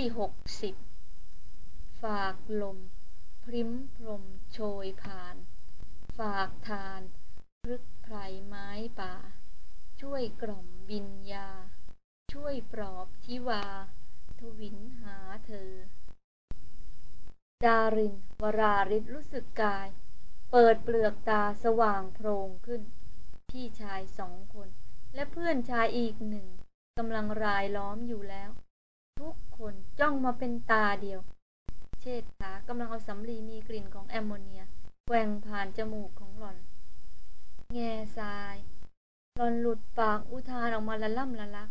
ที่หกสิบฝากลม พริ้มพรมโชยผ่าน ฝากทานพรึกไพรไม้ป่า ช่วยกล่อมบินยา ช่วยปลอบทิวา ทวินหาเธอ ดาริน วราริศรู้สึกกาย เปิดเปลือกตาสว่างโพรงขึ้น พี่ชายสองคน และเพื่อนชายอีกหนึ่งกำลังรายล้อมอยู่แล้ว ทุกคนจ้องมาเป็นตาเดียว เชษฐากำลังเอาสำลีมีกลิ่นของแอมโมเนียแกว่งผ่านจมูกของหล่อน แง่ทราย หล่อนหลุดปากอุทานออกมาละล่ำละลัก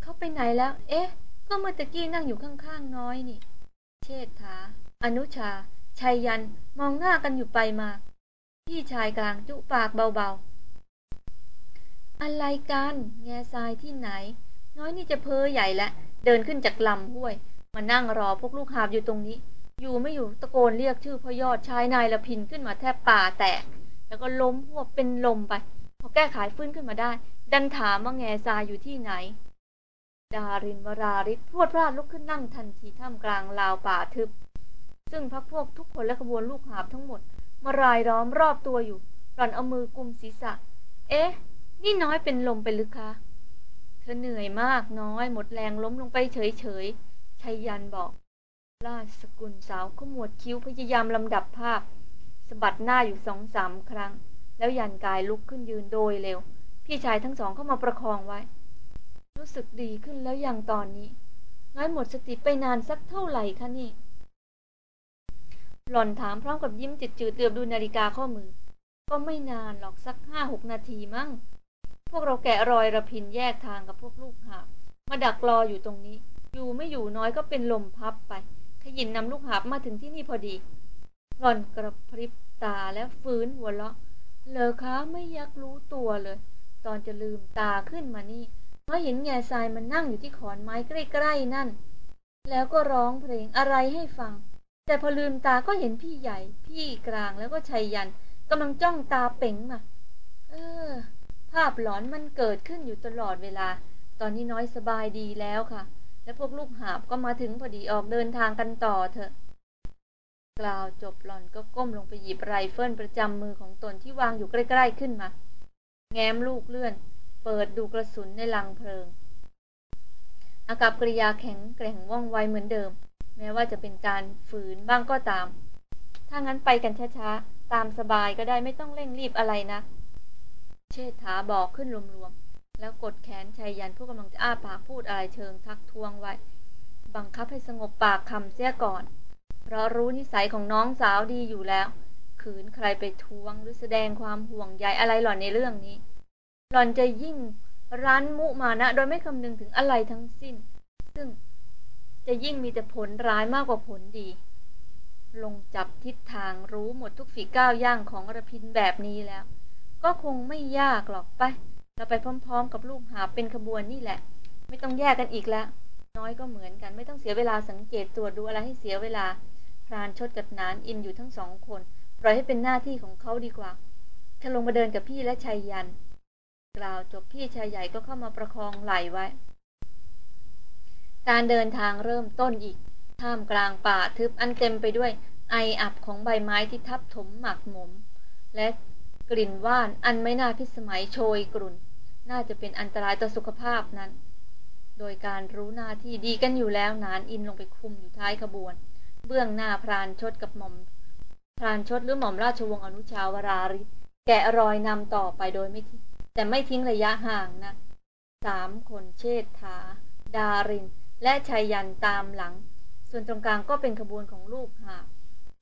เขาไปไหนแล้ว เอ๊ะ ก็เมื่อตะกี้นั่งอยู่ข้างๆน้อยนี่ เชษฐา อนุชา ชัยยัน มองหน้ากันอยู่ไปมา พี่ชายกลางจุปากเบาๆ อะไรกัน แง่ทรายที่ไหน น้อยนี่จะเพ้อใหญ่และ เดินขึ้นจากลำห้วย มานั่งรอพวกลูกหาบอยู่ตรงนี้ อยู่ไม่อยู่ตะโกนเรียกชื่อพ่อยอดชายนายละพินขึ้นมาแทบป่าแตก แล้วก็ล้มหัวเป็นลมไป พอแก้ไขฟื้นขึ้นมาได้ ดันถามว่าแง่ทรายอยู่ที่ไหน ดารินวราริศพรวดพลาดลุกขึ้นนั่งทันทีท่ามกลางลาวป่าทึบ ซึ่งพักพวกทุกคนและขบวนลูกหาบทั้งหมด มารายล้อมรอบตัวอยู่หล่อนเอามือกุมศีรษะ เอ๊ะ นี่น้อยเป็นลมไปหรือคะ เธอเหนื่อยมากน้อย หมดแรงล้มลงไปเฉยเฉยๆชัยยันบอก ราชสกุลสาวขมวดคิ้วพยายามลำดับภาพสะบัดหน้าอยู่สองสามครั้ง แล้วยันกายลุกขึ้นยืนโดยเร็ว พี่ชายทั้งสองเข้ามาประคองไว้ รู้สึกดีขึ้นแล้วอย่างตอนนี้น้อยหมดสติไปนานสักเท่าไหร่คะนี่ หล่อนถามพร้อมกับยิ้มจิตจืดเตือบดูนาฬิกาข้อมือ ก็ไม่นานหรอกสักห้าหกนาทีมั้ง พวกเราแกะรอยระพินแยกทางกับพวกลูกหาบ มาดักรออยู่ตรงนี้ อยู่ไม่อยู่น้อยก็เป็นลมพับไป ขยินนำลูกหาบมาถึงที่นี่พอดี หล่อนกระพริบตาแล้วฟื้นหัวเราะ เลอคะไม่ยักรู้ตัวเลย ตอนจะลืมตาขึ้นมานี่เมื่อเห็นแง่ทรายมันนั่งอยู่ที่ขอนไม้ใกล้ๆนั่น แล้วก็ร้องเพลงอะไรให้ฟัง แต่พอลืมตาก็เห็นพี่ใหญ่ พี่กลางแล้วก็ชัยยันกำลังจ้องตาเป๋งมา เออ ภาพหลอนมันเกิดขึ้นอยู่ตลอดเวลา ตอนนี้น้อยสบายดีแล้วค่ะ และพวกลูกหาบก็มาถึงพอดีออกเดินทางกันต่อเถอะ กล่าวจบหลอนก็ก้มลงไปหยิบไรเฟิลประจำมือของตนที่วางอยู่ใกล้ ๆ ขึ้นมา แง้มลูกเลื่อน เปิดดูกระสุนในลังเพลิง อากับกริยาแข็งแกร่งว่องไวเหมือนเดิม แม้ว่าจะเป็นการฝืนบ้างก็ตาม ถ้างั้นไปกันช้าๆ ตามสบายก็ได้ไม่ต้องเร่งรีบอะไรนะ เชษฐาบอกขึ้นรวมๆ แล้วกดแขนชายยันผู้กำลังจะอ้าปากพูดอะไรเชิงทักท้วงไว้ บังคับให้สงบปากคำเสียก่อน เพราะรู้นิสัยของน้องสาวดีอยู่แล้ว ขืนใครไปทวงหรือแสดงความห่วงใยอะไรหล่อนในเรื่องนี้ หล่อนจะยิ่งรั้นมุมานะ โดยไม่คำนึงถึงอะไรทั้งสิ้น ซึ่งจะยิ่งมีแต่ผลร้ายมากกว่าผลดี ลงจับทิศทางรู้หมดทุกฝีก้าวย่างของระพินแบบนี้แล้ว ก็คงไม่ยากหรอกไป เราไปพร้อมๆ กับลูกหาเป็นขบวนนี่แหละ ไม่ต้องแยกกันอีกแล้วน้อยก็เหมือนกันไม่ต้องเสียเวลาสังเกตตรวจดูอะไรให้เสียเวลาพรานชดกับนานอินอยู่ทั้งสองคนปล่อยให้เป็นหน้าที่ของเขาดีกว่าถ้าลงมาเดินกับพี่และชัยยัน กล่าวจบพี่ชายใหญ่ก็เข้ามาประคองไหลไว้ การเดินทางเริ่มต้นอีก ท่ามกลางป่าทึบอันเต็มไปด้วยไออับของใบไม้ที่ทับถมหมักหมม และ กลิ่นว่านอันไม่น่าพิสมัยโชยกลุ่น น่าจะเป็นอันตรายต่อสุขภาพนั้น โดยการรู้หน้าที่ดีกันอยู่แล้วนานอินลงไปคุมอยู่ท้ายขบวน เบื้องหน้าพรานชดกับหม่อม พรานชดหรือหม่อมราชวงศ์อนุชาวราริศแกะรอยนำต่อไปโดยไม่ทิ้งแต่ไม่ทิ้งระยะห่างนะสามคนเชษฐา ดาริน และชัยยันตามหลัง ส่วนตรงกลางก็เป็นขบวนของลูกหาบ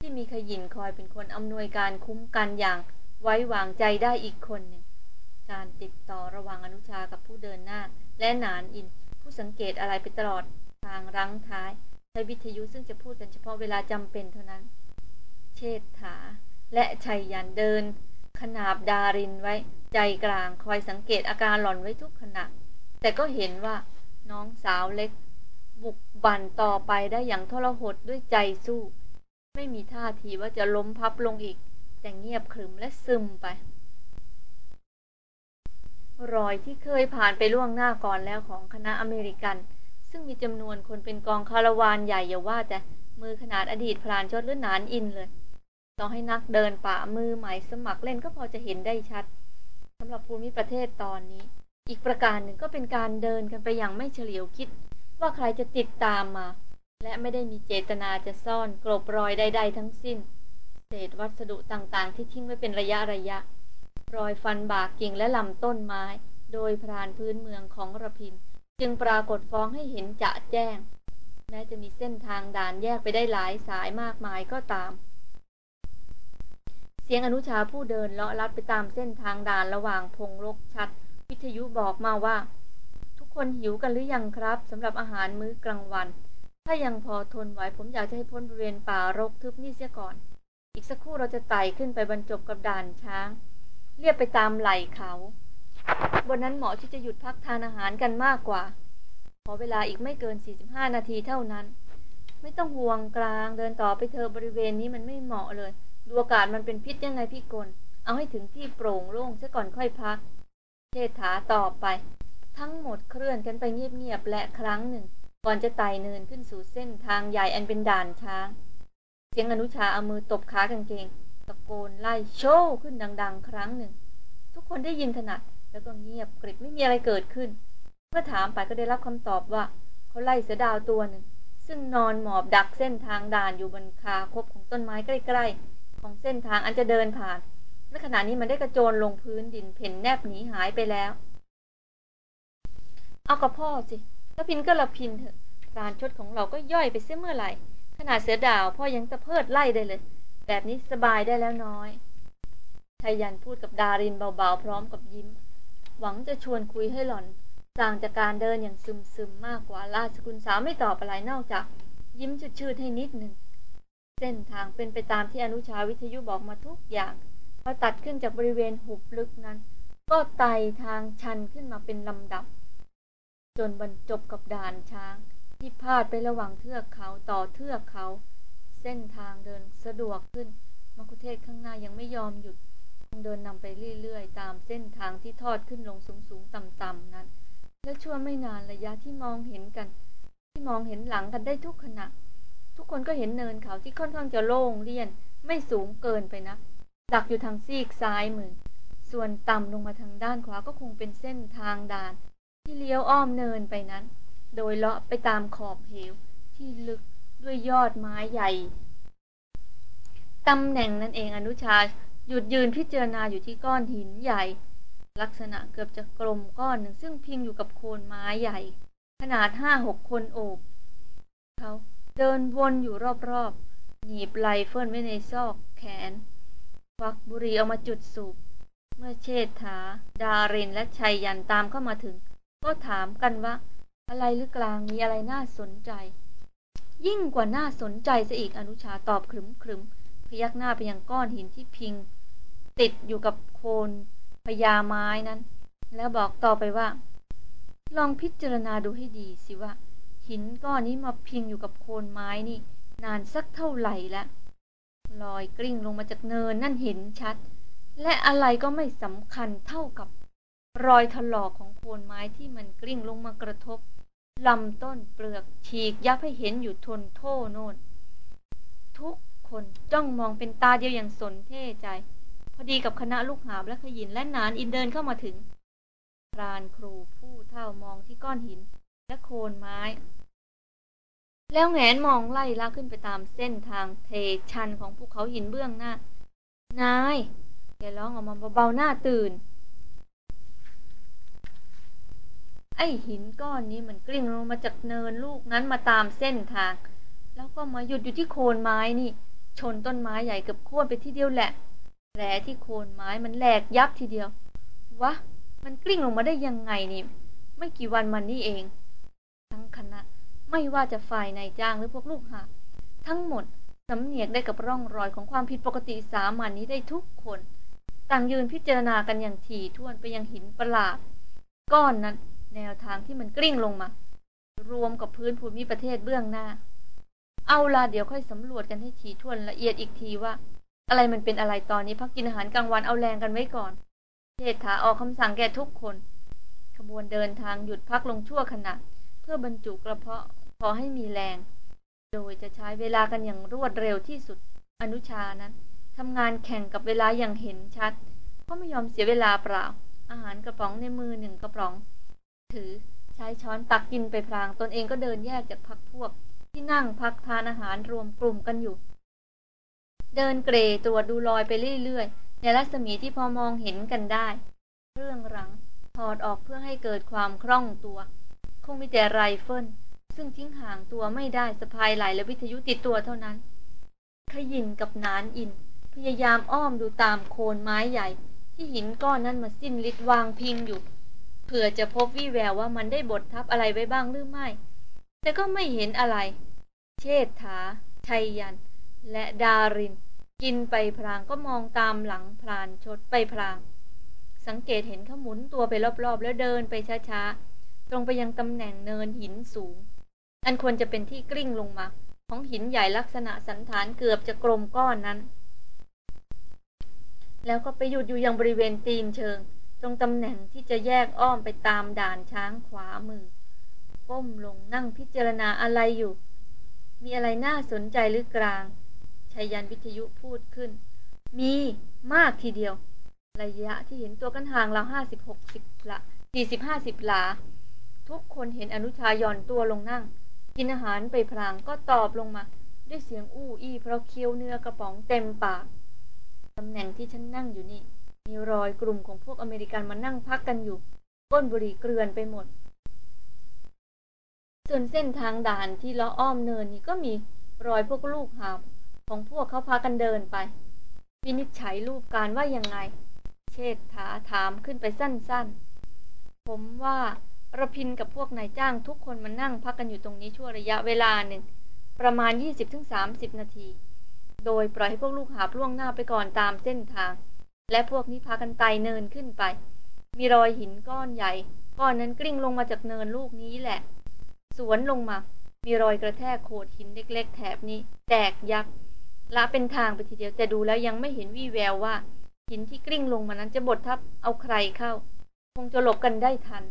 ที่มีขยินคอยเป็นคนอำนวยการคุ้มกันอย่าง ไว้วางใจได้อีกคนหนึ่ง การติดต่อระหว่างอนุชากับผู้เดินหน้า และนานอิน ผู้สังเกตอะไรไปตลอดทางรั้งท้าย ใช้วิทยุซึ่งจะพูดกันเฉพาะเวลาจำเป็นเท่านั้น เชษฐา และชัยยันเดิน ขนาบดารินไว้ใจกลางคอยสังเกตอาการหล่อนไว้ทุกขณะ แต่ก็เห็นว่าน้องสาวเล็ก บุกบั่นต่อไปได้อย่างทรหดด้วยใจสู้ ไม่มีท่าทีว่าจะล้มพับลงอีก แต่เงียบขรึมและซึมไป รอยที่เคยผ่านไปล่วงหน้าก่อนแล้วของคณะอเมริกัน ซึ่งมีจำนวนคนเป็นกองคาราวานใหญ่อย่าว่าแต่มือขนาดอดีตพรานชดหรือหนานอินเลยต้องให้นักเดินป่ามือใหม่สมัครเล่นก็พอจะเห็นได้ชัดสำหรับภูมิประเทศตอนนี้ อีกประการหนึ่งก็เป็นการเดินกันไปอย่างไม่เฉลียวคิด ว่าใครจะติดตามมา และไม่ได้มีเจตนาจะซ่อนกลบรอยใดๆทั้งสิ้น เศษวัสดุต่างๆ ที่ทิ้งไว้เป็นระยะระยะ รอยฟันบากกิ่งและลำต้นไม้ โดยพรานพื้นเมืองของระพิน จึงปรากฏฟ้องให้เห็นจะแจ้ง แม้จะมีเส้นทางด่านแยกไปได้หลายสายมากมายก็ตาม เสียงอนุชาผู้เดินเลาะลัดไปตามเส้นทางด่านระหว่างพงรกชัด วิทยุบอกมาว่า ทุกคนหิวกันหรือยังครับสำหรับอาหารมื้อกลางวันถ้ายังพอทนไหวผมอยากจะให้พ้นบริเวณป่ารกทึบนี่เสียก่อน อีกสักครู่เราจะไต่ขึ้นไปบรรจบกับด่านช้าง เรียบไปตามไหล่เขา บนนั้นเหมาะที่จะหยุดพักทานอาหารกันมากกว่า ขอเวลาอีกไม่เกิน 45 นาทีเท่านั้น ไม่ต้องห่วงกลางเดินต่อไปเธอบริเวณนี้มันไม่เหมาะเลยดูอากาศมันเป็นพิษยังไงพี่กลเอาให้ถึงที่โปร่งโล่งซะก่อนค่อยพักเชษฐาตอบไป ทั้งหมดเคลื่อนกันไปเงียบๆและครั้งหนึ่ง ก่อนจะไต่เนินขึ้นสู่เส้นทางใหญ่อันเป็นด่านช้าง สียงอนุชาเอามือตบขากางเกง ตะโกนไล่โชว์ขึ้นดัง ๆ ครั้งหนึ่ง ทุกคนได้ยินถนัด แล้วก็เงียบกริบไม่มีอะไรเกิดขึ้น เมื่อถามไปก็ได้รับคำตอบว่า เขาไล่เสือดาวตัวหนึ่ง ซึ่งนอนหมอบดักเส้นทางด่านอยู่บนคาคบของต้นไม้ใกล้ ๆ ของเส้นทางอันจะเดินผ่านในขณะนี้มันได้กระโจนลงพื้นดินเพ่นแนบหนีหายไปแล้ว เอากับพ่อสิแล้วพินก็ละพินเถอะการชดของเราก็ย่อยไปเสียเมื่อไหร่ ขนาดเสือดาวพ่อยังตะเพิดไล่ได้เลย แบบนี้สบายได้แล้วน้อยชายันพูดกับดารินเบาๆ พร้อมกับยิ้ม หวังจะชวนคุยให้หล่อนจางจากการเดินอย่างซึมๆ มากกว่าราชกุลสาวไม่ตอบอะไรนอกจาก ยิ้มชืดๆให้นิดหนึ่ง เส้นทางเป็นไปตามที่อนุชาวิทยุบอกมาทุกอย่าง พอตัดขึ้นจากบริเวณหุบลึกนั้น ก็ไต่ทางชันขึ้นมาเป็นลำดับ จนบรรจบกับด่านช้าง ที่พาดไประหว่างเทือกเขาต่อเทือกเขา เส้นทางเดินสะดวกขึ้นมคุเทศข้างหน้ายังไม่ยอมหยุดคงเดินนำไปเรื่อยๆ ตามเส้นทางที่ทอดขึ้นลงสูงๆต่ำๆนั้น และชั่วไม่นานระยะที่มองเห็นกัน ที่มองเห็นหลังกันได้ทุกขณะ ทุกคนก็เห็นเนินเขาที่ค่อนข้างจะโล่งเลี่ยน ไม่สูงเกินไปนะ ดักอยู่ทางซีกซ้ายมือส่วนต่ำลงมาทางด้านขวาก็คงเป็นเส้นทางด่าน ที่เลี้ยวอ้อมเนินไปนั้น โดยเลาะไปตามขอบเหว ที่ลึกด้วยยอดไม้ใหญ่ตำแหน่งนั้นเองอนุชาหยุดยืนพิจารณาอยู่ที่ก้อนหินใหญ่ ลักษณะเกือบจะกลมก้อนหนึ่งซึ่งพิงอยู่กับโคนไม้ใหญ่ ขนาดห้าหกคนโอบ เขาเดินวนอยู่รอบๆหนีบไลเฟิลไว้ในซอกแขนควักบุหรี่ออกมาจุดสูบเมื่อเชษฐา ดาเรนและชัยยันตามเข้ามาถึง ก็ถามกันว่า อะไรหรือกลางมีอะไรน่าสนใจ ยิ่งกว่าน่าสนใจซะอีกอนุชาตอบครึมครึมพยักหน้าไปยังก้อนหินที่พิง ติดอยู่กับโคนพญาไม้นั้น แล้วบอกต่อไปว่า ลองพิจารณาดูให้ดีสิว่า หินก้อนนี้มาพิงอยู่กับโคนไม้นี่ นานสักเท่าไหร่ละลอยกลิ้งลงมาจากเนินนั่นเห็นชัด และอะไรก็ไม่สำคัญเท่ากับ รอยถลอกของโคนไม้ที่มันกลิ้งลงมากระทบ ลำต้นเปลือกฉีกยับให้เห็นอยู่ทนโทษโน่น ทุกคนจ้องมองเป็นตาเดียวอย่างสนเท่ใจ พอดีกับคณะลูกหาบและขยินและนานอินเดินเข้ามาถึงพรานครูผู้เท่ามองที่ก้อนหิน และโคนไม้ แล้วแงนมองไล่ลากขึ้นไปตามเส้นทางเทชันของภูเขาหินเบื้องหน้า นาย แกร้องออกมาเบาๆหน้าตื่น ไอหินก้อนนี้มันกลิ้งลงมาจากเนินลูกนั้นมาตามเส้นทาง แล้วก็มาหยุดอยู่ที่โคนไม้นี่ ชนต้นไม้ใหญ่เกือบโค่นไปทีเดียวแหละแผลที่โคนไม้มันแหลกยับทีเดียว วะ มันกลิ้งลงมาได้ยังไงนี่ ไม่กี่วันมันนี่เอง ทั้งคณะไม่ว่าจะฝ่ายนายจ้างหรือพวกลูกหาทั้งหมดสำเนียกได้กับร่องรอยของความผิดปกติสามัญนนี้ได้ทุกคน ต่างยืนพิจารณากันอย่างถี่ถ้วนไปยังหินประหลาด ก้อนนั้น แนวทางที่มันกลิ้งลงมา รวมกับพื้นภูมิประเทศเบื้องหน้า เอาละเดี๋ยวค่อยสำรวจกันให้ถี่ถ้วนละเอียดอีกทีว่า อะไรมันเป็นอะไรตอนนี้พักกินอาหารกลางวันเอาแรงกันไว้ก่อนเทศถาออกคำสั่งแก่ทุกคน ขบวนเดินทางหยุดพักลงชั่วขณะเพื่พื่อบรรจุกระเพาะพอให้มีแรง โดยจะใช้เวลากันอย่างรวดเร็วที่สุด อนุชานั้นทำงานแข่งกับเวลาอย่างเห็นชัด เพราะไม่ยอมเสียเวลาเปล่า อาหารกระป๋องในมือหนึ่งกระป๋อง ถือใช้ช้อนตักกินไปพลาง ตนเองก็เดินแยกจากพักพวก ที่นั่งพักทานอาหารรวมกลุ่มกันอยู่ เดินเกรตรวจดูรอยไปเรื่อยๆ ในรัศมีที่พอมองเห็นกันได้ เรื่องรังถอดออกเพื่อให้เกิดความคล่องตัว คงมีแต่ไรเฟิลซึ่งทิ้งห่างตัวไม่ได้สะพายไหลและวิทยุติดตัวเท่านั้น ขยินกับนานอิน พยายามอ้อมดูตามโคนไม้ใหญ่ ที่หินก้อนนั้นมาสิ้นฤทธิ์วางพิงอยู่ เผื่อจะพบวี่แววว่ามันได้บดทับอะไรไว้บ้างหรือไม่ แต่ก็ไม่เห็นอะไร เชษฐา ชัยยัน และดาริน กินไปพลางก็มองตามหลังพรานชดไปพลาง สังเกตเห็นเขาหมุนตัวไปรอบๆ แล้วเดินไปช้าๆ ตรงไปยังตำแหน่งเนินหินสูง อันควรจะเป็นที่กลิ้งลงมา ของหินใหญ่ลักษณะสันฐานเกือบจะกลมก้อนนั้น แล้วก็ไปหยุดอยู่ยังบริเวณตีนเชิง ตรงตำแหน่งที่จะแยกอ้อมไปตามด่านช้างขวามือ ก้มลงนั่งพิจารณาอะไรอยู่ มีอะไรน่าสนใจหรือกลางชัยยันวิทยุพูดขึ้น มีมากทีเดียว ระยะที่เห็นตัวกันห่างเราห้าสิบหกสิบละสี่สิบห้าสิบหลา ทุกคนเห็นอนุชาย่อนตัวลงนั่ง กินอาหารไปพลางก็ตอบลงมา ด้วยเสียงอู้อี้เพราะเคี้ยวเนื้อกระป๋องเต็มปากตำแหน่งที่ฉันนั่งอยู่นี่ มีรอยกลุ่มของพวกอเมริกันมานั่งพักกันอยู่ ก้นบุหรี่เกลือนไปหมด ส่วนเส้นทางด่านที่ล้ออ้อมเนินนี่ก็มีรอยพวกลูกหาบของพวกเขาพากันเดินไป วินิจฉัยรูปการว่ายังไง เชษฐาถามขึ้นไปสั้นๆ ผมว่าระพินกับพวกนายจ้างทุกคนมานั่งพักกันอยู่ตรงนี้ชั่วระยะเวลาหนึ่ง ประมาณ 20-30 นาที โดยปล่อยให้พวกลูกหาบล่วงหน้าไปก่อนตามเส้นทาง และพวกนี้พากันไต่เนินขึ้นไป มีรอยหินก้อนใหญ่ ก้อนนั้นกลิ้งลงมาจากเนินลูกนี้แหละ สวนลงมา มีรอยกระแทกโขดหินเล็ก ๆ แถบนี้ แตกยักละเป็นทางไปทีเดียวแต่ดูแล้วยังไม่เห็นวี่แววว่า หินที่กลิ้งลงมานั้นจะบดทับเอาใครเข้า คงจะหลบกันได้ทัน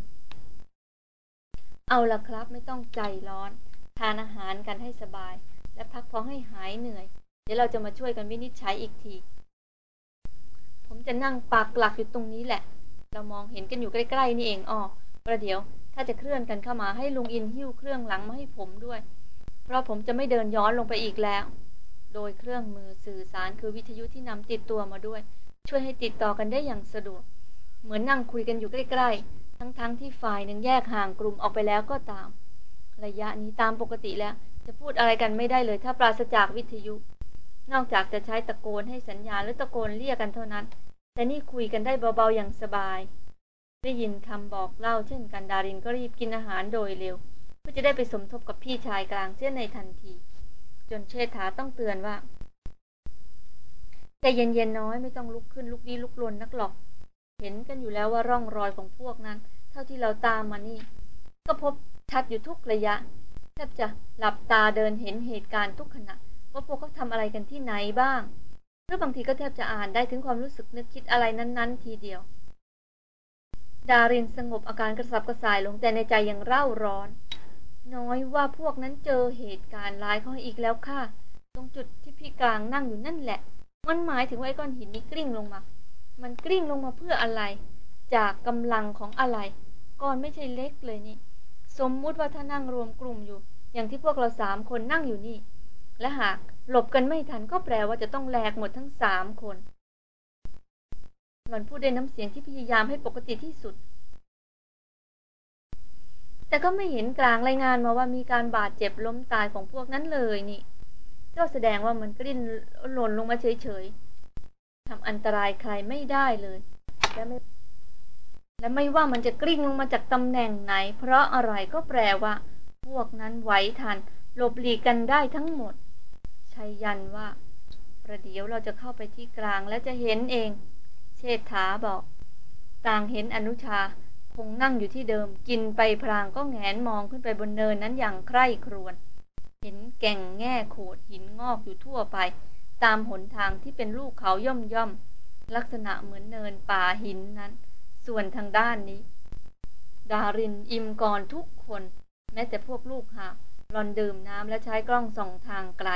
เอาละครับไม่ต้องใจร้อน ทานอาหารกันให้สบาย และพักพอให้หายเหนื่อย เดี๋ยวเราจะมาช่วยกันวินิจฉัยอีกที ผมจะนั่งปากหลักอยู่ตรงนี้แหละ เรามองเห็นกันอยู่ใกล้ๆนี่เองอ๋อประเดี๋ยว ถ้าจะเคลื่อนกันเข้ามาให้ลุงอินหิ้วเครื่องหลังมาให้ผมด้วย เพราะผมจะไม่เดินย้อนลงไปอีกแล้ว โดยเครื่องมือสื่อสารคือวิทยุที่นำติดตัวมาด้วย ช่วยให้ติดต่อกันได้อย่างสะดวก เหมือนนั่งคุยกันอยู่ใกล้ๆ ทั้งๆทที่ฝ่ายหนึ่งแยกห่างกลุ่มออกไปแล้วก็ตาม ระยะนี้ตามปกติแล้ว จะพูดอะไรกันไม่ได้เลย ถ้าปราศจากวิทยุ นอกจากจะใช้ตะโกนให้สัญญาหรือตะโกนเรียกกันเท่านั้น แต่นี่คุยกันได้เบาๆอย่างสบาย ได้ยินคำบอกเล่าเช่นกันดารินก็รีบกินอาหารโดยเร็ว เพื่อจะได้ไปสมทบกับพี่ชายกลางเสียในทันที จนเชษฐาต้องเตือนว่าใจเย็นๆน้อยไม่ต้องลุกขึ้นลุกนี้ลุกลนนักหรอก เห็นกันอยู่แล้วว่าร่องรอยของพวกนั้น เท่าที่เราตามมานี่ ก็พบชัดอยู่ทุกระยะแทบจะหลับตาเดินเห็นเหตุการณ์ทุกขณะ ว่าพวกเขาทำอะไรกันที่ไหนบ้างหรือบางทีก็แทบจะอ่านได้ถึงความรู้สึกนึกคิดอะไรนั้น ๆ ทีเดียว ดารินสงบอาการกระสับกระส่ายลงแต่ในใจยังเร่าร้อน น้อยว่าพวกนั้นเจอเหตุการณ์ร้ายเขาอีกแล้วค่ะ ตรงจุดที่พี่กลางนั่งอยู่นั่นแหละ มันหมายถึงว่าไอ้ก้อนหินนี้กลิ้งลงมา มันกลิ้งลงมาเพื่ออะไร จากกำลังของอะไร ก้อนไม่ใช่เล็กเลยนี่ สมมุติว่าถ้านั่งรวมกลุ่มอยู่ อย่างที่พวกเราสามคนนั่งอยู่นี่ และหากหลบกันไม่ทันก็แปลว่าจะต้องแหลกหมดทั้งสามคน หล่อนพูดด้วยน้ำเสียงที่พยายามให้ปกติที่สุด แต่ก็ไม่เห็นกลางรายงานมาว่ามีการบาดเจ็บล้มตายของพวกนั้นเลยนี่ ก็แสดงว่ามันกลิ้นหล่นลงมาเฉยๆทำอันตรายใครไม่ได้เลย และไม่และไม่ว่ามันจะกลิ้งลงมาจากตำแหน่งไหน เพราะอะไรก็แปลว่า พวกนั้นไหวทันหลบหลีกกันได้ทั้งหมด ชัยยันว่า ประเดี๋ยวเราจะเข้าไปที่กลางและจะเห็นเอง เชษฐาบอก ต่างเห็นอนุชาคงนั่งอยู่ที่เดิมกินไปพลางก็แงนมองขึ้นไปบนเนินนั้นอย่างใคร่ครวญเห็นแก่งแง่โขดหินงอกอยู่ทั่วไป ตามหนทางที่เป็นลูกเขาย่อมย่อม ลักษณะเหมือนเนินป่าหินนั้น ส่วนทางด้านนี้ ดารินอิมกรทุกคน แม้แต่พวกลูกหาหลอนดื่มน้ำและใช้กล้องส่องทางไกล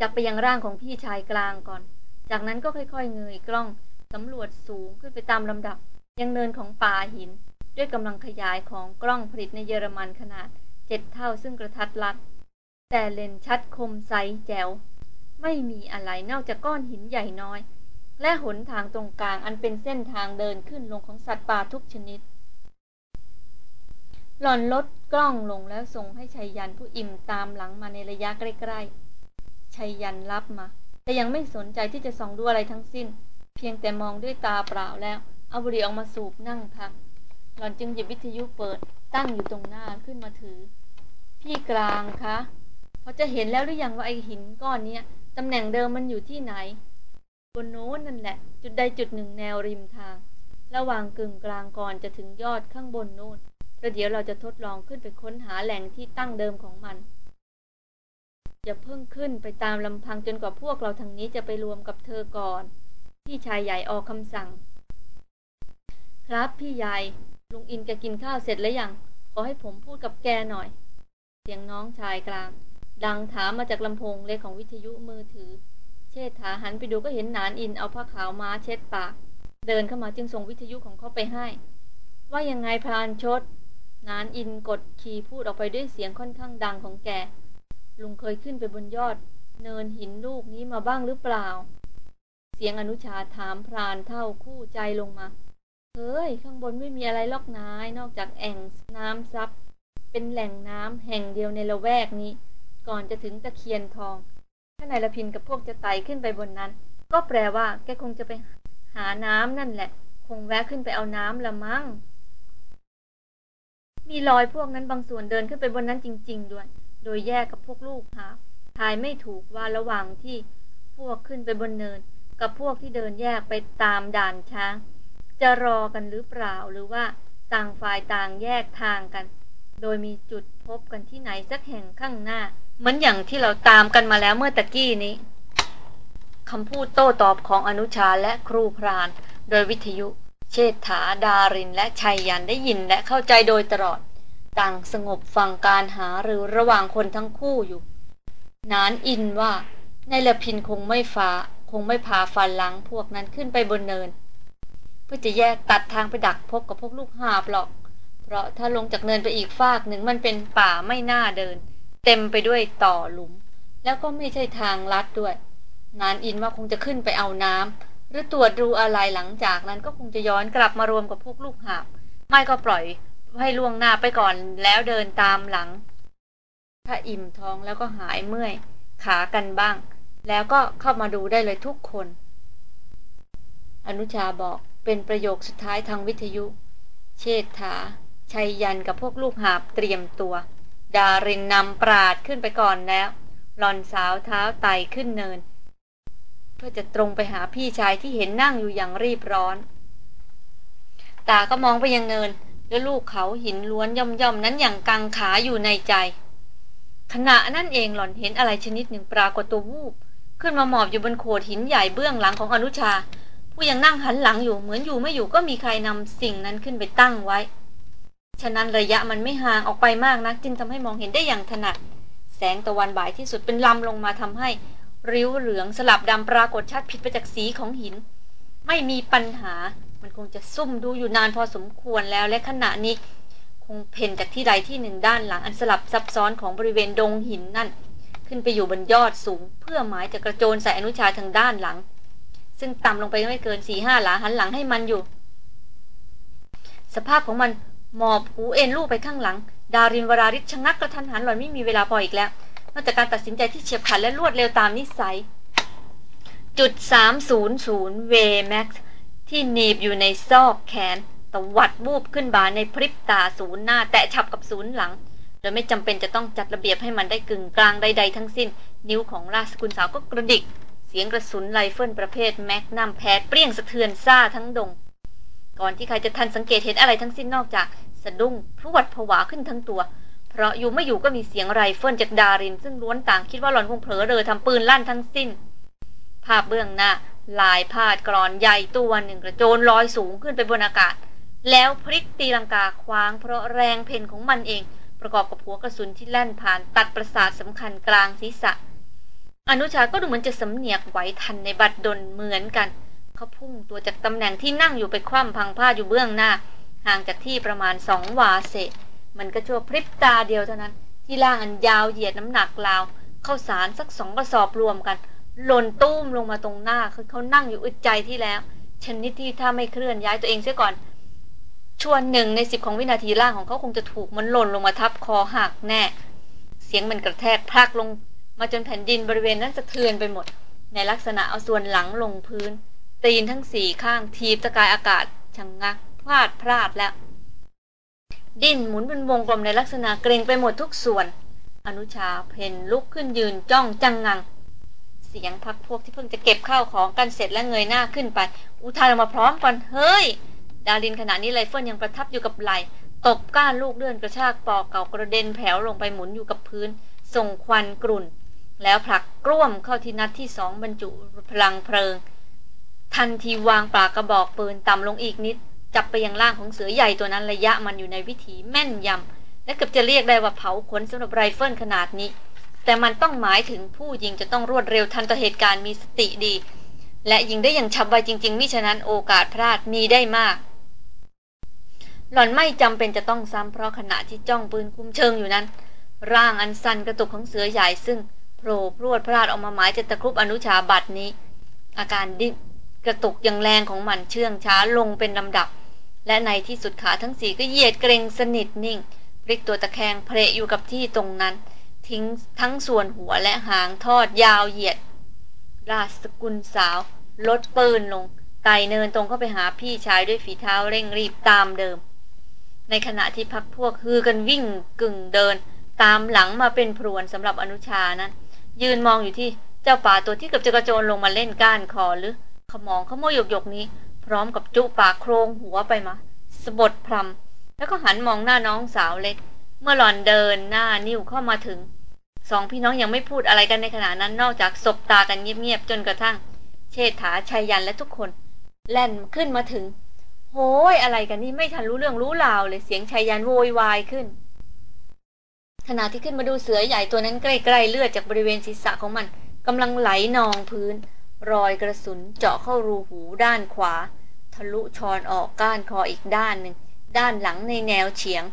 จับไปยังร่างของพี่ชายกลางก่อน จากนั้นก็ค่อยๆ เงยกล้องสำรวจสูงขึ้นไปตามลำดับ ยังเนินของป่าหิน ด้วยกำลังขยายของกล้องผลิตในเยอรมันขนาดเจ็ดเท่าซึ่งกระทัดรัด แต่เลนชัดคมใสแจ๋ว ไม่มีอะไรนอกจากก้อนหินใหญ่น้อย และหนทางตรงกลางอันเป็นเส้นทางเดินขึ้นลงของสัตว์ป่าทุกชนิด หล่อนลดกล้องลงแล้วส่งให้ชัยยันผู้อิ่มตามหลังมาในระยะใกล้ๆ ชัยยันรับมา แต่ยังไม่สนใจที่จะส่องดูอะไรทั้งสิ้น เพียงแต่มองด้วยตาเปล่าแล้ว เอาบุหรี่ออกมาสูบนั่งพัก หล่อนจึงหยิบวิทยุเปิดตั้งอยู่ตรงหน้าขึ้นมาถือ พี่กลางคะพอจะเห็นแล้วหรือยังว่าไอหินก้อนนี้ตำแหน่งเดิมมันอยู่ที่ไหน บนโน้นนั่นแหละ จุดใดจุดหนึ่งแนวริมทาง ระหว่างกึ่งกลางก่อนจะถึงยอดข้างบนโน้นประเดี๋ยวเราจะทดลองขึ้นไปค้นหาแหล่งที่ตั้งเดิมของมัน อย่าเพิ่งขึ้นไปตามลำพังจนกว่าพวกเราทางนี้จะไปรวมกับเธอก่อน พี่ชายใหญ่ออกคำสั่ง ครับพี่ใหญ่ ลุงอินแกกินข้าวเสร็จแล้วยัง ขอให้ผมพูดกับแกหน่อย เสียงน้องชายกลาง ดังถามมาจากลำโพงเล็กของวิทยุมือถือ เชษฐาหันไปดูก็เห็นนานอินเอาผ้าขาวม้าเช็ดปาก เดินเข้ามาจึงส่งวิทยุของเขาไปให้ ว่ายังไงพรานชด นานอินกดคีย์พูดออกไปด้วยเสียงค่อนข้างดังของแก ลุงเคยขึ้นไปบนยอด เนินหินลูกนี้มาบ้างหรือเปล่า เสียงอนุชาถามพรานเท่าคู่ใจลงมาเฮ้ย ข้างบนไม่มีอะไรลอกนาย นอกจากแอ่งน้ำซับเป็นแหล่งน้ำแห่งเดียวในละแวกนี้ ก่อนจะถึงตะเคียนทอง ถ้านายละพินกับพวกจะไต่ขึ้นไปบนนั้น ก็แปลว่าแกคงจะไปหาน้ำนั่นแหละ คงแวะขึ้นไปเอาน้ำละมั้งมีรอยพวกนั้นบางส่วนเดินขึ้นไปบนนั้นจริง ๆ ด้วย โดยแยกกับพวกลูกหาทายไม่ถูกว่าระหว่างที่พวกขึ้นไปบนเนิน กับพวกที่เดินแยกไปตามด่านช้าง จะรอกันหรือเปล่าหรือว่าต่างฝ่ายต่างแยกทางกัน โดยมีจุดพบกันที่ไหนสักแห่งข้างหน้า เหมือนอย่างที่เราตามกันมาแล้วเมื่อตะกี้นี้คำพูดโต้ตอบของอนุชาและครูพราน โดยวิทยุ เชษฐาดารินและชัยยันได้ยินและเข้าใจโดยตลอด ต่างสงบฟังการหาหรือระหว่างคนทั้งคู่อยู่ นานอินว่า ในละพินคงไม่ฟ้า คงไม่พาฟันหลังพวกนั้นขึ้นไปบนเนิน เพื่อจะแยกตัดทางไปดักพบกับพวกลูกหาบหรอก เพราะถ้าลงจากเนินไปอีกฟากหนึ่งมันเป็นป่าไม่น่าเดิน เต็มไปด้วยต่อหลุม แล้วก็ไม่ใช่ทางลัดด้วย นานอินว่าคงจะขึ้นไปเอาน้ำหรือตรวจดูอะไรหลังจากนั้นก็คงจะย้อนกลับมารวมกับพวกลูกหาบ ไม่ก็ปล่อย ให้ล่วงหน้าไปก่อนแล้วเดินตามหลัง ถ้าอิ่มท้องแล้วก็หายเมื่อย ขากันบ้าง แล้วก็เข้ามาดูได้เลยทุกคน อนุชาบอกเป็นประโยคสุดท้ายทางวิทยุ เชษฐาชัยยันกับพวกลูกหาบเตรียมตัว ดารินนำปราดขึ้นไปก่อนแล้วหลอนสาวเท้าไต่ขึ้นเนิน เพื่อจะตรงไปหาพี่ชายที่เห็นนั่งอยู่อย่างรีบร้อน ตาก็มองไปยังเนิน แล้วลูกเขาหินล้วนย่อมย่อมนั้นอย่างกังขาอยู่ในใจ ขณะนั่นเองหล่อนเห็นอะไรชนิดหนึ่งปรากฏตัววูบขึ้นมาหมอบอยู่บนโขดหินใหญ่เบื้องหลังของอนุชา ผู้ยังนั่งหันหลังอยู่เหมือนอยู่ไม่อยู่ก็มีใครนำสิ่งนั้นขึ้นไปตั้งไว้ ฉะนั้นระยะมันไม่ห่างออกไปมากนักจึงทำให้มองเห็นได้อย่างถนัด แสงตะวันบ่ายที่สุดเป็นลำลงมาทำให้ ริ้วเหลืองสลับดำปรากฏชัดผิดไปจากสีของหิน ไม่มีปัญหา มันคงจะซุ่มดูอยู่นานพอสมควรแล้วและขณะนี้ คงเพ่นจากที่ใดที่หนึ่งด้านหลังอันสลับซับซ้อนของบริเวณดงหินนั่น ขึ้นไปอยู่บนยอดสูง เพื่อหมายจะกระโจนใส่อนุชาทางด้านหลัง ซึ่งต่ำลงไปไม่เกินสี่ห้าหลาหันหลังให้มันอยู่ สภาพของมันหมอบหูเอ็นลูกไปข้างหลัง ดารินวราริศชะงักกระทันหันหล่อนไม่มีเวลาพออีกแล้วนอกจากการตัดสินใจที่เฉียบขาดและรวดเร็วตามนิสัยจุดสามศูนย์ศูนย์เวแม็ก ที่หนีบอยู่ในซอกแขนตวัดวูบขึ้นบ่าในพริบตาศูนย์หน้า แตะฉับกับศูนย์หลัง โดยไม่จำเป็นจะต้องจัดระเบียบให้มันได้กึ่งกลางใดๆทั้งสิ้น นิ้วของราชกุลสาวก็กระดิก เสียงกระสุนไรเฟิลประเภทแม็กนัมแผดเปรี้ยงสะเทือนซ่าทั้งดง ก่อนที่ใครจะทันสังเกตเห็นอะไรทั้งสิ้นนอกจากสะดุ้งพรวดผวาขึ้นทั้งตัว เพราะอยู่ไม่อยู่ก็มีเสียงไรเฟิลจากดาริน ซึ่งล้วนต่างคิดว่าหล่อนคงเผลอเรอทำปืนลั่นทั้งสิ้นภาพเบื้องหน้า ลายพาดกรอนใหญ่ตัวหนึ่งกระโจนลอยสูงขึ้นไปบนอากาศ แล้วพลิกตีลังกาคว้างเพราะแรงเพนของมันเอง ประกอบกับหัวกระสุนที่แล่นผ่านตัดประสาทสำคัญกลางศีรษะ อนุชาก็ดูเหมือนจะสำเนียกไหวทันในบัดดลเหมือนกัน เขาพุ่งตัวจากตำแหน่งที่นั่งอยู่ไปคว่ำพังผ้าอยู่เบื้องหน้า ห่างจากที่ประมาณสองวาเศษ มันก็ชั่วพริบตาเดียวเท่านั้น ที่ล่างอันยาวเหยียดน้ำหนักลาวเข้าสารสักสองกระสอบรวมกัน หล่นตุ้มลงมาตรงหน้าคือเขานั่งอยู่อึดใจที่แล้ว ชนิดที่ถ้าไม่เคลื่อนย้ายตัวเองเสียก่อน ชวนหนึ่งในสิบของวินาทีล่างของเขาคงจะถูกมันหล่นลงมาทับคอหักแน่ เสียงมันกระแทกพลักลง มาจนแผ่นดินบริเวณนั้นสะเทือนไปหมด ในลักษณะเอาส่วนหลังลงพื้น ตีนทั้งสี่ข้างทีบตะกายอากาศชังงักพลาดพลาดแล้ว ดิ้นหมุนเป็นวงกลมในลักษณะเกร็งไปหมดทุกส่วน อนุชาเผ่นลุกขึ้นยืนจ้องจังงัง เสียงพรรคพวกที่เพิ่งจะเก็บข้าวของกันเสร็จและเงยหน้าขึ้นไป อุทานออกมาพร้อมกันเฮ้ย ดารินขณะนี้ไรเฟิลยังประทับอยู่กับไหล่ตบก้านลูกเลื่อนกระชากปลอกเก่ากระเด็นแผล็วลงไปหมุนอยู่กับพื้น ส่งควันกรุ่น แล้วผลักกร้วมเข้าที่นัดที่สองบรรจุพลังเพลิง ทันทีวางปากกระบอกปืนต่ำลงอีกนิด จับไปยังร่างของเสือใหญ่ตัวนั้นระยะมันอยู่ในวิถีแม่นยำและเกือบจะเรียกได้ว่าเผาขนสำหรับไรเฟิลขนาดนี้ แต่มันต้องหมายถึงผู้ยิงจะต้องรวดเร็วทันต่อเหตุการณ์มีสติดี และยิงได้อย่างฉับไวจริง ๆ มิฉะนั้นโอกาสพลาดมีได้มาก หล่อนไม่จำเป็นจะต้องซ้ำเพราะขณะที่จ้องปืนคุมเชิงอยู่นั้น ร่างอันสั่นกระตุกของเสือใหญ่ซึ่งโผล่พรวดพราดออกมาหมายจะตะครุบอนุชาบัตรนี้ อาการดิ้นกระตุกอย่างแรงของมันเชื่องช้าลงเป็นลำดับ และในที่สุดขาทั้งสี่ก็เหยียดเกรงสนิทนิ่งพลิกตัวตะแคงเพลอยู่กับที่ตรงนั้น ทิ้งทั้งส่วนหัวและหางทอดยาวเหยียด ราชสกุลสาว ลดปืนลง ไต่เนินตรงเข้าไปหาพี่ชายด้วยฝีเท้าเร่งรีบตามเดิม ในขณะที่พักพวกฮือกันวิ่งกึ่งเดิน ตามหลังมาเป็นพรวนสำหรับอนุชานั้น ยืนมองอยู่ที่เจ้าป่าตัวที่เกือบจะกระโจนลงมาเล่นก้านคอหรือขมองขโมยหยกหยกนี้ พร้อมกับจุปากโครงหัวไปมาสะบดพรำแล้วก็หันมองหน้าน้องสาวเล็ก เมื่อหล่อนเดินหน้านิ้วเข้ามาถึง สองพี่น้องยังไม่พูดอะไรกันในขณะนั้นนอกจากสบตากันเงียบๆจนกระทั่ง เชษฐาชัยยันและทุกคน แล่นขึ้นมาถึงโอ้ยอะไรกันนี่ไม่ทันรู้เรื่องรู้ราวเลยเสียงชายยันโวยวายขึ้น ขณะที่ขึ้นมาดูเสือใหญ่ตัวนั้นใกล้ๆเลือดจากบริเวณศีรษะของมันกำลังไหลนองพื้น รอยกระสุนเจาะเข้ารูหูด้านขวา ทะลุชอนออกก้านคออีกด้านหนึ่งด้านหลังในแนวเฉียง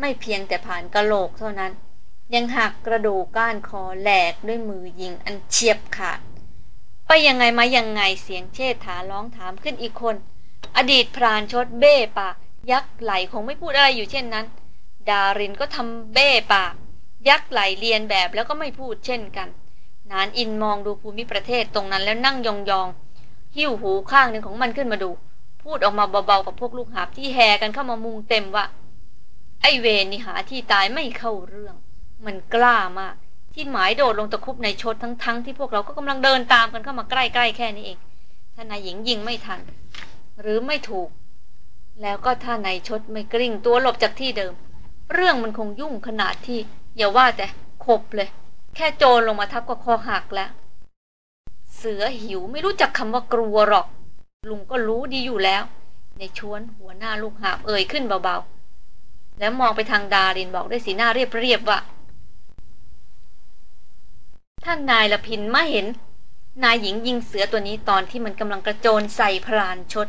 ไม่เพียงแต่ผ่านกระโหลกเท่านั้น ยังหักกระดูกก้านคอแหลกด้วยมือยิงอันเฉียบขาด ไปยังไงมายังไงเสียงเชษฐาร้องถามขึ้นอีกคน อดีตพรานชดเบ้ปาก ยักไหลคงไม่พูดอะไรอยู่เช่นนั้น ดารินก็ทำเบ้ปาก ยักไหลเรียนแบบแล้วก็ไม่พูดเช่นกัน นานอินมองดูภูมิประเทศตรงนั้นแล้วนั่งยองๆหิ้วหูข้างหนึ่งของมันขึ้นมาดู พูดออกมาเบาๆกับพวกลูกหาบที่แห่กันเข้ามามุงเต็มว่าไอเวรนี่หาที่ตายไม่เข้าเรื่อง มันกล้ามากที่หมายโดดลงตะคุบในชดทั้งๆทที่พวกเราก็กำลังเดินตามกันเข้ามาใกล้ๆแค่นี้เองถ้านายหญิงยิงไม่ทัน หรือไม่ถูก แล้วก็ถ้าในชดไม่กริ่งตัวหลบจากที่เดิม เรื่องมันคงยุ่งขนาดที่อย่าว่าแต่ขบเลย แค่โจรลงมาทับก็คอหักแล้ว เสือหิวไม่รู้จักคำว่ากลัวหรอก ลุงก็รู้ดีอยู่แล้ว ในชวนหัวหน้าลูกหาบเอ่ยขึ้นเบาๆ แล้วมองไปทางดารินบอกด้วยสีหน้าเรียบๆว่า ท่านนายละพินไม่เห็น นายหญิงยิงเสือตัวนี้ตอนที่มันกำลังกระโจนใส่พรานชด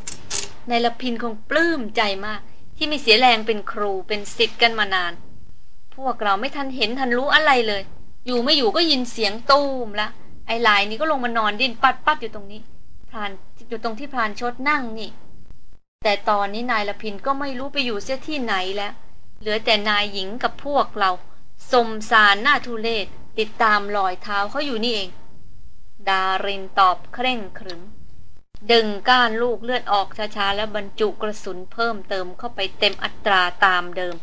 นายละพินคงปลื้มใจมาก ที่ไม่เสียแรงเป็นครูเป็นสิทธิ์กันมานาน พวกเราไม่ทันเห็นทันรู้อะไรเลย อยู่ไม่อยู่ก็ยินเสียงตูมละ ไอ้ลายนี้ก็ลงมานอนดิ้นปัดปัดอยู่ตรงนี้พรานอยู่ตรงที่พรานชดนั่งนี่ แต่ตอนนี้นายละพินก็ไม่รู้ไปอยู่เสียที่ไหนแล้ว เหลือแต่นายหญิงกับพวกเราสมสารหน้าทุเลศ ติดตามรอยเท้าเขาอยู่นี่เอง ดารินตอบเคร่งครึม ดึงก้านลูกเลือดออกช้าๆ แล้วบรรจุกระสุนเพิ่มเติมเข้าไปเต็มอัตราตามเดิม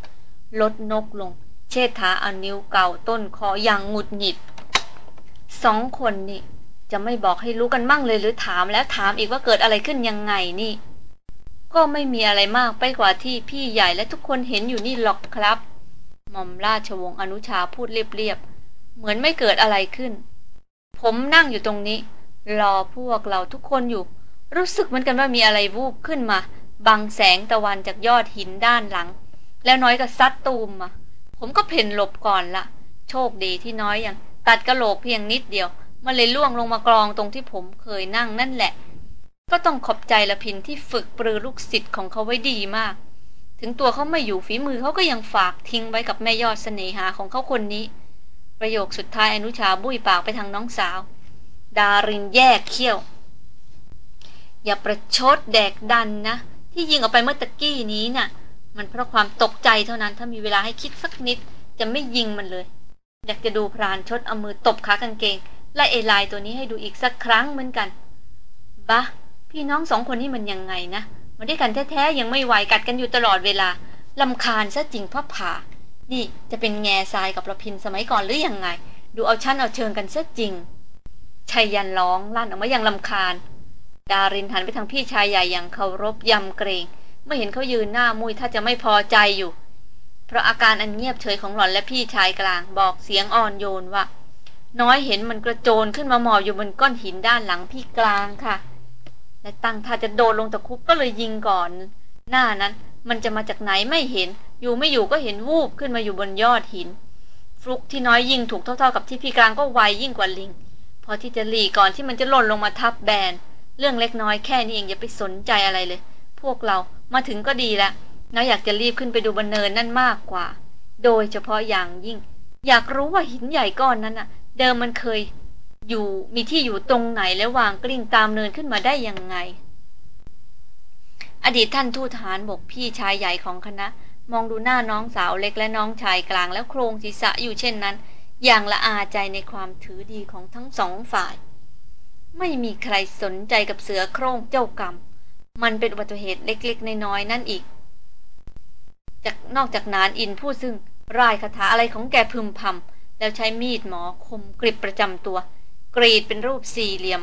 ลดนกลง เชษฐาเอานิ้วเก่าต้นคออย่างหงุดหงิด สองคนนี่จะไม่บอกให้รู้กันมั่งเลยหรือถามแล้วถามอีกว่าเกิดอะไรขึ้นยังไงนี่ ก็ไม่มีอะไรมากไปกว่าที่พี่ใหญ่และทุกคนเห็นอยู่นี่หรอกครับ หม่อมราชวงศ์อนุชาพูดเรียบๆ เหมือนไม่เกิดอะไรขึ้น ผมนั่งอยู่ตรงนี้ รอพวกเราทุกคนอยู่ รู้สึกเหมือนกันว่ามีอะไรวูบขึ้นมา บังแสงตะวันจากยอดหินด้านหลัง แล้วน้อยก็ซัดตูมมา ผมก็เพ่นหลบก่อนละ โชคดีที่น้อยอย่างตัดกระโหลกเพียงนิดเดียว มันเลยล่วงลงมากรองตรงที่ผมเคยนั่งนั่นแหละ ก็ต้องขอบใจละพินที่ฝึกปรือลูกศิษย์ของเขาไว้ดีมากถึงตัวเขาไม่อยู่ฝีมือเขาก็ยังฝากทิ้งไว้กับแม่ยอดเสน่หาของเขาคนนี้ ประโยคสุดท้ายอนุชาบุ้ยปากไปทางน้องสาว ดารินแยกเขี้ยว อย่าประชดแดกดันนะ ที่ยิงออกไปเมื่อตะกี้นี้นะ่ะ มันเพราะความตกใจเท่านั้นถ้ามีเวลาให้คิดสักนิด จะไม่ยิงมันเลย อยากจะดูพรานชดเอามือตบขากางเกงไล่เอลายตัวนี้ให้ดูอีกสักครั้งเหมือนกันบะพี่น้องสองคนนี้มันยังไงนะมาด้วยกันแท้ๆยังไม่ไหวกัดกันอยู่ตลอดเวลาลำคาญซะจริงพ่อผ่า นี่จะเป็นแง่ทรายกับระพินสมัยก่อนหรือยังไง ดูเอาชั้นเอาเชิงกันซะจริงชัยยันร้องลั่นออกมาอย่างลำคาญ ดารินหันไปทางพี่ชายใหญ่อย่างเคารพยำเกรงเมื่อเห็นเขายืนหน้ามุยถ้าจะไม่พอใจอยู่ เพราะอาการอันเงียบเฉยของหล่อนและพี่ชายกลางบอกเสียงอ่อนโยนว่า น้อยเห็นมันกระโจนขึ้นมาหมอบอยู่บนก้อนหินด้านหลังพี่กลางค่ะ และตั้งท่าจะโดดลงตะคุบก็เลยยิงก่อน หน้านั้นมันจะมาจากไหนไม่เห็น อยู่ไม่อยู่ก็เห็นวูบขึ้นมาอยู่บนยอดหิน ฟลุกที่น้อยยิงถูกเท่าๆกับที่พี่กลางก็ไวยิ่งกว่าลิง พอที่จะหลีก่อนที่มันจะหล่นลงมาทับแบน เรื่องเล็กน้อยแค่นี้เองอย่าไปสนใจอะไรเลย พวกเรามาถึงก็ดีแล้วน้าอยากจะรีบขึ้นไปดูบนเนินนั่นมากกว่า โดยเฉพาะอย่างยิ่ง อยากรู้ว่าหินใหญ่ก้อนนั้นน่ะเดิมมันเคย อยู่มีที่อยู่ตรงไหนและวางกลิ้งตามเนินขึ้นมาได้ยังไง อดีตท่านทูตทหารบกพี่ชายใหญ่ของคณะ มองดูหน้าน้องสาวเล็กและน้องชายกลางแล้วโครงศีรษะอยู่เช่นนั้น อย่างละอาใจในความถือดีของทั้งสองฝ่าย ไม่มีใครสนใจกับเสือโคร่งเจ้ากรรม มันเป็นอุบัติเหตุเล็กๆน้อยๆนั่นอีก จากนอกจากนานอินผู้ซึ่งรายคาถาอะไรของแกพึมพำแล้วใช้มีดหมอคมกริบประจำตัว กรีดเป็นรูปสี่เหลี่ยม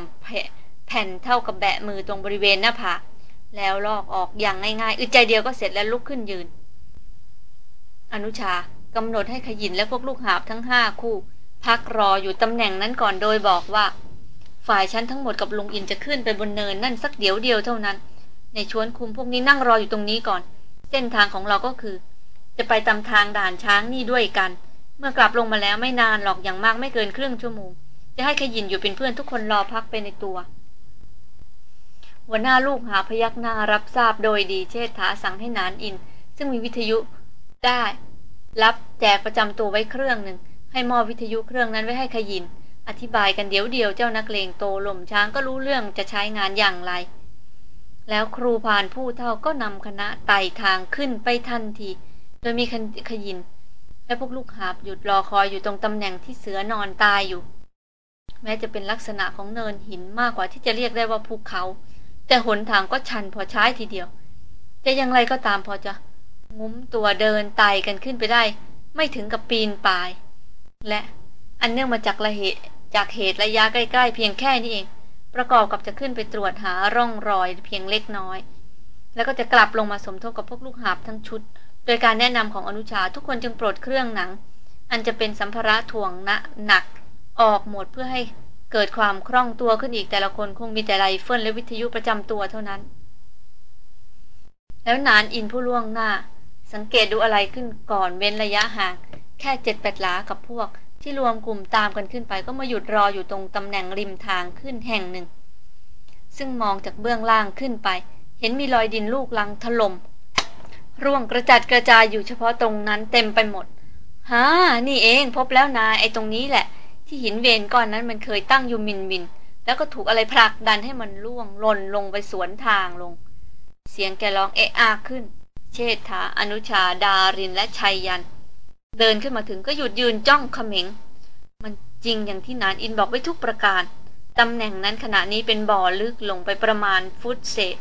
แผ่นเท่ากับแบะมือตรงบริเวณหน้าผากแล้วลอกออกอย่างง่ายๆ อึดใจเดียวก็เสร็จแล้วลุกขึ้นยืน อนุชากำหนดให้ขยินและพวกลูกหาบทั้งห้าคู่ พักรออยู่ตำแหน่งนั้นก่อนโดยบอกว่า ฝ่ายฉันทั้งหมดกับลุงอินจะขึ้นไปบนเนินนั่นสักเดี๋ยวเดียวเท่านั้น ในชวนคุมพวกนี้นั่งรออยู่ตรงนี้ก่อน เส้นทางของเราก็คือ จะไปตามทางด่านช้างนี่ด้วยกัน เมื่อกลับลงมาแล้วไม่นานหรอกอย่างมากไม่เกินครึ่งชั่วโมงจะให้ขยินอยู่เป็นเพื่อนทุกคนรอพักไปในตัวหัวหน้าลูกหาพยักหน้ารับทราบโดยดีเชษฐาสั่งให้นานอิน ซึ่งมีวิทยุ ได้ รับแจกประจำตัวไว้เครื่องหนึ่ง ให้มอวิทยุเครื่องนั้นไว้ให้ขยิน อธิบายกันเดี๋ยวเดียวเจ้านักเลงโตหล่มช้างก็รู้เรื่องจะใช้งานอย่างไร แล้วครูพานผู้เท่าก็นำคณะไต่ทางขึ้นไปทันที โดยมีขยิน และพวกลูกหาบหยุดรอคอยอยู่ตรงตำแหน่งที่เสือนอนตายอยู่ แม้จะเป็นลักษณะของเนินหินมากกว่าที่จะเรียกได้ว่าภูเขา แต่หนทางก็ชันพอใช้ทีเดียวจะอย่างไรก็ตามพอจะ งุ้มตัวเดินไต่กันขึ้นไปได้ ไม่ถึงกับปีนป่าย และอันเนื่องมาจากละเหตุจากเหตุระยะใกล้ ๆ เพียงแค่นี้เอง ประกอบกับจะขึ้นไปตรวจหาร่องรอยเพียงเล็กน้อย แล้วก็จะกลับลงมาสมทบกับพวกลูกหาบทั้งชุด โดยการแนะนำของอนุชาทุกคนจึงปลดเครื่องหนัง อันจะเป็นสัมภาระถ่วงนะหนักออกหมดเพื่อให้เกิดความคล่องตัวขึ้นอีกแต่ละคนคงมีแต่ไรเฟิลและวิทยุประจำตัวเท่านั้น แล้วนานอินผู้ล่วงหน้า สังเกตดูอะไรขึ้นก่อนเว้นระยะห่าง แค่เจ็ดแปดหลากับพวก ที่รวมกลุ่มตามกันขึ้นไปก็มาหยุดรออยู่ตรงตำแหน่งริมทางขึ้นแห่งหนึ่ง ซึ่งมองจากเบื้องล่างขึ้นไป เห็นมีรอยดินลูกลังถลม่มร่วงกระจัดกระจายอยู่เฉพาะตรงนั้นเต็มไปหมดฮ่านี่เองพบแล้วนาไอ้ตรงนี้แหละ ที่หินเวนก้อนนั้นมันเคยตั้งอยู่มินมิน แล้วก็ถูกอะไรผลักดันให้มันล่วงหล่นลงไปสวนทางลง เสียงแกร้องเอะอาขึ้น เชษฐาอนุชาดารินและชัยยัน เดินขึ้นมาถึงก็หยุดยืนจ้องเขม็ง มันจริงอย่างที่นานอินบอกไว้ทุกประการ ตำแหน่งนั้นขณะนี้เป็นบ่อลึกลงไปประมาณฟุตเศษ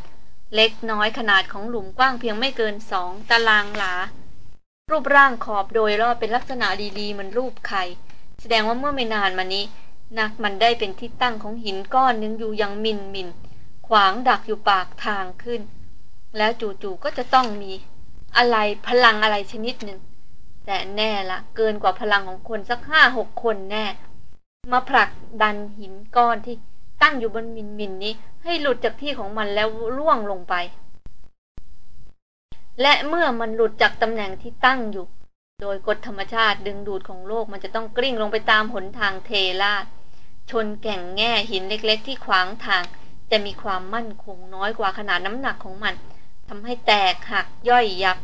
เล็กน้อยขนาดของหลุมกว้างเพียงไม่เกินสองตารางหลา รูปร่างขอบโดยรอบเป็นลักษณะลีๆเหมือนรูปไข่ แสดงว่าเมื่อไม่นานมานี้ นักมันได้เป็นที่ตั้งของหินก้อนนึงอยู่ยังมินมินขวางดักอยู่ปากทางขึ้น แล้วจู่ๆก็จะต้องมีอะไรพลังอะไรชนิดหนึ่ง แต่แน่ละเกินกว่าพลังของคนสักห้าหกคนแน่ มาผลักดันหินก้อนที่ตั้งอยู่บนมินมินนี้ให้หลุดจากที่ของมันแล้วล่วงลงไป และเมื่อมันหลุดจากตำแหน่งที่ตั้งอยู่ โดยกฎธรรมชาติดึงดูดของโลกมันจะต้องกลิ้งลงไปตามหนทางเทลาดชนแก่งแง่หินเล็กๆ ที่ขวางทาง จะมีความมั่นคงน้อยกว่าขนาดน้ำหนักของมัน ทำให้แตกหักย่อยยับ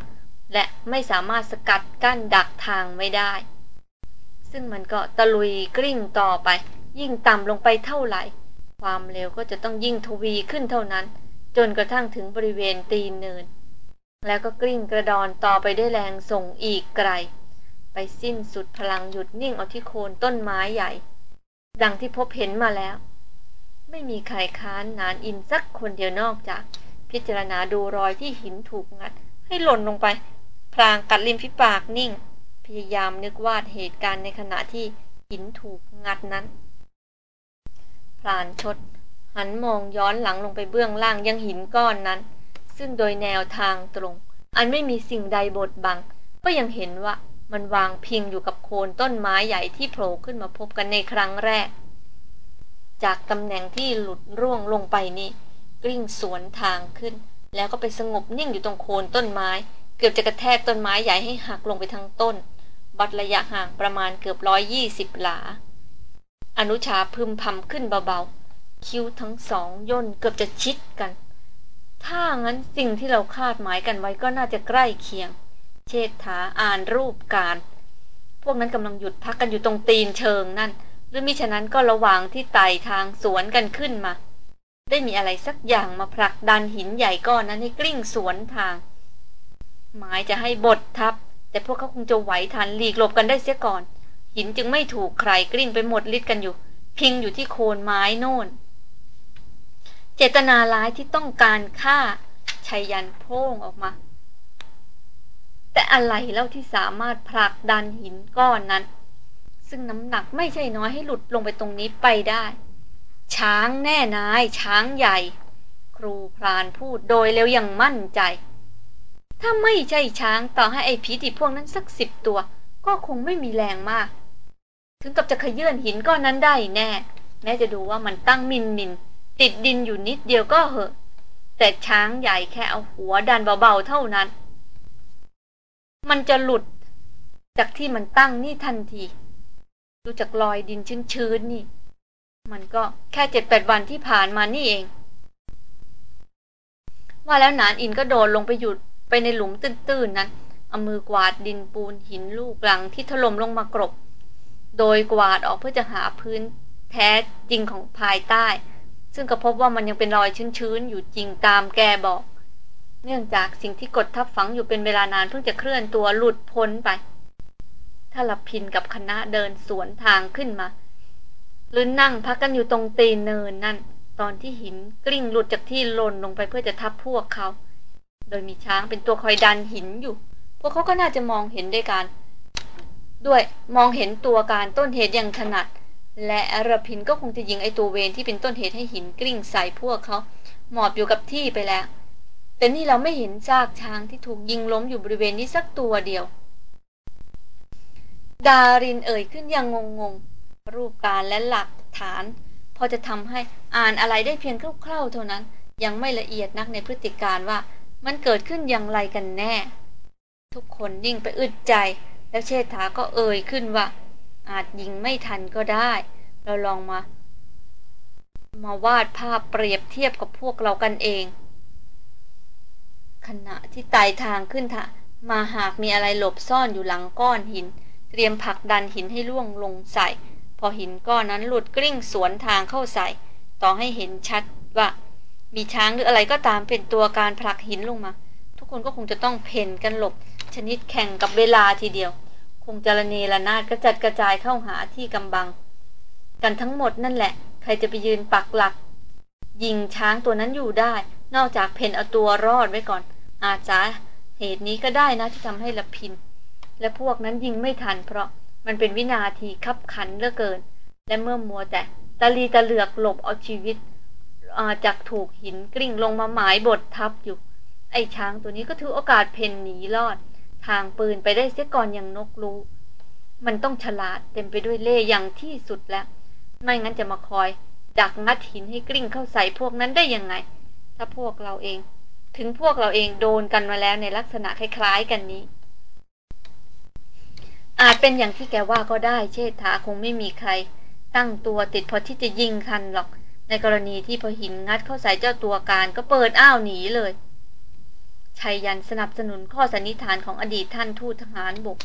และไม่สามารถสกัดกั้นดักทางไม่ได้ ซึ่งมันก็ตะลุยกลิ้งต่อไป ยิ่งต่ำลงไปเท่าไหร่ ความเร็วก็จะต้องยิ่งทวีขึ้นเท่านั้น จนกระทั่งถึงบริเวณตีนเนิน แล้วก็กลิ้งกระดอนต่อไปได้แรงส่งอีกไกล ไปสิ้นสุดพลังหยุดนิ่งเอาที่โคนต้นไม้ใหญ่ ดังที่พบเห็นมาแล้ว ไม่มีใครค้านนานอินสักคนเดียวนอกจาก พิจารณาดูรอยที่หินถูกงัด ให้หล่นลงไปพลางกัดริมฝีปากนิ่ง พยายามนึกวาดเหตุการณ์ในขณะที่หินถูกงัดนั้นพลานชด หันมองย้อนหลังลงไปเบื้องล่างยังหินก้อนนั้น ซึ่งโดยแนวทางตรง อันไม่มีสิ่งใดบดบัง ก็ยังเห็นว่ามันวางพิงอยู่กับโคนต้นไม้ใหญ่ที่โผล่ขึ้นมาพบกันในครั้งแรก จากตำแหน่งที่หลุดร่วงลงไปนี้ กลิ้งสวนทางขึ้น แล้วก็ไปสงบนิ่งอยู่ตรงโคนต้นไม้ เกือบจะกระแทกต้นไม้ใหญ่ให้หักลงไปทั้งต้น บัดระยะห่างประมาณเกือบร้อยยี่สิบหลา อนุชาพึมพำขึ้นเบาๆ คิ้วทั้งสองย่นเกือบจะชิดกัน ถ้างั้นสิ่งที่เราคาดหมายกันไว้ก็น่าจะใกล้เคียง เชษฐาอ่านรูปการ พวกนั้นกำลังหยุดพักกันอยู่ตรงตีนเชิงนั่น หรือมิฉะนั้นก็ระหว่างที่ไต่ทางสวนกันขึ้นมา ได้มีอะไรสักอย่างมาผลักดันหินใหญ่ก้อนนั้นให้กลิ้งสวนทาง หมายจะให้บดทับ แต่พวกเขาคงจะไหวทันหลีกหลบกันได้เสียก่อน หินจึงไม่ถูกใครกลิ้งไปหมดลิดกันอยู่ พิงอยู่ที่โคนไม้โน่น เจตนาร้ายที่ต้องการฆ่าชัยยันโพ่งออกมา แต่อะไรเล่าที่สามารถผลักดันหินก้อนนั้น ซึ่งน้ำหนักไม่ใช่น้อยให้หลุดลงไปตรงนี้ไปได้ ช้างแน่นาย ช้างใหญ่ ครูพรานพูดโดยเร็วอย่างมั่นใจ ถ้าไม่ใช่ช้างต่อให้ไอ้ผีที่พวกนั้นสักสิบตัว ก็คงไม่มีแรงมาก ถึงกับจะขยื่นหินก้อนนั้นได้แน่ แม้จะดูว่ามันตั้งมินมินติดดินอยู่นิดเดียวก็เหอะ แต่ช้างใหญ่แค่เอาหัวดันเบาๆเท่านั้น มันจะหลุด จากที่มันตั้งนี่ทันที ดูจากรอยดินชื้นๆนี่ มันก็แค่เจ็ดแปดวันที่ผ่านมานี่เอง ว่าแล้วนานอินก็โดดลงไปหยุดไปในหลุมตื้นๆนั้นเอามือกวาดดินปูนหินลูกหลังที่ถล่มลงมากรบ โดยกวาดออกเพื่อจะหาพื้นแท้จริงของภายใต้ ซึ่งก็พบว่ามันยังเป็นรอยชื้นๆ อยู่จริงตามแกบอก เนื่องจากสิ่งที่กดทับฝังอยู่เป็นเวลานานเพิ่งจะเคลื่อนตัวหลุดพ้นไป ถ้าลับพินกับคณะเดินสวนทางขึ้นมา หรือนั่งพักกันอยู่ตรงตีนเนินนั่น ตอนที่หินกลิ้งหลุดจากที่หล่นลงไปเพื่อจะทับพวกเขา โดยมีช้างเป็นตัวคอยดันหินอยู่ พวกเขาก็น่าจะมองเห็นด้วยกันด้วยมองเห็นตัวการต้นเหตุอย่างถนัด และอรพินก็คงจะยิงไอตัวเวนที่เป็นต้นเหตุให้หินกลิ้งใส่พวกเขา หมอบอยู่กับที่ไปแล้ว แต่นี่เราไม่เห็นซากช้างที่ถูกยิงล้มอยู่บริเวณนี้สักตัวเดียว ดารินเอ่ยขึ้นอย่างงง รูปการและหลักฐาน พอจะทำให้อ่านอะไรได้เพียงคร่าวๆเท่านั้น ยังไม่ละเอียดนักในพฤติการว่ามันเกิดขึ้นอย่างไรกันแน่ ทุกคนนิ่งไปอึดใจ แล้วเชษฐาก็เอ่ยขึ้นว่า อาจยิงไม่ทันก็ได้ เราลองมา มาวาดภาพเปรียบเทียบกับพวกเรากันเอง ขณะที่ไต่ทางขึ้นท่ามาหากมีอะไรหลบซ่อนอยู่หลังก้อนหิน เตรียมผลักดันหินให้ล่วงลงใส่ อหินก้อนนั้นหลุดกลิ้งสวนทางเข้าใส่ ต่อให้เห็นชัดว่า มีช้างหรืออะไรก็ตามเป็นตัวการผลักหินลงมา ทุกคนก็คงจะต้องเพ่นกันหลบ ชนิดแข่งกับเวลาทีเดียว คงจรเนระนาดกระจัดกระจายเข้าหาที่กำบัง กันทั้งหมดนั่นแหละ ใครจะไปยืนปักหลัก ยิงช้างตัวนั้นอยู่ได้ นอกจากเพนเอาตัวรอดไว้ก่อน อาจจะเหตุนี้ก็ได้นะที่ทำให้ละพิน และพวกนั้นยิงไม่ทันเพราะ มันเป็นวินาทีคับขันเหลือเกิน และเมื่อมัวแต่ตะลีตะเหลือกหลบเอาชีวิตจากถูกหินกลิ้งลงมาหมายบททับอยู่ ไอ้ช้างตัวนี้ก็ถือโอกาสเพนหนีรอด ทางปืนไปได้เสียก่อนอย่างนกรู้ มันต้องฉลาดเต็มไปด้วยเล่ห์อย่างที่สุดแล้ว ไม่งั้นจะมาคอยดักงัดหินให้กลิ้งเข้าใส่พวกนั้นได้ยังไง ถ้าพวกเราเอง ถึงพวกเราเองโดนกันมาแล้วในลักษณะคล้ายๆกันนี้ อาจเป็นอย่างที่แกว่าก็ได้ เชษฐาคงไม่มีใคร ตั้งตัวติดพอที่จะยิงคันหรอก ในกรณีที่พอหินงัดเข้าใส่เจ้าตัวการก็เปิดอ้าวหนีเลยชัยยันสนับสนุนข้อสันนิษฐานของอดีตท่านทูตทหารบก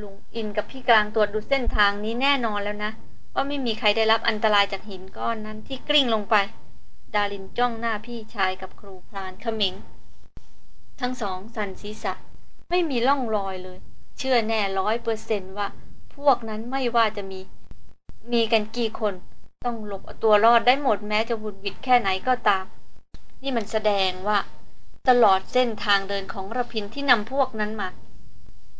ลุงอินกับพี่กลางตรวจดูเส้นทางนี้แน่นอนแล้วนะว่าไม่มีใครได้รับอันตรายจากหินก้อนนั้นที่กลิ้งลงไป ดารินจ้องหน้าพี่ชายกับครูพรานขมิง ทั้งสองสันศีษะ ไม่มีร่องรอยเลย เชื่อแน่ร้อยเปอร์เซนว่า พวกนั้นไม่ว่าจะมี มีกันกี่คน ต้องหลบตัวรอดได้หมดแม้จะบุดวิดแค่ไหนก็ตาม นี่มันแสดงว่า ตลอดเส้นทางเดินของระพินที่นำพวกนั้นมา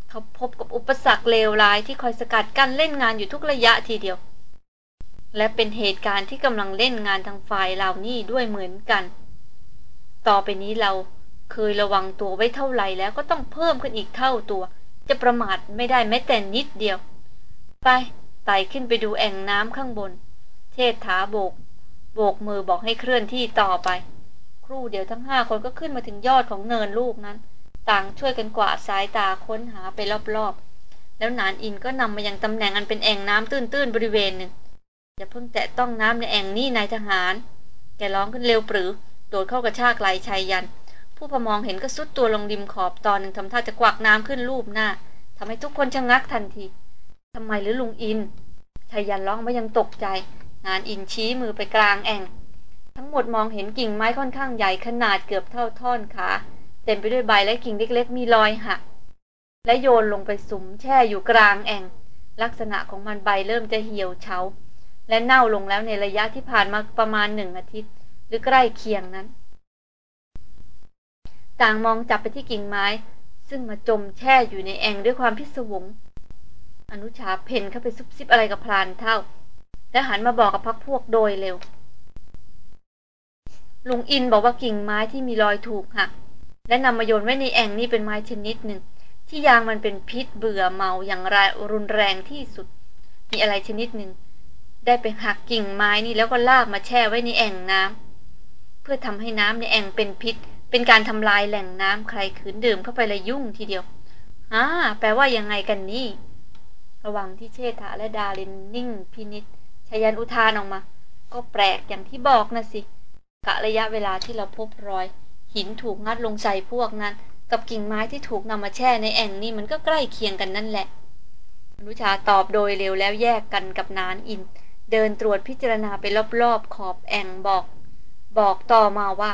เขาพบกับอุปสรรคเลวร้ายที่คอยสกัดกั้นเล่นงานอยู่ทุกระยะทีเดียว และเป็นเหตุการณ์ที่กำลังเล่นงานทางฝ่ายเรานี่ด้วยเหมือนกัน ต่อไปนี้เราเคยระวังตัวไว้เท่าไหร่แล้วก็ต้องเพิ่มขึ้นอีกเท่าตัว จะประมาทไม่ได้แม้แต่นิดเดียว ไปไต่ขึ้นไปดูแอ่งน้ำข้างบนเทศถาโบก โบกมือบอกให้เคลื่อนที่ต่อไป ครู่เดียวทั้งห้าคนก็ขึ้นมาถึงยอดของเนินลูกนั้น ต่างช่วยกันกวาดสายตาค้นหาไปรอบๆ แล้วนานอินก็นำมายังตำแหน่งอันเป็นแอ่งน้ำตื้นๆบริเวณหนึ่งอย่าเพิ่งแตะต้องน้ำในแอ่งนี้นายทหาร แกร้องขึ้นเร็วปรือโดดเข้ากระชากไหลชายยัน ผู้พมองเห็นก็สุดตัวลงริมขอบตอนหนึ่งทำท่าจะกวักน้ำขึ้นรูปหน้าทำให้ทุกคนชะงักทันทีทำไมหรือลุงอินชายันร้องไม่ยังตกใจนานอินชี้มือไปกลางแอ่ง ทั้งหมดมองเห็นกิ่งไม้ค่อนข้างใหญ่ขนาดเกือบเท่าท่อนขาเต็มไปด้วยใบและกิ่งเล็กๆ มีรอยหักและโยนลงไปสุมแช่อยู่กลางแอ่ง ลักษณะของมันใบเริ่มจะเหี่ยวเฉาและเน่าลงแล้วในระยะที่ผ่านมาประมาณหนึ่งอาทิตย์ หรือใกล้เคียงนั้น ต่างมองจับไปที่กิ่งไม้ ซึ่งมาจมแช่อยู่ในแอ่งด้วยความพิศวง อนุชาเพ่นเข้าไปซุบซิบอะไรกับพรานเท่า และหันมาบอกกับพักพวกโดยเร็ว ลุงอินบอกว่ากิ่งไม้ที่มีรอยถูกหักและนำมาโยนไว้ในแอ่งนี้เป็นไม้ชนิดหนึ่ง ที่ยางมันเป็นพิษเบื่อเมาอย่างรรุนแรงที่สุด มีอะไรชนิดหนึ่งได้ไปหักกิ่งไม้นี่แล้วก็ลากมาแช่ไว้ในแอ่งน้ำเพื่อทำให้น้ำในแอ่งเป็นพิษ เป็นการทำลายแหล่งน้ำใครขืนดื่มเข้าไปเลยยุ่งทีเดียวอ่าแปลว่ายังไงกันนี่ ระหว่างที่เชษฐาและดารินนิ่งพินิษชยันอุทานออกมา ก็แปลกอย่างที่บอกนะสิ กะระยะเวลาที่เราพบรอย หินถูกงัดลงใส่พวกนั้น กับกิ่งไม้ที่ถูกนำมาแช่ในแอ่งนี่มันก็ใกล้เคียงกันนั่นแหละอนุชาตอบโดยเร็วแล้วแยกกันกับนานอิน เดินตรวจพิจารณาไปรอบๆขอบแอ่งบอก บอกต่อมาว่า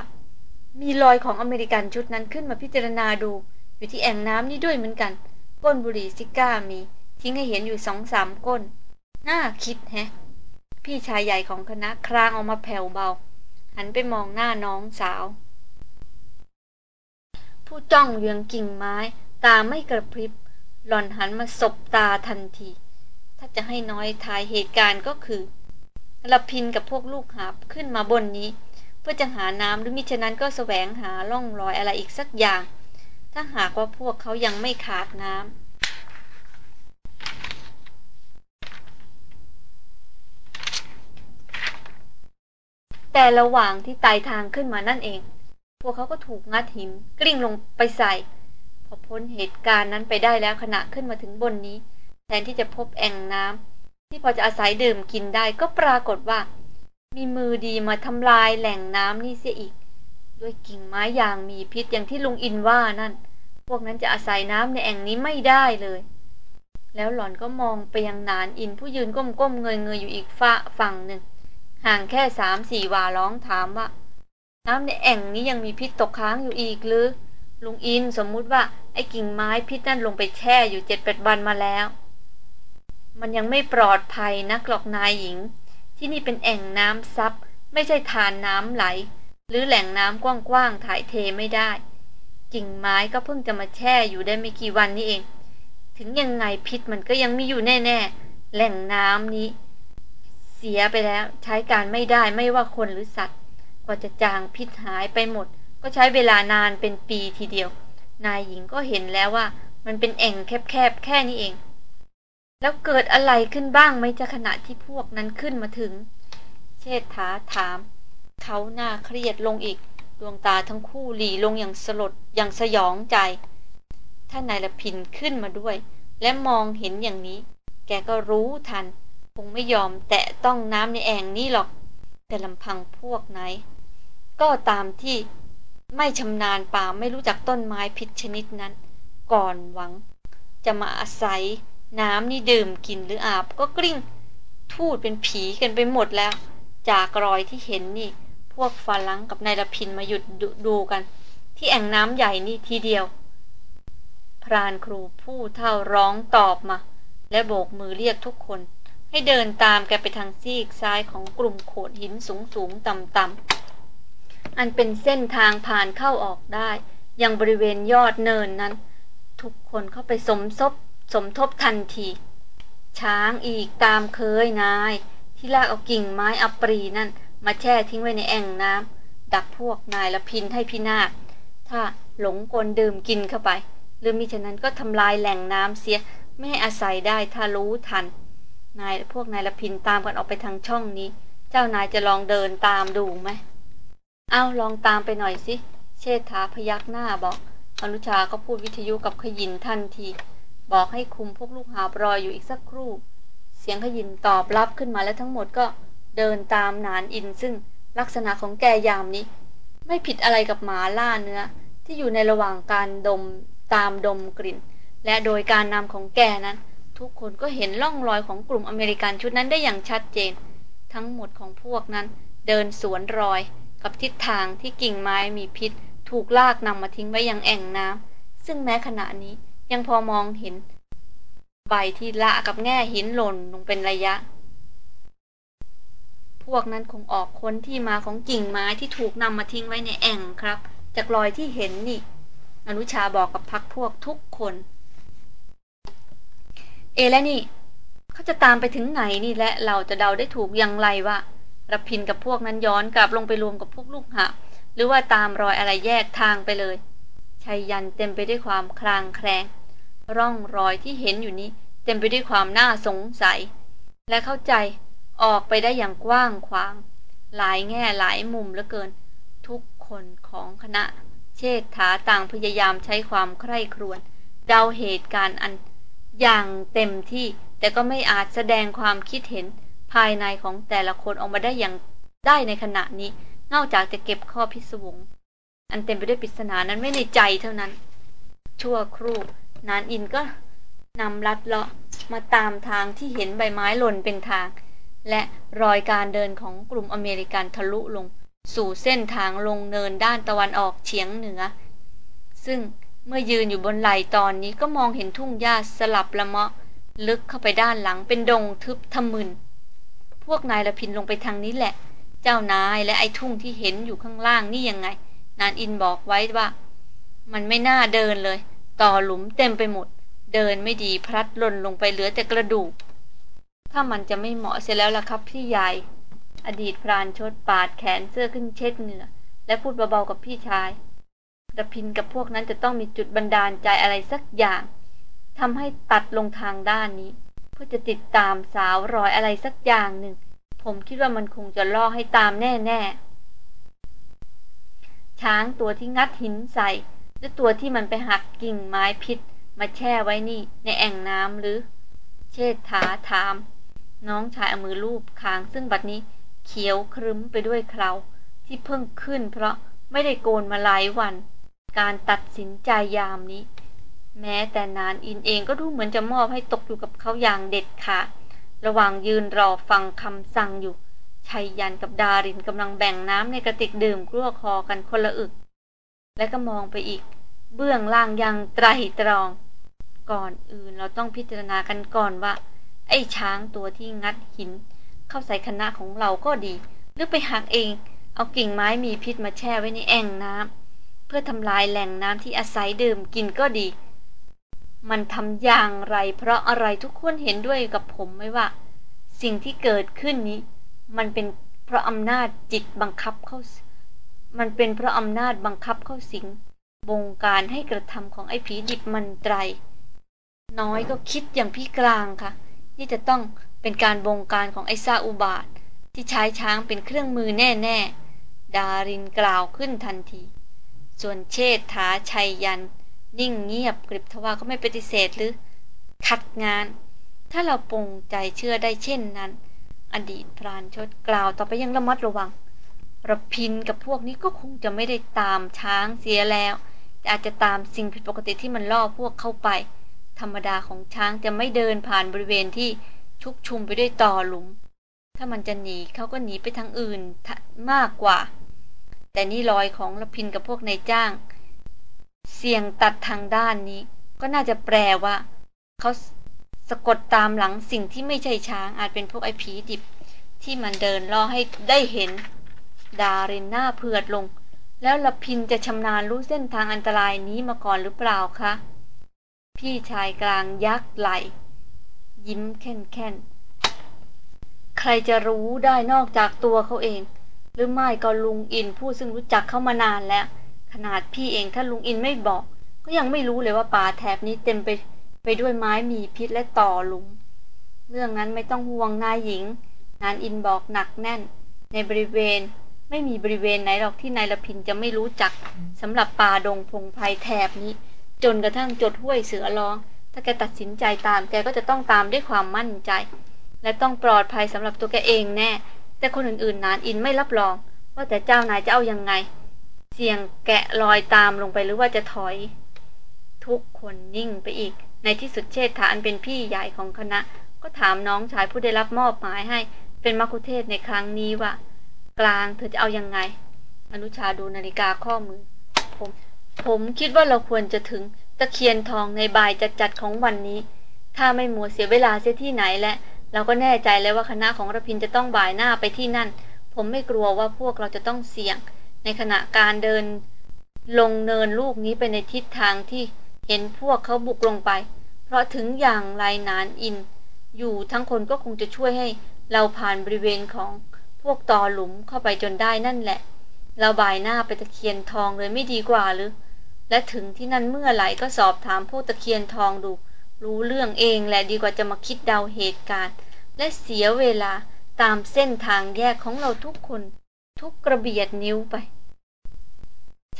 มีรอยของอเมริกันชุดนั้นขึ้นมาพิจารณาดู อยู่ที่แอ่งน้ำนี่ด้วยเหมือนกัน ก้นบุหรี่ซิก้ามี ทิ้งให้เห็นอยู่สองสามก้น น่าคิดแฮะ พี่ชายใหญ่ของคณะครางออกมาแผ่วเบา หันไปมองหน้าน้องสาว ผู้จ้องเยืองกิ่งไม้ ตาไม่กระพริบ หล่อนหันมาสบตาทันที ถ้าจะให้น้อยทายเหตุการณ์ก็คือลพินกับพวกลูกหาบขึ้นมาบนนี้ พื่อจะหาน้ำหรือมิฉะนั้นก็แสวงหาล่องรอยอะไรอีกสักอย่าง ถ้าหากว่าพวกเขายังไม่ขาดน้ำแต่ระหว่างที่ไต่ทางขึ้นมานั่นเอง พวกเขาก็ถูกงัดหินกลิ้งลงไปใส่ พอพ้นเหตุการณ์นั้นไปได้แล้วขณะขึ้นมาถึงบนนี้ แทนที่จะพบแอ่งน้ำที่พอจะอาศัยดื่มกินได้ก็ปรากฏว่า มีมือดีมาทำลายแหล่งน้ำนี่เสียอีก ด้วยกิ่งไม้อย่างมีพิษอย่างที่ลุงอินว่านั่น พวกนั้นจะอาศัยน้ำในแอ่งนี้ไม่ได้เลย แล้วหล่อนก็มองไปยังนานอินผู้ยืนก้มๆเงยๆอยู่อีกฝฝั่งหนึ่ง ห่างแค่สามสี่วาร้องถามว่า น้ำในแอ่งนี้ยังมีพิษตกค้างอยู่อีกหรือ ลุงอินสมมุติว่าไอ้กิ่งไม้พิษนั่นลงไปแช่อยู่เจ็ดแปดวันมาแล้ว มันยังไม่ปลอดภัยนักหรอกนายหญิง ที่นี่เป็นแอ่งน้ำซับไม่ใช่ทานน้ำไหล หรือแหล่งน้ำกว้างๆถ่ายเทไม่ได้ กิ่งไม้ก็เพิ่งจะมาแช่อยู่ได้ไม่กี่วันนี้เอง ถึงยังไงพิษมันก็ยังมีอยู่แน่ๆ แหล่งน้ำนี้ เสียไปแล้วใช้การไม่ได้ไม่ว่าคนหรือสัตว์ กว่าจะจางพิษหายไปหมด ก็ใช้เวลานานเป็นปีทีเดียว นายหญิงก็เห็นแล้วว่า มันเป็นแอ่งแคบๆแค่นี้เอง แล้วเกิดอะไรขึ้นบ้างไหมจะขณะที่พวกนั้นขึ้นมาถึง เชษฐาถาม เขาหน้าเครียดลงอีก ดวงตาทั้งคู่หลีลงอย่างสลดอย่างสยองใจ ถ้านายละพินขึ้นมาด้วย และมองเห็นอย่างนี้ แกก็รู้ทัน คงไม่ยอมแตะต้องน้ำในแอ่งนี้หรอก แต่ลำพังพวกไหน ก็ตามที่ไม่ชำนาญป่าไม่รู้จักต้นไม้พิษชนิดนั้น ก่อนหวัง จะมาอาศัย น้ำนี่ดื่มกินหรืออาบก็กลิ้ง ทูดเป็นผีกันไปหมดแล้ว จากรอยที่เห็นนี่ พวกฝรั่งกับนายละพินมาหยุดดดูกัน ที่แอ่งน้ำใหญ่นี่ทีเดียว พรานครูผู้เท่าร้องตอบมา และโบกมือเรียกทุกคน ให้เดินตามแกไปทางซีกซ้ายของกลุ่มโขดหินสูงสูงต่ำต่ำอันเป็นเส้นทางผ่านเข้าออกได้ยังบริเวณยอดเนินนั้น ทุกคนเข้าไปสมทบ สมทบทันที ช้างอีกตามเคยนาย ที่ลากเอากิ่งไม้อัปรีนั่น มาแช่ทิ้งไว้ในแอ่งน้ำดักพวกนายละพินให้พินาศถ้าหลงกลดื่มกินเข้าไป หรือมิฉะนั้นก็ทำลายแหล่งน้ำเสียไม่ให้อาศัยได้ถ้ารู้ทัน นายพวกนายละพินตามกันออกไปทางช่องนี้ เจ้านายจะลองเดินตามดูไหมเอาลองตามไปหน่อยสิ เชษฐาพยักหน้าบอก อนุชาก็พูดวิทยุกับขยินทันที บอกให้คุมพวกลูกหาบรอยอยู่อีกสักครู่ เสียงขยินตอบรับขึ้นมาแล้วทั้งหมดก็เดินตามนานอินซึ่งลักษณะของแกยามนี้ ไม่ผิดอะไรกับหมาล่าเนื้อ ที่อยู่ในระหว่างการดมตามดมกลิ่น และโดยการนำของแกนั้น ทุกคนก็เห็นล่องรอยของกลุ่มอเมริกันชุดนั้นได้อย่างชัดเจน ทั้งหมดของพวกนั้นเดินสวนรอยกับทิศทางที่กิ่งไม้มีพิษ ถูกลากนำมาทิ้งไว้ยังแอ่งน้ำซึ่งแม้ขณะนี้ ยังพอมองเห็น ใบที่ละกับแง่หินหล่นลงเป็นระยะ พวกนั้นคงออกค้นที่มาของกิ่งไม้ที่ถูกนำมาทิ้งไว้ในแอ่งครับ จากรอยที่เห็นนี่ อนุชาบอกกับพักพวกทุกคน เอและนี่เขาจะตามไปถึงไหนนี่และเราจะเดาได้ถูกอย่างไรวะระพินกับพวกนั้นย้อนกลับลงไปรวมกับพวกลูกหะหรือว่าตามรอยอะไรแยกทางไปเลย ชัยยันเต็มไปด้วยความคลางแคลง ร่องรอยที่เห็นอยู่นี้เต็มไปด้วยความน่าสงสัย และเข้าใจออกไปได้อย่างกว้างขวาง หลายแง่หลายมุมเหลือเกิน ทุกคนของคณะ เชษฐาต่างพยายามใช้ความใคร่ครวญเดาเหตุการณ์อันอย่างเต็มที่แต่ก็ไม่อาจแสดงความคิดเห็นภายในของแต่ละคนออกมาได้อย่างได้ในขณะนี้ นอกจากจะเก็บข้อพิศวง อันเต็มไปด้วยปริศนานั้นไม่ในใจเท่านั้น ชั่วครู่ นานอินก็นำลัดเลาะมาตามทางที่เห็นใบไม้หล่นเป็นทาง และรอยการเดินของกลุ่มอเมริกันทะลุลง สู่เส้นทางลงเนินด้านตะวันออกเฉียงเหนือ ซึ่งเมื่อยืนอยู่บนไหล่ตอนนี้ก็มองเห็นทุ่งหญ้าสลับละเมาะ ลึกเข้าไปด้านหลังเป็นดงทึบทะมึน พวกนายละพินลงไปทางนี้แหละ เจ้านายและไอ้ทุ่งที่เห็นอยู่ข้างล่างนี่ยังไง นานอินบอกไว้ว่า มันไม่น่าเดินเลย ต่อหลุมเต็มไปหมด เดินไม่ดีพลัดหล่นลงไปเหลือแต่กระดูก ถ้ามันจะไม่เหมาะเสียแล้วล่ะครับพี่ใหญ่ อดีตพรานชดปาดแขนเสื้อขึ้นเช็ดเหงื่อ และพูดเบาๆกับพี่ชายระพินกับพวกนั้นจะต้องมีจุดบันดาลใจอะไรสักอย่างทำให้ตัดลงทางด้านนี้ เพื่อจะติดตามสาวรอยอะไรสักอย่างหนึ่ง ผมคิดว่ามันคงจะล่อให้ตามแน่ๆ ช้างตัวที่งัดหินใส่หรือตัวที่มันไปหักกิ่งไม้พิษ มาแช่ไว้นี่ในแอ่งน้ำหรือ เชษฐาถาม น้องชายเอามือลูบคางซึ่งบัดนี้เขียวครึ้มไปด้วยเคราที่เพิ่งขึ้นเพราะไม่ได้โกนมาหลายวัน การตัดสินใจยามนี้ แม้แต่นานอินเองก็ดูเหมือนจะมอบให้ตกอยู่กับเขาอย่างเด็ดขาดระหว่างยืนรอฟังคำสั่งอยู่ ชัยยันกับดารินกำลังแบ่งน้ำในกระติกดื่มกลั้วคอกันคนละอึก และก็มองไปอีก เบื้องล่างยังไตรตรอง ก่อนอื่นเราต้องพิจารณากันก่อนว่า ไอ้ช้างตัวที่งัดหิน เข้าใส่คณะของเราก็ดี หรือไปหักเอง เอากิ่งไม้มีพิษมาแช่ไว้ในแอ่งน้ำเพื่อทำลายแหล่งน้ำที่อาศัยดื่มกินก็ดี มันทำอย่างไร เพราะอะไรทุกคนเห็นด้วยกับผมไหมว่า สิ่งที่เกิดขึ้นนี้ มันเป็นเพราะอำนาจจิตบังคับเข้า มันเป็นเพราะอำนาจบังคับเข้าสิง บงการให้กระทำของไอ้ผีดิบมันไตร น้อยก็คิดอย่างพี่กลางค่ะ นี่จะต้องเป็นการบงการของไอ้ซาอุบาท ที่ใช้ช้างเป็นเครื่องมือแน่ๆ ดารินกล่าวขึ้นทันที ส่วนเชษฐาชัยยัน นิ่งเงียบกริบทว่าก็ไม่ปฏิเสธหรือ ขัดงาน ถ้าเราปรงใจเชื่อได้เช่นนั้น อดีตพรานชดกล่าวต่อไปยังระมัดระวังระพินกับพวกนี้ก็คงจะไม่ได้ตามช้างเสียแล้ว อาจจะตามสิ่งผิดปกติที่มันล่อพวกเข้าไป ธรรมดาของช้างจะไม่เดินผ่านบริเวณที่ชุกชุมไปด้วยต่อหลุม ถ้ามันจะหนีเขาก็หนีไปทางอื่นมากกว่า แต่นี่รอยของระพินกับพวกนายจ้าง เสี่ยงตัดทางด้านนี้ ก็น่าจะแปลว่าเขา สะกดตามหลังสิ่งที่ไม่ใช่ช้างอาจเป็นพวกไอ้ผีดิบ ที่มันเดินล่อให้ได้เห็น ดารินหน้าเผือดลง แล้วละพินจะชำนาญรู้เส้นทางอันตรายนี้มาก่อนหรือเปล่าคะ พี่ชายกลางยักไหล ยิ้มแค่นแค่นใครจะรู้ได้นอกจากตัวเขาเอง หรือไม่ก็ลุงอินผู้ซึ่งรู้จักเขามานานแล้ว ขนาดพี่เองถ้าลุงอินไม่บอก ก็ยังไม่รู้เลยว่าป่าแถบนี้เต็มไป ไปด้วยไม้มีพิษและต่อหลุม เรื่องนั้นไม่ต้องห่วงนายหญิง นานอินบอกหนักแน่น ในบริเวณไม่มีบริเวณไหนหรอกที่นายละพินจะไม่รู้จักสำหรับป่าดงพงไพแถบนี้ จนกระทั่งจดห้วยเสือร้อง ถ้าแกตัดสินใจตามแกก็จะต้องตามด้วยความมั่นใจ และต้องปลอดภัยสำหรับตัวแกเองแน่ แต่คนอื่นๆนานอินไม่รับรอง ว่าแต่เจ้านายจะเอาอยัางไง เสี่ยงแกะลอยตามลงไปหรือว่าจะถอย ทุกคนนิ่งไปอีก ในที่สุดเชษฐาอันเป็นพี่ใหญ่ของคณะ ก็ถามน้องชายผู้ได้รับมอบหมายให้ เป็นมัคุเทศในครั้งนี้ว่า กลางเธอจะเอายังไง อนุชาดูนาฬิกาข้อมือ ผม ผมคิดว่าเราควรจะถึงตะเคียนทองในบ่ายจัดๆของวันนี้ ถ้าไม่มัวเสียเวลาเสียที่ไหนและ เราก็แน่ใจแล้วว่าคณะของระพินจะต้องบ่ายหน้าไปที่นั่น ผมไม่กลัวว่าพวกเราจะต้องเสี่ยง ในขณะการเดิน ลงเนินลูกนี้ไปในทิศทางที่เห็นพวกเขาบุกลงไป เพราะถึงอย่างไรนานอิน อยู่ทั้งคนก็คงจะช่วยให้เราผ่านบริเวณของพวกต่อหลุมเข้าไปจนได้นั่นแหละ เราบายหน้าไปตะเคียนทองเลยไม่ดีกว่าหรือ และถึงที่นั่นเมื่อไหร่ก็สอบถามผู้ตะเคียนทองดู รู้เรื่องเองแหละดีกว่าจะมาคิดเดาเหตุการณ์ และเสียเวลาตามเส้นทางแยกของเราทุกคน ทุกกระเบียดนิ้วไป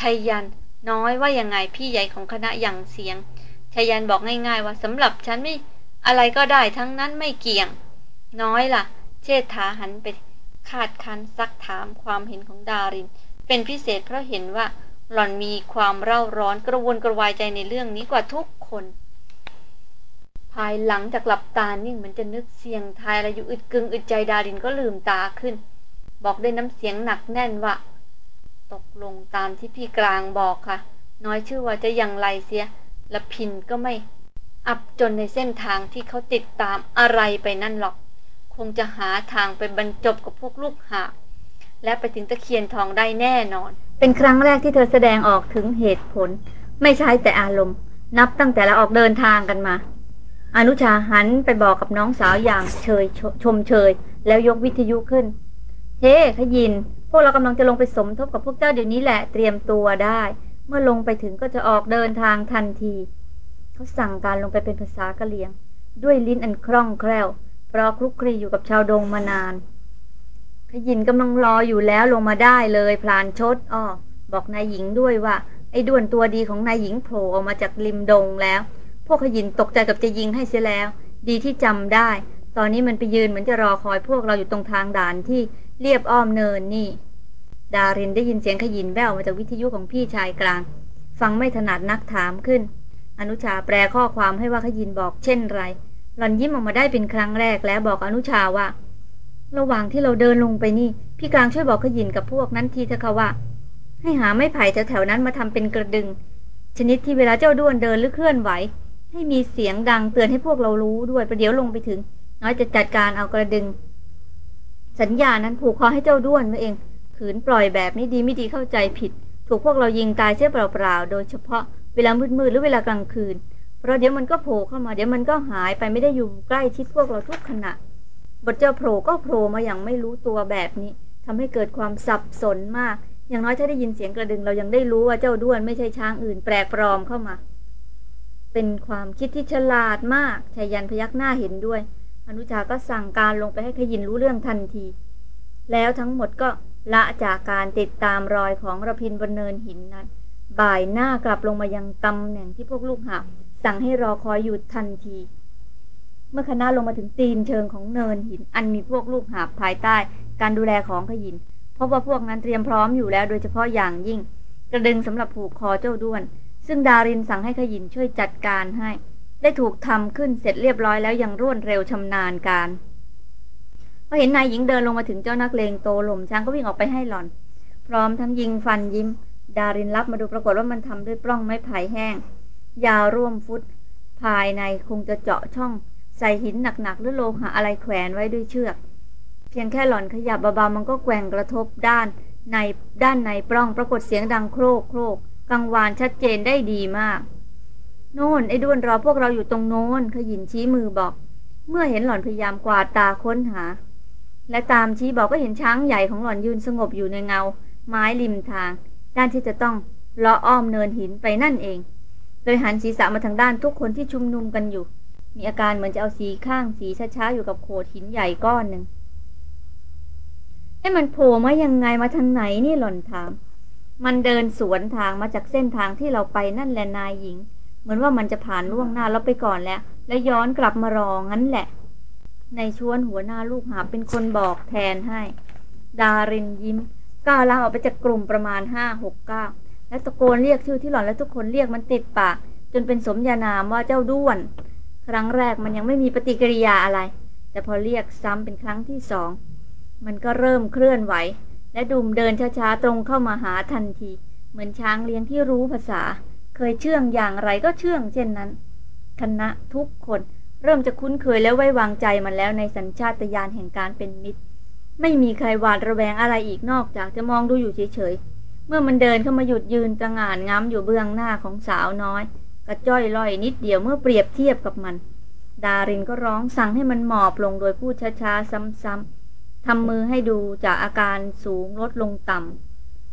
ชัยยันน้อยว่ายังไงพี่ใหญ่ของคณะอย่างเสียง ชัยยันบอกง่ายๆว่าสำหรับฉันไม่อะไรก็ได้ทั้งนั้นไม่เกี่ยง น้อยล่ะ เชษฐาหันไปคาดคันซักถามความเห็นของดาริน เป็นพิเศษเพราะเห็นว่าหล่อนมีความเร่าร้อนกระวนกระวายใจในเรื่องนี้กว่าทุกคน ภายหลังจากหลับตานิ่งมือนจะนึกเสียงทายอะไรอยู่อึดกึงอึดใจดารินก็ลืมตาขึ้น บอกด้วยน้ำเสียงหนักแน่นว่า ตกลงตามที่พี่กลางบอกค่ะ น้อยชื่อว่าจะยังไรเสีย ละพินก็ไม่ อับจนในเส้นทางที่เขาติดตามอะไรไปนั่นหรอก คงจะหาทางไปบรรจบกับพวกลูกหาและไปถึงตะเคียนทองได้แน่นอน เป็นครั้งแรกที่เธอแสดงออกถึงเหตุผล ไม่ใช่แต่อารมณ์ นับตั้งแต่ละออกเดินทางกันมา อนุชาหันไปบอกกับน้องสาวอย่างเชยชชมเชย แล้วยกวิทยุขึ้น เฮ้ขยิน พวกเรากำลังจะลงไปสมทบกับพวกเจ้าเดี๋ยวนี้แหละเตรียมตัวได้ เมื่อลงไปถึงก็จะออกเดินทางทันที เขาสั่งการลงไปเป็นภาษากะเหรี่ยง ด้วยลิ้นอันคล่องแคล่ว เพราะคลุกคลีอยู่กับชาวดงมานาน ขยินกำลังรออยู่แล้วลงมาได้เลยพลานชดอ้อบอกนายหญิงด้วยว่า ไอ้ด้วนตัวดีของนายหญิงโผล่ออกมาจากริมดงแล้ว พวกขยินตกใจกับจะยิงให้เสียแล้ว ดีที่จำได้ ตอนนี้มันไปยืนเหมือนจะรอคอยพวกเราอยู่ตรงทางด่านที่เรียบอ้อมเนินนี่ ดารินได้ยินเสียงขยินแววมาจากวิทยุของพี่ชายกลาง ฟังไม่ถนัดนักถามขึ้น อนุชาแปลข้อความให้ว่าขยินบอกเช่นไร หล่อนยิ้มออกมาได้เป็นครั้งแรกแล้วบอกอนุชาว่า ระหว่างที่เราเดินลงไปนี่ พี่กลางช่วยบอกขยินกับพวกนั้นทีเถอะค่ะว่า ให้หาไม้ไผ่แถวๆนั้นมาทำเป็นกระดึง ชนิดที่เวลาเจ้าด้วนเดินหรือเคลื่อนไหว ให้มีเสียงดังเตือนให้พวกเรารู้ด้วยประเดี๋ยวลงไปถึง น้อยจะจัดการเอากระดึง สัญญานั้นผูกคอให้เจ้าด้วนมาเอง ขืนปล่อยแบบนี้ดีไม่ดีเข้าใจผิด ถูกพวกเรายิงตายเสียเปล่าๆ โดยเฉพาะเวลามืดๆหรือเวลากลางคืน เพราะเดี๋ยวมันก็โผล่เข้ามา เดี๋ยวมันก็หายไปไม่ได้อยู่ใกล้ชิดพวกเราทุกขณะ บทเจ้าโผล่ก็โผล่มาอย่างไม่รู้ตัวแบบนี้ทำให้เกิดความสับสนมาก อย่างน้อยถ้าได้ยินเสียงกระดึงเรายังได้รู้ว่าเจ้าด้วนไม่ใช่ช้างอื่นแปลกปลอมเข้ามา เป็นความคิดที่ฉลาดมากชายันพยักหน้าเห็นด้วย อนุชาก็สั่งการลงไปให้ขยินรู้เรื่องทันที แล้วทั้งหมดก็ ละจากการติดตามรอยของระพินบนเนินหินนั้น บ่ายหน้ากลับลงมายังตำแหน่งที่พวกลูกหาบสั่งให้รอคอยอยู่ทันที เมื่อคณะลงมาถึงตีนเชิงของเนินหิน อันมีพวกลูกหาบภายใต้ การดูแลของขยินพบว่าพวกนั้นเตรียมพร้อมอยู่แล้วโดยเฉพาะอย่างยิ่ง กระดึงสำหรับผูกคอเจ้าด้วน ซึ่งดารินสั่งให้ขยินช่วยจัดการให้ ได้ถูกทำขึ้นเสร็จเรียบร้อยแล้วอย่างรวดเร็วชำนาญการ พอเห็นนายหญิงเดินลงมาถึงเจ้านักเลงโตหล่มช้างก็วิ่งออกไปให้หล่อน พร้อมทั้งยิงฟันยิ้ม ดารินรับมาดูปรากฏว่ามันทำด้วยปล้องไม้ไผ่แห้ง ยาวร่วมฟุต ภายในคงจะเจาะช่อง ใส่หินหนักๆหรือโลหะอะไรแขวนไว้ด้วยเชือก เพียงแค่หล่อนขยับเบาๆมันก็แกว่งกระทบด้านในด้านในปล้องปรากฏเสียงดังโครกโครกกังวานชัดเจนได้ดีมาก โน่นไอ้ด้วนรอพวกเราอยู่ตรงโน้นขยินชี้มือบอก เมื่อเห็นหล่อนพยายามกวาดตาค้นหา และตามชี้บอกก็เห็นช้างใหญ่ของหล่อนยืนสงบอยู่ในเงา ไม้ริมทาง ด้านที่จะต้องเลาะอ้อมเนินหินไปนั่นเอง โดยหันศีรษะมาทางด้านทุกคนที่ชุมนุมกันอยู่ มีอาการเหมือนจะเอาสีข้างสีช้าๆอยู่กับโขดหินใหญ่ก้อนหนึ่งไอ้มันโผล่มายังไงมาทางไหนนี่หล่อนถาม มันเดินสวนทางมาจากเส้นทางที่เราไปนั่นแหละนายหญิง เหมือนว่ามันจะผ่านล่วงหน้าเราไปก่อนแล้ว แล้วย้อนกลับมารองั้นแหละ ในชวนหัวหน้าลูกหาเป็นคนบอกแทนให้ ดารินยิ้มก้าวล่าออกไปจากกลุ่มประมาณห้าหกเก้าและตะโกนเรียกชื่อที่หล่อนและทุกคนเรียกมันติดปาก จนเป็นสมญานามว่าเจ้าด้วน ครั้งแรกมันยังไม่มีปฏิกิริยาอะไร แต่พอเรียกซ้ำเป็นครั้งที่สอง มันก็เริ่มเคลื่อนไหว และดุมเดินช้าๆตรงเข้ามาหาทันที เหมือนช้างเลี้ยงที่รู้ภาษา เคยเชื่องอย่างไรก็เชื่องเช่นนั้น คณะทุกคน เริ่มจะคุ้นเคยและไว้วางใจมันแล้วในสัญชาตญาณแห่งการเป็นมิตร ไม่มีใครหวาดระแวงอะไรอีกนอกจากจะมองดูอยู่เฉยๆ เมื่อมันเดินเข้ามาหยุดยืนตะงานง้ำอยู่เบื้องหน้าของสาวน้อย กระจ้อยลอยนิดเดียวเมื่อเปรียบเทียบกับมัน ดารินก็ร้องสั่งให้มันหมอบลงโดยพูดช้าๆ ซ้ำๆทำมือให้ดูจากอาการสูงลดลงต่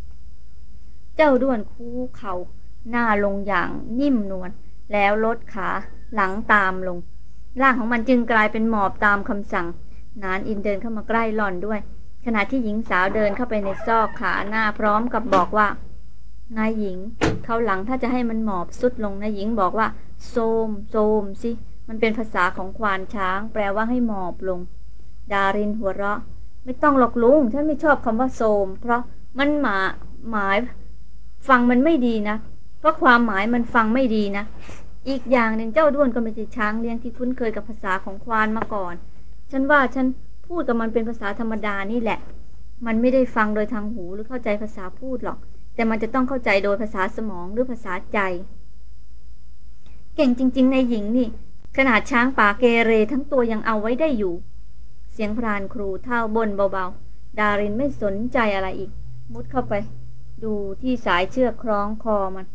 ำเจ้าด้วนคู่เขา่าหน้าลงอย่างนิ่มนวลแล้วลดขาหลังตามลง ร่างของมันจึงกลายเป็นหมอบตามคำสั่ง นานอินเดินเข้ามาใกล้หล่อนด้วย ขณะที่หญิงสาวเดินเข้าไปในซอกขาหน้าพร้อมกับบอกว่านายหญิงเขาหลังถ้าจะให้มันหมอบสุดลงนายหญิงบอกว่า โซมโซมสิ มันเป็นภาษาของควานช้าง แปลว่าให้หมอบลง ดารินหัวเราะ ไม่ต้องหลอกลุงฉันไม่ชอบคำว่าโซม เพราะมันหมาหมาย ฟังมันไม่ดีนะ เพราะความหมายมันฟังไม่ดีนะ อีกอย่างหนึ่งเจ้าด้วนก็ไม่ใช่ช้างเลี้ยงที่คุ้นเคยกับภาษาของควานมาก่อน ฉันว่าฉันพูดกับมันเป็นภาษาธรรมดานี่แหละ มันไม่ได้ฟังโดยทางหูหรือเข้าใจภาษาพูดหรอก แต่มันจะต้องเข้าใจโดยภาษาสมองหรือภาษาใจ เก่งจริง ๆ ในหญิงนี่ ขนาดช้างป่าเกเรทั้งตัวยังเอาไว้ได้อยู่ เสียงพรานครูเท่าบนเบาๆ ดารินไม่สนใจอะไรอีก มุดเข้าไป ดูที่สายเชือกคล้องคอมัน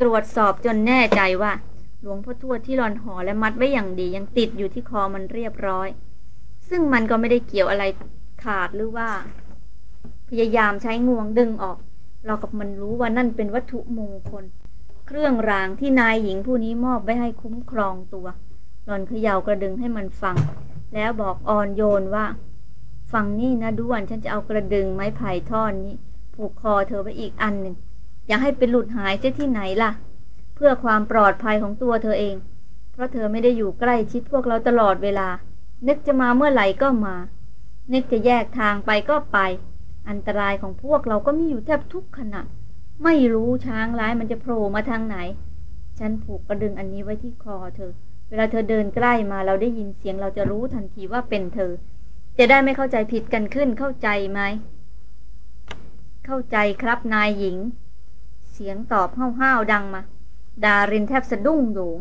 ตรวจสอบจนแน่ใจว่า ลวงพ่อทวดที่รอนห่อและมัดไว้อย่างดียังติดอยู่ที่คอมันเรียบร้อย ซึ่งมันก็ไม่ได้เกี่ยวอะไรขาดหรือว่า พยายามใช้งวงดึงออกเรากับมันรู้ว่านั่นเป็นวัตถุมงคล เครื่องรางที่นายหญิงผู้นี้มอบไว้ให้คุ้มครองตัวหลอนเขย่ากระดึงให้มันฟัง แล้วบอกอ่อนโยนว่า ฟังนี่นะด้วนฉันจะเอากระดึงไม้ไผ่ท่อนนี้ ผูกคอเธอไว้อีกอันหนึ่งอย่าให้เป็นหลุดหายเสียที่ไหนล่ะ เพื่อความปลอดภัยของตัวเธอเอง เพราะเธอไม่ได้อยู่ใกล้ชิดพวกเราตลอดเวลา นึกจะมาเมื่อไหร่ก็มา นึกจะแยกทางไปก็ไป อันตรายของพวกเราก็มีอยู่แทบทุกขณะ ไม่รู้ช้างร้ายมันจะโผล่มาทางไหน ฉันผูกกระดึงอันนี้ไว้ที่คอเธอ เวลาเธอเดินใกล้มาเราได้ยินเสียงเราจะรู้ทันทีว่าเป็นเธอ จะได้ไม่เข้าใจผิดกันขึ้นเข้าใจไหม เข้าใจครับนายหญิง เสียงตอบห้าวๆดังมา ดารินแทบสะดุ้งโยง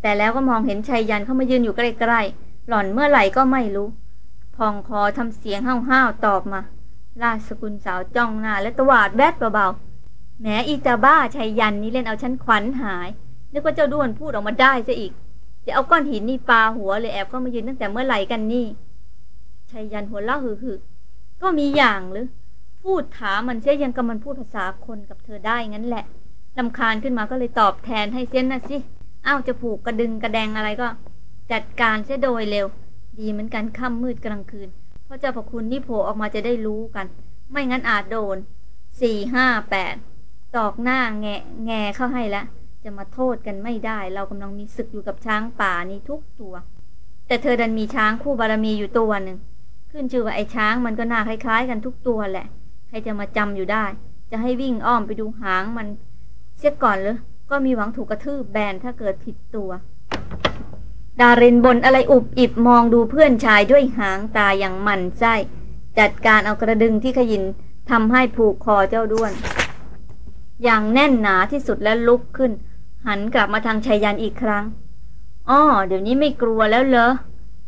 แต่แล้วก็มองเห็นชายยันเข้ามายืนอยู่ใกล้ๆ หล่อนเมื่อไหร่ก็ไม่รู้ พองคอทำเสียงห้าวๆ ตอบมา ราชสกุลสาวจ้องหน้าและตวาดแวดเบาๆ แม้อีตาบ้าชายยันนี้เล่นเอาฉันขวัญหาย นึกว่าเจ้าด้วนพูดออกมาได้ซะอีก จะเอาก้อนหินนี่ปาหัวเลยแอบเข้ามายืนตั้งแต่เมื่อไหร่กันนี่ชายยันหัวเล่าหือๆก็มีอย่างหรือ พูดถามมันเสียยังกับมันพูดภาษาคนกับเธอได้งั้นแหละ ลำคาญขึ้นมาก็เลยตอบแทนให้เส้นนะสิอ้าวจะผูกกระดึงกระแดงอะไรก็ จัดการเสียโดยเร็ว ดีเหมือนกันค่ำมืดกลางคืนพราะเจ้าพระคุณนี่โผล่ออกมาจะได้รู้กัน ไม่งั้นอาจโดนสี่ห้าแปดตอกหน้าแงแงเข้าให้แล้วจะมาโทษกันไม่ได้ เรากำลังมีศึกอยู่กับช้างป่านี้ทุกตัว แต่เธอดันมีช้างคู่บารมีอยู่ตัวหนึ่งขึ้นชื่อว่าไอ้ช้างมันก็น่าคล้ายๆ กันทุกตัวแหละ ใครจะมาจำอยู่ได้ จะให้วิ่งอ้อมไปดูหางมัน เสียก่อนเลยก็มีหวังถูกกระทืบแบนถ้าเกิดผิดตัว ดารินบนอะไรอุบอิบมองดูเพื่อนชายด้วยหางตาอย่างมันไส้จัดการเอากระดึงที่ขยินทำให้ผูกคอเจ้าด้วน อย่างแน่นหนาที่สุดและลุกขึ้น หันกลับมาทางชายยันอีกครั้งอ้อเดี๋ยวนี้ไม่กลัวแล้วเหรอ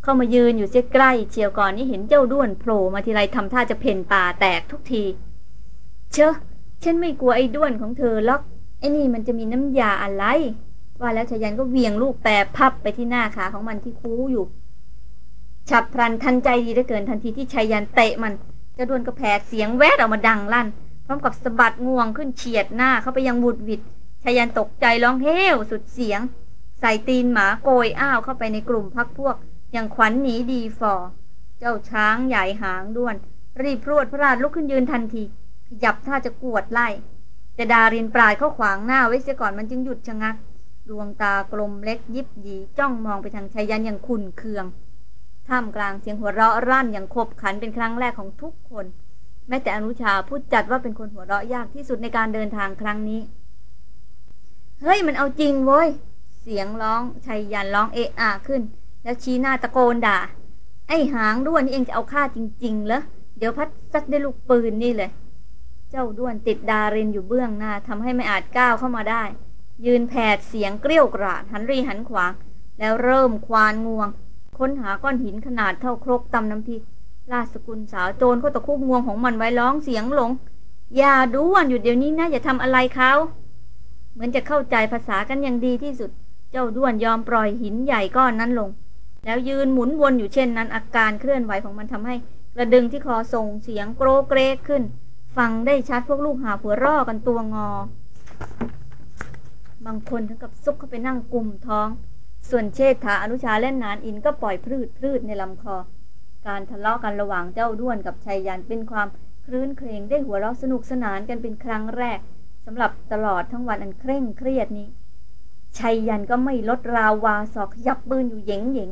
เข้ามายืนอยู่เสียใกล้เชียวก่อนนี่เห็นเจ้าด้วนโผล่มาทีไรทำท่าจะเพ่นป่าแตกทุกที เชอะฉันไม่กลัวไอ้ด้วนของเธอล็อก ไอ้นี่มันจะมีน้ำยาอะไร ว่าแล้วชายันก็เวียงลูกแปรพับไปที่หน้าขาของมันที่คู้อยู่ ฉับพลันทันใจดีเหลือเกินทันทีที่ชายันเตะมันเจ้าด้วนก็แผดเสียงแวดออกมาดังลั่น พร้อมกับสะบัดงวงขึ้นเฉียดหน้าเข้าไปยังบุดวิดชายันตกใจร้องเฮ้วสุดเสียง ใส่ตีนหมาโกยอ้าวเข้าไปในกลุ่มพักพวกอย่างขวัญหนีดีฟอเจ้าช้างใหญ่หางด้วน รีบพรวดพราดลุกขึ้นยืนทันทีขยับท่าจะกวดไล่ แต่ดารินปลายเข้าขวางหน้าไว้เสียก่อนมันจึงหยุดชะงัก ดวงตากลมเล็กยิบหยีจ้องมองไปทางชายันอย่างขุนเคือง ท่ามกลางเสียงหัวเราะรั่นอย่างขบขันเป็นครั้งแรกของทุกคน แม้แต่อนุชาพูดจัดว่าเป็นคนหัวเราะยากที่สุดในการเดินทางครั้งนี้ เฮ้ยมันเอาจริงเว้ย เสียงร้องชัยยันร้องเอะอะขึ้น แล้วชี้หน้าตะโกนด่า ไอ้หางด้วนนี่เองจะเอาฆ่าจริงๆเหรอเดี๋ยวพัดซัดได้ลูกปืนนี่เลย เจ้าด้วนติดดารินอยู่เบื้องหน้าทำให้ไม่อาจก้าวเข้ามาได้ ยืนแผดเสียงเกลี้ยวกราดหันรีหันขวางแล้วเริ่มควานงวง ค้นหาก้อนหินขนาดเท่าครกตำน้ำพริกราสกุลสาวโจรก็ตะคุบงวงของมันไว้ร้องเสียงหลง อย่าด้วนอยู่เดี๋ยวนี้นะอย่าทำอะไรเขาเหมือนจะเข้าใจภาษากันอย่างดีที่สุด เจ้าด้วนยอมปล่อยหินใหญ่ก้อนนั้นลง แล้วยืนหมุนวนอยู่เช่นนั้นอาการเคลื่อนไหวของมันทำให้กระดึงที่คอส่งเสียงโกรเกรกขึ้น ฟังได้ชัดพวกลูกหาผัวร่อกันตัวงอ บางคนถึงกับซุกเข้าไปนั่งกลุ่มท้อง ส่วนเชษฐาอนุชาและนานอินก็ปล่อยพืดพืดในลำคอ การทะเลาะกันระหว่างเจ้าด้วนกับชายยันเป็นความคลื่นเครงได้หัวเราะสนุกสนานกันเป็นครั้งแรกสำหรับตลอดทั้งวันอันเคร่งเครียดนี้ชัยยันก็ไม่ลดราวาศอกยับปืนอยู่เหยงเหยง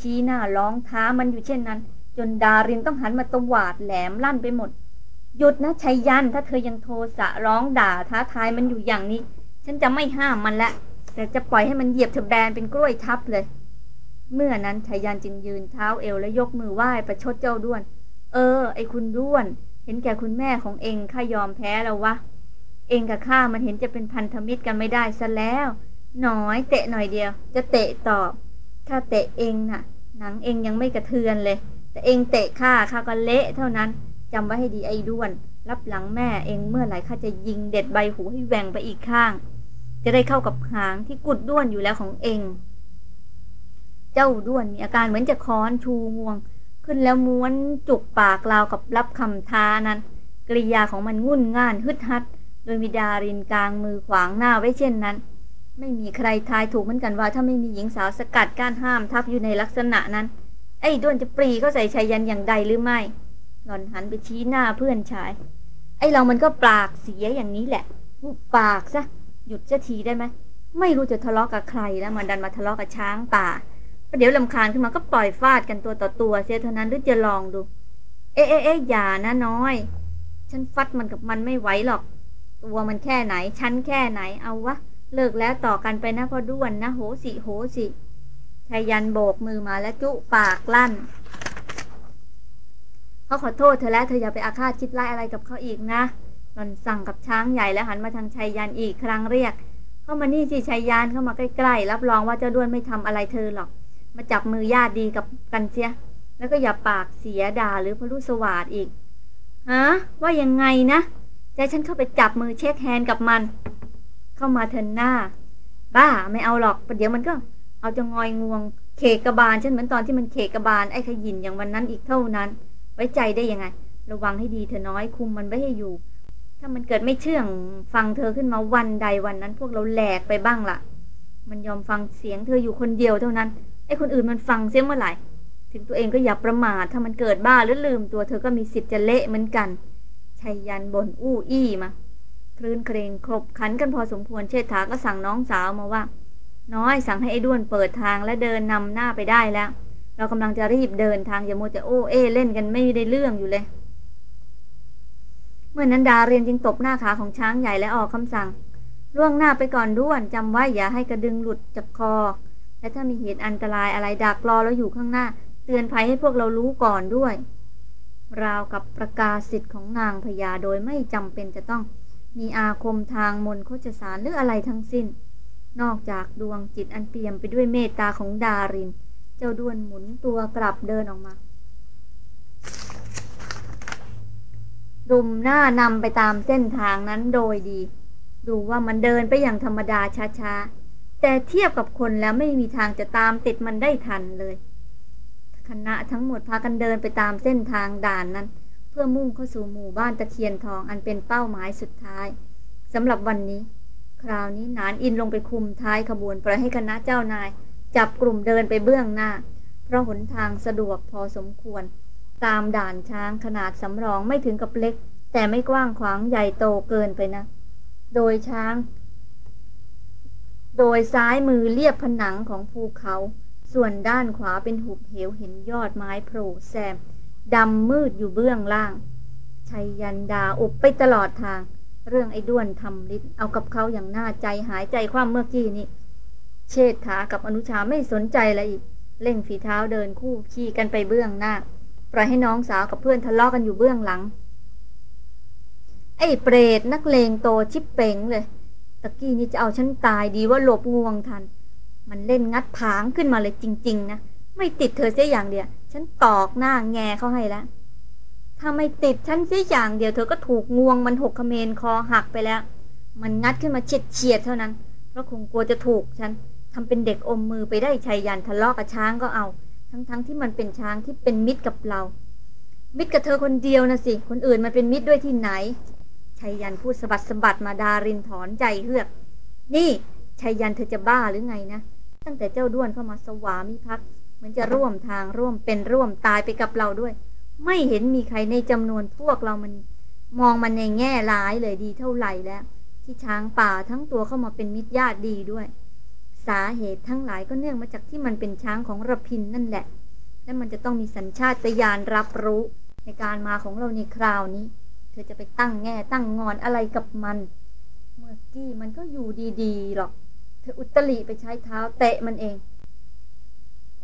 ชี้หน้าร้องท้ามันอยู่เช่นนั้น จนดารินต้องหันมาตวาดแหลมลั่นไปหมด หยุดนะชัยยันถ้าเธอยังโทสะร้องด่าท้าทายมันอยู่อย่างนี้ ฉันจะไม่ห้ามมันละ แต่จะปล่อยให้มันเหยียบเธอแบนเป็นกล้วยทับเลย เมื่อนั้นชัยยันจึงยืนเท้าเอวและยกมือไหว้ประชดเจ้าด้วน เออ ไอคุณด้วน เห็นแก่คุณแม่ของเองข้ายอมแพ้แล้ววะเองกับข้ามันเห็นจะเป็นพันธมิตรกันไม่ได้ซะแล้วน่อยเตะหน่อยเดียว จะเตะตอบถ้าเตะเองน่ะ หนังเองยังไม่กระเทือนเลย แต่เองเตะข้าข้าก็เละเท่านั้น จำไว้ให้ดีไอ้ด้วน รับหลังแม่เองเมื่อไหร่ข้าจะยิงเด็ดใบหูให้แหว่งไปอีกข้าง จะได้เข้ากับหางที่กุดด้วนอยู่แล้วของเอง เจ้าด้วนมีอาการเหมือนจะค้อนชูงวง ขึ้นแล้วม้วนจุกปากราวกับรับคำท้านั้นกริยาของมันงุ่นง่านฮึดฮัด โดยมีดารินกลางมือขวางหน้าไว้เช่นนั้น ไม่มีใครทายถูกเหมือนกันว่า ถ้าไม่มีหญิงสาวสกัดก้านห้ามทับอยู่ในลักษณะนั้น ไอ้ด้วนจะปรีเข้าใส่ชายยันอย่างใดหรือไม่ หล่อนหันไปชี้หน้าเพื่อนชาย ไอ้เรามันก็ปากเสียอย่างนี้แหละหุบปากซะ หยุดจะทีได้ไหม ไม่รู้จะทะเลาะกับใครแล้วมันดันมาทะเลาะกับช้างป่าประเดี๋ยวลำคาญขึ้นมาก็ปล่อยฟาดกันตัวต่อตัว เสียเท่านั้นหรือจะลองดู เอ๊ะเอ๊ะอย่านะน้อย ฉันฟัดมันกับมันไม่ไหวหรอก ตัวมันแค่ไหน ฉันแค่ไหน เอาวะ เลิกแล้วต่อกันไปนะพอด้วนนะ โหสิ โหสิชายันโบกมือมาแล้วจุปากลั่น เขาขอโทษเธอแล้วเธออย่าไปอาฆาตคิดไล่อะไรกับเขาอีกนะหล่อนสั่งกับช้างใหญ่แล้วหันมาทางชายยันอีกครั้งเรียก เข้ามานี่สิชายยันเข้ามาใกล้ๆรับรองว่าเจ้าด้วนไม่ทำอะไรเธอหรอก มาจับมือญาติดีกับกันเสีย แล้วก็อย่าปากเสียด่าหรือพลุสวาดอีกฮะว่ายังไงนะใจฉันเข้าไปจับมือเช็คแฮนด์กับมัน เข้ามาเทินหน้า บ้าไม่เอาหรอกประเดี๋ยวมันก็ เอาจะงอยงวงเขกกระบาลฉันเหมือนตอนที่มันเขกกระบาลไอ้ขยินอย่างวันนั้นอีกเท่านั้น ไว้ใจได้ยังไง ระวังให้ดีเธอน้อยคุมมันไว้ให้อยู่ ถ้ามันเกิดไม่เชื่องฟังเธอขึ้นมาวันใดวันนั้น พวกเราแหลกไปบ้างละ่ะ มันยอมฟังเสียงเธออยู่คนเดียวเท่านั้นไอ้คนอื่นมันฟังเสียเมื่อไหร่ ถึงตัวเองก็อย่าประมาทถ้ามันเกิดบ้าหรือลืมตัวเธอก็มีสิทธิ์จะเละเหมือนกันชัยยันบ่นอู้อี้มาคลื่นเครงครบขันกันพอสมควรเชษฐาก็สั่งน้องสาวมาว่า น้อยสั่งให้ไอ้ด้วนเปิดทางและเดินนำหน้าไปได้แล้ว เรากำลังจะรีบเดินทางอย่าโมจะโอ้เอเล่นกันไม่ได้เรื่องอยู่เลย เมื่อนั้นดาเรียนจึงตบหน้าขาของช้างใหญ่และออกคำสั่ง ล่วงหน้าไปก่อนด้วนจำไว้อย่าให้กระดึงหลุดจากคอ และถ้ามีเหตุอันตรายอะไรดักรอแล้วอยู่ข้างหน้า เตือนภัยให้พวกเรารู้ก่อนด้วย ราวกับประกาศสิทธิ์ของนางพญาโดยไม่จำเป็นจะต้องมีอาคมทางมนโคจสารหรืออะไรทั้งสิ้น นอกจากดวงจิตอันเปี่ยมไปด้วยเมตตาของดาริน เจ้าด้วนหมุนตัวกลับเดินออกมาดุมหน้านำไปตามเส้นทางนั้นโดยดี ดูว่ามันเดินไปอย่างธรรมดาช้าๆ แต่เทียบกับคนแล้วไม่มีทางจะตามติดมันได้ทันเลย คณะทั้งหมดพากันเดินไปตามเส้นทางด่านนั้น เพื่อมุ่งเข้าสู่หมู่บ้านตะเคียนทองอันเป็นเป้าหมายสุดท้ายสำหรับวันนี้ คราวนี้นานอินลงไปคุมท้ายขบวนปล่อยให้คณะเจ้านาย จับกลุ่มเดินไปเบื้องหน้า เพราะหนทางสะดวกพอสมควร ตามด่านช้างขนาดสำรองไม่ถึงกับเล็ก แต่ไม่กว้างขวางใหญ่โตเกินไปนะ โดยช้าง โดยซ้ายมือเรียบผนังของภูเขา ส่วนด้านขวาเป็นหุบเหวเห็นยอดไม้โผล่แซมดำมืดอยู่เบื้องล่างชัยยันดาอุบไปตลอดทาง เรื่องไอ้ด้วนทำลิศเอากับเขาอย่างน่าใจหายใจความเมื่อกี้นี้ เชษฐากับอนุชาไม่สนใจอะอีก เล่งฝีเท้าเดินคู่ขี่กันไปเบื้องหน้า ปล่อยให้น้องสาวกับเพื่อนทะเลาะกกันอยู่เบื้องหลัง ไอ้เปรตนักเลงโตชิปเป่งเลย ตะกี้นี่จะเอาฉันตายดีว่าหลบงวงทัน มันเล่นงัดผางขึ้นมาเลยจริง ๆ นะ ไม่ติดเธอเสียอย่างเดียว ฉันตอกหน้าแงเขาให้แล้ว ถ้าไม่ติดฉันเสียอย่างเดียว เธอก็ถูกงวงมันหกขเมนคอหักไปแล้ว มันงัดขึ้นมาเฉียดเฉียดเท่านั้น เพราะคงกลัวจะถูกฉัน ทำเป็นเด็กอมมือไปได้ชัยยันทะเลาะกับช้างก็เอา ทั้งๆทที่มันเป็นช้างที่เป็นมิตรกับเรา มิตรกับเธอคนเดียวนะสิ คนอื่นมันเป็นมิตรด้วยที่ไหนชัยยันพูดสะบัดสะบัดมาดารินถอนใจเฮือก นี่ชัยยันเธอจะบ้าหรือไงนะ ตั้งแต่เจ้าด้วนเข้ามาสวามิภักดิ์มันจะร่วมทางร่วมเป็นร่วมตายไปกับเราด้วย ไม่เห็นมีใครในจำนวนพวกเรามัน มองมันในแง่ร้ายเลยดีเท่าไหร่แล้ว ที่ช้างป่าทั้งตัวเข้ามาเป็นมิตรญาติดีด้วย สาเหตุทั้งหลายก็เนื่องมาจากที่มันเป็นช้างของระพินนั่นแหละ และมันจะต้องมีสัญชาตญาณรับรู้ในการมาของเราในคราวนี้ เธอจะไปตั้งแง่ตั้งงอนอะไรกับมัน เมื่อกี้มันก็อยู่ดีๆหรอก เธออุตริไปใช้เท้าเตะมันเอง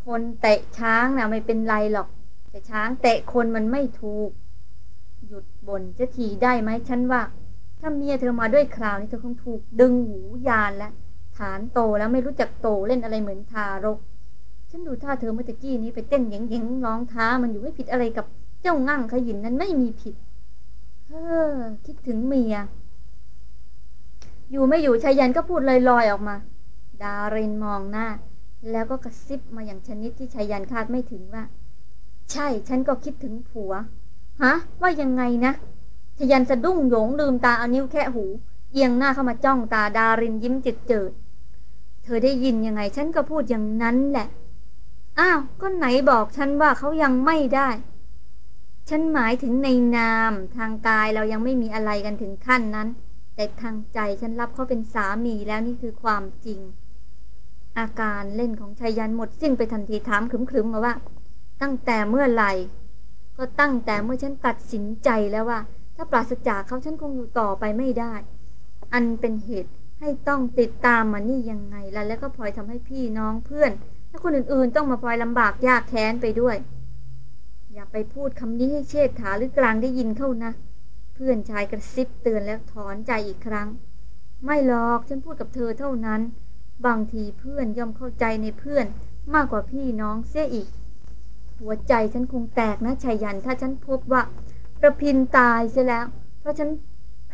คนเตะช้างนะไม่เป็นไรหรอก แต่ช้างเตะคนมันไม่ถูก หยุดบ่นจะทีได้ไหมฉันว่า ถ้าเมียเธอมาด้วยคราวนี้เธอคงถูกดึงหูยานแล้ว ฐานโตแล้วไม่รู้จักโตเล่นอะไรเหมือนทารก ฉันดูท่าเธอเมื่อกี้นี้ไปเต้นแยงๆร้องท้ามันอยู่ไม่ผิดอะไรกับเจ้างั่งขยินนั้นไม่มีผิดเฮ้อคิดถึงเมีย อยู่ไม่อยู่ชายันก็พูดลอยๆออกมา ดารินมองหน้า แล้วก็กระซิบมาอย่างชนิดที่ชายันคาดไม่ถึงว่า ใช่ ฉันก็คิดถึงผัว ฮะ ว่ายังไงนะชยันสะดุ้งโยงลืมตาเอานิ้วแค่หู เอียงหน้าเข้ามาจ้องตาดารินยิ้มจิตเจิด เธอได้ยินยังไงฉันก็พูดอย่างนั้นแหละ อ้าว ก็ไหนบอกฉันว่าเขายังไม่ได้ ฉันหมายถึงในนามทางกายเรายังไม่มีอะไรกันถึงขั้นนั้น แต่ทางใจฉันรับเขาเป็นสามีแล้วนี่คือความจริง อาการเล่นของชายันหมดสิ้นไปทันทีถามขึมๆมาว่า ตั้งแต่เมื่อไหร่ ก็ตั้งแต่เมื่อฉันตัดสินใจแล้วว่า ถ้าปราศจากเขาฉันคงอยู่ต่อไปไม่ได้ อันเป็นเหตุ ให้ต้องติดตามมานี่ยังไงล่ะแล้วก็พลอยทำให้พี่น้องเพื่อน และคนอื่นๆ ต้องมาพลอยลำบากยากแค้นไปด้วย อย่าไปพูดคำนี้ให้เชษฐาหรือกลางได้ยินเข้านะ เพื่อนชายกระซิบเตือนแล้วถอนใจอีกครั้ง ไม่หรอกฉันพูดกับเธอเท่านั้น บางทีเพื่อนย่อมเข้าใจในเพื่อนมากกว่าพี่น้องเสียอีก หัวใจฉันคงแตกนะชายัน ถ้าฉันพบว่าประพินตายเสียแล้ว เพราะฉัน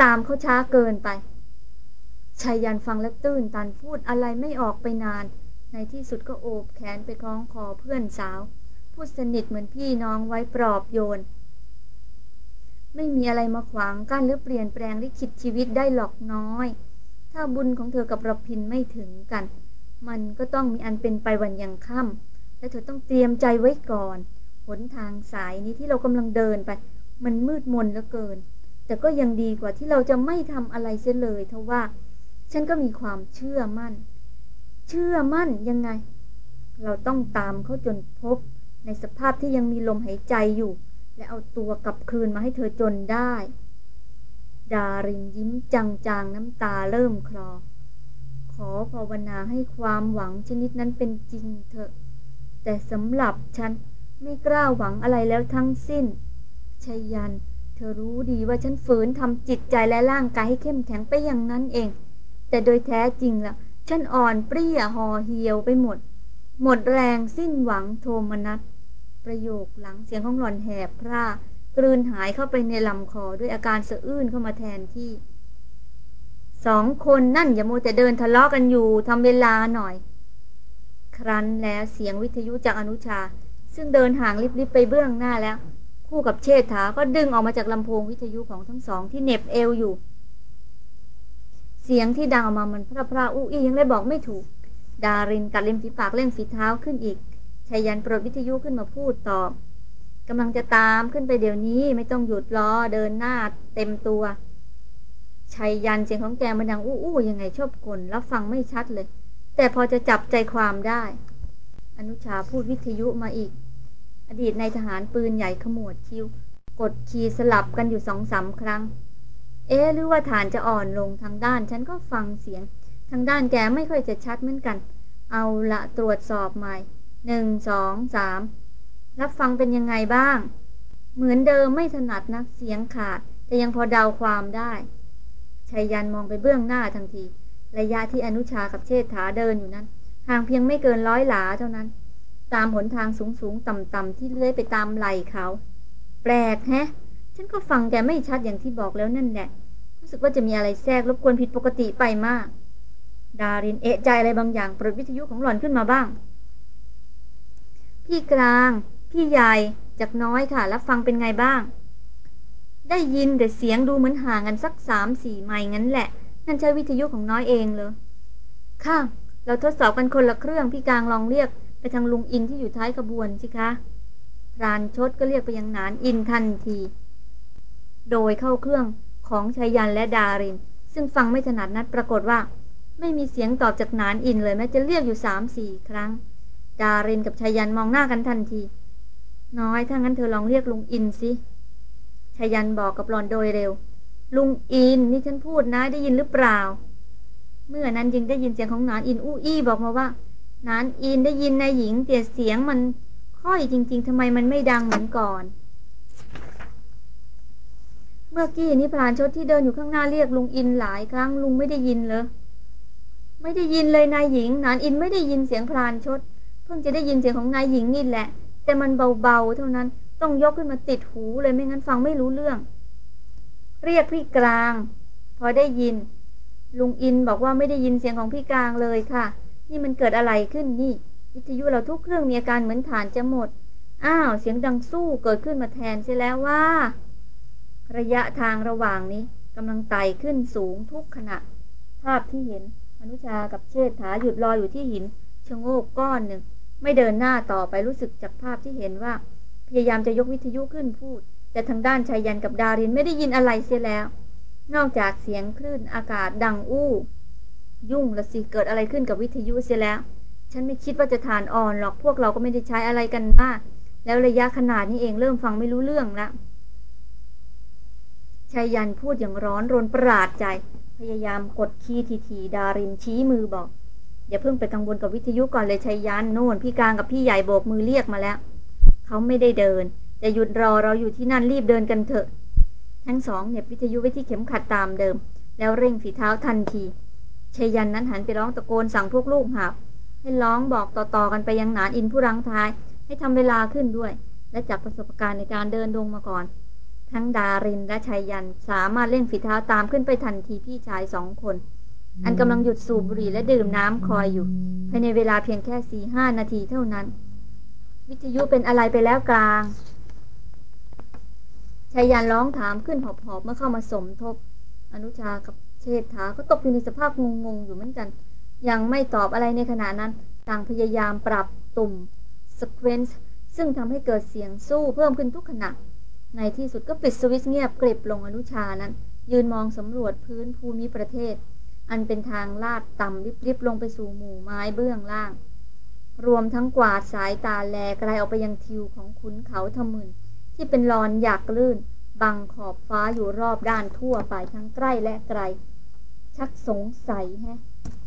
ตามเขาช้าเกินไป ชายยันฟังแล้วตื้นตันพูดอะไรไม่ออกไปนาน ในที่สุดก็โอบแขนไปคล้องคอเพื่อนสาว พูดสนิทเหมือนพี่น้องไว้ปลอบโยน ไม่มีอะไรมาขวางกั้นหรือเปลี่ยนแปลงลิขิตชีวิตได้หรอกน้อย ถ้าบุญของเธอกับรพินไม่ถึงกัน มันก็ต้องมีอันเป็นไปวันยังค่ำและเธอต้องเตรียมใจไว้ก่อนหนทางสายนี้ที่เรากำลังเดินไป มันมืดมนเหลือเกิน แต่ก็ยังดีกว่าที่เราจะไม่ทำอะไรเสียเลยเท่าว่า ฉันก็มีความเชื่อมั่น เชื่อมั่นยังไง เราต้องตามเขาจนพบ ในสภาพที่ยังมีลมหายใจอยู่ และเอาตัวกลับคืนมาให้เธอจนได้ ดารินยิ้มจางๆน้ำตาเริ่มคลอ ขอภาวนาให้ความหวังชนิดนั้นเป็นจริงเถอะ แต่สำหรับฉันไม่กล้าหวังอะไรแล้วทั้งสิ้นชยยัน เธอรู้ดีว่าฉันฝืนทำจิตใจและร่างกายให้เข้มแข็งไปอย่างนั้นเอง แต่โดยแท้จริงละ่ะ ฉันอ่อนเปรี้ยห่อเหี่ยวไปหมด หมดแรงสิ้นหวังโทมนัสประโยคหลังเสียงของหล่อนแหบพร่ากลืนหายเข้าไปในลำคอด้วยอาการสะอื้นเข้ามาแทนที่สองคนนั่นอย่าโมแต่เดินทะเลาะกันอยู่ทำเวลาหน่อย ครั้นแล้วเสียงวิทยุจากอนุชา ซึ่งเดินห่างลิบๆไปเบื้องหน้าแล้ว คู่กับเชษฐาก็ดึงออกมาจากลำโพงวิทยุของทั้งสองที่เหน็บเอวอยู่ สียงที่ดังออกมามันพระพระอู้อี้ยังเลยบอกไม่ถูก ดารินกัดเล็มฝีปากเล่นฝีเท้าขึ้นอีกชายันปลดวิทยุขึ้นมาพูดตอบกำลังจะตามขึ้นไปเดี๋ยวนี้ไม่ต้องหยุดรอเดินหน้าเต็มตัวชัยยันเสียงของแกมันดังอู้อู้ยังไงชอบกลรับฟังไม่ชัดเลย แต่พอจะจับใจความได้ อนุชาพูดวิทยุมาอีก อดีตในทหารปืนใหญ่ขมวดคิ้ว กดคีย์สลับกันอยู่สองสาครั้ง เอ๊หรือว่าฐานจะอ่อนลงทางด้าน ฉันก็ฟังเสียง ทางด้านแกไม่ค่อยจะชัดเหมือนกัน เอาละตรวจสอบใหม่หนึ่งสองสามรับฟังเป็นยังไงบ้าง เหมือนเดิมไม่ถนัดนักเสียงขาด แต่ยังพอเดาความได้ชายยันมองไปเบื้องหน้าทันที ระยะที่อนุชากับเชษฐาเดินอยู่นั้นห่างเพียงไม่เกินร้อยหลาเท่านั้น ตามหนทางสูงสูงต่ำต่ำที่เลื้อยไปตามไหล่เขา แปลกแฮะ ฉันก็ฟังแกไม่ชัดอย่างที่บอกแล้วนั่นแหละ รู้สึกว่าจะมีอะไรแทรกรบกวนผิดปกติไปมาก ดารินเอะใจอะไรบางอย่างปลดวิทยุของหล่อนขึ้นมาบ้าง พี่กลาง พี่ใหญ่จากน้อยค่ะ รับฟังเป็นไงบ้าง ได้ยินแต่เสียงดูเหมือนห่างกันสักสามสี่ไมล์งั้นแหละ นั่นใช้วิทยุของน้อยเองเลยค่ะ เราทดสอบกันคนละเครื่อง พี่กลางลองเรียกไปทางลุงอินที่อยู่ท้ายขบวนสิคะพรานชดก็เรียกไปยังนานอินทันที โดยเข้าเครื่องของชายันและดาริน ซึ่งฟังไม่ถนัดนัดปรากฏว่า ไม่มีเสียงตอบจากนานอินเลยแม้จะเรียกอยู่สามสี่ครั้ง ดารินกับชายันมองหน้ากันทันที น้อยถ้างั้นเธอลองเรียกลุงอินสิชายันบอกกับหลอนโดยเร็ว ลุงอินนี่ฉันพูดนะได้ยินหรือเปล่า เมื่อนั้นยิงได้ยินเสียงของนานอินอู้อี้บอกมาว่านานอินได้ยินนายหญิงแต่เสียงมันค่อยจริง ๆทำไมมันไม่ดังเหมือนก่อน เมื่อกี้นี่พรานชดที่เดินอยู่ข้างหน้าเรียกลุงอินหลายครั้งลุงไม่ได้ยินเลยไม่ได้ยินเลยนายหญิงนานอินไม่ได้ยินเสียงพรานชด เพิ่งจะได้ยินเสียงของนายหญิงนี่แหละ แต่มันเบาๆเท่านั้นต้องยกขึ้นมาติดหูเลยไม่งั้นฟังไม่รู้เรื่อง เรียกพี่กลาง พอได้ยิน ลุงอินบอกว่าไม่ได้ยินเสียงของพี่กลางเลยค่ะ นี่มันเกิดอะไรขึ้นนี่ วิทยุเราทุกเครื่องมีอาการเหมือนฐานจะหมด อ้าวเสียงดังสู้เกิดขึ้นมาแทนใช่แล้วว่า ระยะทางระหว่างนี้กำลังไต่ขึ้นสูงทุกขณะ ภาพที่เห็นอนุชากับเชษฐาหยุดรออยู่ที่หินชะโงกก้อนหนึ่ง ไม่เดินหน้าต่อไปรู้สึกจากภาพที่เห็นว่า พยายามจะยกวิทยุขึ้นพูด แต่ทางด้านชายยันกับดารินไม่ได้ยินอะไรเสียแล้ว นอกจากเสียงคลื่นอากาศดังอู้ ยุ่งละสิเกิดอะไรขึ้นกับวิทยุเสียแล้ว ฉันไม่คิดว่าจะทานอ่อนหรอกพวกเราก็ไม่ได้ใช้อะไรกันมาก แล้วระยะขนาดนี้เองเริ่มฟังไม่รู้เรื่องละ ชายยันพูดอย่างร้อนรนประหลาดใจ พยายามกดคีย์ทีๆดารินชี้มือบอก อย่าเพิ่งไปกังวลกับวิทยุก่อนเลยชัยยันโน่นพี่กลางกับพี่ใหญ่โบกมือเรียกมาแล้ว เขาไม่ได้เดิน จะหยุดรอเราอยู่ที่นั่นรีบเดินกันเถอะ ทั้งสองเน็บวิทยุไว้ที่เข็มขัดตามเดิม แล้วเร่งฝีเท้าทันทีชัยยันนั้นหันไปร้องตะโกนสั่งพวกลูกหับให้ร้องบอกต่อๆกันไปยังหนานอินผู้รังท้าย ให้ทำเวลาขึ้นด้วย และจากประสบการณ์ในการเดินดงมาก่อน ทั้งดารินและชัยยันสามารถเร่งฝีเท้าตามขึ้นไปทันทีพี่ชายสองคน อันกำลังหยุดสูบบุหรี่และดื่มน้ำคอยอยู่ ภายในเวลาเพียงแค่สี่ห้านาทีเท่านั้น วิทยุเป็นอะไรไปแล้วกลางชายันร้องถามขึ้นหอบๆเมื่อเข้ามาสมทบ อนุชากับเชษฐาก็ตกอยู่ในสภาพงงๆอยู่เหมือนกัน ยังไม่ตอบอะไรในขณะนั้น ต่างพยายามปรับตุ่มสเควนซ์ซึ่งทำให้เกิดเสียงสู้เพิ่มขึ้นทุกขณะ ในที่สุดก็ปิดสวิตช์เงียบกริบลงอนุชานั้น ยืนมองสำรวจพื้นภูมิประเทศ อันเป็นทางลาดต่ำริบๆลงไปสู่หมู่ไม้เบื้องล่าง รวมทั้งกวาดสายตาแลไกลออกไปยังทิวของขุนเขาทมึน ที่เป็นลอนหยักลื่น บังขอบฟ้าอยู่รอบด้านทั่วไปทั้งใกล้และไกล ชักสงสัยแฮะ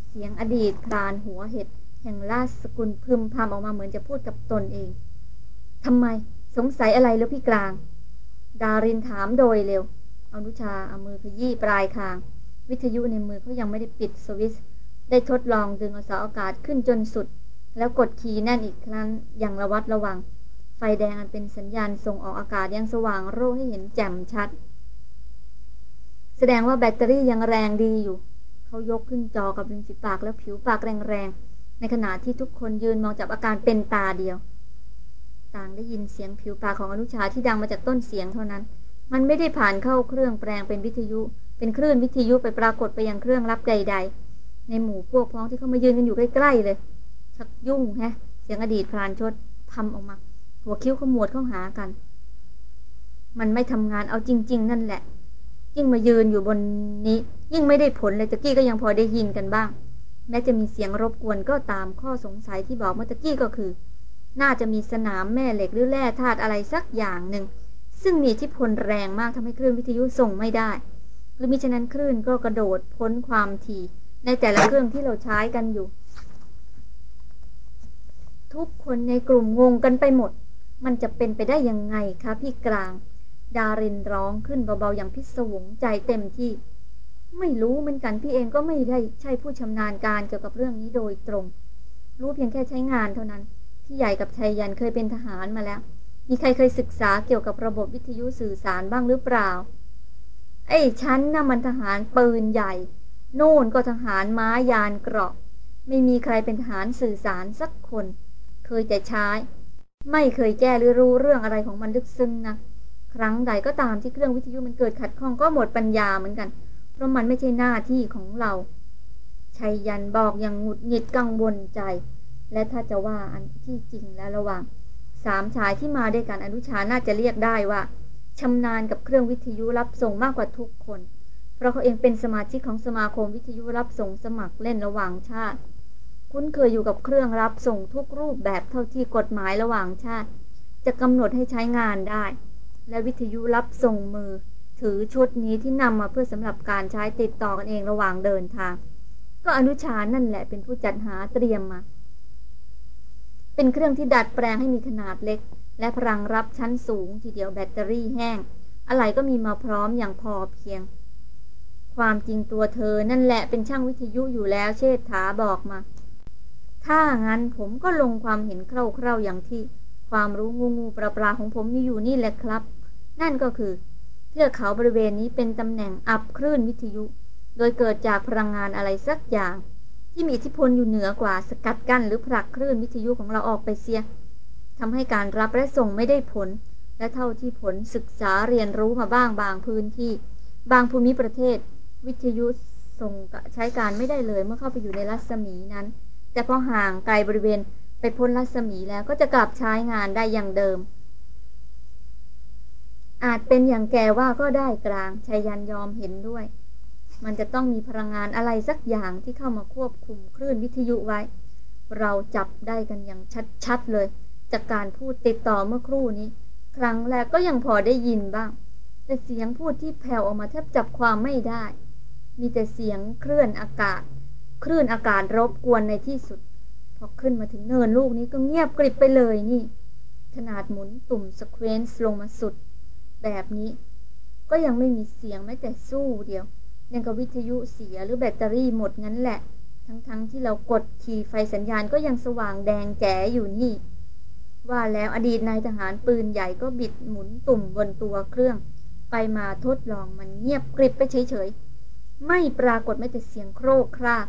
เสียงอดีตคลานหัวเห็ด แห่งราชสกุลพึมพำออกมาเหมือนจะพูดกับตนเองทำไมสงสัยอะไรแล้วพี่กลาง ดารินถามโดยเร็ว อนุชาเอามือขยี้ปลายคาง วิทยุในมือเขายังไม่ได้ปิดสวิตช์ได้ทดลองดึงเอาเสาอากาศขึ้นจนสุด แล้วกดคีย์แน่นอีกครั้งอย่างระวัดระวัง ไฟแดงอันเป็นสัญญาณส่งออกอากาศยังสว่างโร่ให้เห็นแจ่มชัด แสดงว่าแบตเตอรี่ยังแรงดีอยู่ เขายกขึ้นจอกับริมฝีปากแล้วผิวปากแรงๆในขณะที่ทุกคนยืนมองจับอาการเป็นตาเดียว ต่างได้ยินเสียงผิวปากของอนุชาที่ดังมาจากต้นเสียงเท่านั้น มันไม่ได้ผ่านเข้าเครื่องแปลงเป็นวิทยุ เป็นคลื่นวิทยุไปปรากฏไปยังเครื่องรับใด ๆ ในหมู่พวกพ้องที่เข้ามายืนกันอยู่ใกล้ๆเลย ชักยุ่งแฮะ เสียงอดีตพรานชดทำออกมา หัวคิ้วขมวดเข้าหากัน มันไม่ทำงานเอาจริง ๆ นั่นแหละ ยิ่งมายืนอยู่บนนี้ ยิ่งไม่ได้ผลเลยตะกี้ก็ยังพอได้ยินกันบ้าง แม้จะมีเสียงรบกวนก็ตามข้อสงสัยที่บอกเมื่อตะกี้ก็คือ น่าจะมีสนามแม่เหล็กหรือแร่ธาตุอะไรสักอย่างหนึ่ง ซึ่งมีอิทธิพลแรงมากทำให้คลื่นวิทยุส่งไม่ได้ หรือมิฉะนั้นคลื่นก็กระโดดพ้นความถี่ ในแต่ละเครื่องที่เราใช้กันอยู่ ทุกคนในกลุ่มงงกันไปหมด มันจะเป็นไปได้ยังไงคะพี่กลาง ดารินร้องขึ้นเบาๆอย่างพิศวงใจเต็มที่ ไม่รู้เหมือนกันพี่เองก็ไม่ได้ใช่ผู้ชำนาญการเกี่ยวกับเรื่องนี้โดยตรง รู้เพียงแค่ใช้งานเท่านั้น พี่ใหญ่กับชัยยันเคยเป็นทหารมาแล้ว มีใครเคยศึกษาเกี่ยวกับระบบวิทยุสื่อสารบ้างหรือเปล่า ไอ้ชั้นน่ะมันทหารปืนใหญ่ โน่นก็ทหารม้ายานเกราะ ไม่มีใครเป็นทหารสื่อสารสักคน เคยแต่ใช้ ไม่เคยแก้หรือรู้เรื่องอะไรของมันลึกซึ้งนะครั้งใดก็ตามที่เครื่องวิทยุมันเกิดขัดข้องก็หมดปัญญาเหมือนกัน เพราะมันไม่ใช่หน้าที่ของเราชัยยันบอกอย่างหงุดหงิดกังวลใจ และถ้าจะว่าอันที่จริงแล้วระหว่างสามชายที่มาด้วยกันอนุชาน่าจะเรียกได้ว่าชำนาญกับเครื่องวิทยุรับส่งมากกว่าทุกคน เพราะเขาเองเป็นสมาชิกของสมาคมวิทยุรับส่งสมัครเล่นระหว่างชาติ คุ้นเคยอยู่กับเครื่องรับส่งทุกรูปแบบเท่าที่กฎหมายระหว่างชาติ จะกำหนดให้ใช้งานได้ และวิทยุรับส่งมือ ถือชุดนี้ที่นำมาเพื่อสำหรับการใช้ติดต่อกันเองระหว่างเดินทาง ก็อนุชานั่นแหละเป็นผู้จัดหาเตรียมมา เป็นเครื่องที่ดัดแปลงให้มีขนาดเล็ก และพลังรับชั้นสูงทีเดียวแบตเตอรี่แห้ง อะไรก็มีมาพร้อมอย่างพอเพียง ความจริงตัวเธอนั่นแหละเป็นช่างวิทยุอยู่แล้วเชษฐาบอกมา ถ้างั้นผมก็ลงความเห็นคร่าวๆอย่างที่ ความรู้งูงูปลาปลาของผมมีอยู่นี่แหละครับ นั่นก็คือเทือกเขาบริเวณนี้เป็นตำแหน่งอับคลื่นวิทยุ โดยเกิดจากพลังงานอะไรสักอย่าง ที่มีอิทธิพลอยู่เหนือกว่าสกัดกั้นหรือผลักคลื่นวิทยุของเราออกไปเสียทำให้การรับและส่งไม่ได้ผล และเท่าที่ผลศึกษาเรียนรู้มาบ้างบางพื้นที่ บางภูมิประเทศ วิทยุส่งใช้การไม่ได้เลยเมื่อเข้าไปอยู่ในรัศมีนั้น แต่พอห่างไกลบริเวณไปพ้นรัศมีแล้วก็จะกลับใช้งานได้อย่างเดิม อาจเป็นอย่างแกว่าก็ได้กลางชายันยอมเห็นด้วย มันจะต้องมีพลังงานอะไรสักอย่างที่เข้ามาควบคุมคลื่นวิทยุไว้ เราจับได้กันอย่างชัดๆเลย จากการพูดติดต่อเมื่อครู่นี้ ครั้งแรกก็ยังพอได้ยินบ้าง แต่เสียงพูดที่แผ่วออกมาแทบจับความไม่ได้ มีแต่เสียงเคลื่อนอากาศ คลื่นอากาศรบกวนในที่สุด พอขึ้นมาถึงเนินลูกนี้ก็เงียบกริบไปเลยนี่ ขนาดหมุนตุ่มสเควนซ์ลงมาสุด แบบนี้ ก็ยังไม่มีเสียงแม้แต่สู้เดียว ยังกับวิทยุเสียหรือแบตเตอรี่หมดงั้นแหละ ทั้งๆทที่เรากดขี่ไฟสัญญาณก็ยังสว่างแดงแจ๋อยู่นี่ ว่าแล้วอดีตนายทหารปืนใหญ่ก็บิดหมุนตุ่มบนตัวเครื่อง ไปมาทดลองมันเงียบกริบไปเฉยๆ ไม่ปรากฏแม้แต่เสียงโครกคราก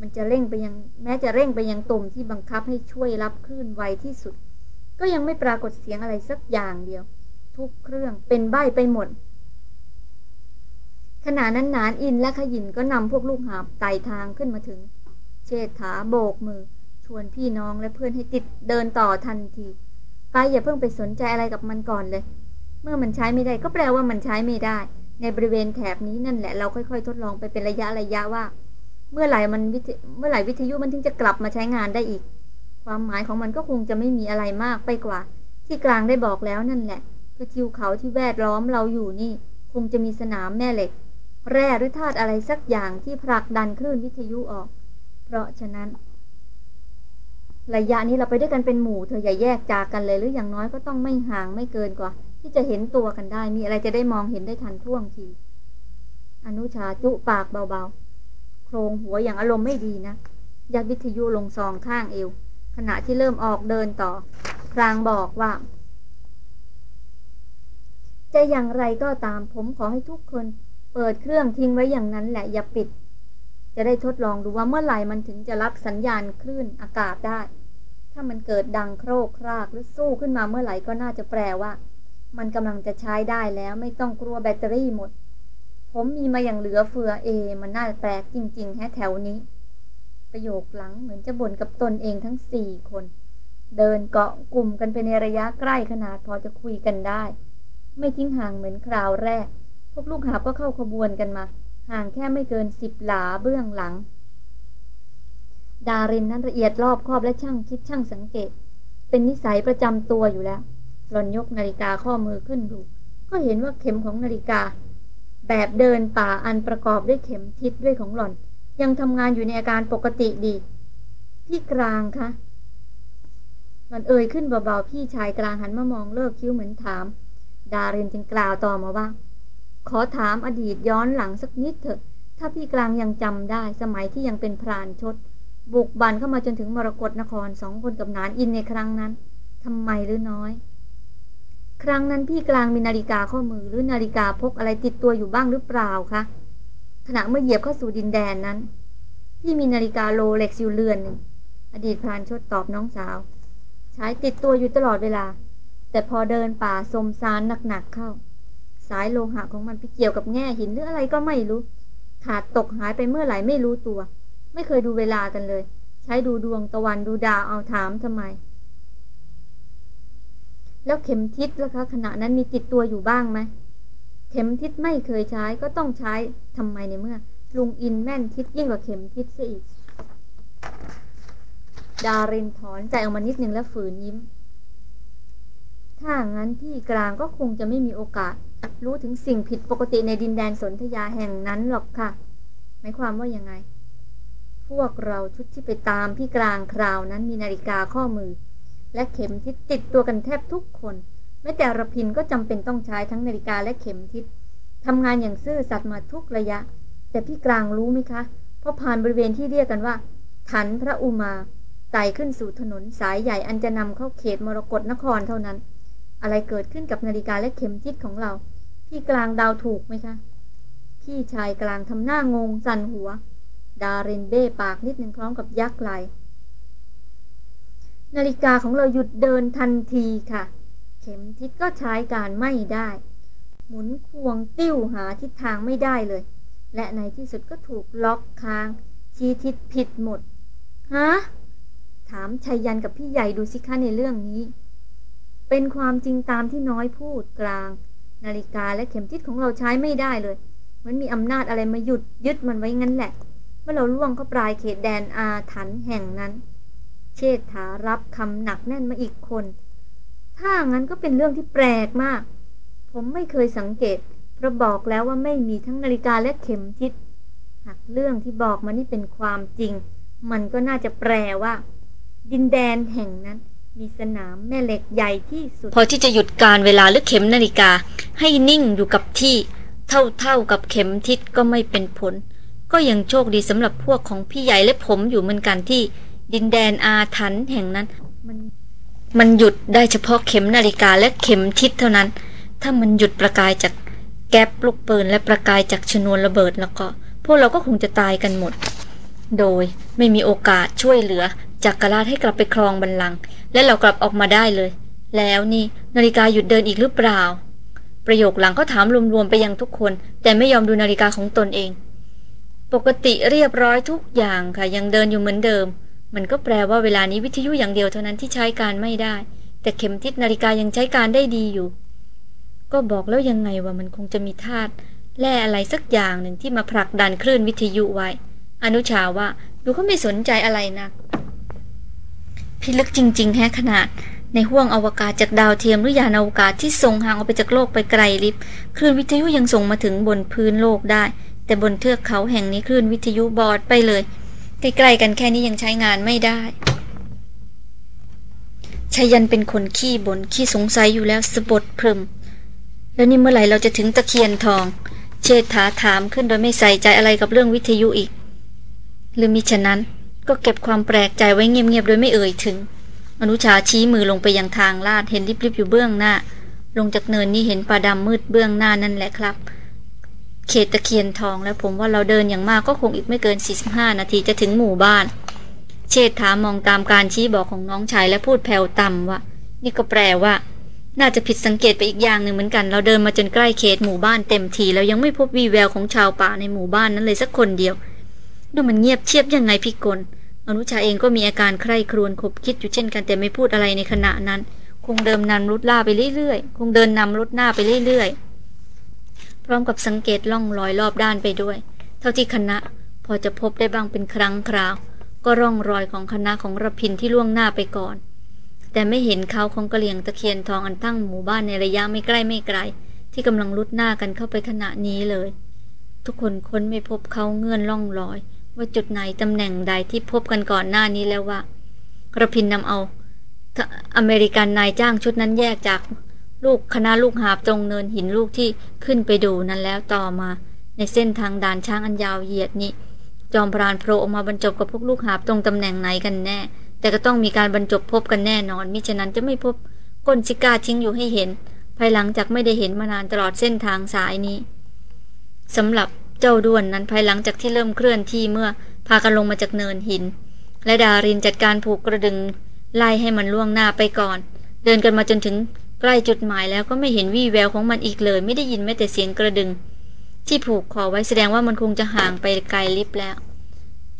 มันจะเร่งไปยังแม้จะเร่งไปยังตุ่มที่บังคับให้ช่วยรับคลื่นไวที่สุด ก็ยังไม่ปรากฏเสียงอะไรสักอย่างเดียว ทุกเครื่องเป็นใบไปหมด ขณะนั้นนานอินและขยินก็นำพวกลูกหาบไต่ทางขึ้นมาถึง เชษฐาโบกมือ ชวนพี่น้องและเพื่อนให้ติดเดินต่อทันทีไปอย่าเพิ่งไปสนใจอะไรกับมันก่อนเลย เมื่อมันใช้ไม่ได้ก็แปลว่ามันใช้ไม่ได้ ในบริเวณแถบนี้นั่นแหละเราค่อยๆ ทดลองไปเป็นระยะระยะว่า เมื่อไหร่มันเมื่อไหร่วิทยุมันถึงจะกลับมาใช้งานได้อีก ความหมายของมันก็คงจะไม่มีอะไรมากไปกว่า ที่กลางได้บอกแล้วนั่นแหละคือทิวเขาที่แวดล้อมเราอยู่นี่ คงจะมีสนามแม่เหล็ก แร่หรือธาตุอะไรสักอย่างที่ผลักดันคลื่นวิทยุออก เพราะฉะนั้น ระยะนี้เราไปด้วยกันเป็นหมู่เธออย่าแยกจากกันเลยหรืออย่างน้อยก็ต้องไม่ห่างไม่เกินกว่า ที่จะเห็นตัวกันได้ มีอะไรจะได้มองเห็นได้ทันท่วงที อนุชาจุปากเบาๆ โครงหัวอย่างอารมณ์ไม่ดีนะยัดวิทยุลงซองข้างเอว ขณะที่เริ่มออกเดินต่อ พรางบอกว่าจะอย่างไรก็ตามผมขอให้ทุกคน เปิดเครื่องทิ้งไว้อย่างนั้นแหละอย่าปิด จะได้ทดลองดูว่าเมื่อไหร่มันถึงจะรับสัญญาณคลื่นอากาศได้ ถ้ามันเกิดดังโครกครากหรือสู้ขึ้นมาเมื่อไหร่ก็น่าจะแปลว่า มันกำลังจะใช้ได้แล้วไม่ต้องกลัวแบตเตอรี่หมด ผมมีมาอย่างเหลือเฟือเอ มันน่าแปลกจริง ๆ แฮะแถวนี้ ประโยคหลังเหมือนจะบ่นกับตนเองทั้งสี่คน เดินเกาะกลุ่มกันไปในระยะใกล้ขนาดพอจะคุยกันได้ ไม่ทิ้งห่างเหมือนคราวแรก วกลูกหาบก็เข้าขบวนกันมา ห่างแค่ไม่เกินสิบหลาเบื้องหลัง ดารินนั้นละเอียดรอบคอบและช่างคิดช่างสังเกต เป็นนิสัยประจำตัวอยู่แล้ว หลอนยกนาฬิกาข้อมือขึ้นดู ก็เห็นว่าเข็มของนาฬิกา แบบเดินป่าอันประกอบด้วยเข็มทิศด้วยของหล่อน ยังทำงานอยู่ในอาการปกติดี พี่กลางคะหล่อนเอ่ยขึ้นเบาๆพี่ชายกลางหันมามองเลิกคิ้วเหมือนถาม ดารินจึงกล่าวต่อมาว่า ขอถามอดีตย้อนหลังสักนิดเถอะ ถ้าพี่กลางยังจำได้ สมัยที่ยังเป็นพรานชด บุกบันเข้ามาจนถึงมรกรนครสองคนกับนานอินในครั้งนั้นทำไมหรือน้อย ครั้งนั้นพี่กลางมีนาฬิกาข้อมือหรือนาฬิกาพกอะไรติดตัวอยู่บ้างหรือเปล่าคะขณะเมื่อเหยียบเข้าสู่ดินแดนนั้น พี่มีนาฬิกาโรเล็กซ์อยู่เรือนหนึ่งอดีตพรานชดตอบน้องสาว ใช้ติดตัวอยู่ตลอดเวลา แต่พอเดินป่าสมซานหนักๆเข้า สายโลหะของมันไปเกี่ยวกับแง่หินหรืออะไรก็ไม่รู้ ขาดตกหายไปเมื่อไหร่ไม่รู้ตัว ไม่เคยดูเวลากันเลย ใช้ดูดวงตะวันดูดาวเอาถามทำไม แล้วเข็มทิศล่ะคะ ขณะนั้นมีติดตัวอยู่บ้างไหมเข็มทิศไม่เคยใช้ก็ต้องใช้ทำไมในเมื่อลุงอินแม่นทิศยิ่งกว่าเข็มทิศซะอีก ดารินถอนใจออกมานิดนึงแล้วฝืนยิ้ม ถ้างั้นพี่กลางก็คงจะไม่มีโอกาส รู้ถึงสิ่งผิดปกติในดินแดนสนธยาแห่งนั้นหรอกค่ะ หมายความว่ายังไง พวกเราชุดที่ไปตามพี่กลางคราวนั้นมีนาฬิกาข้อมือ และเข็มทิศติดตัวกันแทบทุกคนแม้แต่ระพินก็จำเป็นต้องใช้ทั้งนาฬิกาและเข็มทิศทำงานอย่างซื่อสัตย์มาทุกระยะ แต่พี่กลางรู้ไหมคะเพราะผ่านบริเวณที่เรียกกันว่าถันพระอุมาไต่ขึ้นสู่ถนนสายใหญ่อันจะนำเข้าเขตมรกรนครเท่านั้น อะไรเกิดขึ้นกับนาฬิกาและเข็มทิศของเรา พี่กลางดาวถูกไหมคะ พี่ชายกลางทำหน้างง สั่นหัว ดารินเบ้ปากนิดหนึ่งพร้อมกับยักไหลนาฬิกาของเราหยุดเดินทันทีค่ะ เข็มทิศก็ใช้การไม่ได้ หมุนควงติ้วหาทิศทางไม่ได้เลย และในที่สุดก็ถูกล็อกค้าง ชี้ทิศผิดหมด ฮะ ถามชัยยันกับพี่ใหญ่ดูสิคะในเรื่องนี้ เป็นความจริงตามที่น้อยพูดกลาง นาฬิกาและเข็มทิศของเราใช้ไม่ได้เลย มันมีอำนาจอะไรมาหยุดยึดมันไว้งั้นแหละ เมื่อเราล่วงเข้าปลายเขตแดนอาถรรพ์แห่งนั้น เชษฐารับคำหนักแน่นมาอีกคน ถ้างั้นก็เป็นเรื่องที่แปลกมาก ผมไม่เคยสังเกตเพราะบอกแล้วว่าไม่มีทั้งนาฬิกาและเข็มทิศ หากเรื่องที่บอกมานี่เป็นความจริง มันก็น่าจะแปลว่า ดินแดนแห่งนั้น มีสนามแม่เหล็กใหญ่ที่สุด พอที่จะหยุดการเวลาหรือเข็มนาฬิกา ให้นิ่งอยู่กับที่ เท่าเท่ากับเข็มทิศก็ไม่เป็นผล ก็ยังโชคดีสำหรับพวกของพี่ใหญ่และผมอยู่เหมือนกันที่ ดินแดนอาถรรพ์แห่งนั้น มันมันหยุดได้เฉพาะเข็มนาฬิกาและเข็มทิศเท่านั้น ถ้ามันหยุดประกายจากแก๊ปลูกปืนและประกายจากชนวนระเบิดแล้วก็ พวกเราก็คงจะตายกันหมด โดยไม่มีโอกาสช่วยเหลือจักรราชให้กลับไปครองบัลลังก์ และเรากลับออกมาได้เลย แล้วนี่นาฬิกาหยุดเดินอีกหรือเปล่า ประโยคหลังเขาถามรวมๆไปยังทุกคน แต่ไม่ยอมดูนาฬิกาของตนเอง ปกติเรียบร้อยทุกอย่างค่ะ ยังเดินอยู่เหมือนเดิม มันก็แปลว่าเวลานี้วิทยุอย่างเดียวเท่านั้นที่ใช้การไม่ได้ แต่เข็มทิศนาฬิกายังใช้การได้ดีอยู่ ก็บอกแล้วยังไงว่ามันคงจะมีธาตุแร่อะไรสักอย่างหนึ่งที่มาผลักดันคลื่นวิทยุไว้ อนุชาว่าดูเขาไม่สนใจอะไรนะ พิลึกจริง ๆแฮขนาด ในห้วงอวกาศจากดาวเทียมหรือยานอวกาศที่ส่งห่างออกไปจากโลกไปไกลลิบคลื่นวิทยุยังส่งมาถึงบนพื้นโลกได้ แต่บนเทือกเขาแห่งนี้คลื่นวิทยุบอดไปเลย ใกล้ๆกันแค่นี้ยังใช้งานไม่ได้ชายันเป็นคนขี้บน่นขี้สงสัยอยู่แล้วสะบดพรึม แล้วนี่เมื่อไหร่เราจะถึงตะเคียนทอง เชษฐาถามขึ้นโดยไม่ใส่ใจอะไรกับเรื่องวิทยุอีก หรือมิฉะนั้น ก็เก็บความแปลกใจไว้เงียบๆโดยไม่เอ่ยถึง อนุชาชี้มือลงไปยังทางลาดเห็นริบๆอยู่เบื้องหน้า ลงจากเนินนี้เห็นป่าดำมืดเบื้องหน้านั่นแหละครับ เขตตะเคียนทองแล้วผมว่าเราเดินอย่างมากก็คงอีกไม่เกิน 45 นาทีจะถึงหมู่บ้าน เชษฐามองตามการชี้บอกของน้องชายและพูดแผ่วต่ำว่า นี่ก็แปลว่า น่าจะผิดสังเกตไปอีกอย่างหนึ่งเหมือนกัน เราเดินมาจนใกล้เขตหมู่บ้านเต็มทีแล้วยังไม่พบวีแววของชาวป่าในหมู่บ้านนั้นเลยสักคนเดียวดูมันเงียบเชียบยังไงพี่กล อนุชาเองก็มีอาการใคร่ครวญคบคิดอยู่เช่นกันแต่ไม่พูดอะไรในขณะนั้น คงเดิมนำรุดล่าไปเรื่อยๆ คงเดินนำรุดหน้าไปเรื่อยๆ พร้อมกับสังเกตล่องรอยรอบด้านไปด้วย เท่าที่คณะพอจะพบได้บ้างเป็นครั้งคราว ก็ร่องรอยของคณะของระพินที่ล่วงหน้าไปก่อน แต่ไม่เห็นเขาของกระเหลียงตะเคียนทองอันตั้งหมู่บ้านในระยะไม่ใกล้ไม่ไกล ที่กำลังลุดหน้ากันเข้าไปขณะนี้เลย ทุกคนค้นไม่พบเขาเงื่อนล่องรอย ว่าจุดไหนตำแหน่งใดที่พบกันก่อนหน้านี้แล้วว่ากระพินนำเอาอเมริกันนายจ้างชุดนั้นแยกจากลูกคณะลูกหาบตรงเนินหินลูกที่ขึ้นไปดูนั้นแล้วต่อมา ในเส้นทางด่านช้างอันยาวเหยียดนี้ จอมพรานโผล่ออกมาบรรจบกับพวกลูกหาบตรงตำแหน่งไหนกันแน่ แต่ก็ต้องมีการบรรจบพบกันแน่นอนมิฉะนั้นจะไม่พบก้นชิกาทิ้งอยู่ให้เห็น ภายหลังจากไม่ได้เห็นมานานตลอดเส้นทางสายนี้สำหรับ เจ้าด้วนนั้นภายหลังจากที่เริ่มเคลื่อนที่เมื่อพากันลงมาจากเนินหิน และดารินจัดการผูกกระดึงไล่ให้มันล่วงหน้าไปก่อน เดินกันมาจนถึงใกล้จุดหมายแล้วก็ไม่เห็นวี่แววของมันอีกเลย ไม่ได้ยินแม้แต่เสียงกระดึง ที่ผูกคอไว้แสดงว่ามันคงจะห่างไปไกลลิบแล้ว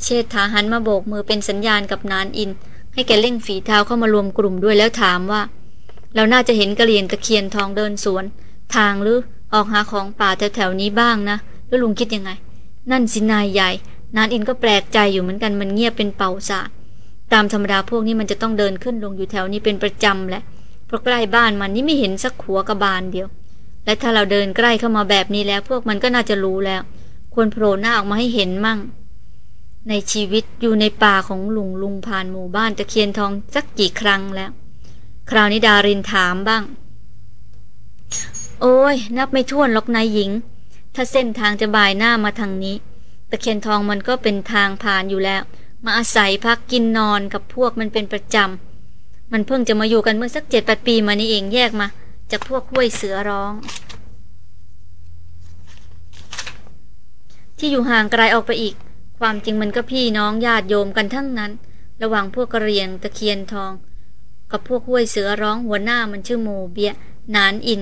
เชษฐาหันมาโบกมือเป็นสัญญาณกับนานอิน ให้แกเร่งฝีเท้าเข้ามารวมกลุ่มด้วยแล้วถามว่า เราน่าจะเห็นกระเรียงตะเคียนทองเดินสวน ทางหรือออกหาของป่าแถวๆนี้บ้างนะ แล้วลุงคิดยังไง นั่นสินายใหญ่ นานอินก็แปลกใจอยู่เหมือนกันมันเงียบเป็นเป่าสาตามธรรมดาพวกนี้มันจะต้องเดินขึ้นลงอยู่แถวนี้เป็นประจำแหละ เพราะใกล้บ้านมันนี่ไม่เห็นสักขัวกระบาลเดียว และถ้าเราเดินใกล้เข้ามาแบบนี้แล้ว พวกมันก็น่าจะรู้แล้ว ควรโผล่หน้าออกมาให้เห็นมั่ง ในชีวิตอยู่ในป่าของลุงลุงผ่านหมู่บ้านตะเคียนทองสักกี่ครั้งแล้ว คราวนี้ดารินถามบ้าง โอ้ยนับไม่ถ้วนหรอกนายหญิง ถ้าเส้นทางจะบ่ายหน้ามาทางนี้ ตะเคียนทองมันก็เป็นทางผ่านอยู่แล้ว มาอาศัยพักกินนอนกับพวกมันเป็นประจำ มันเพิ่งจะมาอยู่กันเมื่อสักเจ็ดแปดปีมานี่เองแยกมา จากพวกห้วยเสือร้อง ที่อยู่ห่างไกลออกไปอีก ความจริงมันก็พี่น้องญาติโยมกันทั้งนั้น ระหว่างพวกกระเรียงตะเคียนทอง กับพวกห้วยเสือร้องหัวหน้ามันชื่อโมเบียนานอิน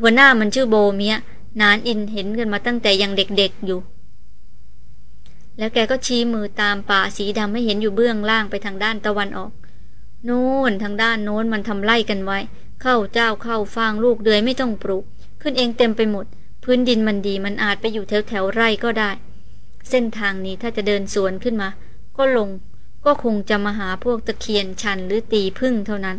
หัวหน้ามันชื่อโบเมีย นานอินเห็นกันมาตั้งแต่ยังเด็กๆอยู่ แล้วแกก็ชี้มือตามป่าสีดำให้เห็นอยู่เบื้องล่างไปทางด้านตะวันออก โน่นทางด้านโน้นมันทำไร่กันไว้ เข้าเจ้าเข้าฟางลูกเดือยไม่ต้องปลูก ขึ้นเองเต็มไปหมด พื้นดินมันดีมันอาจไปอยู่แถวแถวไร่ก็ได้ เส้นทางนี้ถ้าจะเดินสวนขึ้นมา ก็ลงก็คงจะมาหาพวกตะเคียนชันหรือตีพึ่งเท่านั้น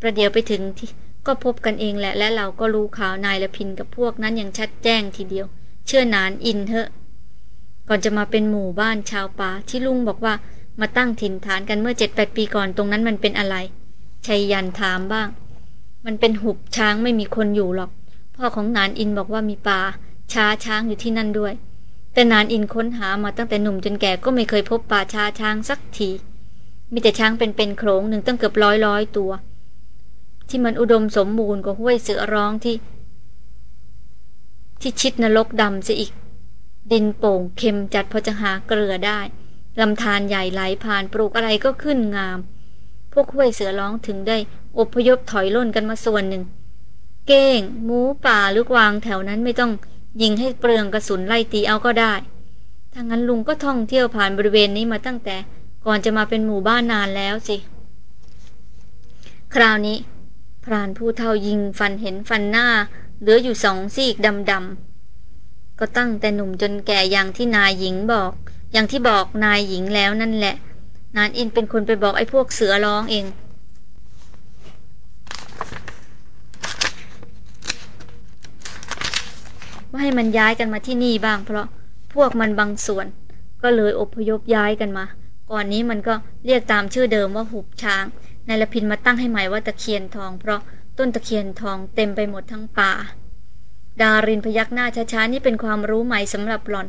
ประเดี๋ยวไปถึงที่ ก็พบกันเองแหละ และเราก็รู้ข่าวนายละพินกับพวกนั้นอย่างชัดแจ้งทีเดียว เชื่อนานอินเถอะ ก่อนจะมาเป็นหมู่บ้านชาวป่าที่ลุงบอกว่ามาตั้งถิ่นฐานกันเมื่อเจ็ดแปดปีก่อนตรงนั้นมันเป็นอะไรชัยยันถามบ้าง มันเป็นหุบช้างไม่มีคนอยู่หรอก พ่อของนานอินบอกว่ามีป่าช้าช้างอยู่ที่นั่นด้วย แต่นานอินค้นหามาตั้งแต่หนุ่มจนแก่ก็ไม่เคยพบป่าช้าช้างสักทีมีแต่ช้างเป็นๆโขงหนึ่งตั้งเกือบร้อยร้อยตัว ที่มันอุดมสมบูรณ์กว่าห้วยเสือร้องที่ ที่ชิดนรกดำซะอีก ดินโป่งเค็มจัดพอจะหาเกลือได้ลำธารใหญ่ไหลผ่านปลูกอะไรก็ขึ้นงาม พวกห้วยเสือร้องถึงได้อพยพถอยล่นกันมาส่วนหนึ่ง เก้งหมูป่าหรือกวางแถวนั้นไม่ต้องยิงให้เปลืองกระสุนไล่ตีเอาก็ได้ถ้างั้นลุงก็ท่องเที่ยวผ่านบริเวณนี้มาตั้งแต่ก่อนจะมาเป็นหมู่บ้านนานแล้วสิ คราวนี้ รานผู้เท่ายิงฟันเห็นฟันหน้า เหลืออยู่สองซีกดำๆก็ตั้งแต่หนุ่มจนแก่อย่างที่นายหญิงบอก อย่างที่บอกนายหญิงแล้วนั่นแหละ นานอินเป็นคนไปบอกไอ้พวกเสือร้องเอง ว่าให้มันย้ายกันมาที่นี่บ้างเพราะพวกมันบางส่วน ก็เลยอพยพย้ายกันมา ก่อนนี้มันก็เรียกตามชื่อเดิมว่าหุบช้าง นายละพินมาตั้งให้หม่ว่าตะเคียนทอง เพราะต้นตะเคียนทองเต็มไปหมดทั้งป่า ดารินพยักหน้าช้าๆนี่เป็นความรู้ใหม่สำหรับหล่อน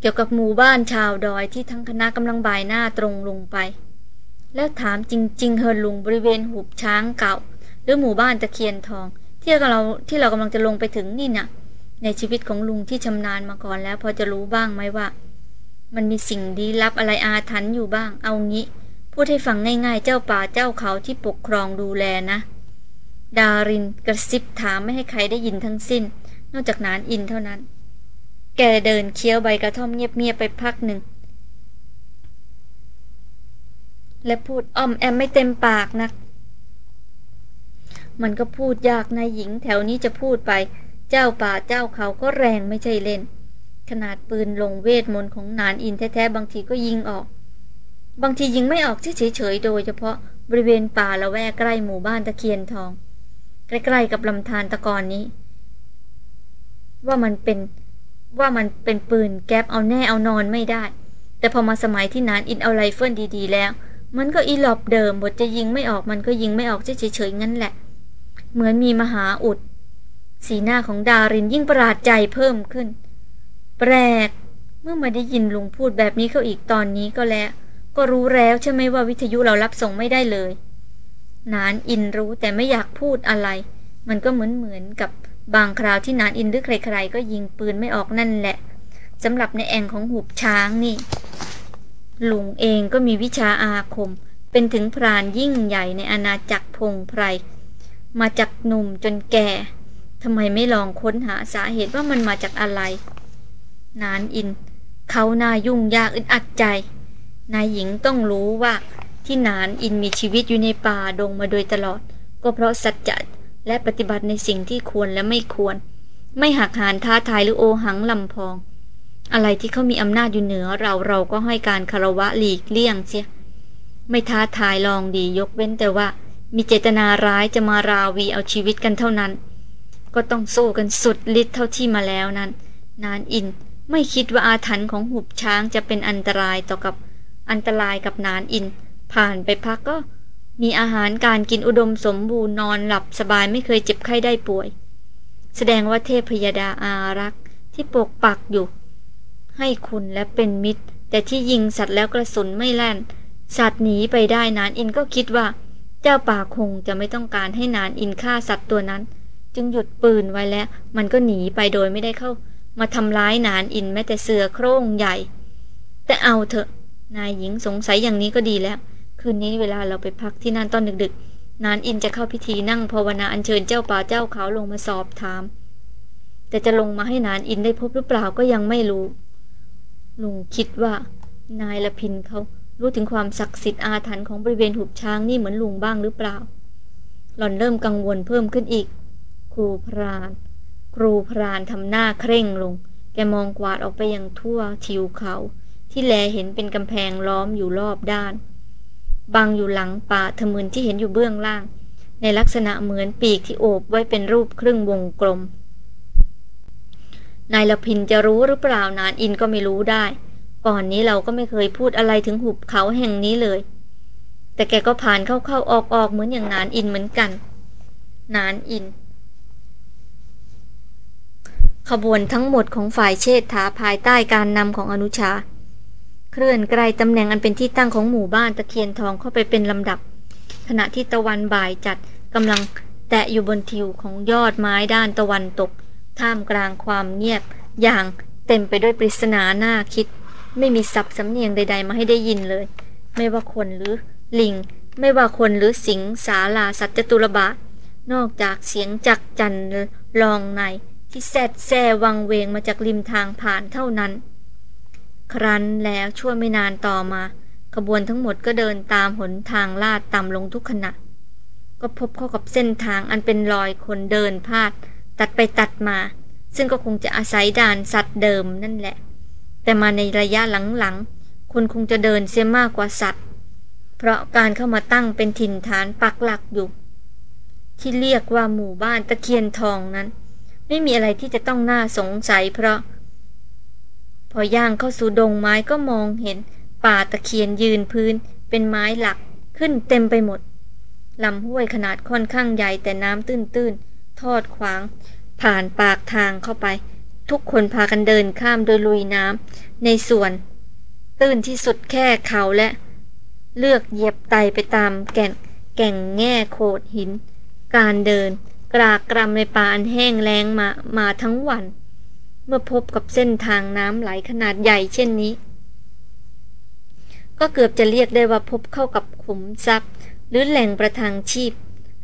เกี่ยวกับหมู่บ้านชาวดอยที่ทั้งคณะกำลังบ่ายหน้าตรงลงไป แล้วถามจริง ๆ เฮิรลุงบริเวณหุบช้างเก่า หรือหมู่บ้านตะเคียนทอง ที่เราที่เรากำลังจะลงไปถึงนี่นะ่ะ ในชีวิตของลุงที่ชำนาญมาก่อนแล้ว พอจะรู้บ้างไหมว่า มันมีสิ่งดีลับอะไรอาถรรพ์อยู่บ้าง เอางี้ พูดให้ฟังง่ายๆ เจ้าป่าเจ้าเขาที่ปกครองดูแลนะ ดารินกระซิบถามไม่ให้ใครได้ยินทั้งสิ้น นอกจากนานอินเท่านั้น แกเดินเคี้ยวใบกระท่อมเงียบๆไปพักหนึ่ง และพูดอ้อมแอมไม่เต็มปากนะัก มันก็พูดยากนายหญิงแถวนี้จะพูดไป เจ้าป่าเจ้าเขาก็แรงไม่ใช่เล่น ขนาดปืนลงเวทมนต์ของนานอินแท้ๆบางทีก็ยิงออก บางทียิงไม่ออกเฉยๆโดยเฉพาะบริเวณป่าละแวกใกล้หมู่บ้านตะเคียนทอง ใกล้ๆกับลำธารตะกอนนี้ ว่ามันเป็นว่ามันเป็นปืนแก๊ปเอาแน่เอานอนไม่ได้ แต่พอมาสมัยที่หนานอินเอาไรเฟิลดีๆแล้ว มันก็อีหรอบเดิมบทจะยิงไม่ออกมันก็ยิงไม่ออกเฉยๆงั้นแหละ เหมือนมีมหาอุด สีหน้าของดารินยิ่งประหลาดใจเพิ่มขึ้น แปลกเมื่อมาได้ยินลุงพูดแบบนี้เขาอีกตอนนี้ก็แล้ว ก็รู้แล้วใช่ไหมว่าวิทยุเรารับส่งไม่ได้เลย นานอินรู้แต่ไม่อยากพูดอะไร มันก็เหมือนเหมือนกับบางคราวที่นานอินหรือใครๆ ก็ยิงปืนไม่ออกนั่นแหละสำหรับในแองของหุบช้างนี่ ลุงเองก็มีวิชาอาคม เป็นถึงพรานยิ่งใหญ่ในอาณาจักรพงไพร มาจากหนุ่มจนแก่ทำไมไม่ลองค้นหาสาเหตุว่ามันมาจากอะไร นานอิน เขานายุ่งยากอึดอัดใจ นายหญิงต้องรู้ว่าที่นานอินมีชีวิตอยู่ในป่าดงมาโดยตลอด ก็เพราะสัจจะและปฏิบัติในสิ่งที่ควรและไม่ควร ไม่หักหานท้าทายหรือโอหังลำพอง อะไรที่เขามีอำนาจอยู่เหนือเราเราก็ให้การคารวะหลีกเลี่ยงเสียไม่ท้าทายลองดียกเว้นแต่ว่า มีเจตนาร้ายจะมาราวีเอาชีวิตกันเท่านั้น ก็ต้องสู้กันสุดฤทธิ์เท่าที่มาแล้วนั้น นานอินไม่คิดว่าอาถรรพ์ของหุบช้างจะเป็นอันตรายต่อกับ อันตรายกับนานอิน ผ่านไปพักก็ มีอาหารการกินอุดมสมบูรณ์นอนหลับสบายไม่เคยเจ็บไข้ได้ป่วย แสดงว่าเทพยดาอารักษ์ที่ปกปักอยู่ ให้คุณและเป็นมิตร แต่ที่ยิงสัตว์แล้วกระสุนไม่แล่น สัตว์หนีไปได้นานอินก็คิดว่า เจ้าป่าคงจะไม่ต้องการให้นานอินฆ่าสัตว์ตัวนั้น จึงหยุดปืนไว้แล้ว มันก็หนีไปโดยไม่ได้เข้า มาทำร้ายนานอินแม้แต่เสือโคร่งใหญ่ แต่เอาเถอะ นายหญิงสงสัยอย่างนี้ก็ดีแล้ว คืนนี้เวลาเราไปพักที่นั่นตอนดึกๆ นานอินจะเข้าพิธีนั่งภาวนาอัญเชิญเจ้าป่าเจ้าเขาลงมาสอบถาม แต่จะลงมาให้นานอินได้พบหรือเปล่าก็ยังไม่รู้ ลุงคิดว่า นายละพินเขารู้ถึงความศักดิ์สิทธิ์อาถรรพ์ของบริเวณหุบช้างนี่เหมือนลุงบ้างหรือเปล่า หล่อนเริ่มกังวลเพิ่มขึ้นอีก ครูพราน ครูพรานทำหน้าเคร่งลง แกมองกวาดออกไปยังทั่วทิวเขา ที่แลเห็นเป็นกำแพงล้อมอยู่รอบด้าน บังอยู่หลังป่าทมืนที่เห็นอยู่เบื้องล่าง ในลักษณะเหมือนปีกที่โอบไว้เป็นรูปครึ่งวงกลม นายละพินจะรู้หรือเปล่านานอินก็ไม่รู้ได้ ก่อนนี้เราก็ไม่เคยพูดอะไรถึงหุบเขาแห่งนี้เลย แต่แกก็ผ่านเข้าๆออกๆเหมือนอย่างนานอินเหมือนกัน นานอินขบวนทั้งหมดของฝ่ายเชษฐาภายใต้การนำของอนุชา เคลื่อนไกลตำแหน่งอันเป็นที่ตั้งของหมู่บ้านตะเคียนทองเข้าไปเป็นลำดับ ขณะที่ตะวันบ่ายจัดกำลังแตะอยู่บนทิวของยอดไม้ด้านตะวันตก ท่ามกลางความเงียบ อย่างเต็มไปด้วยปริศนาหน้าคิด ไม่มีสับสำเนียงใด ๆ มาให้ได้ยินเลย ไม่ว่าคนหรือลิง ไม่ว่าคนหรือสิงสาลาสัตว์จตุรบะ นอกจากเสียงจักจันลองในที่แซดแซวังเวงมาจากริมทางผ่านเท่านั้น ครั้นแล้วชั่วไม่นานต่อมา ขบวนทั้งหมดก็เดินตามหนทางลาดต่ำลงทุกขณะ ก็พบเข้ากับเส้นทางอันเป็นรอยคนเดินพาด ตัดไปตัดมา ซึ่งก็คงจะอาศัยด่านสัตว์เดิมนั่นแหละ แต่มาในระยะหลังๆ คนคงจะเดินเสียมากกว่าสัตว์ เพราะการเข้ามาตั้งเป็นถิ่นฐานปักหลักอยู่ ที่เรียกว่าหมู่บ้านตะเคียนทองนั้น ไม่มีอะไรที่จะต้องน่าสงสัยเพราะ พอย่างเข้าสู่ดงไม้ก็มองเห็น ป่าตะเคียนยืนพื้น เป็นไม้หลักขึ้นเต็มไปหมดลำห้วยขนาดค่อนข้างใหญ่แต่น้ำตื้นๆ ทอดขวาง ผ่านปากทางเข้าไป ทุกคนพากันเดินข้ามโดยลุยน้ำในส่วน ตื้นที่สุดแค่เขาและ เลือกเหยียบไตไปตามแก่งแก่งแง่โขดหิน การเดิน กรากกรำในป่าอันแห้งแล้งมามาทั้งวัน มื่อพบกับเส้นทางน้ำไหลขนาดใหญ่เช่นนี้ ก็เกือบจะเรียกได้ว่าพบเข้ากับขุมทรัพย์ หรือแหล่งประทังชีพ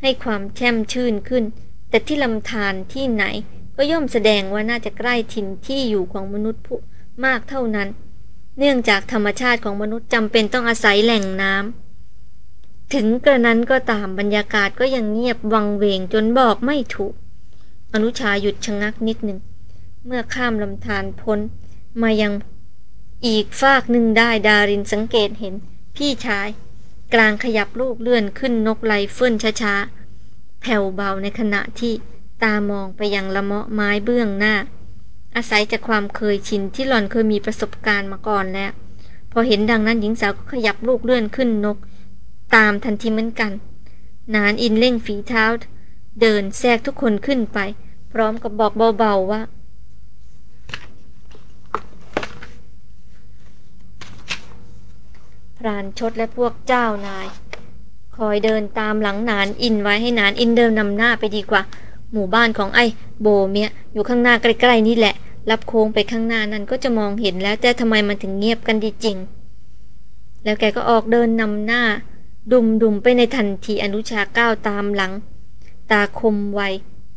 ให้ความแช่มชื่นขึ้น แต่ที่ลำธารที่ไหนก็ย่อมแสดงว่าน่าจะใกล้ถิ่นที่อยู่ของมนุษย์ผู้มากเท่านั้น เนื่องจากธรรมชาติของมนุษย์จำเป็นต้องอาศัยแหล่งน้ำถึงกระนั้นก็ตามบรรยากาศก็ยังเงียบวังเวงจนบอกไม่ถูก อนุชาหยุดชะงักนิดหนึ่ง เมื่อข้ามลำธารพ้น มายังอีกฝากหนึ่งได้ดารินสังเกตเห็น พี่ชาย กลางขยับลูกเลื่อนขึ้นนกไลเฟิลช้าๆ แผ่วเบาในขณะที่ตามองไปยังละเมาะไม้เบื้องหน้า อาศัยจากความเคยชินที่หล่อนเคยมีประสบการณ์มาก่อนแล้ว พอเห็นดังนั้นหญิงสาวก็ขยับลูกเลื่อนขึ้นนก ตามทันทีเหมือนกัน นานอินเร่งฝีเท้า เดินแทรกทุกคนขึ้นไป พร้อมกับบอกเบาๆว่าพรานชดและพวกเจ้านาย คอยเดินตามหลังนานอินไว้ให้นานอินเดินนำหน้าไปดีกว่า หมู่บ้านของไอ้โบเมียอยู่ข้างหน้าใกล้ๆนี่แหละ รับโค้งไปข้างหน้านั้นก็จะมองเห็นแล้วแต่ทำไมมันถึงเงียบกันดีจริง แล้วแกก็ออกเดินนำหน้า ดุ่มดุ่มไปในทันทีอนุชาก้าวตามหลัง ตาคมไว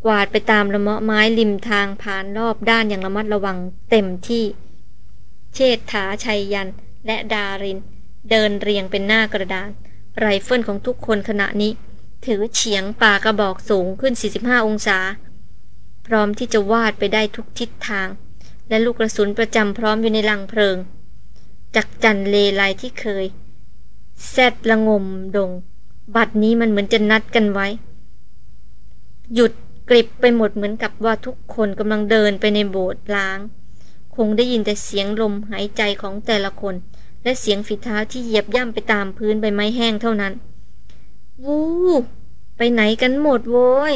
กวาดไปตามละเมาะไม้ริมทางผ่านรอบด้านอย่างระมัดระวังเต็มที่ เชษฐาไชยยันต์ และดาริน เดินเรียงเป็นหน้ากระดาน ไรเฟิลของทุกคนขณะนี้ ถือเฉียงปากระบอกสูงขึ้น 45 องศา พร้อมที่จะวาดไปได้ทุกทิศทาง และลูกกระสุนประจำพร้อมอยู่ในลังเพลิงจักจันเลไลที่เคย แซดละงมดง บัดนี้มันเหมือนจะนัดกันไว้ หยุดกริบไปหมดเหมือนกับว่าทุกคนกำลังเดินไปในโบสถ์ล้าง คงได้ยินแต่เสียงลมหายใจของแต่ละคน และเสียงฝีเท้าที่เหยียบย่ำไปตามพื้นใบไม้แห้งเท่านั้น วู้ไปไหนกันหมดโว้ย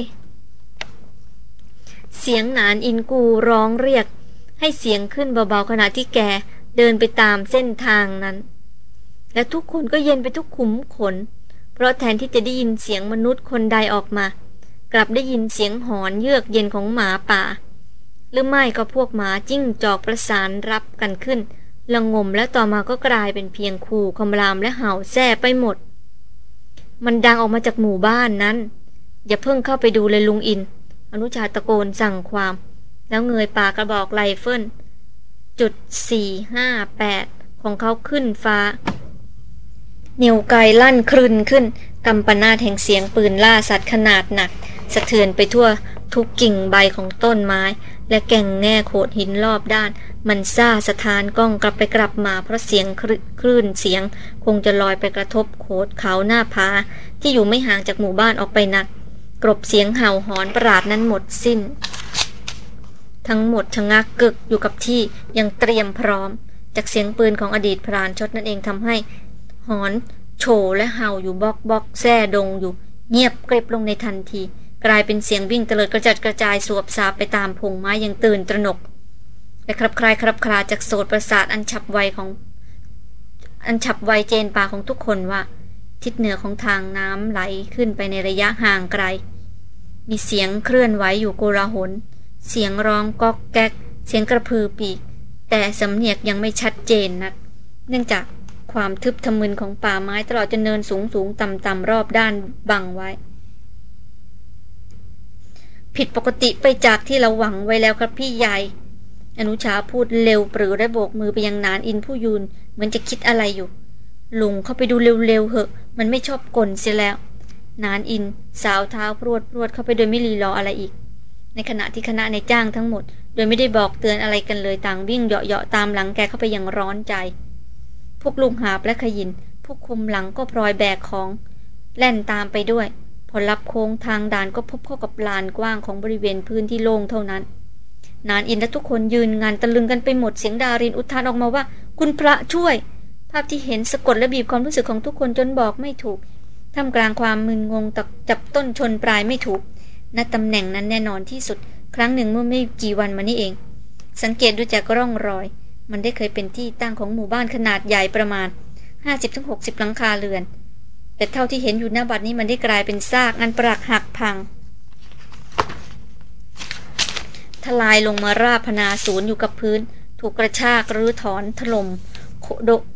เสียงหนานอินกูร้องเรียก ให้เสียงขึ้นเบาๆขณะที่แกเดินไปตามเส้นทางนั้น และทุกคนก็เย็นไปทุกขุมขน เพราะแทนที่จะได้ยินเสียงมนุษย์คนใดออกมา กลับได้ยินเสียงหอนเยือกเย็นของหมาป่า หรือไม่ก็พวกหมาจิ้งจอกประสานรับกันขึ้น ละงมและต่อมาก็กลายเป็นเพียงขู่คำรามและเห่าแซ่ไปหมด มันดังออกมาจากหมู่บ้านนั้น อย่าเพิ่งเข้าไปดูเลยลุงอิน อนุชาตะโกนสั่งความ แล้วเงยปากกระบอกไลเฟิลจุดสี่ห้าแปดของเขาขึ้นฟ้า เหนียวไกลั่นครึนขึ้นกำปนาแห่งเสียงปืนล่าสัตว์ขนาดหนัก สะเทือนไปทั่วทุกกิ่งใบของต้นไม้ และแก่งแง่โขดหินรอบด้าน มันซ่าสถานกล้องกลับไปกลับมาเพราะเสียงคลื่นเสียง คงจะลอยไปกระทบโขดเขาหน้าผาที่อยู่ไม่ห่างจากหมู่บ้านออกไปนัก กรบเสียงเห่าหอนประหลาดนั้นหมดสิ้น ทั้งหมดชะงักกึกอยู่กับที่ยังเตรียมพร้อม จากเสียงปืนของอดีตพรานชดนั่นเองทำให้หอน โฉและเห่าอยู่บอกบอกแซ่ดงอยู่ เงียบกร็บลงในทันที กลายเป็นเสียงวิ่งเตลิดกระจัดกระจายสวบซาไปตามพงไม้ยังตื่นตระหนกและครับคลายครับคลาจากโสดประสาทอันฉับไวของ อันฉับไวเจนปาของทุกคนว่า ทิศเหนือของทางน้ำไหลขึ้นไปในระยะห่างไกล มีเสียงเคลื่อนไหวอยู่โกลาหล เสียงร้องก๊อกแก๊ก เสียงกระพือปีก แต่สำเนียกยังไม่ชัดเจนนัก เนื่องจากความทึบทะมึนของป่าไม้ตลอดจนเนินสูงสูงต่ำต่ำรอบด้านบังไว้ ผิดปกติไปจากที่เราหวังไว้แล้วครับพี่ใหญ่ อนุชาพูดเร็วปรือและโบกมือไปยังนานอินผู้ยืนเหมือนจะคิดอะไรอยู่ ลุงเข้าไปดูเร็วๆเหอะ มันไม่ชอบกลเสียแล้ว นานอิน สาวเท้าพรวดพรวดเข้าไปโดยไม่รีรออะไรอีก ในขณะที่คณะในจ้างทั้งหมด โดยไม่ได้บอกเตือนอะไรกันเลยต่างวิ่งเหาะๆตามหลังแกเข้าไปอย่างร้อนใจ พวกลุงหาบและขยินพวกคุมหลังก็พลอยแบกของ แล่นตามไปด้วย พอรับโค้งทางด่านก็พบเข้ากับลานกว้างของบริเวณพื้นที่โล่งเท่านั้น นานอินและทุกคนยืนงานตะลึงกันไปหมดเสียงดารินอุทานออกมาว่า คุณพระช่วย ภาพที่เห็นสะกดและบีบความรู้สึกของทุกคนจนบอกไม่ถูกท่ามกลางความมึนงงตักจับต้นชนปลายไม่ถูกณตำแหน่งนั้นแน่นอนที่สุด ครั้งหนึ่งเมื่อไม่กี่วันมานี้เอง สังเกตดูจากร่องรอย มันได้เคยเป็นที่ตั้งของหมู่บ้านขนาดใหญ่ประมาณ 50-60 หลังคาเรือน แต่เท่าที่เห็นอยู่หน้าบัดนี้มันได้กลายเป็นซากอันปรักหักพัง ทลายลงมาราพนาศูนย์อยู่กับพื้น ถูกกระชากรื้อถอนถลม่ม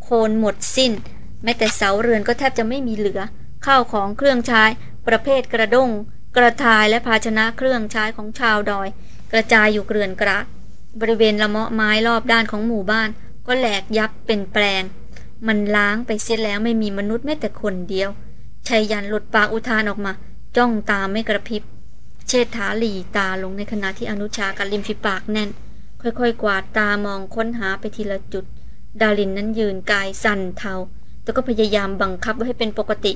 โคนหมดสิ้น แม้แต่เสาเรือนก็แทบจะไม่มีเหลือ ข้าวของเครื่องใช้ ประเภทกระด้ง กระทายและภาชนะเครื่องใช้ของชาวดอย กระจายอยู่เกลื่อนกระบริเวณละเมาะไม้รอบด้านของหมู่บ้าน ก็แหลกยับเป็นแปลง มันล้างไปเสียแล้วไม่มีมนุษย์แม้แต่คนเดียวชายยันหลุดปากอุทานออกมา จ้องตาไม่กระพริบ เชษฐาหลีตาลงในขณะที่อนุชากับริมฝีปากแน่น ค่อยๆ กวาดตามองค้นหาไปทีละจุด ดารินนั้นยืนกายสั่นเทา แต่ก็พยายามบังคับไว้ให้เป็นปกติ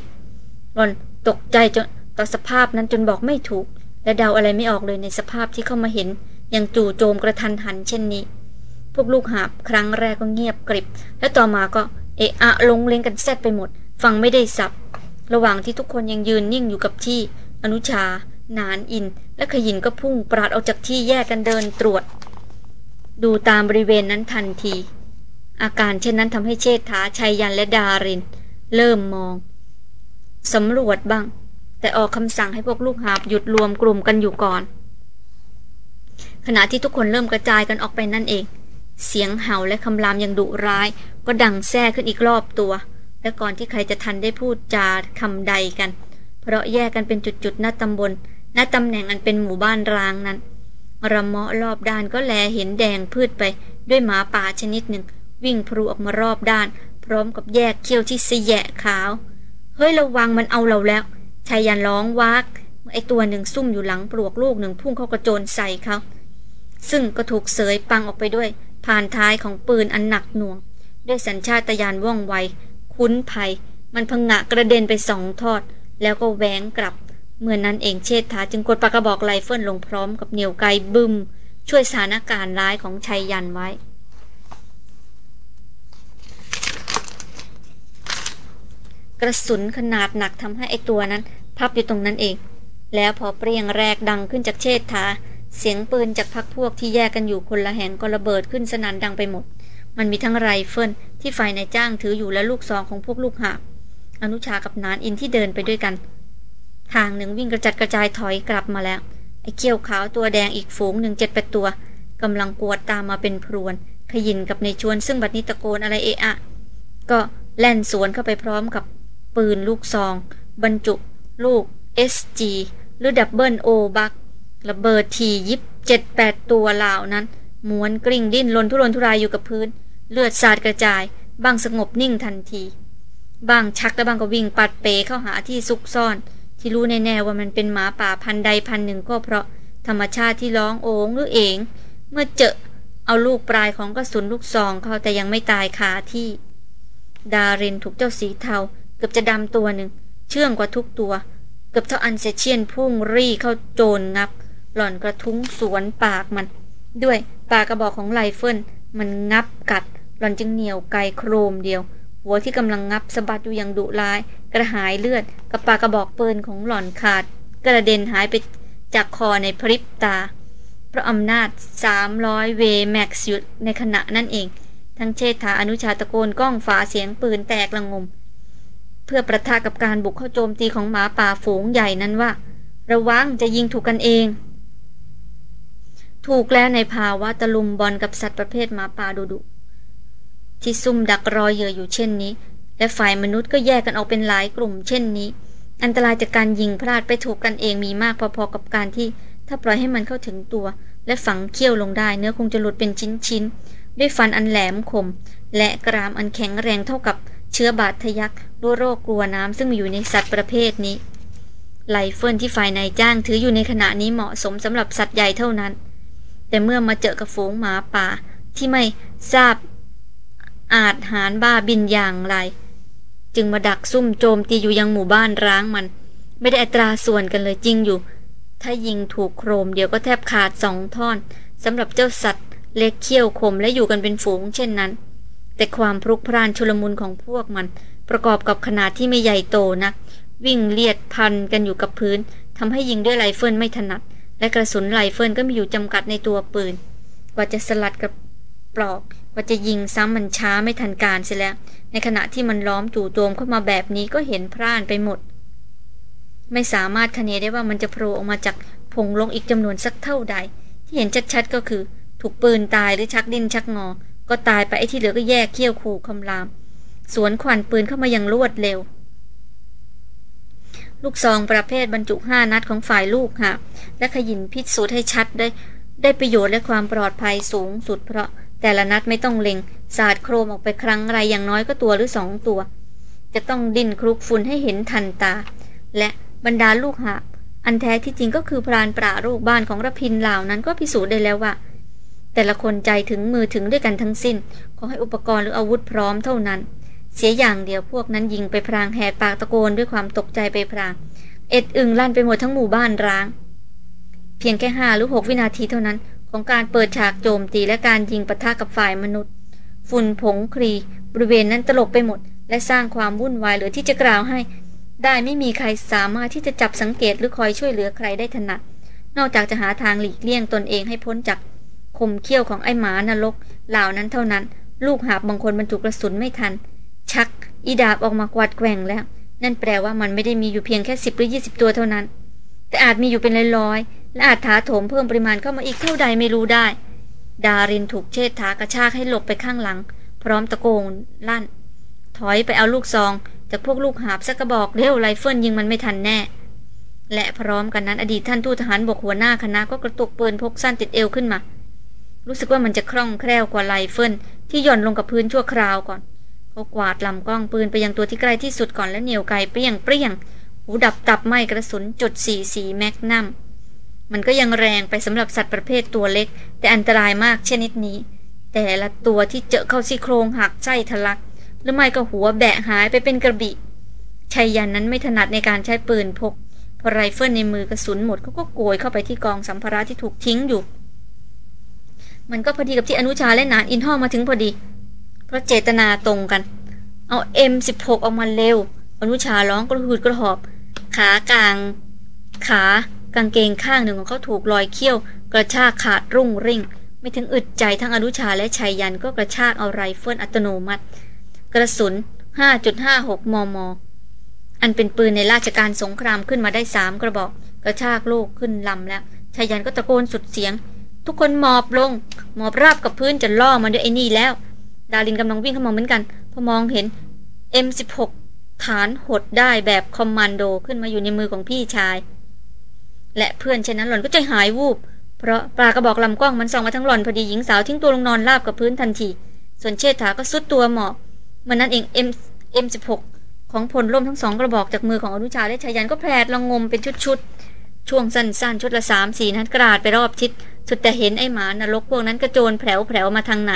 รอนตกใจจนต่อสภาพนั้นจนบอกไม่ถูก และเดาอะไรไม่ออกเลยในสภาพที่เข้ามาเห็นอย่างจู่โจมกระทันหันเช่นนี้ พวกลูกหาบครั้งแรกก็เงียบกริบ และต่อมาก็ เอะอะลงเลงกันแซดไปหมด ฟังไม่ได้สับ ระหว่างที่ทุกคนยังยืนนิ่งอยู่กับที่ อนุชา นานอิน และขยินก็พุ่งปราดออกจากที่แยกกันเดินตรวจ ดูตามบริเวณนั้นทันที อาการเช่นนั้นทำให้เชษฐาชัยยันและดาริน เริ่มมองสำรวจบ้าง แต่ออกคำสั่งให้พวกลูกหาบหยุดรวมกลุ่มกันอยู่ก่อน ขณะที่ทุกคนเริ่มกระจายกันออกไปนั่นเอง เสียงเห่าและคำรามยังดุร้าย ก็ดังแท้ขึ้นอีกรอบตัว และก่อนที่ใครจะทันได้พูดจาคำใดกัน เพราะแยกกันเป็นจุดๆหน้าตำบลหน้าตำแหน่งอันเป็นหมู่บ้านร้างนั้นระเมาะรอบด้านก็แลเห็นแดงพืชไป ด้วยหมาป่าชนิดหนึ่ง วิ่งพลูออกมารอบด้าน พร้อมกับแยกเขี้ยวที่เสยะขาว เฮ้ยระวังมันเอาเราแล้วชายยันร้องวากไอตัวหนึ่งซุ่มอยู่หลังปลวกลูกหนึ่งพุ่งเข้ากระโจนใส่เขาซึ่งก็ถูกเสยปังออกไปด้วย ผ่านท้ายของปืนอันหนักหน่วง ด้วยสัญชาตญาณว่องไว คุ้นภัย มันพังงะกระเด็นไปสองทอด แล้วก็แหวงกลับ เมื่อนนั้นเองเชษฐาจึงกดปากกระบอกไรเฟิลลงพร้อมกับเหนียวไกบึม ช่วยสถานการณ์ร้ายของชัยยันไว้ กระสุนขนาดหนักทำให้ไอ้ตัวนั้น พับอยู่ตรงนั้นเอง แล้วพอเปรี้ยงแรกดังขึ้นจากเชษฐา เสียงปืนจากพรรคพวกที่แยกกันอยู่คนละแห่งก็ระเบิดขึ้นสนั่นดังไปหมด มันมีทั้งไรเฟิลที่ฝ่ายนายจ้างถืออยู่และลูกซองของพวกลูกหาบอนุชากับหนานอินที่เดินไปด้วยกันทางหนึ่งวิ่งกระจัดกระจายถอยกลับมาแล้ว ไอ้เขี้ยวขาวตัวแดงอีกฝูงหนึ่งเจ็ดแปดตัวกำลังกวดตามมาเป็นพรวน ขยินกับนายชวนซึ่งบัดนี้ตะโกนอะไรเอะอะ ก็แล่นสวนเข้าไปพร้อมกับปืนลูกซอง บรรจุ ลูก SG หรือดับเบิลโอบัก ระเบิดทียิบเจ็ดแปดตัวเหล่านั้นม้วนกริ่งดิ้นลนทุรนทุรายอยู่กับพื้น เลือดสาดกระจาย บางสงบนิ่งทันที บางชักและบางก็วิ่งปัดเปเข้าหาที่ซุกซ่อน ที่รู้แน่ๆว่ามันเป็นหมาป่าพันใดพันหนึ่งก็เพราะธรรมชาติที่ร้องโองหรือเอง เมื่อเจอเอาลูกปลายของกระสุนลูกซองเขาแต่ยังไม่ตายคาที่ ดารินถูกเจ้าสีเทาเกือบจะดำตัวหนึ่ง เชื่องกว่าทุกตัว เกือบเท่าอันเซเชียนพุ่งรีเข้าโจรงับ หล่อนกระทุ้งสวนปากมัน ด้วยปากกระบอกของไลเฟิลมันงับกัด หล่อนจึงเหนียวไกโครมเดียว หัวที่กำลังงับสะบัดอยู่อย่างดุร้าย กระหายเลือดกับปากกระบอกปืนของหล่อนขาด กระเด็นหายไปจากคอในพริบตา เพราะอำนาจ 300 เวแม็กซ์ยุดในขณะนั่นเอง ทั้งเชษฐาอนุชาตะโกนก้องฝาเสียงปืนแตกระงม เพื่อประทะกับการบุกเข้าโจมตีของหมาป่าฝูงใหญ่นั้นว่า ระวังจะยิงถูกกันเอง ถูกแล้วในภาวะตะลุมบอลกับสัตว์ประเภทหมาป่าดุดุที่ซุ่มดักรอเหยื่ออยู่เช่นนี้ และฝ่ายมนุษย์ก็แยกกันออกเป็นหลายกลุ่ม เช่นนี้ อันตรายจากการยิงพลาดไปถูกกันเองมีมากพอๆกับการที่ ถ้าปล่อยให้มันเข้าถึงตัว และฝังเขี้ยวลงได้ เนื้อคงจะหลุดเป็นชิ้นๆด้วยฟันอันแหลมคม และกรามอันแข็งแรงเท่ากับเชื้อบาดทะยักด้วยโรคกลัวน้ำซึ่งมีอยู่ในสัตว์ประเภทนี้ไรเฟิลที่ฝ่ายนายจ้างถืออยู่ในขณะนี้เหมาะสมสำหรับสัตว์ใหญ่เท่านั้น แต่เมื่อมาเจอกับฝูงหมาป่า ที่ไม่ทราบ อาจหาญบ้าบิ่นอย่างไร จึงมาดักซุ่มโจมตีอยู่ยังหมู่บ้านร้างมัน ไม่ได้อัตราส่วนกันเลยจริงอยู่ ถ้ายิงถูกโครมเดี๋ยวก็แทบขาดสองท่อนสำหรับเจ้าสัตว์ เล็กเขี้ยวคมและอยู่กันเป็นฝูงเช่นนั้น แต่ความพลุกพล่านชุลมุนของพวกมัน ประกอบกับขนาดที่ไม่ใหญ่โตนักวิ่งเลียดพันกันอยู่กับพื้นทำให้ยิงด้วยไรเฟิลไม่ถนัด และกระสุนไรเฟิลก็มีอยู่จำกัดในตัวปืน กว่าจะสลัดกับปลอก กว่าจะยิงซ้ำมันช้าไม่ทันการเสียแล้ว ในขณะที่มันล้อมจู่โจมเข้ามาแบบนี้ก็เห็นพร่านไปหมด ไม่สามารถคะเนได้ว่ามันจะโผล่ออกมาจากพงลงอีกจำนวนสักเท่าใด ที่เห็นชัดๆก็คือ ถูกปืนตายหรือชักดิ้นชักงอ ก็ตายไปไอ้ที่เหลือก็แยกเขี้ยวขู่คำราม สวนขวัญปืนเข้ามาอย่างรวดเร็ว ลูกซองประเภทบรรจุห้านัดของฝ่ายลูกค่ะและขยินพิสูจน์ให้ชัดได้ ได้ประโยชน์และความปลอดภัยสูงสุดเพราะแต่ละนัดไม่ต้องเล็งสาดโครมออกไปครั้งไรอย่างน้อยก็ตัวหรือสองตัว จะต้องดิ้นคลุกฝุ่นให้เห็นทันตา และบรรดาลูกหาอันแท้ที่จริงก็คือพรานป่าลูกบ้านของระพินเหล่านั้นก็พิสูจน์ได้แล้วว่า แต่ละคนใจถึงมือถึงด้วยกันทั้งสิ้น ขอให้อุปกรณ์หรืออาวุธพร้อมเท่านั้น เสียอย่างเดียวพวกนั้นยิงไปพรางแหกปากตะโกนด้วยความตกใจไปพราง เอ็ดอึงลั่นไปหมดทั้งหมู่บ้านร้าง เพียงแค่ห้าหรือหกวินาทีเท่านั้น ของการเปิดฉากโจมตีและการยิงปะทะกับฝ่ายมนุษย์ ฝุ่นผงครี บริเวณนั้นตลบไปหมด และสร้างความวุ่นวายเหลือที่จะกล่าวให้ ได้ไม่มีใครสามารถที่จะจับสังเกตหรือคอยช่วยเหลือใครได้ถนัดนอกจากจะหาทางหลีกเลี่ยงตนเองให้พ้นจากคมเขี้ยวของไอ้หมานรกเหล่านั้นเท่านั้น ลูกหาบบางคนบรรจุกระสุนไม่ทัน ชัก อีดาบออกมากวาดแกว่งแล้ว นั่นแปลว่ามันไม่ได้มีอยู่เพียงแค่สิบหรือยี่สิบตัวเท่านั้น แต่อาจมีอยู่เป็นร้อยๆและอาจถาโถมเพิ่มปริมาณเข้ามาอีกเท่าใดไม่รู้ได้ ดารินถูกเชิดถากระชากให้หลบไปข้างหลัง พร้อมตะโกนลั่น ถอยไปเอาลูกซองจากพวกลูกหาบสักกระบอกเร็วไรเฟิลยิงมันไม่ทันแน่และพร้อมกันนั้นอดีตท่านทูตทหารบกหัวหน้าคณะก็กระตุกปืนพกสั้นติดเอวขึ้นมา รู้สึกว่ามันจะคล่องแคล่วกว่าไรเฟิลที่หย่อนลงกับพื้นชั่วคราวก่อน เขากวาดลำกล้องปืนไปยังตัวที่ใกล้ที่สุดก่อนแล้วเหนี่ยวไกเปรี้ยงเปรี้ยงหูดับตับไหมกระสุนจุดสี่สี่แมกนัมมันก็ยังแรงไปสำหรับสัตว์ประเภทตัวเล็ก แต่อันตรายมากเช่นิดนี้ แต่ละตัวที่เจอเข้าซี่โครงหักไส้ทะลัก หรือไม่ก็หัวแบะหายไปเป็นกระบิ ไชยยันต์นั้นไม่ถนัดในการใช้ปืนพกพอไรเฟิลในมือกระสุนหมดเขาก็โกยเข้าไปที่กองสัมภาระที่ถูกทิ้งอยู่ มันก็พอดีกับที่อนุชาและหนานอินห้อมาถึงพอดี เพราะเจตนาตรงกัน เอาเอ็มสิบหกออกมาเร็ว อนุชาร้องกระหืดกระหอบ ขากลาง ขากางเกงข้างหนึ่งของเขาถูกรอยเขี้ยว กระชากขาดรุ่งริ่ง ไม่ถึงอึดใจทั้งอนุชาและไชยยันต์ก็กระชากเอาไรเฟิลอัตโนมัติ กระสุน 5.56 มม อันเป็นปืนในราชการสงครามขึ้นมาได้สามกระบอก กระชากลูกขึ้นลำแล้วชายยันก็ตะโกนสุดเสียง ทุกคนหมอบลง หมอบราบกับพื้นจะล่อมันด้วยไอ้นี่แล้ว ดารินกำลังวิ่งเข้ามาเหมือนกัน พอมองเห็น M16 ฐานหดได้แบบคอมมานโดขึ้นมาอยู่ในมือของพี่ชาย และเพื่อนเช่นนั้นหล่อนก็ใจหายวูบ เพราะปลากระบอกลำกล้องมันส่องมาทั้งหล่อนพอดีหญิงสาวทิ้งตัวลงนอนราบกับพื้นทันที ส่วนเชษฐาก็สุดตัวหมอบมันนั้นเอง M M16 ของพลร่มทั้งสองกระบอกจากมือของอนุชาและชายันก็แผลดลงงมเป็นชุดๆ ช่วงสั้นๆ ชุดละสามสี่นัดกราดไปรอบทิศ สุดแต่เห็นไอ้หมานรกพวกนั้นกระโจนแผ่วแผ่วมาทางไหน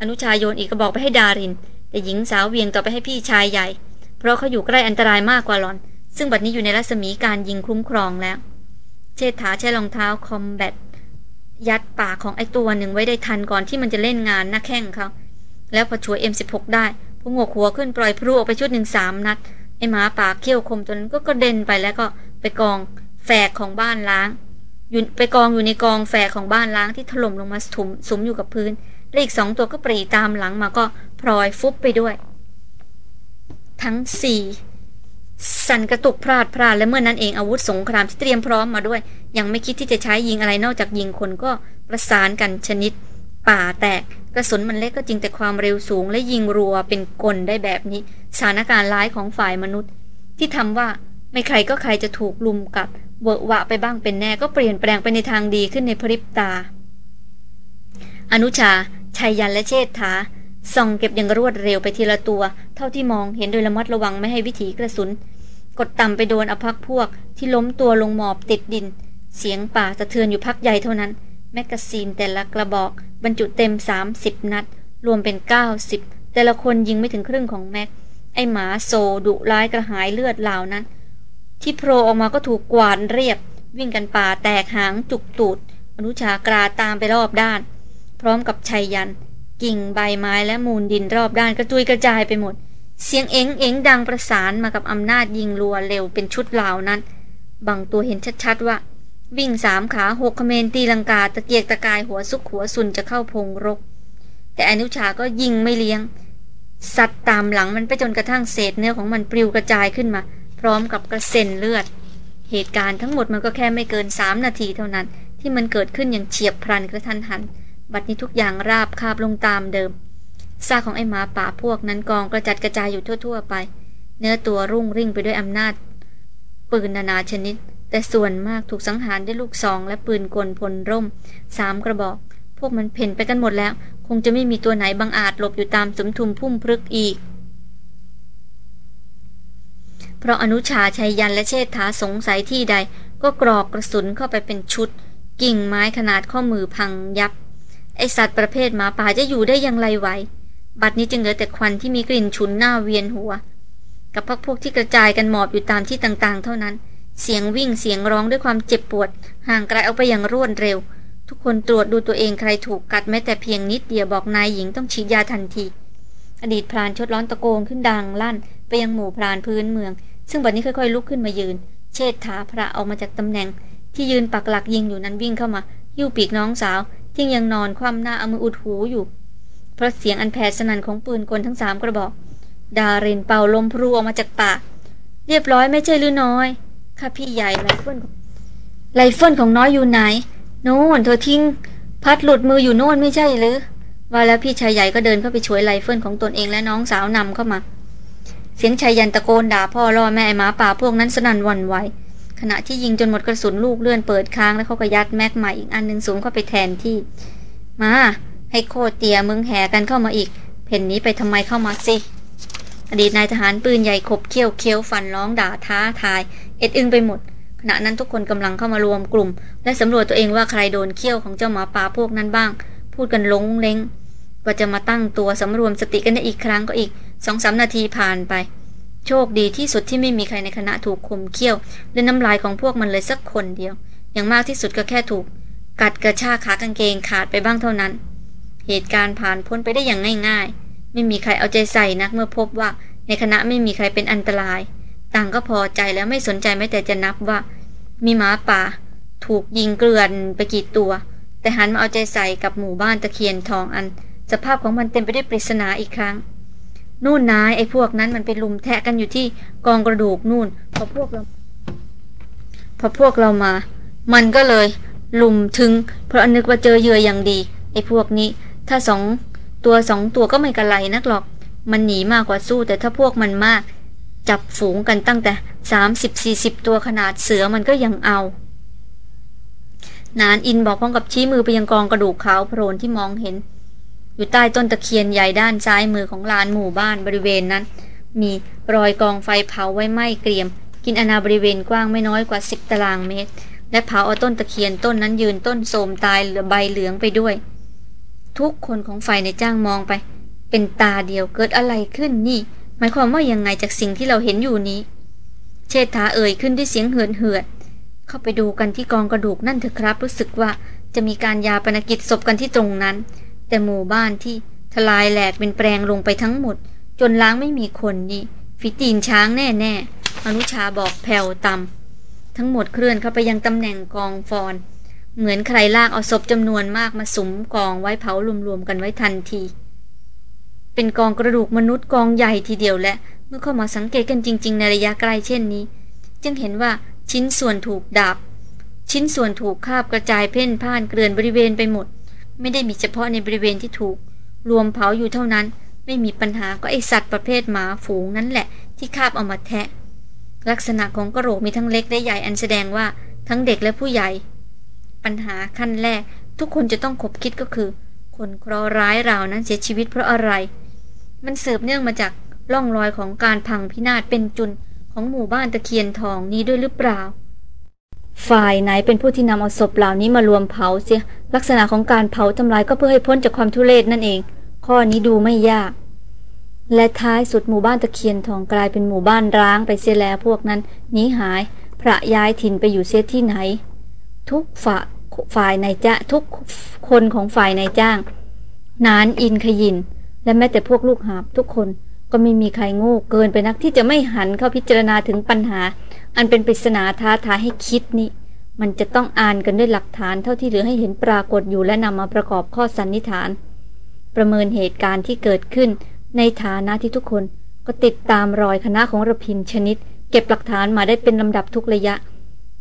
อนุชายโยนอีกกระบอกไปให้ดาริน แต่หญิงสาวเวียงต่อไปให้พี่ชายใหญ่ เพราะเขาอยู่ใกล้อันตรายมากกว่าหลอน ซึ่งบัดนี้อยู่ในรัศมีการยิงคุ้มครองแล้ว เชษฐาใช้รองเท้าคอมแบทยัดปากของไอ้ตัวหนึ่งไว้ได้ทันก่อนที่มันจะเล่นงานหน้าแข้งเขา แล้วพอช่วย M16 ได้พงกหัวขึ้นปล่อยพลุออกไปชุดหนึ่งสามนัด ไอ้หมาปากเขี้ยวคมตัวนั้นก็กระเด็นไปแล้วก็ไปกองแฝกของบ้านล้างอยู่ไปกองอยู่ในกองแฝกของบ้านล้างที่ถล่มลงมาสุมสุมอยู่กับพื้น และอีกสองตัวก็ปรีตามหลังมาก็พลอยฟุบไปด้วย ทั้งสี่สั่นกระตุกพลาดพลาดและเมื่อนนั้นเองอาวุธสงครามที่เตรียมพร้อมมาด้วย ยังไม่คิดที่จะใช้ยิงอะไรนอกจากยิงคนก็ประสานกันชนิด ป่าแตกกระสุนมันเล็กก็จริงแต่ความเร็วสูง และยิงรัวเป็นกลได้แบบนี้ สถานการณ์ร้ายของฝ่ายมนุษย์ ที่ทำว่าไม่ใครก็ใครจะถูกลุมกัดเวอะวะไปบ้างเป็นแน่ก็เปลี่ยนแปลงไปในทางดีขึ้นในพริบตา อนุชา ชายยันและเชษฐาส่องเก็บอย่างรวดเร็วไปทีละตัว เท่าที่มองเห็นโดยระมัดระวังไม่ให้วิถีกระสุน กดต่ำไปโดนอภักพวกที่ล้มตัวลงหมอบติดดิน เสียงป่าสะเทือนอยู่พักใหญ่เท่านั้น แมกกาซีนแต่ละกระบอก บรรจุเต็ม 30 นัด รวมเป็น 90 แต่ละคนยิงไม่ถึงครึ่งของแม็ก ไอหมาโซดุร้ายกระหายเลือดเหล่านั้น ที่โผล่ออกมาก็ถูกกวาดเรียบ วิ่งกันป่าแตกหางจุกตูด อนุชากราดตามไปรอบด้าน พร้อมกับไชยยันต์ กิ่งใบไม้และมูลดินรอบด้านกระจุยกระจายไปหมด เสียงเอ็งเอ็งดังประสานมากับอำนาจยิงรัวเร็วเป็นชุดเหล่านั้น บางตัวเห็นชัดๆว่า วิ่งสามขาหกขเมนตีลังกาตะเกียกตะกายหัวซุกหัวซุนจะเข้าพงรก แต่อนุชาก็ยิงไม่เลี้ยง สัตว์ตามหลังมันไปจนกระทั่งเศษเนื้อของมันปลิวกระจายขึ้นมา พร้อมกับกระเซ็นเลือด เหตุการณ์ทั้งหมดมันก็แค่ไม่เกินสามนาทีเท่านั้นที่มันเกิดขึ้นอย่างเฉียบพลันกระทันหัน บัดนี้ทุกอย่างราบคาบลงตามเดิมซากของไอ้หมาป่าพวกนั้นกองกระจัดกระจายอยู่ทั่ว ๆ ไป เนื้อตัวรุ่งริ่งไปด้วยอำนาจ ปืนนานาชนิด แต่ส่วนมากถูกสังหารด้วยลูกซอง และปืนกลพลร่มสามกระบอก พวกมันเพ่นไปกันหมดแล้ว คงจะไม่มีตัวไหนบังอาจหลบอยู่ตามสมทุมพุ่มพรึกอีก เพราะอนุชาชัยยันและเชษฐาสงสัยที่ใด ก็กรอกกระสุนเข้าไปเป็นชุด กิ่งไม้ขนาดข้อมือพังยับ ไอสัตว์ประเภทหมาป่าจะอยู่ได้อย่างไรไหวบัดนี้จึงเหลือแต่ควันที่มีกลิ่นฉุนหน้าเวียนหัว กับพักพวกที่กระจายกันหมอบอยู่ตามที่ต่างๆ เท่านั้น เสียงวิ่งเสียงร้องด้วยความเจ็บปวด ห่างไกลออกไปอย่างรวดเร็ว ทุกคนตรวจดูตัวเองใครถูกกัดแม้แต่เพียงนิดเดียวบอกนายหญิงต้องฉีดยาทันที อดีตพรานชดร้อนตะโกนขึ้นดังลั่น ไปยังหมู่พรานพื้นเมือง ซึ่งบัดนี้ค่อยๆลุกขึ้นมายืน เชิดถาพระออกมาจากตำแหน่ง ที่ยืนปักหลักยิงอยู่นั้นวิ่งเข้ามาหิ้วปีกน้องสาว ที่ยังนอนคว่ำหน้าเอามืออุดหูอยู่ เพราะเสียงอันแผดสนั่นของปืนกลทั้งสามกระบอก ดารินเป่าลมพรูออกมาจากปาก เรียบร้อยไม่ใช่หรือน้อยค่ะพี่ใหญ่ไรเฟิลไรเฟิลของน้อยอยู่ไหน โน่นเธอทิ้ง พลัดหลุดมืออยู่โน่นไม่ใช่หรือว่าแล้วพี่ชายใหญ่ก็เดินเข้าไปฉวยไรเฟิลของตนเองและน้องสาวนำเข้ามา เสียงไชยยันต์ตะโกนด่าพ่อล่อแม่ไอหมาป่าพวกนั้นสนั่นหวั่นไหว ขณะที่ยิงจนหมดกระสุนลูกเลื่อนเปิดค้างแล้วเขาก็ยัดแม็กใหม่อีกอันหนึ่งสูงเข้าไปแทนที่ มา ให้โคเตียมึงแห่กันเข้ามาอีก เพ่นนี้ไปทำไมเข้ามาสิอดีตนายทหารปืนใหญ่ขบเคี้ยวเคี้ยวฟันร้องด่าท้าทาย เอ็ดอึงไปหมด ขณะนั้นทุกคนกำลังเข้ามารวมกลุ่ม และสำรวจตัวเองว่าใครโดนเคี้ยวของเจ้าหมาป่าพวกนั้นบ้าง พูดกันลงเล้งกว่าจะมาตั้งตัวสำรวมสติกันได้อีกครั้งก็อีกสองสามนาทีผ่านไป โชคดีที่สุดที่ไม่มีใครในคณะถูกคมเคี้ยวและน้ำลายของพวกมันเลยสักคนเดียว อย่างมากที่สุดก็แค่ถูก กัดกระชากขากางเกงขาดไปบ้างเท่านั้น เหตุการณ์ผ่านพ้นไปได้อย่างง่าย ๆ ไม่มีใครเอาใจใส่นักเมื่อพบว่า ในคณะไม่มีใครเป็นอันตราย ต่างก็พอใจแล้วไม่สนใจแม้แต่จะนับว่า มีหมาป่า ถูกยิงเกลื่อนไปกี่ตัว แต่หันมาเอาใจใส่กับหมู่บ้านตะเคียนทองอัน สภาพของมันเต็มไปด้วยปริศนาอีกครั้ง นู่นนายไอ้พวกนั้นมันไปลุมแทะกันอยู่ที่กองกระดูกนู่น พอพวกเราพอพวกเรามา มันก็เลยลุมถึง เพราะนึกว่าเจอเหยื่ออย่างดี ไอ้พวกนี้ ถ้าสองตัวสองตัวก็ไม่กระไรนักหรอก มันหนีมากกว่าสู้ แต่ถ้าพวกมันมาก จับฝูงกันตั้งแต่สามสิบสี่สิบตัวขนาดเสือมันก็ยังเอานานอินบอกพร้อมกับชี้มือไปยังกองกระดูกขาวโพลนที่มองเห็น อยู่ใต้ต้นตะเคียนใหญ่ด้านซ้ายมือของลานหมู่บ้านบริเวณนั้น มีรอยกองไฟเผาไว้ไหม้เกรียม กินอนาบริเวณกว้างไม่น้อยกว่าสิบตารางเมตร และเผาเอาต้นตะเคียนต้นนั้นยืนต้นโสมตายเหลือใบเหลืองไปด้วย ทุกคนของฝ่ายในจ้างมองไป เป็นตาเดียวเกิดอะไรขึ้นนี่ หมายความว่ายังไงจากสิ่งที่เราเห็นอยู่นี้ เชษฐาเอ่ยขึ้นด้วยเสียงเหือดเหือดเข้าไปดูกันที่กองกระดูกนั่นเถอะครับ รู้สึกว่าจะมีการยาปนกิจศพกันที่ตรงนั้น แต่หมู่บ้านที่ทลายแหลกเป็นแปลงลงไปทั้งหมด จนล้างไม่มีคนนี่ฟิตีนช้างแน่ๆอนุชาบอกแผ่วต่ำทั้งหมดเคลื่อนเข้าไปยังตำแหน่งกองฟอน เหมือนใครลากเอาศพจำนวนมากมาสุมกองไว้เผารวมๆกันไว้ทันที เป็นกองกระดูกมนุษย์กองใหญ่ทีเดียวและเมื่อเข้ามาสังเกตกันจริง ๆ ในระยะไกลเช่นนี้ จึงเห็นว่าชิ้นส่วนถูกดาบชิ้นส่วนถูกคาบกระจายเพ่นพ่านเกลื่อนบริเวณไปหมด ไม่ได้มีเฉพาะในบริเวณที่ถูก รวมเผาอยู่เท่านั้น ไม่มีปัญหาก็ไอสัตว์ประเภทหมาฝูงนั่นแหละ ที่คาบเอามาแทะ ลักษณะของกระโหลกมีทั้งเล็กและใหญ่อันแสดงว่าทั้งเด็กและผู้ใหญ่ ปัญหาขั้นแรก ทุกคนจะต้องคบคิดก็คือ คนเคราะห์ร้ายราวนั้นเสียชีวิตเพราะอะไร มันสืบเนื่องมาจากร่องรอยของการพังพินาศเป็นจุนของหมู่บ้านตะเคียนทองนี้ด้วยหรือเปล่า ฝ่ายไหนเป็นผู้ที่นำเอาศพเหล่านี้มารวมเผาเสียลักษณะของการเผาทำลายก็เพื่อให้พ้นจากความทุเรศนั่นเอง ข้อนี้ดูไม่ยาก และท้ายสุดหมู่บ้านตะเคียนทองกลายเป็นหมู่บ้านร้างไปเสียแล้วพวกนั้นหนีหาย พระย้ายถิ่นไปอยู่เสียที่ไหน ทุกฝ่ายฝ่ายนายจ้าทุกคนของฝ่ายนายจ้าง นานอินขยิน และแม้แต่พวกลูกหาบทุกคนก็ไม่มีใครโง่เกินไปนักที่จะไม่หันเข้าพิจารณาถึงปัญหา อันเป็นปริศนาท้าทายให้คิดนี่ มันจะต้องอ่านกันด้วยหลักฐานเท่าที่เหลือให้เห็นปรากฏอยู่และนำมาประกอบข้อสันนิษฐาน ประเมินเหตุการณ์ที่เกิดขึ้น ในฐานะที่ทุกคนก็ติดตามรอยคณะของระพินชนิด เก็บหลักฐานมาได้เป็นลำดับทุกระยะ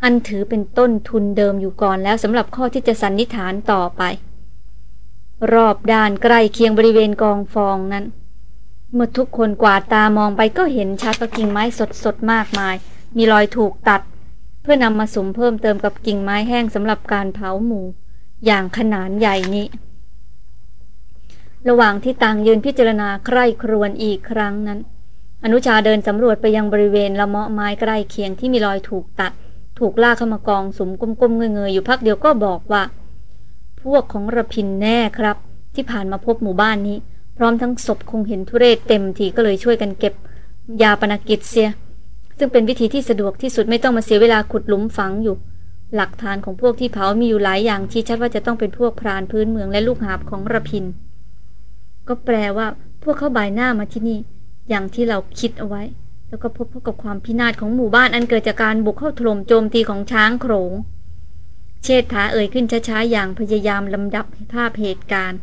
อันถือเป็นต้นทุนเดิมอยู่ก่อนแล้วสำหรับข้อที่จะสันนิษฐานต่อไป รอบด้านใกล้เคียงบริเวณกองฟองนั้น เมื่อทุกคนกวาดตามองไปก็เห็นชัดว่ากิ่งไม้สดๆมากมาย มีรอยถูกตัด เพื่อนำมาสมเพิ่มเติมกับกิ่งไม้แห้งสำหรับการเผาหมู อย่างขนาดใหญ่นี้ ระหว่างที่ต่างยืนพิจารณาใคร่ครวญอีกครั้งนั้น อนุชาเดินสำรวจไปยังบริเวณละเมาะไม้ใกล้เคียงที่มีรอยถูกตัด ถูกลากเข้ามากองสมก้มๆเงยๆอยู่พักเดียวก็บอกว่า พวกของระพินแน่ครับ ที่ผ่านมาพบหมู่บ้านนี้ พร้อมทั้งศพคงเห็นทุเรศเต็มทีก็เลยช่วยกันเก็บ ยาปนกิจเสีย ซึ่งเป็นวิธีที่สะดวกที่สุดไม่ต้องมาเสียเวลาขุดหลุมฝังอยู่ หลักฐานของพวกที่เผามีอยู่หลายอย่างชี้ชัดว่าจะต้องเป็นพวกพรานพื้นเมืองและลูกหาบของระพิน ก็แปลว่า พวกเขาบ่ายหน้ามาที่นี่ อย่างที่เราคิดเอาไว้ แล้วก็พบพบกับความพินาศของหมู่บ้านอันเกิดจากการบุกเข้าถล่มโจมตีของช้างโขงเชษฐาเอ่ยขึ้นช้าๆอย่างพยายามลำดับภาพเหตุการณ์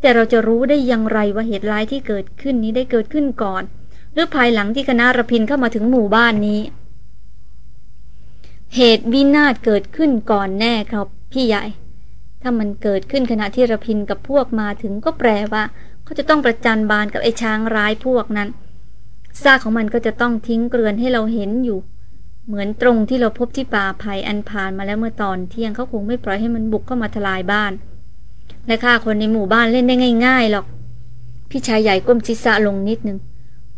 แต่เราจะรู้ได้อย่างไรว่าเหตุร้ายที่เกิดขึ้นนี้ได้เกิดขึ้นก่อน หรือภายหลังที่คณะระพินเข้ามาถึงหมู่บ้านนี้ เหตุวินาศเกิดขึ้นก่อนแน่ครับ พี่ใหญ่ ถ้ามันเกิดขึ้นขณะที่ระพินกับพวกมาถึงก็แปลว่า เขาจะต้องประจันบานกับไอ้ช้างร้ายพวกนั้นซากของมันก็จะต้องทิ้งเกลือนให้เราเห็นอยู่ เหมือนตรงที่เราพบที่ป่าไผ่อันผ่านมาแล้วเมื่อตอนเที่ยงเขาคงไม่ปล่อยให้มันบุกเข้ามาทลายบ้าน และฆ่าคนในหมู่บ้านเล่นได้ง่าย ๆหรอก พี่ชายใหญ่ก้มศีรษะลงนิดนึง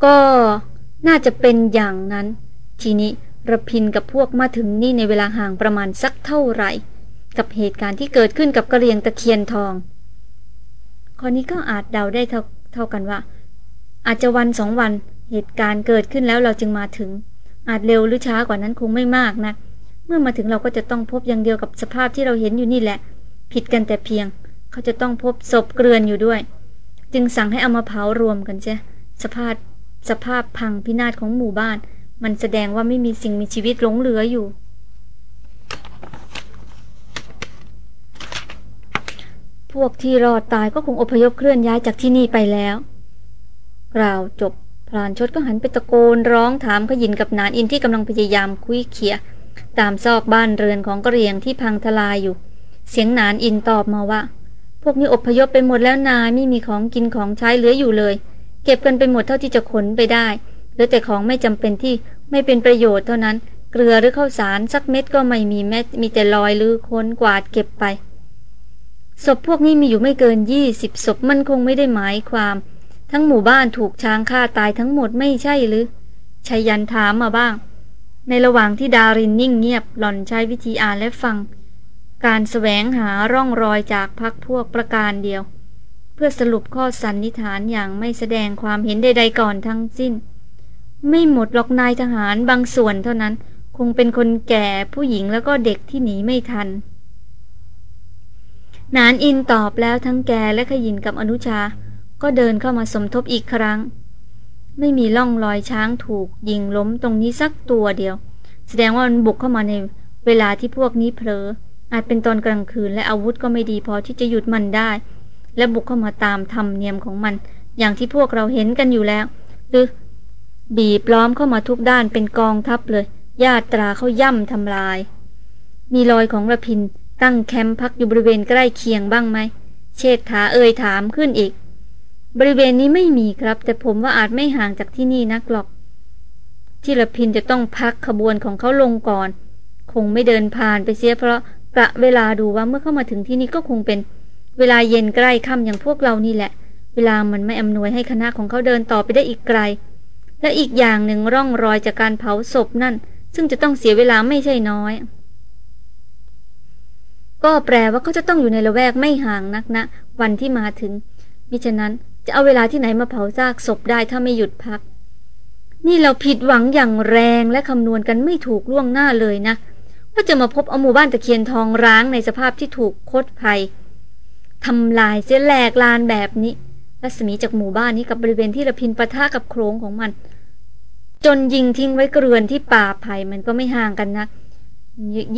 ก็น่าจะเป็นอย่างนั้น ทีนี้ระพินกับพวกมาถึงนี่ในเวลาห่างประมาณสักเท่าไหร่ กับเหตุการณ์ที่เกิดขึ้นกับกระเรียงตะเคียนทองข้อนี้ก็อาจเดาได้เท่าเท่ากันว่า อาจจะวันสองวันเหตุการณ์เกิดขึ้นแล้วเราจึงมาถึง อาจเร็วหรือช้ากว่านั้นคงไม่มากนะเมื่อมาถึงเราก็จะต้องพบอย่างเดียวกับสภาพที่เราเห็นอยู่นี่แหละ ผิดกันแต่เพียง เขาจะต้องพบศพเกลือนอยู่ด้วย จึงสั่งให้เอามาเผารวมกันใช่สภาพ สภาพพังพินาศของหมู่บ้าน มันแสดงว่าไม่มีสิ่งมีชีวิตหลงเหลืออยู่ พวกที่รอดตายก็คงอพยพเคลื่อนย้ายจากที่นี่ไปแล้วกล่าวจบพรานชดก็หันไปตะโกนร้องถามขยินกับนานอินที่กำลังพยายามคุยเขีย ตามซอกบ้านเรือนของกระเรียงที่พังทลายอยู่ เสียงนานอินตอบมาว่า พวกนี้อพยพไปหมดแล้วนายไม่มีของกินของใช้เหลืออยู่เลย เก็บกันไปหมดเท่าที่จะขนไปได้เหลือแต่ของไม่จำเป็นที่ไม่เป็นประโยชน์เท่านั้น เกลือหรือข้าวสารสักเม็ดก็ไม่มีแม้มีแต่ลอยหรือค้นกวาดเก็บไป ศพพวกนี้มีอยู่ไม่เกินยี่สิบศพมันคงไม่ได้หมายความ ทั้งหมู่บ้านถูกช้างฆ่าตายทั้งหมดไม่ใช่หรือชัยยันถามมาบ้าง ในระหว่างที่ดารินนิ่งเงียบหล่อนใช้วิธีอ่านและฟัง การสแสวงหาร่องรอยจากพักพวกประการเดียว พื่อสรุปข้อสันนิษฐานอย่างไม่แสดงความเห็นใด ๆ ก่อนทั้งสิ้น ไม่หมดหรอกนายทหารบางส่วนเท่านั้น คงเป็นคนแก่ผู้หญิงแล้วก็เด็กที่หนีไม่ทัน นานอินตอบแล้วทั้งแกและขยินกับอนุชา ก็เดินเข้ามาสมทบอีกครั้ง ไม่มีล่องรอยช้างถูกยิงล้มตรงนี้สักตัวเดียว แสดงว่ามันบุกเข้ามาในเวลาที่พวกนี้เผลออาจเป็นตอนกลางคืนและอาวุธก็ไม่ดีพอที่จะหยุดมันได้ และบุกเข้ามาตามธรรมเนียมของมัน อย่างที่พวกเราเห็นกันอยู่แล้ว หรือ บีบล้อมเข้ามาทุกด้านเป็นกองทัพเลย ญาตราเขาย่ำทำลาย มีรอยของระพินตั้งแคมป์พักอยู่บริเวณใกล้เคียงบ้างไหม เชษฐาเอ่ยถามขึ้นอีก บริเวณนี้ไม่มีครับ แต่ผมว่าอาจไม่ห่างจากที่นี่นักหรอก ที่ระพินจะต้องพักขบวนของเขาลงก่อน คงไม่เดินผ่านไปเสียเพราะกะเวลาดูว่าเมื่อเข้ามาถึงที่นี่ก็คงเป็น เวลาเย็นใกล้ค่ำอย่างพวกเรานี่แหละ เวลามันไม่อำนวยให้คณะของเขาเดินต่อไปได้อีกไกล และอีกอย่างหนึ่งร่องรอยจากการเผาศพนั่น ซึ่งจะต้องเสียเวลาไม่ใช่น้อย ก็แปลว่าเขาจะต้องอยู่ในละแวกไม่ห่างนักนะ วันที่มาถึงมิฉะนั้นจะเอาเวลาที่ไหนมาเผาซากศพได้ถ้าไม่หยุดพัก นี่เราผิดหวังอย่างแรงและคำนวณกันไม่ถูกล่วงหน้าเลยนะว่าจะมาพบเอาหมู่บ้านตะเคียนทองร้างในสภาพที่ถูกคดภัย ทำลายเสียแหลกลานแบบนี้ รัศมีจากหมู่บ้านนี้กับบริเวณที่ระพินปะทะกับโครงของมัน จนยิงทิ้งไว้เกลือนที่ป่าไผ่มันก็ไม่ห่างกันนะ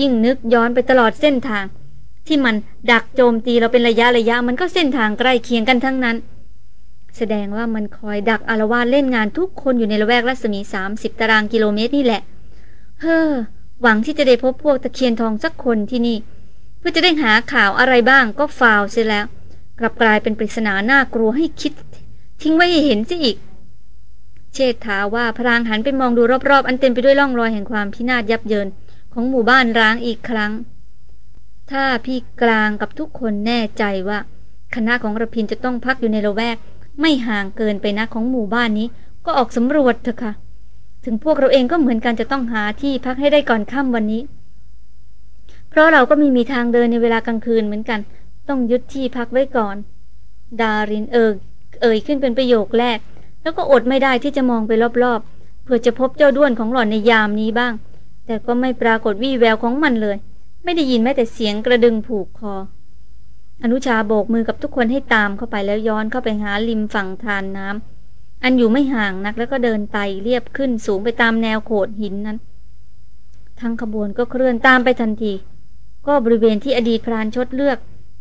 ยิ่งนึกย้อนไปตลอดเส้นทาง ที่มันดักโจมตีเราเป็นระยะระยะมันก็เส้นทางใกล้เคียงกันทั้งนั้น แสดงว่ามันคอยดักอารวาสเล่นงานทุกคนอยู่ในละแวกรัศมีสามสิบตารางกิโลเมตรนี่แหละ เฮ้อหวังที่จะได้พบพวกตะเคียนทองสักคนที่นี่ พื่อจะได้หาข่าวอะไรบ้างก็ฟาวเสียแล้ว กลับกลายเป็นปริศนาหน้ากลัวให้คิด ทิ้งไว้ให้เห็นซะอีก เชษฐาว่าพรางหันไปมองดูรอบๆ อันเต็มไปด้วยร่องรอยแห่งความพินาศยับเยินของหมู่บ้านร้างอีกครั้ง ถ้าพี่กลางกับทุกคนแน่ใจว่า คณะของระพินจะต้องพักอยู่ในละแวก ไม่ห่างเกินไปนะของหมู่บ้านนี้ ก็ออกสำรวจเถอะค่ะ ถึงพวกเราเองก็เหมือนกันจะต้องหาที่พักให้ได้ก่อนค่ำวันนี้ เพราะเราก็ม่มีทางเดินในเวลากลางคืนเหมือนกัน ต้องยึดที่พักไว้ก่อน ดารินเอิกเอ่ยขึ้นเป็นประโยคแรก แล้วก็อดไม่ได้ที่จะมองไปรอบๆ เพื่อจะพบเจ้าด้วนของหล่อนในยามนี้บ้าง แต่ก็ไม่ปรากฏวี่แววของมันเลย ไม่ได้ยินแม้แต่เสียงกระดึงผูกคอ อนุชาโบกมือกับทุกคนให้ตามเข้าไปแล้วย้อนเข้าไปหาริมฝั่งทานน้ำอันอยู่ไม่ห่างนักแล้วก็เดินไต่เรียบขึ้นสูงไปตามแนวโขดหินนั้น ทั้งขบวนก็เคลื่อนตามไปทันที ก็บริเวณที่อดีตพรานชดเลือก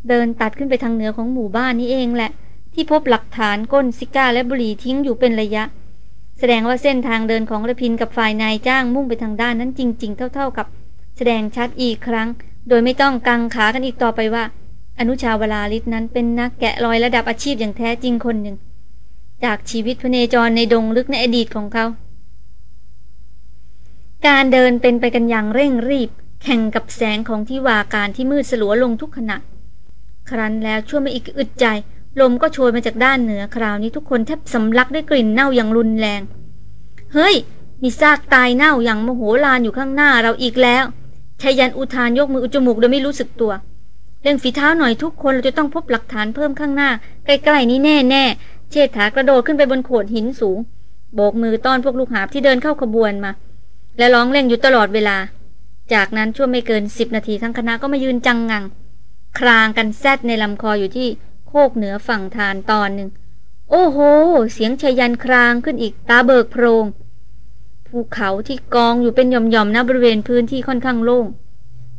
เดินตัดขึ้นไปทางเหนือของหมู่บ้านนี้เองแหละ ที่พบหลักฐานก้นซิก้าและบุหรี่ทิ้งอยู่เป็นระยะ แสดงว่าเส้นทางเดินของระพินกับฝ่ายนายจ้างมุ่งไปทางด้านนั้นจริง ๆ เท่า ๆกับ แสดงชัดอีกครั้ง โดยไม่ต้องกังขากันอีกต่อไปว่า อนุชาวลาลิศนั้นเป็นนักแกะรอยระดับอาชีพอย่างแท้จริงคนหนึ่ง จากชีวิตพเนจรในดงลึกในอดีตของเขาการเดินเป็นไปกันอย่างเร่งรีบ แข่งกับแสงของที่วาการที่มืดสลัวลงทุกขณะ ครั้นแล้วชั่วไม่อีกอึดใจ ลมก็โชยมาจากด้านเหนือคราวนี้ทุกคนแทบสำลักด้วยกลิ่นเน่าอย่างรุนแรง เฮ้ย มีซากตายเน่าอย่างโมโหลานอยู่ข้างหน้าเราอีกแล้วชายันอุทานยกมืออุจมูกโดยไม่รู้สึกตัวเร่งฝีเท้าหน่อยทุกคนเราจะต้องพบหลักฐานเพิ่มข้างหน้า ใกล้ๆนี้แน่ๆเชษฐากระโดดขึ้นไปบนโขดหินสูง โบกมือต้อนพวกลูกหาบที่เดินเข้าขบวนมา และร้องเร่งอยู่ตลอดเวลา จากนั้นช่วงไม่เกินสิบนาทีทั้งคณะก็มายืนจังงัง ครางกันแซดในลำคออยู่ที่โคกเหนือฝั่งทานตอนหนึ่ง โอ้โห เสียงชายันครางขึ้นอีกตาเบิกโพรงภูเขาที่กองอยู่เป็นหย่อมๆนะบริเวณพื้นที่ค่อนข้างโล่ง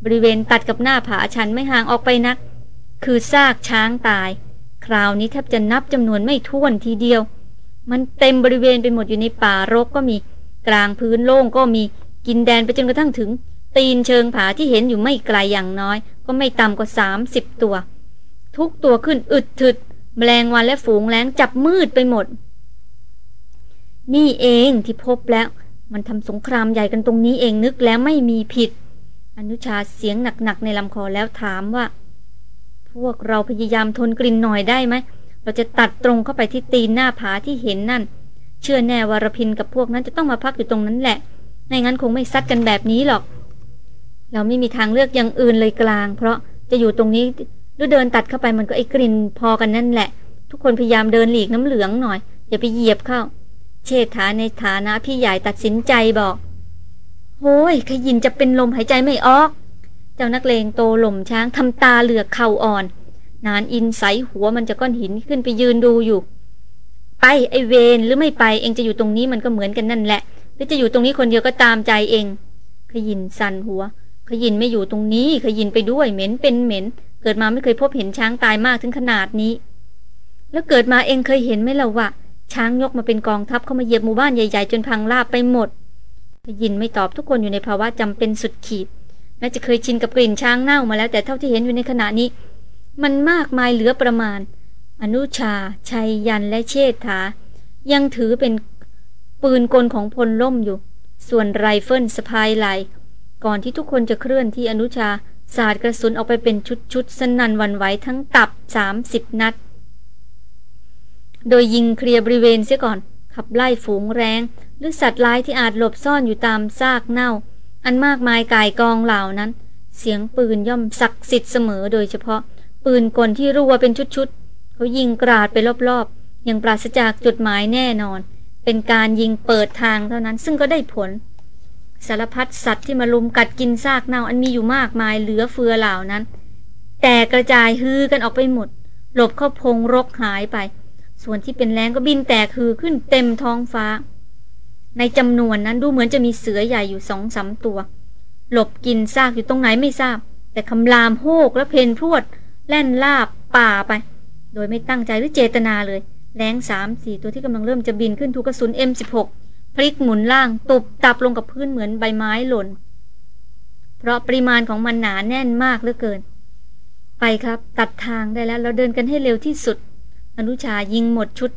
บริเวณตัดกับหน้าผาชันไม่ห่างออกไปนัก คือซากช้างตาย คราวนี้แทบจะนับจำนวนไม่ท้วนทีเดียว มันเต็มบริเวณไปหมดอยู่ในป่ารกก็มี กลางพื้นโล่งก็มีกินแดนไปจนกระทั่งถึง ตีนเชิงผาที่เห็นอยู่ไม่ไกลอย่างน้อย ก็ไม่ต่ำกว่าสามสิบตัว ทุกตัวขึ้นอึดถึด แมลงวันและฝูงแรงจับมืดไปหมด นี่เองที่พบแล้ว มันทำสงครามใหญ่กันตรงนี้เองนึกแล้วไม่มีผิด อนุชาเสียงหนักๆในลำคอแล้วถามว่า พวกเราพยายามทนกลิ่นหน่อยได้ไหมเราจะตัดตรงเข้าไปที่ตีนหน้าผาที่เห็นนั่น เชื่อแน่วารพินกับพวกนั้นจะต้องมาพักอยู่ตรงนั้นแหละไม่งั้นคงไม่ซัดกันแบบนี้หรอก เราไม่มีทางเลือกอย่างอื่นเลยกลาง เพราะจะอยู่ตรงนี้หรือเดินตัดเข้าไปมันก็ไอ้กลิ่นพอกันนั่นแหละ ทุกคนพยายามเดินหลีกน้ำเหลืองหน่อย อย่าไปเหยียบเข้า เชษฐาในฐานะพี่ใหญ่ตัดสินใจบอกโอ้ยขยินจะเป็นลมหายใจไม่ออก เจ้านักเลงโตหล่มช้างทำตาเหลือกเข่าอ่อน นานอินใสหัวมันจะก้อนหินขึ้นไปยืนดูอยู่ ไปไอเวนหรือไม่ไปเองจะอยู่ตรงนี้มันก็เหมือนกันนั่นแหละ หรือจะอยู่ตรงนี้คนเดียวก็ตามใจเอง ขยินสั่นหัว ขยินไม่อยู่ตรงนี้ขยินไปด้วยเหม็นเป็นเหม็น เกิดมาไม่เคยพบเห็นช้างตายมากถึงขนาดนี้ แล้วเกิดมาเองเคยเห็นไหมล่ะวะช้างยกมาเป็นกองทัพเข้ามาเหยียบหมู่บ้านใหญ่ๆ จนพังราบไปหมดขยินไม่ตอบทุกคนอยู่ในภาวะจำเป็นสุดขีดแม้จะเคยชินกับกลิ่นช้างเน่ามาแล้วแต่เท่าที่เห็นอยู่ในขณะนี้ มันมากมายเหลือประมาณ อนุชา ชัยยันและเชษฐา ยังถือเป็นปืนกลของพลล่มอยู่ ส่วนไรเฟิลสะพายไหล ก่อนที่ทุกคนจะเคลื่อนที่อนุชาสาดกระสุนออกไปเป็นชุดๆสนันวันไหวทั้งตับสามสิบนัด โดยยิงเคลียร์บริเวณเสียก่อน ขับไล่ฝูงแรง หรือสัตว์ร้ายที่อาจหลบซ่อนอยู่ตามซากเน่า อันมากมายกายกองเหล่านั้น เสียงปืนย่อมศักดิ์สิทธิ์เสมอโดยเฉพาะ ปืนกลที่รัวเป็นชุดๆเขายิงกราดไปรอบๆยังปราศจากจุดหมายแน่นอน เป็นการยิงเปิดทางเท่านั้นซึ่งก็ได้ผล สารพัดสัตว์ที่มาลุมกัดกินซากเน่าอันมีอยู่มากมายเหลือเฟือเหล่านั้น แต่กระจายฮือกันออกไปหมด หลบเข้าพงรกหายไป ส่วนที่เป็นแรงก็บินแตกฮือขึ้นเต็มท้องฟ้า ในจำนวนนั้นดูเหมือนจะมีเสือใหญ่อยู่สองสาตัว หลบกินซากอยู่ตรงไหนไม่ทราบ แต่คำรามโฮกและเพนพรวด แล่นลาบป่าไป โดยไม่ตั้งใจหรือเจตนาเลยแรงสามสี่ตัวที่กำลังเริ่มจะบินขึ้นถูกกระสุน M16 พลิกหมุนล่างตุบตับลงกับพื้นเหมือนใบไม้หล่น เพราะปริมาณของมันหนาแน่นมากเหลือเกิน ไปครับตัดทางได้แล้วเราเดินกันให้เร็วที่สุด อนุชายิงหมดชุด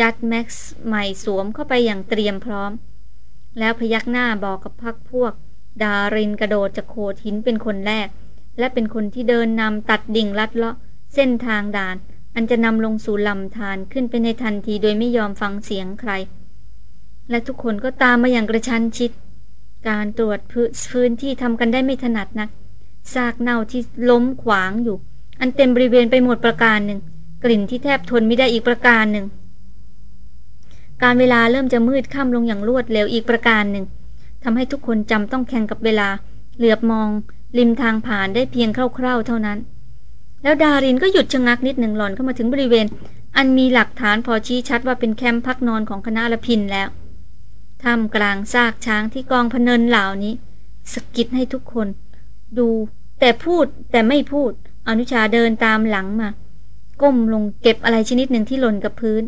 ยัดแม็กซ์ใหม่สวมเข้าไปอย่างเตรียมพร้อม แล้วพยักหน้าบอกกับพักพวก ดารินกระโดดจากโขดหินเป็นคนแรก และเป็นคนที่เดินนำตัดดิ่งลัดเลาะ เส้นทางด่าน อันจะนำลงสู่ลำธารขึ้นไปในทันทีโดยไม่ยอมฟังเสียงใคร และทุกคนก็ตามมาอย่างกระชั้นชิด การตรวจพื้นที่ทำกันได้ไม่ถนัดนักซากเน่าที่ล้มขวางอยู่ อันเต็มบริเวณไปหมดประการหนึ่ง กลิ่นที่แทบทนไม่ได้อีกประการหนึ่ง การเวลาเริ่มจะมืดค่ำลงอย่างรวดเร็วอีกประการหนึ่งทำให้ทุกคนจำต้องแข่งกับเวลา เหลือบมองริมทางผ่านได้เพียงคร่าวๆเท่านั้น แล้วดารินก็หยุดชะงักนิดหนึ่งหล่อนเข้ามาถึงบริเวณ อันมีหลักฐานพอชี้ชัดว่าเป็นแคมป์พักนอนของคณะละพินแล้ว ท่ามกลางซากช้างที่กองพเนินเหล่านี้สกิดให้ทุกคน ดู แต่พูดแต่ไม่พูด อนุชาเดินตามหลังมา ก้มลงเก็บอะไรชนิดหนึ่งที่หล่นกับพื้น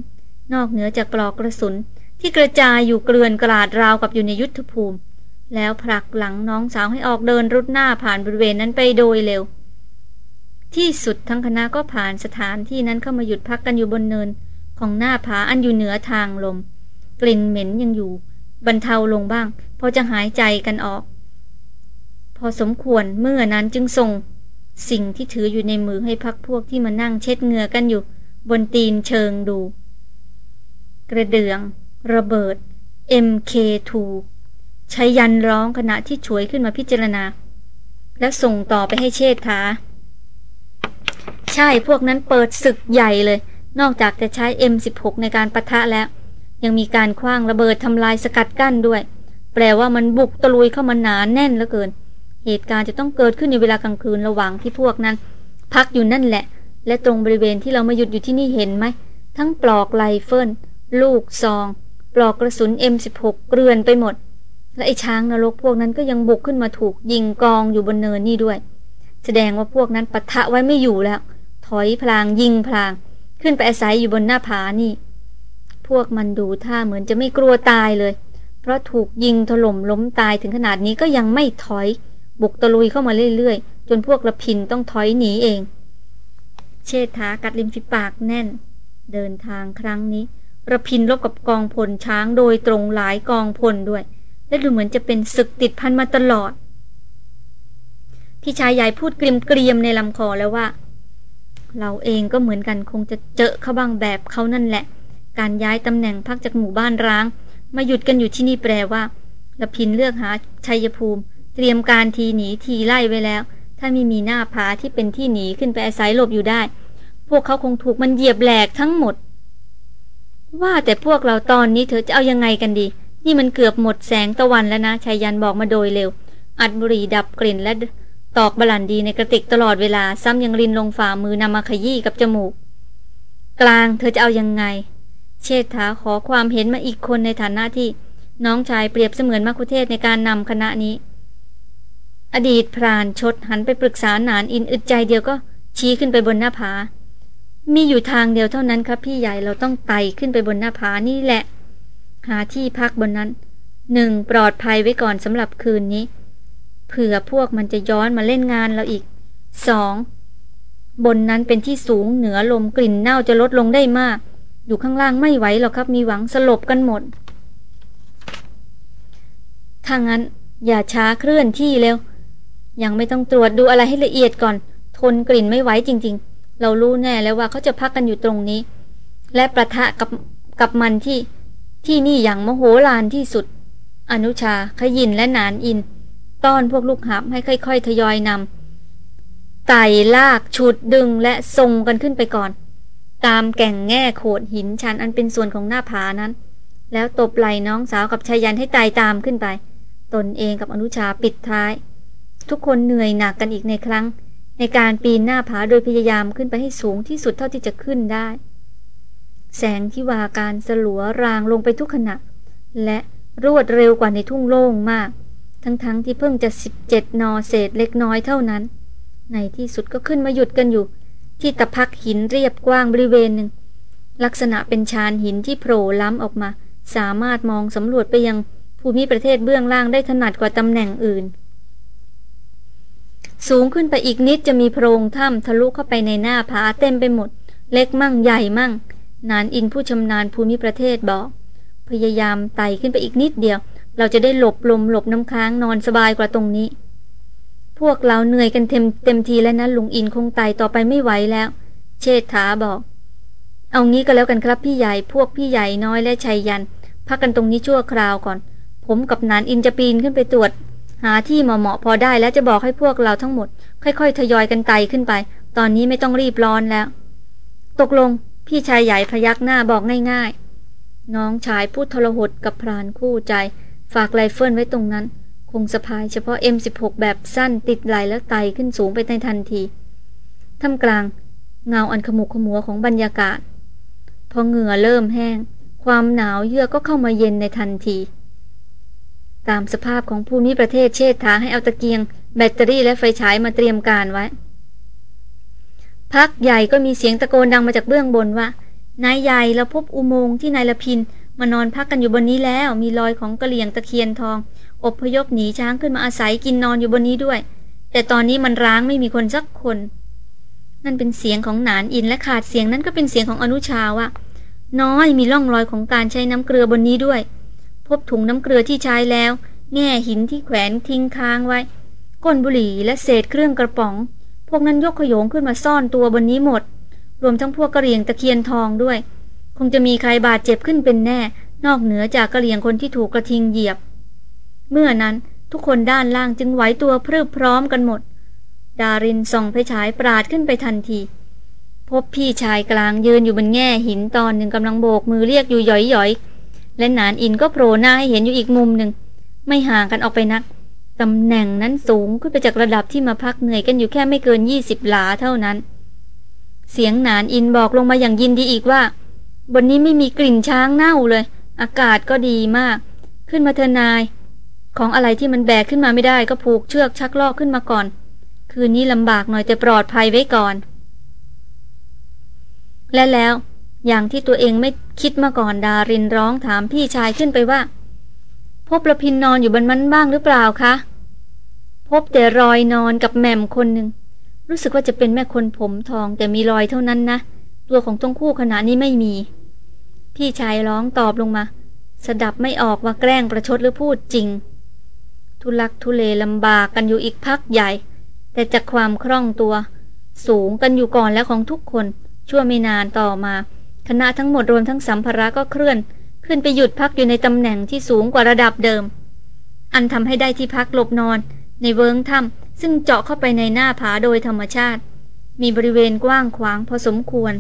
นอกเหนือจากปลอกกระสุน ที่กระจายอยู่เกลื่อนกลาดราวกับอยู่ในยุทธภูมิ แล้วผลักหลังน้องสาวให้ออกเดินรุดหน้าผ่านบริเวณนั้นไปโดยเร็ว ที่สุดทั้งคณะก็ผ่านสถานที่นั้นเข้ามาหยุดพักกันอยู่บนเนิน ของหน้าผาอันอยู่เหนือทางลม กลิ่นเหม็นยังอยู่ บรรเทาลงบ้าง พอจะหายใจกันออก พอสมควรเมื่อนั้นจึงส่ง สิ่งที่ถืออยู่ในมือให้พักพวกที่มานั่งเช็ดเหงื่อกันอยู่ บนตีนเชิงดู กระเดือง ระเบิด MK2 ใช้ยันร้องขณะที่ช่วยขึ้นมาพิจารณา และส่งต่อไปให้เชษฐา ใช่พวกนั้นเปิดศึกใหญ่เลย นอกจากจะใช้ M16 ในการปะทะแล้ว ยังมีการขว้างระเบิดทำลายสกัดกั้นด้วย แปลว่ามันบุกตะลุยเข้ามาหนาแน่นเหลือเกิน เหตุการณ์จะต้องเกิดขึ้นในเวลากลางคืนระหว่างที่พวกนั้น พักอยู่นั่นแหละ และตรงบริเวณที่เรามาหยุดอยู่ที่นี่เห็นไหม ทั้งปลอกไรเฟิลลูกซอง ปลอกกระสุน M16 เกลื่อนไปหมด และไอ้ช้างนรกพวกนั้นก็ยังบุกขึ้นมาถูกยิงกองอยู่บนเนินนี่ด้วย แสดงว่าพวกนั้นปะทะไว้ไม่อยู่แล้ว ถอยพลางยิงพลาง ขึ้นไปอาศัยอยู่บนหน้าผานี่ พวกมันดูท่าเหมือนจะไม่กลัวตายเลย เพราะถูกยิงถล่มล้มตายถึงขนาดนี้ก็ยังไม่ถอย บุกตะลุยเข้ามาเรื่อยๆ จนพวกระพินต้องถอยหนีเอง เชษฐากัดริมฝีปากแน่น เดินทางครั้งนี้ระพินรบกับกองพลช้างโดยตรงหลายกองพลด้วย และดูเหมือนจะเป็นศึกติดพันมาตลอด พี่ชายใหญ่พูดกริมเกรียมในลำคอแล้วว่า เราเองก็เหมือนกันคงจะเจอเขาบ้างแบบเขานั่นแหละ การย้ายตำแหน่งพักจากหมู่บ้านร้าง มาหยุดกันอยู่ที่นี่แปลว่าละพินเลือกหาชัยภูมิ เตรียมการทีหนีทีไล่ไว้แล้ว ถ้าไม่มีหน้าผาที่เป็นที่หนีขึ้นไปอาศัยหลบอยู่ได้ พวกเขาคงถูกมันเหยียบแหลกทั้งหมด ว่าแต่พวกเราตอนนี้เธอจะเอายังไงกันดี นี่มันเกือบหมดแสงตะวันแล้วนะชายันบอกมาโดยเร็ว อัดบุหรี่ดับกลิ่นและตอกบลันดีในกระติกตลอดเวลาซ้ำยังรินลงฝ่ามือนำมาขยี้กับจมูก กลางเธอจะเอายังไง เชษฐาขอความเห็นมาอีกคนในฐานะที่น้องชายเปรียบเสมือนมัคุเทศในการนำคณะนี้ อดีตพรานชดหันไปปรึกษาหนานอินอึดใจเดียวก็ชี้ขึ้นไปบนหน้าผา มีอยู่ทางเดียวเท่านั้นครับพี่ใหญ่เราต้องไต่ขึ้นไปบนหน้าผานี่แหละ หาที่พักบนนั้นหนึ่งปลอดภัยไว้ก่อนสำหรับคืนนี้ เผื่อพวกมันจะย้อนมาเล่นงานเราอีกสองบนนั้นเป็นที่สูงเหนือลมกลิ่นเน่าจะลดลงได้มาก อยู่ข้างล่างไม่ไหวหรอกครับ มีหวังสลบกันหมด ถ้างั้นอย่าช้าเคลื่อนที่เร็ว ยังไม่ต้องตรวจดูอะไรให้ละเอียดก่อน ทนกลิ่นไม่ไหวจริง ๆ เรารู้แน่แล้วว่าเขาจะพักกันอยู่ตรงนี้ และประทะกับกับมันที่ที่นี่อย่างมโหฬารที่สุด อนุชาขยินและนานอิน ต้อนพวกลูกหับให้ค่อย ๆ ทยอยนำไต่ลากฉุดดึงและทรงกันขึ้นไปก่อน ตามแก่งแง่โขดหินชันอันเป็นส่วนของหน้าผานั้น แล้วตบไหล่น้องสาวกับชายันให้ไต่ตามขึ้นไป ตนเองกับอนุชาปิดท้าย ทุกคนเหนื่อยหนักกันอีกในครั้ง ในการปีนหน้าผาโดยพยายามขึ้นไปให้สูงที่สุดเท่าที่จะขึ้นได้ แสงที่วาการสลัวรางลงไปทุกขณะ และรวดเร็วกว่าในทุ่งโล่งมาก ทั้งๆทที่เพิ่งจะสิบเจ็ดนอเศษเล็กน้อยเท่านั้น ในที่สุดก็ขึ้นมาหยุดกันอยู่ ที่ตะพักหินเรียบกว้างบริเวณหนึ่ง ลักษณะเป็นชานหินที่โผล่ล้ำออกมา สามารถมองสำรวจไปยังภูมิประเทศเบื้องล่างได้ถนัดกว่าตำแหน่งอื่น สูงขึ้นไปอีกนิดจะมีโพรงถ้ำทะลุเข้าไปในหน้าผาเต็มไปหมด เล็กมั่งใหญ่มั่ง นานอินผู้ชำนาญภูมิประเทศบอก พยายามไต่ขึ้นไปอีกนิดเดียว เราจะได้หลบลมหลบน้ำค้างนอนสบายกว่าตรงนี้ พวกเราเหนื่อยกันเต็มเต็มทีแล้วนะลุงอินคงไต่ต่อไปไม่ไหวแล้ว เชษฐาบอก เอางี้ก็แล้วกันครับพี่ใหญ่พวกพี่ใหญ่น้อยและชัยยัน พักกันตรงนี้ชั่วคราวก่อน ผมกับนานอินจะปีนขึ้นไปตรวจ หาที่เหมาะๆพอได้แล้วจะบอกให้พวกเราทั้งหมด ค่อยๆ ทยอยกันไต่ขึ้นไป ตอนนี้ไม่ต้องรีบร้อนแล้ว ตกลงพี่ชายใหญ่พยักหน้าบอกง่ายๆ น้องชายพูดทรหดกับพรานคู่ใจ ฝากไรเฟิลไว้ตรงนั้น คงสะพายเฉพาะ M16 แบบสั้นติดไหลแล้วไต่ขึ้นสูงไปในทันทีท่ามกลาง เงาอันขมุกขมัวของบรรยากาศ พอเหงื่อเริ่มแห้ง ความหนาวเยือกก็เข้ามาเย็นในทันที ตามสภาพของภูมิประเทศเชษฐาให้เอาตะเกียง แบตเตอรี่และไฟฉายมาเตรียมการไว้ พักใหญ่ก็มีเสียงตะโกนดังมาจากเบื้องบนว่านายใหญ่เราพบอุโมงค์ที่นายละพินมานอนพักกันอยู่บนนี้แล้ว มีรอยของกระเหลี่ยงตะเคียนทอง อบพยพหนีช้างขึ้นมาอาศัยกินนอนอยู่บนนี้ด้วย แต่ตอนนี้มันร้างไม่มีคนสักคน นั่นเป็นเสียงของหนานอินและขาดเสียงนั้นก็เป็นเสียงของอนุชาว่าน้อยมีร่องรอยของการใช้น้ำเกลือบนนี้ด้วย พบถุงน้ำเกลือที่ใช้แล้ว แง่หินที่แขวนทิ้งค้างไว้ ก้นบุหรี่และเศษเครื่องกระป๋อง พวกนั้นยกขยงขึ้นมาซ่อนตัวบนนี้หมด รวมทั้งพวกกระเหลี่ยงตะเคียนทองด้วย คงจะมีใครบาดเจ็บขึ้นเป็นแน่ นอกเหนือจากกระเหลี่ยงคนที่ถูกกระทิงเหยียบ เมื่อนั้นทุกคนด้านล่างจึงไหวตัวพรึบพร้อมกันหมด ดารินส่องไฟฉายปราดขึ้นไปทันที พบพี่ชายกลางยืนอยู่บนแง่หินตอนหนึ่งกำลังโบกมือเรียกอยู่หย่อยๆ และนานอินก็โผล่หน้าให้เห็นอยู่อีกมุมหนึ่ง ไม่ห่างกันออกไปนักตำแหน่งนั้นสูงขึ้นไปจากระดับที่มาพักเหนื่อยกันอยู่แค่ไม่เกินยี่สิบหลาเท่านั้น เสียงหนานอินบอกลงมาอย่างยินดีอีกว่า บนนี้ไม่มีกลิ่นช้างเน่าเลย อากาศก็ดีมาก ขึ้นมาเถอนาย ของอะไรที่มันแบกขึ้นมาไม่ได้ก็ผูกเชือกชักลอกขึ้นมาก่อน คืนนี้ลำบากหน่อยแต่ปลอดภัยไว้ก่อน และแล้วอย่างที่ตัวเองไม่คิดมาก่อนดารินร้องถามพี่ชายขึ้นไปว่า พบระพินนอนอยู่บนมันบ้างหรือเปล่าคะ พบแต่รอยนอนกับแม่มคนหนึ่งรู้สึกว่าจะเป็นแม่คนผมทองแต่มีรอยเท่านั้นนะตัวของต้องคู่ขณะนี้ไม่มี พี่ชายร้องตอบลงมา สดับไม่ออกว่าแกล้งประชดหรือพูดจริง ทุลักทุเลลำบากกันอยู่อีกพักใหญ่ แต่จากความคล่องตัว สูงกันอยู่ก่อนแล้วของทุกคน ชั่วไม่นานต่อมาคณะทั้งหมดรวมทั้งสัมภาระก็เคลื่อน ขึ้นไปหยุดพักอยู่ในตำแหน่งที่สูงกว่าระดับเดิม อันทำให้ได้ที่พักหลบนอน ในเวิงถ้ำซึ่งเจาะเข้าไปในหน้าผาโดยธรรมชาติ มีบริเวณกว้างขวางพอสมควร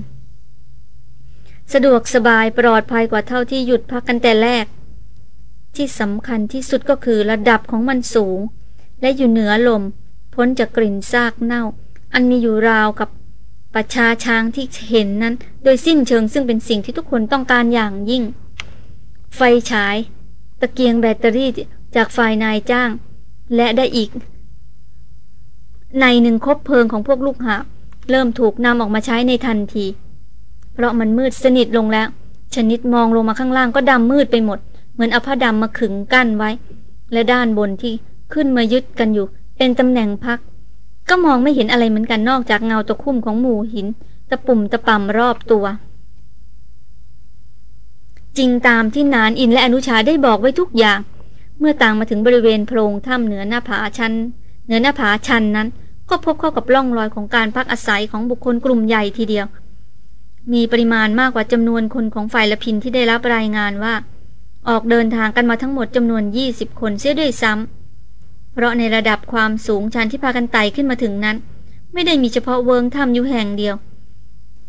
สะดวกสบายปลอดภัยกว่าเท่าที่หยุดพักกันแต่แรก ที่สำคัญที่สุดก็คือระดับของมันสูง และอยู่เหนือลม พ้นจากกลิ่นซากเน่า อันมีอยู่ราวกับประชาช้างที่เห็นนั้น โดยสิ้นเชิงซึ่งเป็นสิ่งที่ทุกคนต้องการอย่างยิ่ง ไฟฉาย ตะเกียงแบตเตอรี่จากฝ่ายนายจ้าง และได้อีก ในหนึ่งคบเพลิงของพวกลูกหาเริ่มถูกนำออกมาใช้ในทันที เพราะมันมืดสนิทลงแล้ว ชนิดมองลงมาข้างล่างก็ดำมืดไปหมด เหมือนเอาผ้าดำมาขึงกั้นไว้ และด้านบนที่ขึ้นมายึดกันอยู่ เป็นตำแหน่งพัก ก็มองไม่เห็นอะไรเหมือนกันนอกจากเงาตะคุ่มของหมู่หิน ตะปุ่มตะป่ำรอบตัว จริงตามที่นานอินและอนุชาได้บอกไว้ทุกอย่าง เมื่อต่างมาถึงบริเวณโพรงถ้ำเหนือหน้าผาชันเหนือหน้าผาชันนั้น ก็พบเข้ากับร่องรอยของการพักอาศัยของบุคคลกลุ่มใหญ่ทีเดียว มีปริมาณมากกว่าจำนวนคนของฝ่ายละพินที่ได้รับรายงานว่า ออกเดินทางกันมาทั้งหมดจำนวน 20 คนเสียด้วยซ้ำ เพราะในระดับความสูงชันที่พากันไต่ขึ้นมาถึงนั้น ไม่ได้มีเฉพาะเวิงถ้ำอยู่แห่งเดียว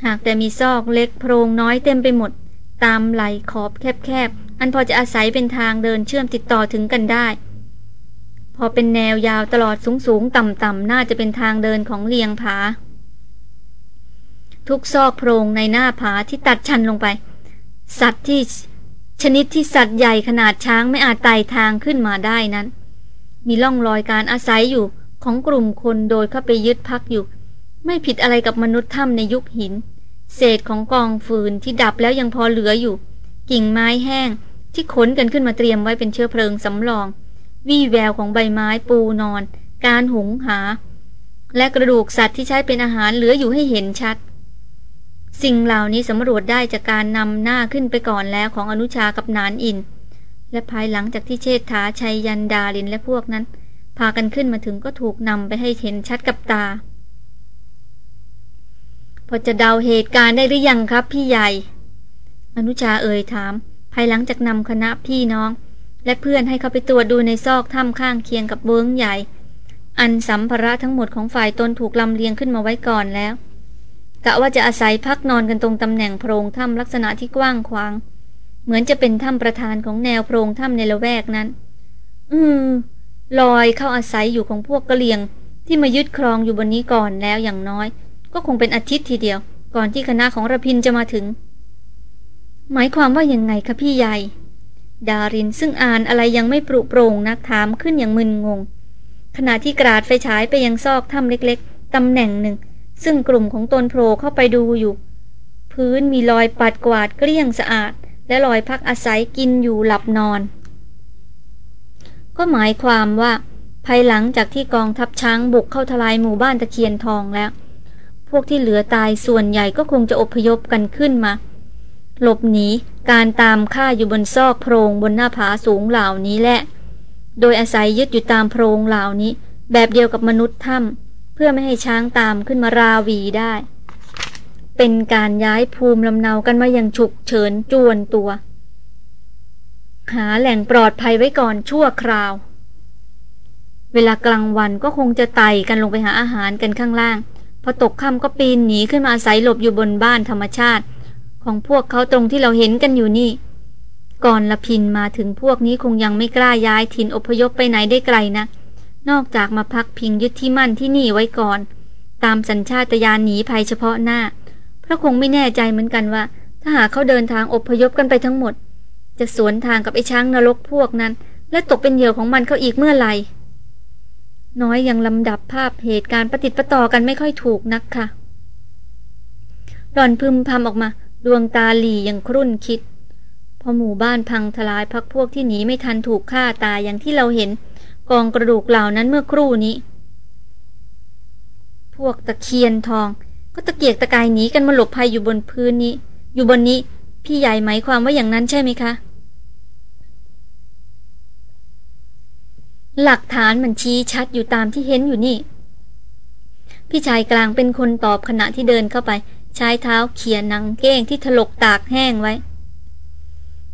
หากแต่มีซอกเล็กโพรงน้อยเต็มไปหมด ตามไหลขอบแคบๆ อันพอจะอาศัยเป็นทางเดินเชื่อมติดต่อถึงกันได้ พอเป็นแนวยาวตลอดสูงสูงต่ำต่ำน่าจะเป็นทางเดินของเลียงผา ทุกซอกโพรงในหน้าผาที่ตัดชันลงไป สัตว์ที่ ชนิดที่สัตว์ใหญ่ขนาดช้างไม่อาจไต่ทางขึ้นมาได้นั้น มีล่องรอยการอาศัยอยู่ของกลุ่มคนโดยเข้าไปยึดพักอยู่ ไม่ผิดอะไรกับมนุษย์ถ้ำในยุคหิน เศษของกองฟืนที่ดับแล้วยังพอเหลืออยู่ กิ่งไม้แห้งที่ขนกันขึ้นมาเตรียมไว้เป็นเชื้อเพลิงสำรอง วี่แววของใบไม้ปูนอน การหุงหา และกระดูกสัตว์ที่ใช้เป็นอาหารเหลืออยู่ให้เห็นชัด สิ่งเหล่านี้สำรวจได้จากการนำหน้าขึ้นไปก่อนแล้วของอนุชากับนานอิน และภายหลังจากที่เชษฐาชัยยันดาลินและพวกนั้น พากันขึ้นมาถึงก็ถูกนำไปให้เห็นชัดกับตา พอจะเดาเหตุการณ์ได้หรือยังครับพี่ใหญ่ อนุชาเอ่ยถาม ภายหลังจากนำคณะพี่น้อง และเพื่อนให้เขาไปตรวจดูในซอกถ้ำข้างเคียงกับเวิ้งใหญ่ อันสัมภาระทั้งหมดของฝ่ายตนถูกลำเลียงขึ้นมาไว้ก่อนแล้ว กะว่าจะอาศัยพักนอนกันตรงตำแหน่งโพรงถ้ำลักษณะที่กว้างขวาง เหมือนจะเป็นถ้ำประธานของแนวโพรงถ้ำในละแวกนั้น อืมลอยเข้าอาศัยอยู่ของพวกกะเหลี่ยง ที่มายึดครองอยู่บนนี้ก่อนแล้วอย่างน้อย ก็คงเป็นอาทิตย์ทีเดียว ก่อนที่คณะของระพินจะมาถึง หมายความว่ายังไงคะพี่ใหญ่ ดารินซึ่งอ่านอะไรยังไม่ปรุโปร่งนักถามขึ้นอย่างมึนงง ขณะที่กราดไฟฉายไปยังซอกถ้ำเล็ก ๆตำแหน่งหนึ่ง ซึ่งกลุ่มของตนโผล่เข้าไปดูอยู่ พื้นมีรอยปัดกวาดเกลี้ยงสะอาด และรอยพักอาศัยกินอยู่หลับนอน ก็หมายความว่า ภายหลังจากที่กองทัพช้างบุกเข้าทลายหมู่บ้านตะเคียนทองแล้ว พวกที่เหลือตายส่วนใหญ่ก็คงจะอพยพกันขึ้นมา หลบหนีการตามฆ่าอยู่บนซอกโพรงบนหน้าผาสูงเหล่านี้แหละ โดยอาศัยยึดอยู่ตามโพรงเหล่านี้ แบบเดียวกับมนุษย์ถ้ำ พื่อไม่ให้ช้างตามขึ้นมาราวีได้ เป็นการย้ายภูมิลำเนากันมาอย่างฉุกเฉินจวนตัว หาแหล่งปลอดภัยไว้ก่อนชั่วคราว เวลากลางวันก็คงจะไต่กันลงไปหาอาหารกันข้างล่าง พอตกค่ำก็ปีนหนีขึ้นมาอาศัยหลบอยู่บนบ้านธรรมชาติ ของพวกเขาตรงที่เราเห็นกันอยู่นี่ ก่อนละพินมาถึงพวกนี้คงยังไม่กล้าย้ายถิ่นอพยพไปไหนได้ไกลนะ นอกจากมาพักพิงยึดที่มั่นที่นี่ไว้ก่อน ตามสัญชาตญาณหนีภัยเฉพาะหน้า เพราะคงไม่แน่ใจเหมือนกันว่า ถ้าหากเขาเดินทางอพยพกันไปทั้งหมด จะสวนทางกับไอ้ช้างนรกพวกนั้น และตกเป็นเหยื่อของมันเขาอีกเมื่อไหร่น้อยยังลำดับภาพเหตุการณ์ปฏิติประต่อกันไม่ค่อยถูกนักค่ะหล่อนพึมพำออกมา ดวงตาหลียังครุ่นคิด พอหมู่บ้านพังทลายพักพวกที่หนีไม่ทันถูกฆ่าตายอย่างที่เราเห็น กองกระดูกเหล่านั้นเมื่อครู่นี้ พวกตะเคียนทอง ก็ตะเกียกตะกายหนีกันมาหลบภัยอยู่บนพื้นนี้ อยู่บนนี้ พี่ใหญ่หมายความว่าอย่างนั้นใช่ไหมคะ หลักฐานมันชี้ชัดอยู่ตามที่เห็นอยู่นี่ พี่ชายกลางเป็นคนตอบขณะที่เดินเข้าไป ใช้เท้าเขี่ยหนังเก้งที่ถลกตากแห้งไว้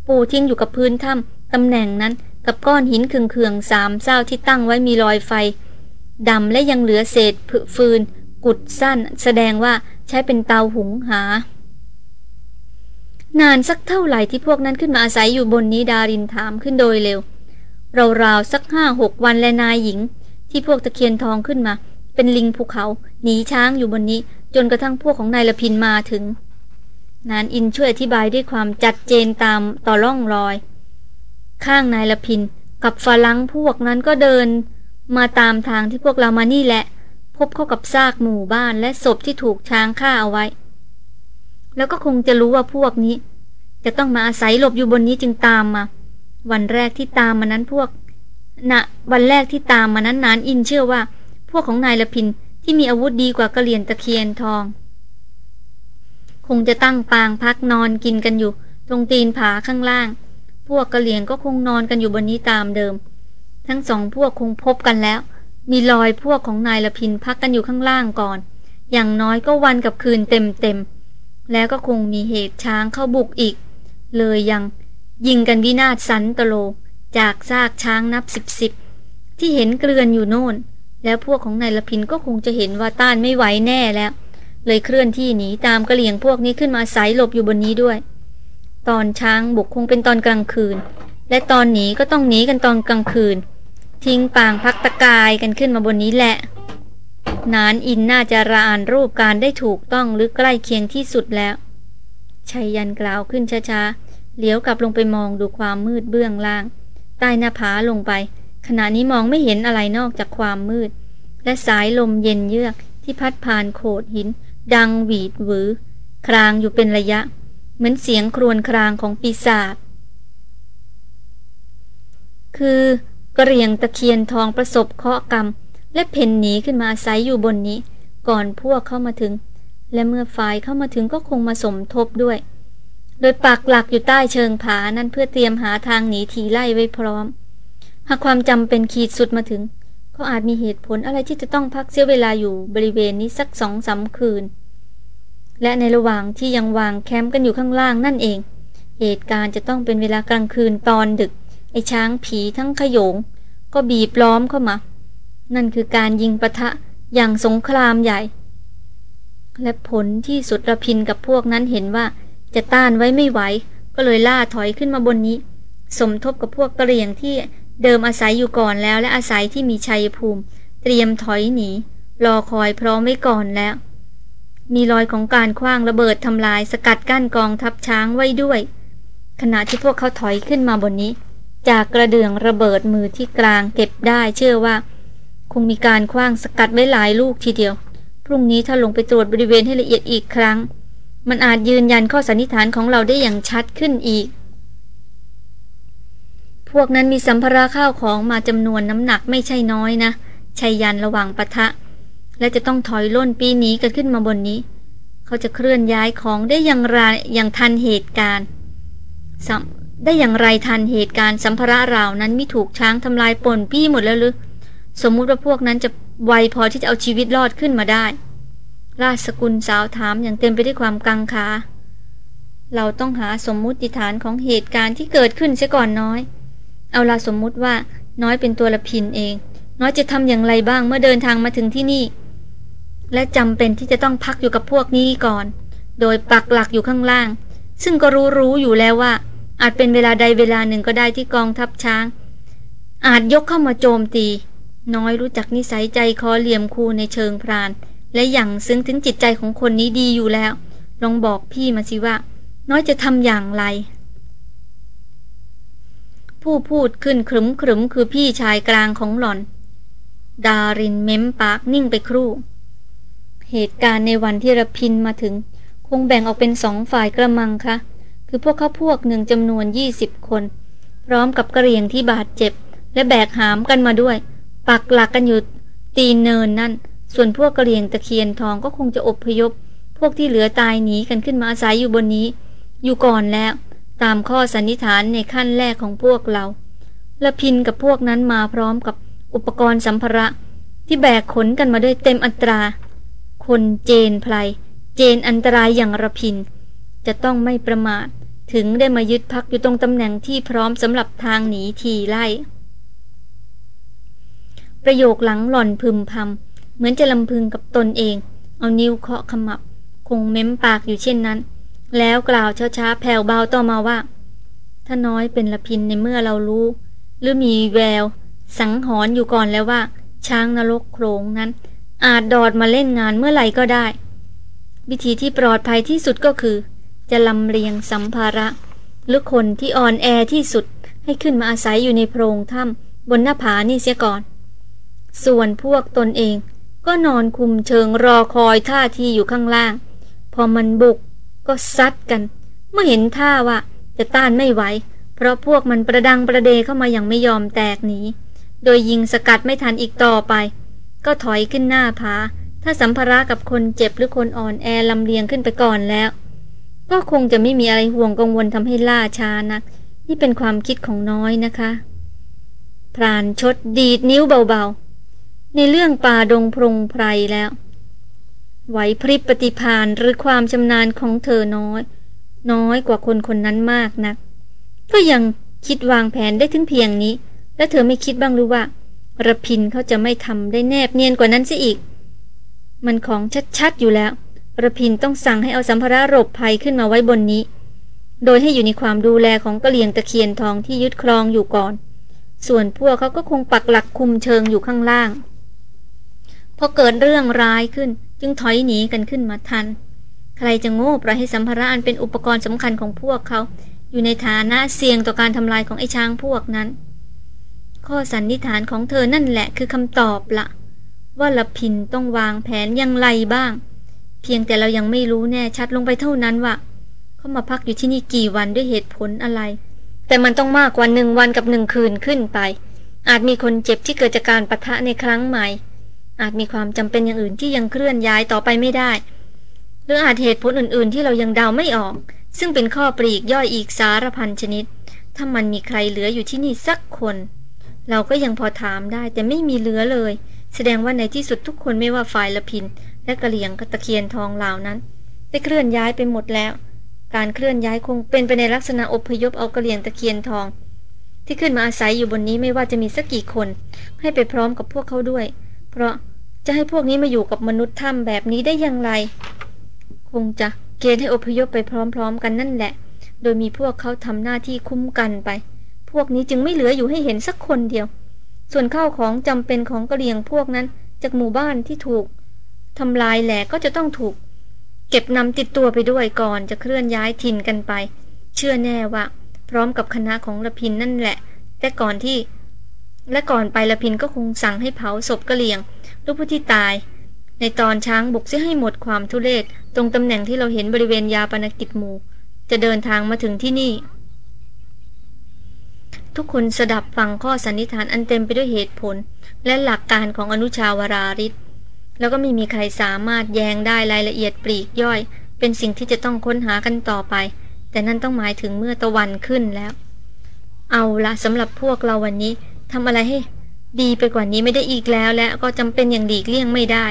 ปูทิ้งอยู่กับพื้นถ้ำตำแหน่งนั้น กับก้อนหินเคืองๆสามเศร้าที่ตั้งไว้มีรอยไฟดำและยังเหลือเศษผึฟืน กุดสั้น แสดงว่าใช้เป็นเตาหุงหา นานสักเท่าไหร่ที่พวกนั้นขึ้นมาอาศัยอยู่บนนี้ดารินถามขึ้นโดยเร็ว ราวๆสักห้าหกวันและนายหญิง ที่พวกตะเคียนทองขึ้นมา เป็นลิงภูเขา หนีช้างอยู่บนนี้ จนกระทั่งพวกของนายละพินมาถึง นานอินช่วยอธิบายด้วยความจัดเจนตามต่อร่องรอย ข้างนายละพิน กับฝรั่งพวกนั้นก็เดิน มาตามทางที่พวกเรามานี่แหละ พบเข้ากับซากหมู่บ้านและศพที่ถูกช้างฆ่าเอาไว้ แล้วก็คงจะรู้ว่าพวกนี้ จะต้องมาอาศัยหลบอยู่บนนี้จึงตามมา วันแรกที่ตามมานั้นพวกณนะวันแรกที่ตามมานั้นนานอินเชื่อว่า พวกของนายละพินที่มีอาวุธดีกว่ากระเหลี่ยนตะเคียนทอง คงจะตั้งปางพักนอนกินกันอยู่ ตรงตีนผาข้างล่าง พวกกระเหลี่ยงก็คงนอนกันอยู่บนนี้ตามเดิม ทั้งสองพวกคงพบกันแล้ว มีรอยพวกของนายละพินพักกันอยู่ข้างล่างก่อน อย่างน้อยก็วันกับคืนเต็มเต็มแล้วก็คงมีเหตุช้างเข้าบุกอีก เลยยังยิงกันวินาศสันตโล จากซากช้างนับสิบสิบที่เห็นเกลือนอยู่โน่น แล้วพวกของนายละพินก็คงจะเห็นว่าต้านไม่ไหวแน่แล้ว เลยเคลื่อนที่หนีตามกระเหลี่ยงพวกนี้ขึ้นมาสายหลบอยู่บนนี้ด้วย ตอนช้างบุกคงเป็นตอนกลางคืน และตอนหนีก็ต้องหนีกันตอนกลางคืน ทิ้งปางพักตะกายกันขึ้นมาบนนี้แหละ นานอินน่าจะรานรูปการได้ถูกต้องหรือใกล้เคียงที่สุดแล้วชัยยันกล่าวขึ้นช้าๆเลี้ยวกลับลงไปมองดูความมืดเบื้องล่าง ใต้หน้าผาลงไป ขณะนี้มองไม่เห็นอะไรนอกจากความมืด และสายลมเย็นเยือกที่พัดผ่านโขดหิน ดังหวีดหวือ ครางอยู่เป็นระยะ เหมือนเสียงครวญครางของปีศาจคือกระเรียงตะเคียนทองประสบเคราะห์กรรม และเพ่นหนีขึ้นมาอาศัยอยู่บนนี้ ก่อนพวกเข้ามาถึง และเมื่อฝ่ายเข้ามาถึงก็คงมาสมทบด้วย โดยปักหลักอยู่ใต้เชิงผานั้นเพื่อเตรียมหาทางหนีทีไล่ไว้พร้อม หากความจำเป็นขีดสุดมาถึง ก็อาจมีเหตุผลอะไรที่จะต้องพักเสียเวลาอยู่บริเวณนี้สักสองสาคืน และในระหว่างที่ยังวางแคมป์กันอยู่ข้างล่างนั่นเอง เหตุการณ์จะต้องเป็นเวลากลางคืนตอนดึก ไอ้ช้างผีทั้งขยง ก็บีบล้อมเข้ามา นั่นคือการยิงปะทะอย่างสงครามใหญ่ และผลที่สุดระพินกับพวกนั้นเห็นว่าจะต้านไว้ไม่ไหว ก็เลยล่าถอยขึ้นมาบนนี้ สมทบกับพวกกระเหรี่ยงที่เดิมอาศัยอยู่ก่อนแล้วและอาศัยที่มีชัยภูมิ เตรียมถอยหนีรอคอยพร้อมไว้ก่อนแล้ว มีรอยของการคว้างระเบิดทำลายสกัดกั้นกองทัพช้างไว้ด้วย ขณะที่พวกเขาถอยขึ้นมาบนนี้ จากกระเดื่องระเบิดมือที่กลางเก็บได้เชื่อว่า คงมีการคว้างสกัดไว้หลายลูกทีเดียว พรุ่งนี้ถ้าลงไปตรวจบริเวณให้ละเอียดอีกครั้ง มันอาจยืนยันข้อสันนิษฐานของเราได้อย่างชัดขึ้นอีก พวกนั้นมีสัมภาระข้าวของมาจำนวนน้ำหนักไม่ใช่น้อยนะชัยยันระหว่างปะทะ และจะต้องถอยล่นปีนี้กันขึ้นมาบนนี้ เขาจะเคลื่อนย้ายของได้อย่างไรอย่างทันเหตุการณ์ได้อย่างไรทันเหตุการณ์สัมภาระราวนั้นไม่ถูกช้างทำลายป่นปี้หมดแล้วหรือสมมุติว่าพวกนั้นจะไวพอที่จะเอาชีวิตรอดขึ้นมาได้ ราชสกุลสาวถามอย่างเต็มไปด้วยความกังขา เราต้องหาสมมุติฐานของเหตุการณ์ที่เกิดขึ้นเสียก่อนน้อย เอาละสมมุติว่าน้อยเป็นตัวละพินเอง น้อยจะทำอย่างไรบ้างเมื่อเดินทางมาถึงที่นี่ และจำเป็นที่จะต้องพักอยู่กับพวกนี้ก่อน โดยปักหลักอยู่ข้างล่าง ซึ่งก็รู้รู้อยู่แล้วว่า อาจเป็นเวลาใดเวลาหนึ่งก็ได้ที่กองทัพช้าง อาจยกเข้ามาโจมตี น้อยรู้จักนิสัยใจคอเหลี่ยมคูในเชิงพราน และอย่างซึ้งถึงจิตใจของคนนี้ดีอยู่แล้ว ลองบอกพี่มาสิว่า น้อยจะทำอย่างไร ผู้พูดขึ้นขรึมขรึมคือพี่ชายกลางของหล่อน ดารินเม้มปากนิ่งไปครู่ เหตุการณ์ในวันที่ระพินมาถึง คงแบ่งออกเป็นสองฝ่ายกระมังคะ คือพวกเขาพวกหนึ่งจำนวนยี่สิบคน พร้อมกับกระเรียงที่บาดเจ็บ และแบกหามกันมาด้วย ปักหลักกันอยู่ตีเนินนั่น ส่วนพวกกระเรียงตะเคียนทองก็คงจะอบพยพ พวกที่เหลือตายหนีกันขึ้นมาอาศัยอยู่บนนี้ อยู่ก่อนแล้ว ตามข้อสันนิษฐานในขั้นแรกของพวกเราละพินกับพวกนั้นมาพร้อมกับอุปกรณ์สัมภาระ ที่แบกขนกันมาด้วยเต็มอัตรา คนเจนไพรเจนอันตรายอย่างระพิน จะต้องไม่ประมาท ถึงได้มายึดพักอยู่ตรงตำแหน่งที่พร้อมสำหรับทางหนีทีไล่ ประโยคหลังหล่อนพึมพำเหมือนจะลำพึงกับตนเอง เอานิ้วเคาะขมับ คงเม้มปากอยู่เช่นนั้น แล้วกล่าวช้าๆแผ่วเบาต่อมาว่า ถ้าน้อยเป็นละพินในเมื่อเรารู้ หรือมีแวว สังหรณ์อยู่ก่อนแล้วว่า ช้างนรกโครงนั้น อาจดอดมาเล่นงานเมื่อไหร่ก็ได้ วิธีที่ปลอดภัยที่สุดก็คือ จะลำเลียงสัมภาระ หรือคนที่อ่อนแอที่สุดให้ขึ้นมาอาศัยอยู่ในโพรงถ้ำบนหน้าผานี่เสียก่อน ส่วนพวกตนเองก็นอนคุมเชิงรอคอยท่าทีอยู่ข้างล่าง พอมันบุกก็ซัดกัน เมื่อเห็นท่าว่าจะต้านไม่ไหว เพราะพวกมันประดังประเดเข้ามาอย่างไม่ยอมแตกหนี โดยยิงสกัดไม่ทันอีกต่อไป ก็ถอยขึ้นหน้าผาถ้าสัมภาระกับคนเจ็บหรือคนอ่อนแอลำเลียงขึ้นไปก่อนแล้ว ก็คงจะไม่มีอะไรห่วงกังวลทำให้ล่าช้านัก นี่เป็นความคิดของน้อยนะคะพรานชดดีดนิ้วเบาๆ ในเรื่องป่าดงพรงไพรแล้วไหวพริบปฏิพานหรือความชำนาญของเธอน้อย น้อยกว่าคนคนนั้นมากนัก ก็ยังคิดวางแผนได้ถึงเพียงนี้ และเธอไม่คิดบ้างหรือว่า ระพินเขาจะไม่ทำได้แนบเนียนกว่านั้นซะอีก มันของชัดๆอยู่แล้วระพินต้องสั่งให้เอาสัมภาระรบภัยขึ้นมาไว้บนนี้ โดยให้อยู่ในความดูแลของกะเหลี่ยงตะเคียนทองที่ยึดครองอยู่ก่อน ส่วนพวกเขาก็คงปักหลักคุมเชิงอยู่ข้างล่าง พอเกิดเรื่องร้ายขึ้นจึงถอยหนีกันขึ้นมาทัน ใครจะโง่ปล่อยให้สัมภาระอันเป็นอุปกรณ์สำคัญของพวกเขา อยู่ในฐานะเสี่ยงต่อการทำลายของไอ้ช้างพวกนั้น ข้อสันนิษฐานของเธอนั่นแหละคือคำตอบละว่าละพินต้องวางแผนอย่างไรบ้าง เพียงแต่เรายังไม่รู้แน่ชัดลงไปเท่านั้นว่าเขามาพักอยู่ที่นี่กี่วันด้วยเหตุผลอะไร แต่มันต้องมากกว่าหนึ่งวันกับหนึ่งคืนขึ้นไป อาจมีคนเจ็บที่เกิดจากการปะทะในครั้งใหม่ อาจมีความจำเป็นอย่างอื่นที่ยังเคลื่อนย้ายต่อไปไม่ได้ หรืออาจเหตุผลอื่น ๆ ที่เรายังเดาไม่ออก ซึ่งเป็นข้อปลีกย่อยอีกสารพันชนิด ถ้ามันมีใครเหลืออยู่ที่นี่สักคน เราก็ยังพอถามได้แต่ไม่มีเหลือเลย แสดงว่าในที่สุดทุกคนไม่ว่าฝ่ายละพิน และกระเหลี่ยงกตะเคียนทองเหล่านั้น ได้เคลื่อนย้ายไปหมดแล้ว การเคลื่อนย้ายคงเป็นไปในลักษณะอพยพเอากระเหลี่ยงตะเคียนทอง ที่ขึ้นมาอาศัยอยู่บนนี้ไม่ว่าจะมีสักกี่คน ให้ไปพร้อมกับพวกเขาด้วย เพราะจะให้พวกนี้มาอยู่กับมนุษย์ถ้ำแบบนี้ได้อย่างไร คงจะเกณฑ์ให้อพยพไปพร้อม ๆ กันนั่นแหละ โดยมีพวกเขาทำหน้าที่คุ้มกันไป วกนี้จึงไม่เหลืออยู่ให้เห็นสักคนเดียว ส่วนข้าวของจำเป็นของกระเลียงพวกนั้น จากหมู่บ้านที่ถูกทำลายแหลกก็จะต้องถูก เก็บนำติดตัวไปด้วยก่อนจะเคลื่อนย้ายถิ่นกันไป เชื่อแน่ว่า พร้อมกับคณะของระพินนั่นแหละ แต่ก่อนที่ และก่อนไปละพินก็คงสั่งให้เผาศพกะเหลี่ยงลูกผู้ที่ตาย ในตอนช้างบุกเสียให้หมดความทุเรศตรงตำแหน่งที่เราเห็นบริเวณยาปนกิจหมู่จะเดินทางมาถึงที่นี่ ทุกคนสดับฟังข้อสันนิษฐานอันเต็มไปด้วยเหตุผล และหลักการของอนุชาวราริศแล้วก็ไม่มีใครสามารถแยงได้รายละเอียดปลีกย่อย เป็นสิ่งที่จะต้องค้นหากันต่อไป แต่นั่นต้องหมายถึงเมื่อตะวันขึ้นแล้ว เอาละสำหรับพวกเราวันนี้ทำอะไรให้ดีไปกว่านี้ไม่ได้อีกแล้ว และก็จำเป็นอย่างดีเลี่ยงไม่ได้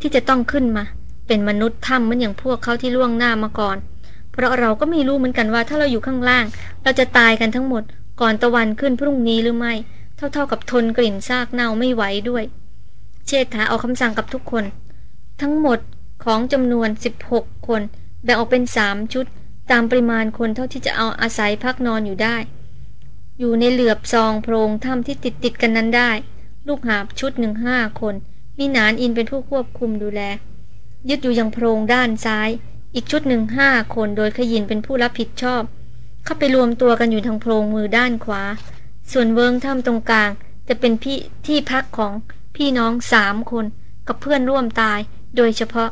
ที่จะต้องขึ้นมา เป็นมนุษย์ถ้ำเหมือนอย่างพวกเขาที่ล่วงหน้ามาก่อน เพราะเราก็ไม่รู้เหมือนกันว่าถ้าเราอยู่ข้างล่าง เราจะตายกันทั้งหมด ก่อนตะวันขึ้นพรุ่งนี้หรือไม่ เท่าๆกับทนกลิ่นซากเน่าไม่ไหวด้วย เชษฐาเอาคำสั่งกับทุกคน ทั้งหมดของจำนวน 16 คน แบ่งออกเป็นสามชุด ตามปริมาณคนเท่าที่จะเอาอาศัยพักนอนอยู่ได้ อยู่ในเหลือบซองโพรงถ้ำที่ติดติดกันนั้นได้ ลูกหาบชุดหนึ่งห้าคน มีนานอินเป็นผู้ควบคุมดูแล ยึดอยู่ยังโพรงด้านซ้าย อีกชุดหนึ่งห้าคนโดยขยินเป็นผู้รับผิดชอบ เข้าไปรวมตัวกันอยู่ทางโพรงมือด้านขวา ส่วนเวิงถ้ำตรงกลางจะเป็นพี่ที่พักของพี่น้องสามคนกับเพื่อนร่วมตายโดยเฉพาะ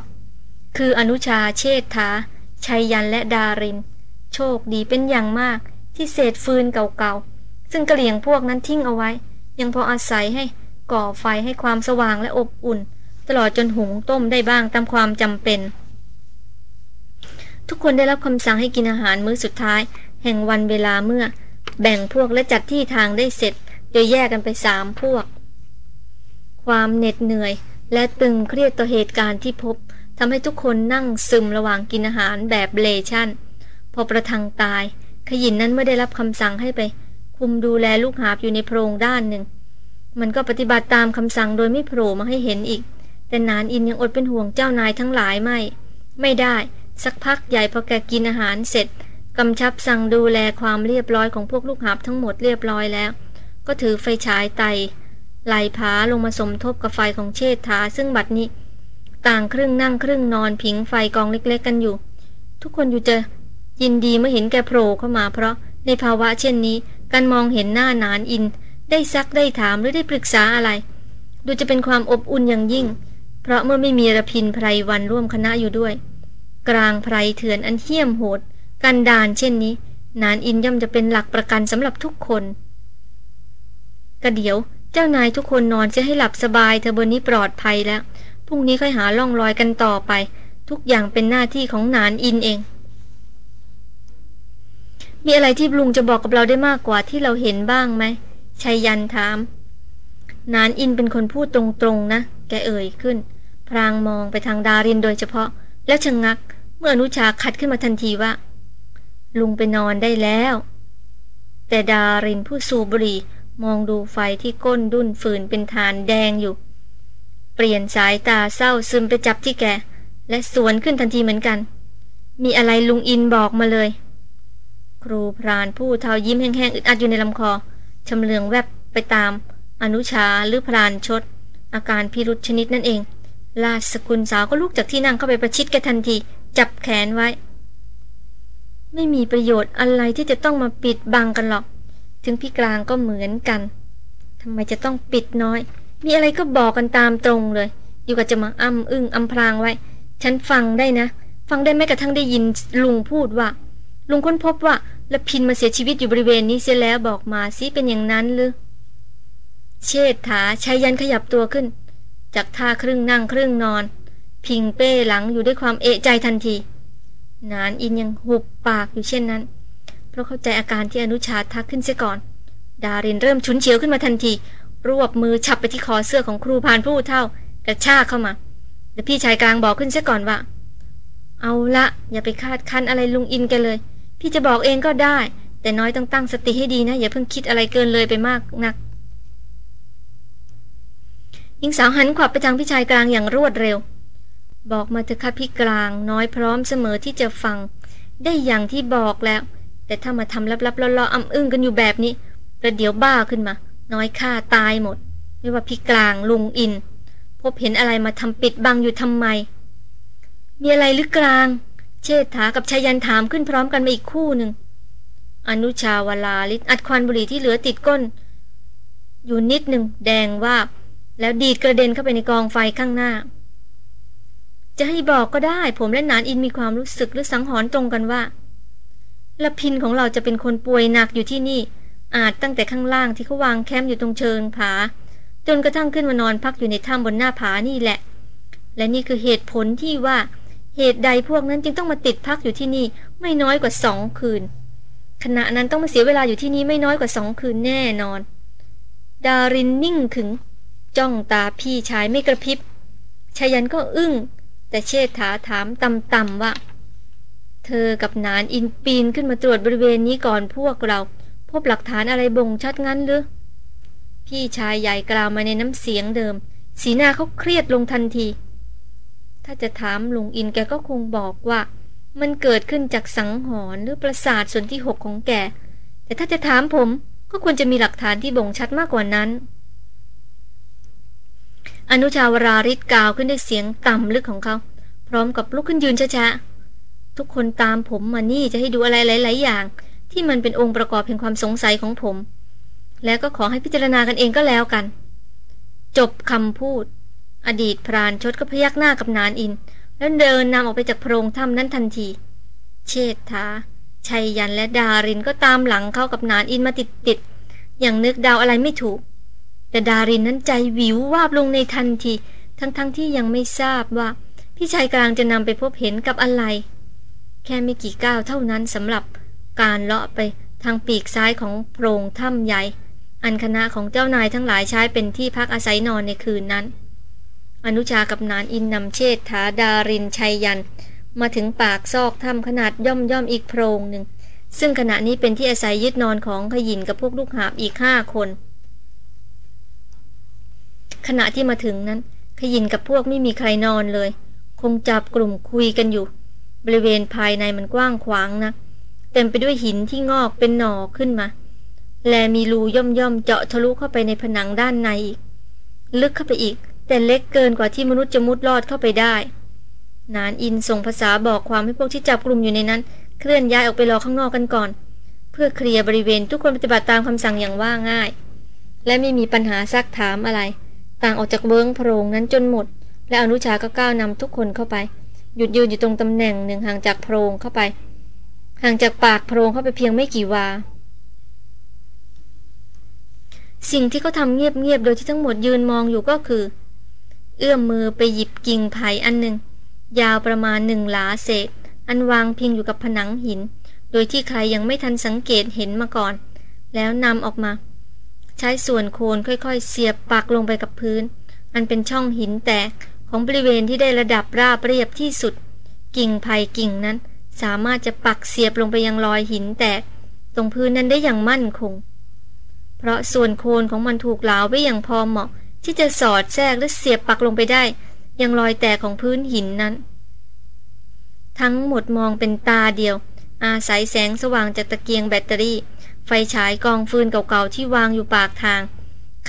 คืออนุชาเชษฐาชัยยันและดาริน โชคดีเป็นอย่างมากที่เศษฟืนเก่าๆ ซึ่งกระเหลี่ยงพวกนั้นทิ้งเอาไว้ ยังพออาศัยให้ก่อไฟให้ความสว่างและอบอุ่น ตลอดจนหุงต้มได้บ้างตามความจำเป็น ทุกคนได้รับคำสั่งให้กินอาหารมื้อสุดท้าย แห่งวันเวลาเมื่อ แบ่งพวกและจัดที่ทางได้เสร็จ โดยแยกกันไปสามพวก ความเหน็ดเหนื่อย และตึงเครียดต่อเหตุการณ์ที่พบทำให้ทุกคนนั่งซึมระหว่างกินอาหารแบบเลชั่น พอประทังตาย ขยินนั้นไม่ได้รับคำสั่งให้ไป คุมดูแลลูกหาบอยู่ในโพรงด้านหนึ่ง มันก็ปฏิบัติตามคำสั่งโดยไม่โผล่มาให้เห็นอีก แต่นานอินยังอดเป็นห่วงเจ้านายทั้งหลายไม่ ไม่ได้ สักพักใหญ่พอแกกินอาหารเสร็จ กำชับสั่งดูแลความเรียบร้อยของพวกลูกหาบทั้งหมดเรียบร้อยแล้ว ก็ถือไฟฉายไตไหลผาลงมาสมทบกับไฟของเชษฐา ซึ่งบัดนี้ ต่างครึ่งนั่งครึ่งนอนผิงไฟกองเล็ก ๆ กันอยู่ ทุกคนอยู่จะยินดีเมื่อเห็นแกโผล่เข้ามา เพราะในภาวะเช่นนี้ การมองเห็นหน้านานอิน ได้ซักได้ถามหรือได้ปรึกษาอะไร ดูจะเป็นความอบอุ่นอย่างยิ่ง เพราะเมื่อไม่มีระพินไพรวันร่วมคณะอยู่ด้วย กลางไพรเถื่อนอันเหี้ยมโหด กันดานเช่นนี้ นานอินย่อมจะเป็นหลักประกันสำหรับทุกคน กระเดี๋ยวเจ้านายทุกคนนอนจะให้หลับสบายเธอบนนี้ปลอดภัยแล้วพรุ่งนี้ค่อยหาล่องรอยกันต่อไป ทุกอย่างเป็นหน้าที่ของนานอินเอง มีอะไรที่ลุงจะบอกกับเราได้มากกว่าที่เราเห็นบ้างไหมชายยันถาม นานอินเป็นคนพูดตรงๆนะ แกเอ่ยขึ้น พรางมองไปทางดารินโดยเฉพาะ แล้วชะงงัก เมื่ออนุชาขัดขึ้นมาทันทีว่า ลุงไปนอนได้แล้ว แต่ดารินผู้สูบบุหรี่มองดูไฟที่ก้นดุนฝืนเป็นฐานแดงอยู่ เปลี่ยนสายตาเศร้าซึมไปจับที่แก และสวนขึ้นทันทีเหมือนกัน มีอะไรลุงอินบอกมาเลย ครูพรานผู้เทายิ้มแห้งๆอึดอัดอยู่ในลำคอชำเลืองแวบไปตาม อนุชาหรือพรานชด อาการพิรุษชนิดนั่นเอง ราชสกุลสาวก็ลุกจากที่นั่งเข้าไปประชิดแกทันที จับแขนไว้ ไม่มีประโยชน์อะไรที่จะต้องมาปิดบังกันหรอก ถึงพี่กลางก็เหมือนกันทำไมจะต้องปิดน้อย มีอะไรก็บอกกันตามตรงเลย อยู่กับจะมาอ้ำอึ้งอำพรางไว้ ฉันฟังได้นะ ฟังได้แม้กระทั่งได้ยินลุงพูดว่า ลุงค้นพบว่าและพินมาเสียชีวิตอยู่บริเวณนี้เสียแล้วบอกมาสิเป็นอย่างนั้นหรือ เชษฐาชายันขยับตัวขึ้น จากท่าครึ่งนั่งครึ่งนอน พิงเป้หลังอยู่ด้วยความเอะใจทันที นานอินยังหุบปากอยู่เช่นนั้น เพราะเข้าใจอาการที่อนุชาทักขึ้นเสียก่อน ดารินเริ่มชุนเฉียวขึ้นมาทันที รวบมือฉับไปที่คอเสื้อของครูพานผู้เท่ากระชากเข้ามาแต่พี่ชายกลางบอกขึ้นเสียก่อนว่า เอาละอย่าไปคาดคันอะไรลุงอินแกเลย พี่จะบอกเองก็ได้ แต่น้อยต้องตั้งสติให้ดีนะ อย่าเพิ่งคิดอะไรเกินเลยไปมากนักหญิงสาวหันขวับไปทางพี่ชายกลางอย่างรวดเร็ว บอกมาเถอะค่ะพี่กลางน้อยพร้อมเสมอที่จะฟัง ได้อย่างที่บอกแล้ว แต่ถ้ามาทำลับๆล่อๆอ้ำอึ้งกันอยู่แบบนี้ประเดี๋ยวบ้าขึ้นมา น้อยค่าตายหมด ไม่ว่าพี่กลางลุงอิน พบเห็นอะไรมาทำปิดบังอยู่ทำไม มีอะไรหรือกลาง เชษฐากับชายันถามขึ้นพร้อมกันมาอีกคู่หนึ่งอนุชาวลาลิศอัดควันบุหรี่ที่เหลือติดก้น อยู่นิดหนึ่งแดงว่า แล้วดีดกระเด็นเข้าไปในกองไฟข้างหน้า จะให้บอกก็ได้ ผมและนานอินมีความรู้สึกหรือสังหรณ์ตรงกันว่าละพินของเราจะเป็นคนป่วยหนักอยู่ที่นี่ อาจตั้งแต่ข้างล่างที่เขาวางแคมป์อยู่ตรงเชิงผา จนกระทั่งขึ้นมานอนพักอยู่ในถ้ำบนหน้าผานี่แหละ และนี่คือเหตุผลที่ว่า เหตุใดพวกนั้นจึงต้องมาติดพักอยู่ที่นี่ ไม่น้อยกว่าสองคืน ขณะนั้นต้องมาเสียเวลาอยู่ที่นี่ไม่น้อยกว่าสองคืนแน่นอน ดารินนิ่งขึง จ้องตาพี่ชายไม่กระพริบชายันก็อึ้ง แต่เชษฐาถามต่ำๆว่า เธอกับนานอินปีนขึ้นมาตรวจบริเวณนี้ก่อนพวกเรา พบหลักฐานอะไรบ่งชัดงั้นหรือ พี่ชายใหญ่กล่าวมาในน้ำเสียงเดิม สีหน้าเขาเครียดลงทันที ถ้าจะถามลุงอินแกก็คงบอกว่า มันเกิดขึ้นจากสังหรณ์หรือประสาทส่วนที่หกของแก แต่ถ้าจะถามผมก็ควรจะมีหลักฐานที่บ่งชัดมากกว่านั้น อนุชาวราริศกล่าวขึ้นด้วยเสียงต่ำลึกของเขา พร้อมกับลุกขึ้นยืนช้าๆ ทุกคนตามผมมานี่จะให้ดูอะไรหลาย ๆ อย่าง ที่มันเป็นองค์ประกอบแห่งความสงสัยของผม แล้วก็ขอให้พิจารณากันเองก็แล้วกัน จบคำพูด อดีตพรานชดก็พยักหน้ากับนานอิน แล้วเดินนำออกไปจากโพรงถ้ำนั้นทันที เชษฐาชัยยันและดารินก็ตามหลังเข้ากับนานอินมาติดติดอย่างนึกดาวอะไรไม่ถูก แต่ดารินนั้นใจวิววาบลงในทันที ทั้งๆทที่ยังไม่ทราบว่า พี่ชายกลางจะนำไปพบเห็นกับอะไร แค่ไม่กี่ก้าวเท่านั้นสำหรับการเลาะไปทางปีกซ้ายของโพรงถ้ำใหญ่ อันคณะของเจ้านายทั้งหลายใช้เป็นที่พักอาศัยนอนในคืนนั้น อนุชากับนานอินนำเชษฐาดารินชัยยัน มาถึงปากซอกถ้ำขนาดย่อมย่อมอีกโพรงหนึ่ง ซึ่งขณะนี้เป็นที่อาศัยยึดนอนของขยินกับพวกลูกหาบอีกห้าคน ขณะที่มาถึงนั้นขยินกับพวกไม่มีใครนอนเลย คงจับกลุ่มคุยกันอยู่ บริเวณภายในมันกว้างขวางนะเต็มไปด้วยหินที่งอกเป็นหนอขึ้นมา และมีรูย่อมย่อมเจาะทะลุเข้าไปในผนังด้านในอีก ลึกเข้าไปอีก แต่เล็กเกินกว่าที่มนุษย์จะมุดลอดเข้าไปได้ นานอินส่งภาษาบอกความให้พวกที่จับกลุ่มอยู่ในนั้น เคลื่อนย้ายออกไปรอข้างนอกกันก่อน เพื่อเคลียร์บริเวณทุกคนปฏิบัติตามคำสั่งอย่างว่าง่าย และไม่มีปัญหาซักถามอะไร ต่างออกจากเบิ้งโพรงนั้นจนหมด และอนุชาก็ก้าวนำทุกคนเข้าไป หยุดยืนอยู่ตรงตำแหน่งหนึ่งห่างจากโพรงเข้าไป ห่างจากปากโพรงเข้าไปเพียงไม่กี่วา สิ่งที่เขาทำเงียบๆโดยที่ทั้งหมดยืนมองอยู่ก็คือ เอื้อมมือไปหยิบกิ่งไผ่อันหนึ่งยาวประมาณหนึ่งหลาเศษ อันวางพิงอยู่กับผนังหิน โดยที่ใครยังไม่ทันสังเกตเห็นมาก่อน แล้วนำออกมา ใช้ส่วนโคนค่อยๆ เสียบปักลงไปกับพื้น อันเป็นช่องหินแตกของบริเวณที่ได้ระดับราบเรียบที่สุด กิ่งไผ่กิ่งนั้น สามารถจะปักเสียบลงไปยังรอยหินแตก ตรงพื้นนั้นได้อย่างมั่นคง เพราะส่วนโคนของมันถูกหลาไว้อย่างพอเหมาะ ที่จะสอดแทรกและเสียบปักลงไปได้ ยังรอยแตกของพื้นหินนั้น ทั้งหมดมองเป็นตาเดียว อาศัยแสงสว่างจากตะเกียงแบตเตอรี่ ไฟฉายกองฟืนเก่าๆที่วางอยู่ปากทาง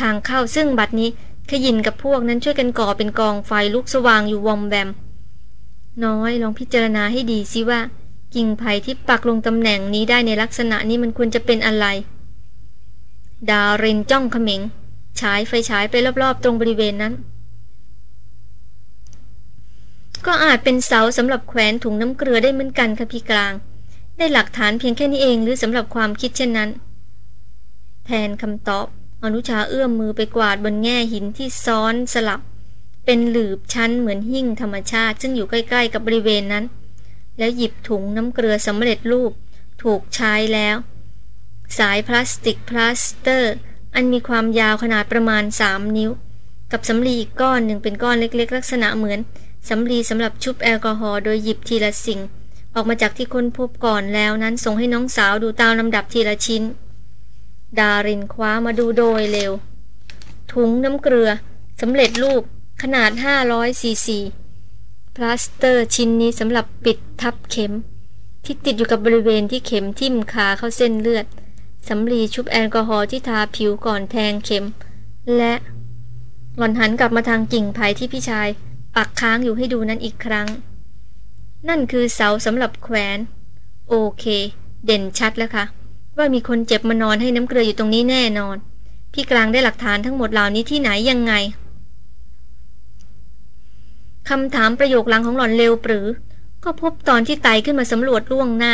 ทางเข้าซึ่งบัดนี้ขยินกับพวกนั้นช่วยกันก่อเป็นกองไฟลุกสว่างอยู่วอมแวม น้อยลองพิจารณาให้ดีสิว่า กิ่งไผ่ที่ปักลงตำแหน่งนี้ได้ในลักษณะนี้มันควรจะเป็นอะไร ดารินจ้องเขม็งฉายไฟฉายไปรอบๆ ตรงบริเวณนั้น ก็อาจเป็นเสาสำหรับแขวนถุงน้ำเกลือได้เหมือนกันค่ะพี่กลาง ได้หลักฐานเพียงแค่นี้เองหรือสำหรับความคิดเช่นนั้น แทนคำตอบ อนุชาเอื้อมมือไปกวาดบนแง่หินที่ซ้อนสลับ เป็นหลืบชั้นเหมือนหิ่งธรรมชาติ ซึ่งอยู่ใกล้ ๆ กับบริเวณนั้น แล้วหยิบถุงน้ำเกลือสำเร็จรูป ถูกใช้แล้ว สายพลาสติกพลาสเตอร์ อันมีความยาวขนาดประมาณ 3 นิ้ว กับสำลีอีกก้อนหนึ่งเป็นก้อนเล็ก ๆ ลักษณะเหมือนสำลีสำหรับชุบแอลกอฮอล์โดยหยิบทีละสิ่ง ออกมาจากที่ค้นพบก่อนแล้วนั้นส่งให้น้องสาวดูตามลำดับทีละชิ้น ดารินคว้ามาดูโดยเร็ว ถุงน้ำเกลือสำเร็จรูปขนาด 500ซีซีพลาสเตอร์ชิ้นนี้สำหรับปิดทับเข็ม ที่ติดอยู่กับบริเวณที่เข็มทิ่มขาเข้าเส้นเลือดสำลีชุบแอลกอฮอล์ที่ทาผิวก่อนแทงเข็ม และหล่อนหันกลับมาทางกิ่งไผ่ที่พี่ชาย ปักค้างอยู่ให้ดูนั้นอีกครั้ง นั่นคือเสาสำหรับแขวน โอเค เด่นชัดแล้วค่ะ ว่ามีคนเจ็บมานอนให้น้ำเกลืออยู่ตรงนี้แน่นอน พี่กลางได้หลักฐานทั้งหมดเหล่านี้ที่ไหนยังไงคำถามประโยคหลังของหล่อนเร็วปรื๋อ ก็พบตอนที่ไต่ขึ้นมาสำรวจล่วงหน้า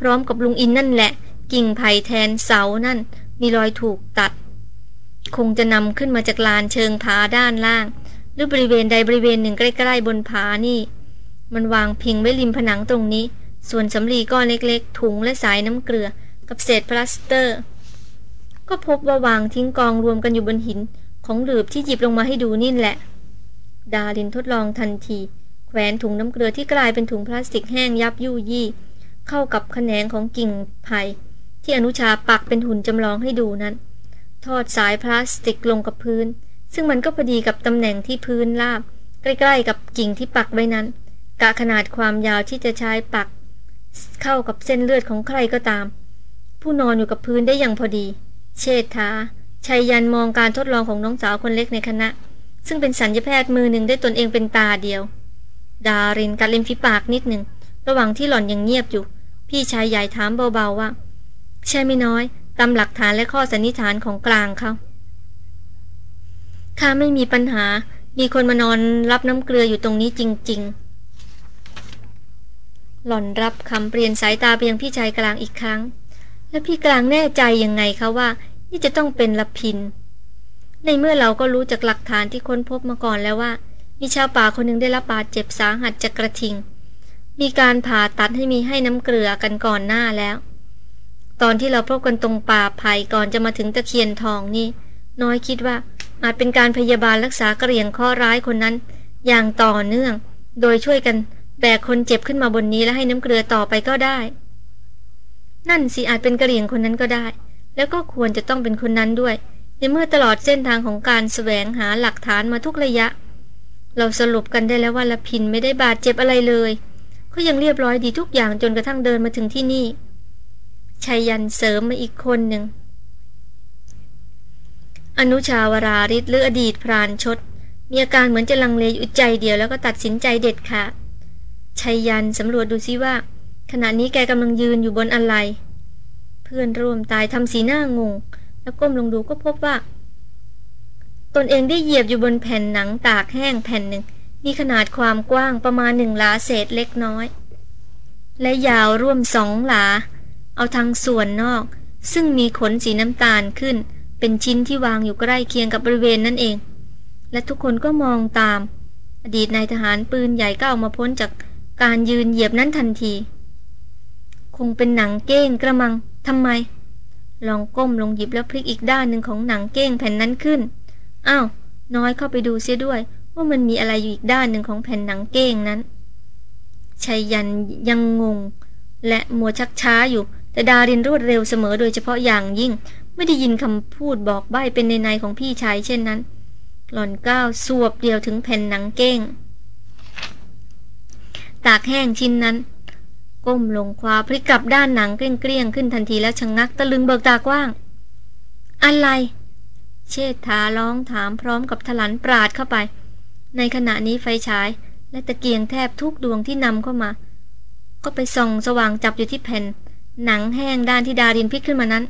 พร้อมกับลุงอินนั่นแหละ กิ่งไผ่แทนเสานั่น มีรอยถูกตัด คงจะนำขึ้นมาจากลานเชิงผาด้านล่าง หรือบริเวณใดบริเวณหนึ่งใกล้ ๆ บนผานี่ มันวางพิงไว้ริมผนังตรงนี้ ส่วนสำลีก้อนเล็กๆ ถุงและสายน้ำเกลือ กับเศษพลาสเตอร์ ก็พบว่าวางทิ้งกองรวมกันอยู่บนหิน ของหลืบที่หยิบลงมาให้ดูนี่แหละ ดาลินทดลองทันที แขวนถุงน้ำเกลือที่กลายเป็นถุงพลาสติกแห้งยับยู่ยี่ เข้ากับขแขนงของกิ่งไผ่ที่อนุชาปักเป็นหุ่นจำลองให้ดูนั้น ทอดสายพลาสติกลงกับพื้น ซึ่งมันก็พอดีกับตำแหน่งที่พื้นราบ ใกล้ๆกับกิ่งที่ปักไว้นั้น กะขนาดความยาวที่จะใช้ปัก เข้ากับเส้นเลือดของใครก็ตาม ผู้นอนอยู่กับพื้นได้อย่างพอดี เชษฐาชัยยันมองการทดลองของน้องสาวคนเล็กในคณะ ซึ่งเป็นสัญญาแพทย์มือหนึ่งได้ตนเองเป็นตาเดียว ดารินกัดเล็มฝีปากนิดหนึ่งระหว่างที่หล่อนยังเงียบอยู่ พี่ชายใหญ่ถามเบาๆว่า ใช่ไม่น้อย ตามหลักฐานและข้อสันนิษฐานของกลางเขาข้าไม่มีปัญหา มีคนมานอนรับน้ำเกลืออยู่ตรงนี้จริง ๆ หล่อนรับคำเปลี่ยนสายตาไปยังพี่ชายกลางอีกครั้ง แล้วพี่กลางแน่ใจยังไงคะว่า นี่จะต้องเป็นละพิน ในเมื่อเราก็รู้จากหลักฐานที่ค้นพบมาก่อนแล้วว่า มีชาวป่าคนหนึ่งได้รับบาดเจ็บสาหัสจากกระทิง มีการผ่าตัดให้มีให้น้ำเกลือกันก่อนหน้าแล้ว ตอนที่เราพบกันตรงป่าไผ่ก่อนจะมาถึงตะเคียนทองนี่ น้อยคิดว่าอาจเป็นการพยาบาลรักษากระเรียงข้อร้ายคนนั้น อย่างต่อเนื่อง โดยช่วยกัน แบกคนเจ็บขึ้นมาบนนี้และให้น้ำเกลือต่อไปก็ได้ นั่นสิอาจเป็นกระเหลี่ยงคนนั้นก็ได้ แล้วก็ควรจะต้องเป็นคนนั้นด้วย ในเมื่อตลอดเส้นทางของการสแสวงหาหลักฐานมาทุกระยะ เราสรุปกันได้แล้วว่าละพินไม่ได้บาดเจ็บอะไรเลยเขายังเรียบร้อยดีทุกอย่างจนกระทั่งเดินมาถึงที่นี่ชายันเสริมมาอีกคนหนึ่งอนุชาวราริศหรืออดีตพรานชด มีอาการเหมือนจะลังเลอยู่ใจเดียวแล้วก็ตัดสินใจเด็ดขาด ชัยยันสำรวจดูซิว่า ขณะนี้แกกำลังยืนอยู่บนอะไร เพื่อนร่วมตายทำสีหน้างง แล้วก้มลงดูก็พบว่า ตนเองได้เหยียบอยู่บนแผ่นหนังตากแห้งแผ่นหนึ่ง มีขนาดความกว้างประมาณหนึ่งหลาเศษเล็กน้อย และยาวร่วมสองหลา เอาทางส่วนนอก ซึ่งมีขนสีน้ำตาลขึ้น เป็นชิ้นที่วางอยู่ใกล้เคียงกับบริเวณนั่นเอง และทุกคนก็มองตามอดีตนายทหารปืนใหญ่ก็ออกมาพ้นจาก การยืนเหยียบนั้นทันที คงเป็นหนังเก้งกระมังทำไม ลองก้มลงหยิบแล้วพลิกอีกด้านหนึ่งของหนังเก้งแผ่นนั้นขึ้นอ้าวน้อยเข้าไปดูเสียด้วย ว่ามันมีอะไรอยู่อีกด้านหนึ่งของแผ่นหนังเก้งนั้นชายยันยังงง และมัวชักช้าอยู่ แต่ดารินรวดเร็วเสมอโดยเฉพาะอย่างยิ่ง ไม่ได้ยินคำพูดบอกใบ้เป็นในในของพี่ชายเช่นนั้น หล่อนก้าวสวบเดียวถึงแผ่นหนังเก้ง ตากแห้งชิ้นนั้น ก้มลงคว้าพลิกกลับด้านหนังเกลี้ยงๆขึ้นทันทีแล้วชะงงักตะลึงเบิกตากว้าง อะไร เชษฐาร้องถามพร้อมกับถลันปราดเข้าไป ในขณะนี้ไฟฉาย และตะเกียงแทบทุกดวงที่นำเข้ามา ก็ไปส่องสว่างจับอยู่ที่แผ่น หนังแห้งด้านที่ดารินพลิกขึ้นมานั้น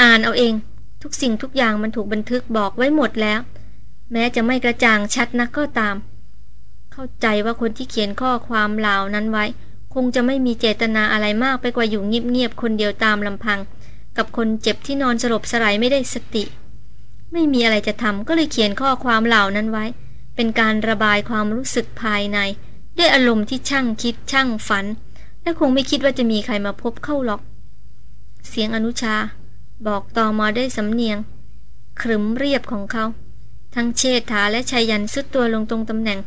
อ่านเอาเอง ทุกสิ่งทุกอย่างมันถูกบันทึกบอกไว้หมดแล้ว แม้จะไม่กระจ่างชัดนักก็ตาม เข้าใจว่าคนที่เขียนข้อความเหล่านั้นไว้ คงจะไม่มีเจตนาอะไรมากไปกว่าอยู่เงียบๆคนเดียวตามลำพัง กับคนเจ็บที่นอนสลบสลายไม่ได้สติ ไม่มีอะไรจะทำก็เลยเขียนข้อความเหล่านั้นไว้ เป็นการระบายความรู้สึกภายใน ด้วยอารมณ์ที่ช่างคิดช่างฝัน และคงไม่คิดว่าจะมีใครมาพบเข้าหรอก เสียงอนุชา บอกต่อมาได้สำเนียงขรึมเรียบของเขา ทั้งเชษฐาและชายันสุดตัวลงตรงตำแหน่ง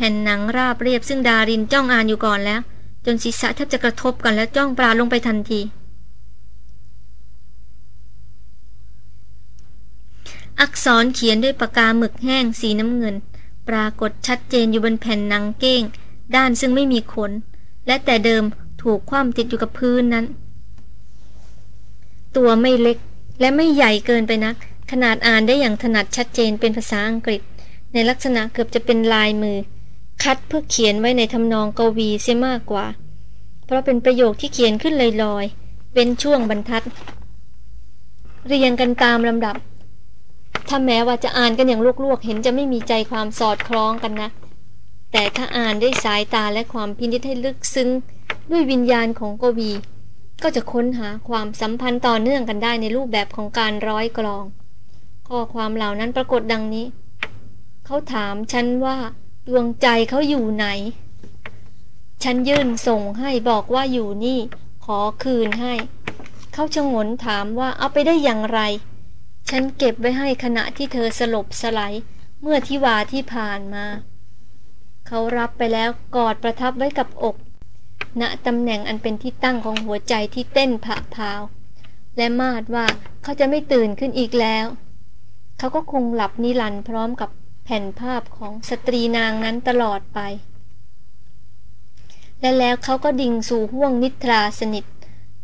แผ่นหนังราบเรียบซึ่งดารินจ้องอ่านอยู่ก่อนแล้ว จนศีรษะแทบจะกระทบกันและจ้องปลาลงไปทันที อักษรเขียนด้วยปากกาหมึกแห้งสีน้ำเงิน ปรากฏชัดเจนอยู่บนแผ่นหนังเก้ง ด้านซึ่งไม่มีขน และแต่เดิมถูกคว่ำติดอยู่กับพื้นนั้น ตัวไม่เล็กและไม่ใหญ่เกินไปนัก ขนาดอ่านได้อย่างถนัดชัดเจนเป็นภาษาอังกฤษ ในลักษณะเกือบจะเป็นลายมือ คัดเพื่อเขียนไว้ในทำนองกวีเสียมากกว่า เพราะเป็นประโยคที่เขียนขึ้นลอยๆเป็นช่วงบรรทัด เรียงกันตามลำดับ ถ้าแม้ว่าจะอ่านกันอย่างลวกๆ เห็นจะไม่มีใจความสอดคล้องกันนะ แต่ถ้าอ่านด้วยสายตาและความพินิจให้ลึกซึ้ง ด้วยวิญญาณของกวี ก็จะค้นหาความสัมพันธ์ต่อเนื่องกันได้ในรูปแบบของการร้อยกลอง ข้อความเหล่านั้นปรากฏดังนี้ เขาถามฉันว่า ดวงใจเขาอยู่ไหน ฉันยื่นส่งให้บอกว่าอยู่นี่ ขอคืนให้ เขาชงนถามว่าเอาไปได้อย่างไร ฉันเก็บไว้ให้ขณะที่เธอสลบสลายเมื่อที่วาที่ผ่านมา เขารับไปแล้วกอดประทับไว้กับอกณตำแหน่งอันเป็นที่ตั้งของหัวใจที่เต้นผะพาว และมาดว่าเขาจะไม่ตื่นขึ้นอีกแล้ว เขาก็คงหลับนิรันดร์พร้อมกับ แผ่นภาพของสตรีนางนั้นตลอดไป และแล้วเขาก็ดิ่งสู่ห้วงนิทราสนิท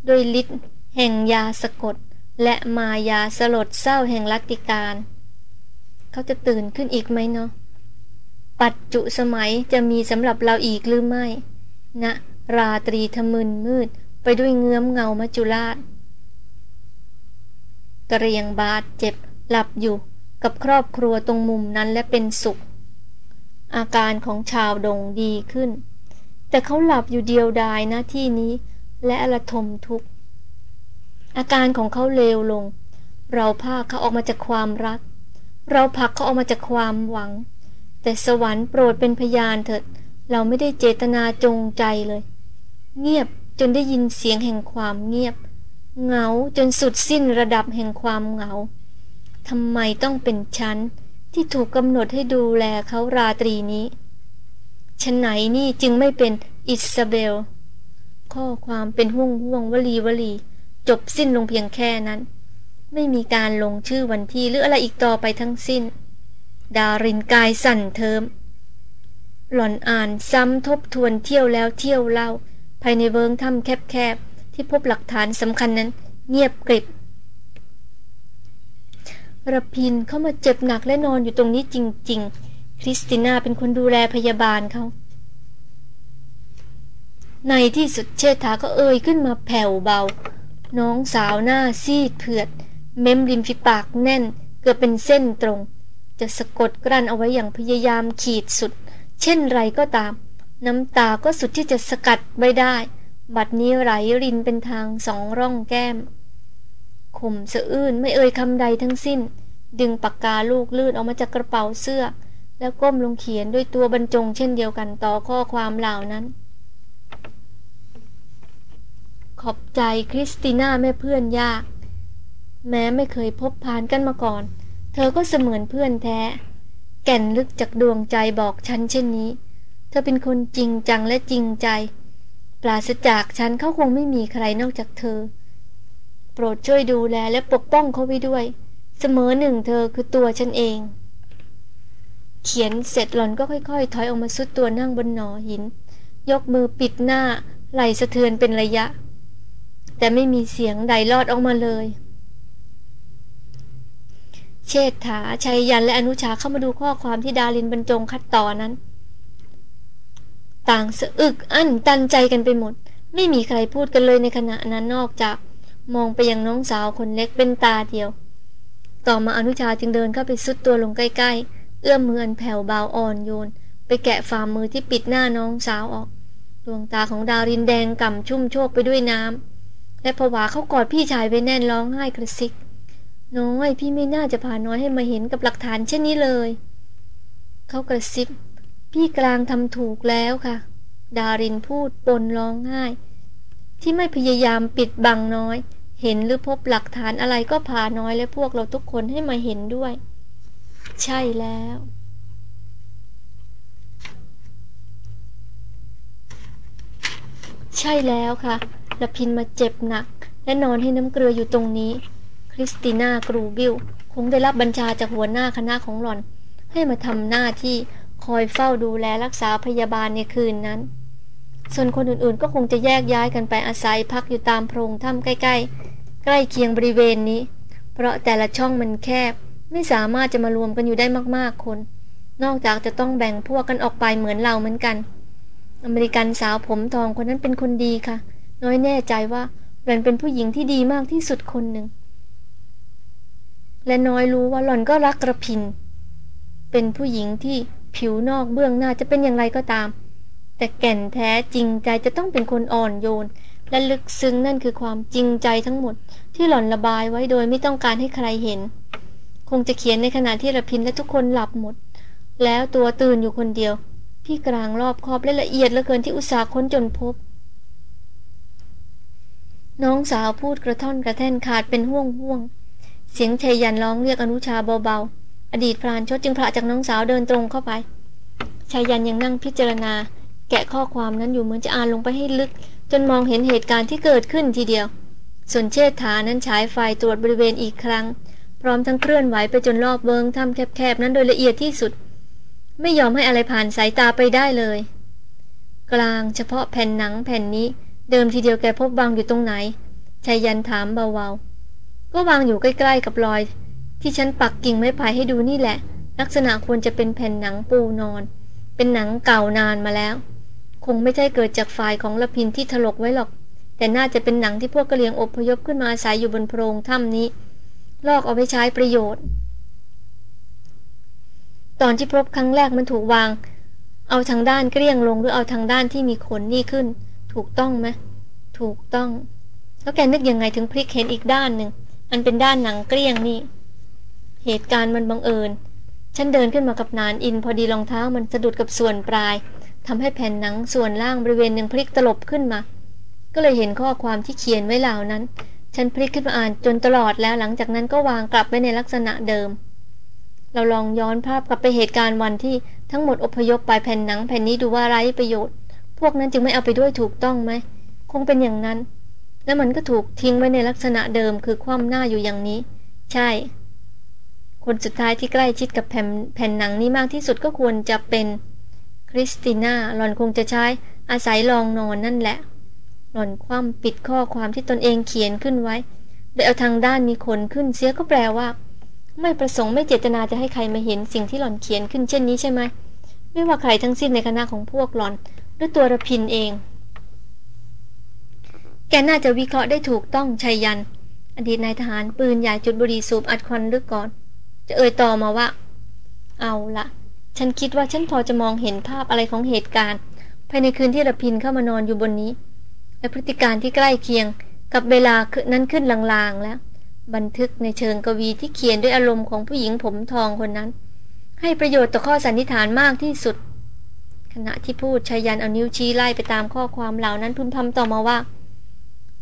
โดยฤทธิ์แห่งยาสะกด และมายาสลดเศร้าแห่งลัตติการ เขาจะตื่นขึ้นอีกไหมเนาะปัจจุสมัยจะมีสำหรับเราอีกหรือไม่ณนะราตรีทมึนมืดไปด้วยเงื้อมเงามัจจุราชกระเรียงบาดเจ็บหลับอยู่ กับครอบครัวตรงมุมนั้นและเป็นสุข อาการของชาวดงดีขึ้น แต่เขาหลับอยู่เดียวดายนะที่นี้ และอระทมทุกข์อาการของเขาเลวลง เราพาเขาออกมาจากความรัก เราผลักเขาออกมาจากความหวัง แต่สวรรค์โปรดเป็นพยานเถิด เราไม่ได้เจตนาจงใจเลย เงียบจนได้ยินเสียงแห่งความเงียบ เหงาจนสุดสิ้นระดับแห่งความเหงา ทำไมต้องเป็นฉันที่ถูกกำหนดให้ดูแลเขาราตรีนี้ฉันไหนนี่จึงไม่เป็นอิสเบล ข้อความเป็นห่วงห่วงวลีวลี จบสิ้นลงเพียงแค่นั้น ไม่มีการลงชื่อวันที่หรืออะไรอีกต่อไปทั้งสิ้น ดารินกายสั่นเทิม หล่อนอ่านซ้ำทบทวนเที่ยวแล้วเที่ยวเล่า ภายในเวิงถ้ำแคบๆ ที่พบหลักฐานสำคัญนั้น เงียบกริบ ระพินเข้ามาเจ็บหนักและนอนอยู่ตรงนี้จริง ๆ คริสติน่าเป็นคนดูแลพยาบาลเขาในที่สุดเชษฐาก็เอ่ยขึ้นมาแผ่วเบา น้องสาวหน้าซีดเผือด เม้มริมฝีปากแน่น เกือบเป็นเส้นตรง จะสะกดกลั้นเอาไว้อย่างพยายามขีดสุด เช่นไรก็ตาม น้ำตาก็สุดที่จะสกัดไว้ได้ บัดนี้ไหลรินเป็นทางสองร่องแก้ม ข่มสะอื้นไม่เอ่ยคำใดทั้งสิ้น ดึงปากกาลูกลื่นออกมาจากกระเป๋าเสื้อ แล้วก้มลงเขียนด้วยตัวบรรจงเช่นเดียวกันต่อข้อความเหล่านั้น ขอบใจคริสติน่าแม่เพื่อนยาก แม้ไม่เคยพบผ่านกันมาก่อน เธอก็เสมือนเพื่อนแท้ แก่นลึกจากดวงใจบอกฉันเช่นนี้ เธอเป็นคนจริงจังและจริงใจ ปราศจากฉันเขาคงไม่มีใครนอกจากเธอ โปรดช่วยดูแลและปกป้องเขาไว้ด้วย เสมอหนึ่งเธอคือตัวฉันเอง เขียนเสร็จหล่อนก็ค่อยๆ ถอยออกมาสุดตัวนั่งบนหนอหิน ยกมือปิดหน้า ไหลสะเทือนเป็นระยะ แต่ไม่มีเสียงใดลอดออกมาเลย เชษฐาชัยยันและอนุชาเข้ามาดูข้อความที่ดารินบรรจงคัดต่อนั้น ต่างสะอึกอั้นตันใจกันไปหมด ไม่มีใครพูดกันเลยในขณะนั้นนอกจาก มองไปยังน้องสาวคนเล็กเป็นตาเดียว ต่อมาอนุชาจึงเดินเข้าไปซุดตัวลงใกล้ๆ เอื้อมมืออันแผ่วเบาอ่อนโยน ไปแกะฝ่ามือที่ปิดหน้าน้องสาวออก ดวงตาของดารินแดงก่ำชุ่มโชกไปด้วยน้ำ และผวาเขากอดพี่ชายไว้แน่นร้องไห้กระซิก น้อยพี่ไม่น่าจะพาน้อยให้มาเห็นกับหลักฐานเช่นนี้เลย เขากระซิบ พี่กลางทำถูกแล้วค่ะ ดารินพูดปนร้องไห้ที่ไม่พยายามปิดบังน้อย เห็นหรือพบหลักฐานอะไรก็พาน้อยและพวกเราทุกคนให้มาเห็นด้วย ใช่แล้ว ใช่แล้วค่ะรพินทร์มาเจ็บหนัก และนอนให้น้ำเกลืออยู่ตรงนี้ คริสติน่ากรูบิลคงได้รับบัญชาจากหัวหน้าคณะของหล่อน ให้มาทำหน้าที่คอยเฝ้าดูแลรักษาพยาบาลในคืนนั้น ส่วนคนอื่นๆ ก็คงจะแยกย้ายกันไปอาศัยพักอยู่ตามโพรงถ้ำใกล้ ๆ ใกล้เคียงบริเวณนี้ เพราะแต่ละช่องมันแคบ ไม่สามารถจะมารวมกันอยู่ได้มากๆคน นอกจากจะต้องแบ่งพวกกันออกไปเหมือนเราเหมือนกัน อเมริกันสาวผมทองคนนั้นเป็นคนดีค่ะ น้อยแน่ใจว่าหล่อนเป็นผู้หญิงที่ดีมากที่สุดคนหนึ่ง และน้อยรู้ว่าหล่อนก็รักกระพิน เป็นผู้หญิงที่ผิวนอกเบื้องหน้าจะเป็นอย่างไรก็ตาม แต่แก่นแท้จริงใจจะต้องเป็นคนอ่อนโยน และลึกซึ้งนั่นคือความจริงใจทั้งหมด ที่หล่อนระบายไว้โดยไม่ต้องการให้ใครเห็น คงจะเขียนในขณะที่ระพินและทุกคนหลับหมด แล้วตัวตื่นอยู่คนเดียว พี่กลางรอบคอบและละเอียดเหลือเกินที่อุตสาห์ค้นจนพบ น้องสาวพูดกระท่อนกระแท่นขาดเป็นห่วงห่วงเสียงชายยันร้องเรียกอนุชาเบาๆอดีตพรานชดจึงพระจากน้องสาวเดินตรงเข้าไปชายยันยังนั่งพิจารณา กะข้อความนั้นอยู่เหมือนจะอ่านลงไปให้ลึก จนมองเห็นเหตุการณ์ที่เกิดขึ้นทีเดียว ส่วนเชษฐานั้นฉายไฟตรวจบริเวณอีกครั้ง พร้อมทั้งเคลื่อนไหวไปจนรอบเบิงทำแคบๆนั้นโดยละเอียดที่สุด ไม่ยอมให้อะไรผ่านสายตาไปได้เลย กลางเฉพาะแผ่นหนังแผ่นนี้ เดิมทีเดียวแกพบวางอยู่ตรงไหนชายันถามเบาๆก็วางอยู่ใกล้ ๆ กับรอย ที่ฉันปักกิ่งไม้ไผ่ให้ดูนี่แหละ ลักษณะควรจะเป็นแผ่นหนังปูนอนเป็นหนังเก่านานมาแล้ว คงไม่ใช่เกิดจากฝ่ายของละพินที่ถลกไว้หรอก แต่น่าจะเป็นหนังที่พวกกระเลียงอพยพขึ้นมาอาศัยอยู่บนโพรงถ้ำนี้ ลอกเอาไปใช้ประโยชน์ ตอนที่พบครั้งแรกมันถูกวาง เอาทางด้านเกลี้ยงลงหรือเอาทางด้านที่มีขนนี่ขึ้น ถูกต้องไหมถูกต้อง แล้วแกนึกยังไงถึงพลิกเห็นอีกด้านหนึ่งอันเป็นด้านหนังเกลี้ยงนี่ เหตุการณ์มันบังเอิญฉันเดินขึ้นมากับนานอินพอดีรองเท้ามันสะดุดกับส่วนปลาย ทำให้แผ่นหนังส่วนล่างบริเวณหนึ่งพลิกตลบขึ้นมา ก็เลยเห็นข้อความที่เขียนไว้เหล่านั้น ฉันพลิกขึ้นมาอ่านจนตลอดแล้วหลังจากนั้นก็วางกลับไว้ในลักษณะเดิม เราลองย้อนภาพกลับไปเหตุการณ์วันที่ทั้งหมดอพยพไปแผ่นหนังแผ่นนี้ดูว่าไร้ประโยชน์ พวกนั้นจึงไม่เอาไปด้วยถูกต้องไหม คงเป็นอย่างนั้น แล้วมันก็ถูกทิ้งไว้ในลักษณะเดิมคือคว่ำหน้าอยู่อย่างนี้ ใช่ คนสุดท้ายที่ใกล้ชิดกับแผ่นแผ่นหนังนี้มากที่สุดก็ควรจะเป็น ริสติน่าหล่อนคงจะใช้อาศัยลองนอนนั่นแหละ หล่อนคว่ำปิดข้อความที่ตนเองเขียนขึ้นไว้ โดยเอาทางด้านมีขนขึ้นเสียก็แปลว่า ไม่ประสงค์ไม่เจตนาจะให้ใครมาเห็นสิ่งที่หล่อนเขียนขึ้นเช่นนี้ใช่ไหม ไม่ว่าใครทั้งสิ้นในคณะของพวกหล่อนหรือตัวระพินเอง แกน่าจะวิเคราะห์ได้ถูกต้องชัยยัน อดีตนายทหารปืนใหญ่จุดบุรีสูบอัดควันลึกก่อน จะเอ่ยต่อมาว่า เอาละ ฉันคิดว่าฉันพอจะมองเห็นภาพอะไรของเหตุการณ์ ภายในคืนที่ระพินเข้ามานอนอยู่บนนี้ และพฤติการที่ใกล้เคียงกับเวลานั้นขึ้นลางๆแล้ว บันทึกในเชิงกวีที่เขียนด้วยอารมณ์ของผู้หญิงผมทองคนนั้น ให้ประโยชน์ต่อข้อสันนิษฐานมากที่สุด ขณะที่พูดชายันเอานิ้วชี้ไล่ไปตามข้อความเหล่านั้นพึมพำต่อมาว่า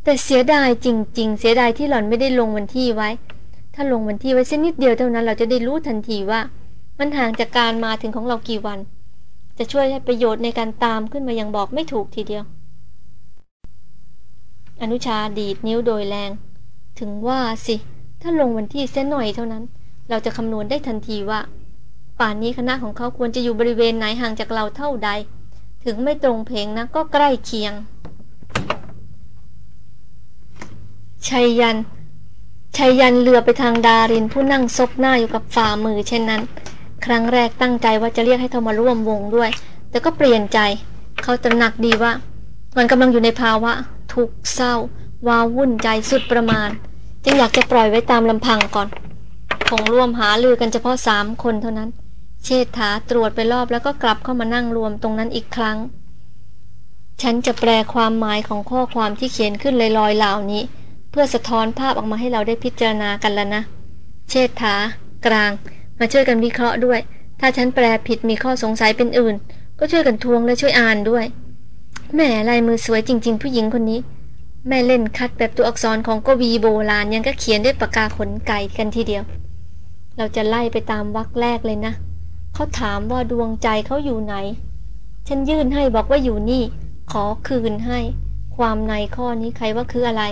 แต่เสียดายจริง ๆ เสียดายที่หล่อนไม่ได้ลงวันที่ไว้ ถ้าลงวันที่ไว้เส้นนิดเดียวเท่านั้นเราจะได้รู้ทันทีว่า มันห่างจากการมาถึงของเรากี่วัน จะช่วยให้ประโยชน์ในการตามขึ้นมายังบอกไม่ถูกทีเดียว อนุชาดีดนิ้วโดยแรง ถึงว่าสิ ถ้าลงวันที่เส้นหน่อยเท่านั้น เราจะคำนวณได้ทันทีว่า ป่านนี้คณะของเขาควรจะอยู่บริเวณไหนห่างจากเราเท่าใด ถึงไม่ตรงเพลงนะก็ใกล้เคียงชัยยันชัยยันเลือไปทางดารินผู้นั่งซบหน้าอยู่กับฝ่ามือเช่นนั้น ครั้งแรกตั้งใจว่าจะเรียกให้เขามาร่วมวงด้วย แต่ก็เปลี่ยนใจ เขาตระหนักดีว่า มันกำลังอยู่ในภาวะ ทุกเศร้า วาวุ่นใจสุดประมาณ จึงอยากจะปล่อยไว้ตามลำพังก่อน คงร่วมหาลือกันเฉพาะสามคนเท่านั้น เชษฐาตรวจไปรอบแล้วก็กลับเข้ามานั่งรวมตรงนั้นอีกครั้ง ฉันจะแปลความหมายของข้อความที่เขียนขึ้นลอยๆเหล่านี้ เพื่อสะท้อนภาพออกมาให้เราได้พิจารณากันแล้วนะ เชษฐากลาง มาช่วยกันวิเคราะห์ด้วย ถ้าฉันแปลผิดมีข้อสงสัยเป็นอื่น ก็ช่วยกันทวงและช่วยอ่านด้วยแม่ลายมือสวยจริง ๆ ผู้หญิงคนนี้ แม่เล่นคัดแบบตัวอักษรของกวีโบราณยังก็เขียนด้วยปากกาขนไก่กันทีเดียว เราจะไล่ไปตามวรรคแรกเลยนะเขาถามว่าดวงใจเขาอยู่ไหน ฉันยื่นให้บอกว่าอยู่นี่ ขอคืนให้ ความในข้อนี้ใครว่าคืออะไร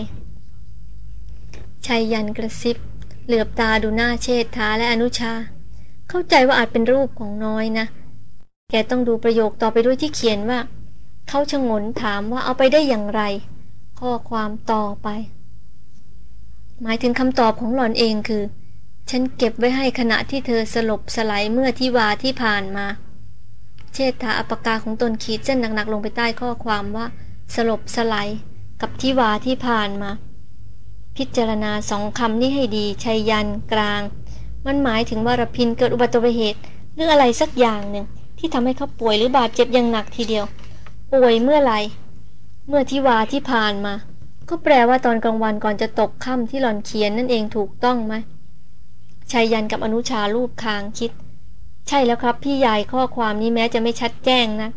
ชายยันกระซิบ เหลือบตาดูหน้าเชษฐาและอนุชา เข้าใจว่าอาจเป็นรูปของน้อยนะ แกต้องดูประโยคต่อไปด้วยที่เขียนว่า เขาชงนถามว่าเอาไปได้อย่างไร ข้อความต่อไป หมายถึงคำตอบของหล่อนเองคือ ฉันเก็บไว้ให้ขณะที่เธอสลบสลายเมื่อที่วาที่ผ่านมา เชษฐาอปากาของตนขีดเส้นหนักๆลงไปใต้ข้อความว่า สลบสลายกับที่วาที่ผ่านมา พิจารณาสองคำนี้ให้ดีชัยยันกลาง มันหมายถึงว่ารพินเกิดอุบัติเหตุหรืออะไรสักอย่างหนึ่งที่ทำให้เขาป่วยหรือบาดเจ็บอย่างหนักทีเดียว ป่วยเมื่อไรเมื่อที่วาที่ผ่านมา ก็แปลว่าตอนกลางวันก่อนจะตกค่ำที่หล่อนเขียนนั่นเองถูกต้องไหมชัยยันกับอนุชาลูกคางคิด ใช่แล้วครับพี่ใหญ่ข้อความนี้แม้จะไม่ชัดแจ้งนะ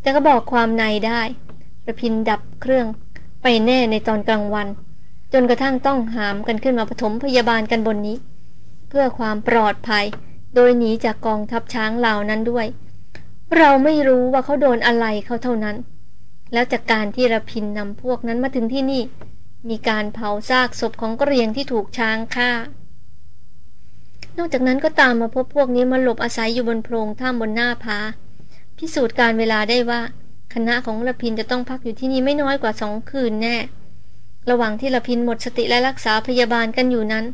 แต่ก็บอกความในได้ระพินดับเครื่องไปแน่ในตอนกลางวัน จนกระทั่งต้องหามกันขึ้นมาปฐมพยาบาลกันบนนี้ เพื่อความปลอดภัย โดยหนีจากกองทัพช้างเหล่านั้นด้วย เราไม่รู้ว่าเขาโดนอะไรเขาเท่านั้น แล้วจากการที่ระพินนำพวกนั้นมาถึงที่นี่ มีการเผาซากศพของกระเรียงที่ถูกช้างฆ่า นอกจากนั้นก็ตามมาพบพวกนี้มาหลบอาศัยอยู่บนโพรงถ้ำบนหน้าผาพิสูจน์การเวลาได้ว่าคณะของระพินจะต้องพักอยู่ที่นี่ไม่น้อยกว่าสองคืนแน่ ระหว่างที่ละพินหมดสติและรักษาพยาบาลกันอยู่นั้น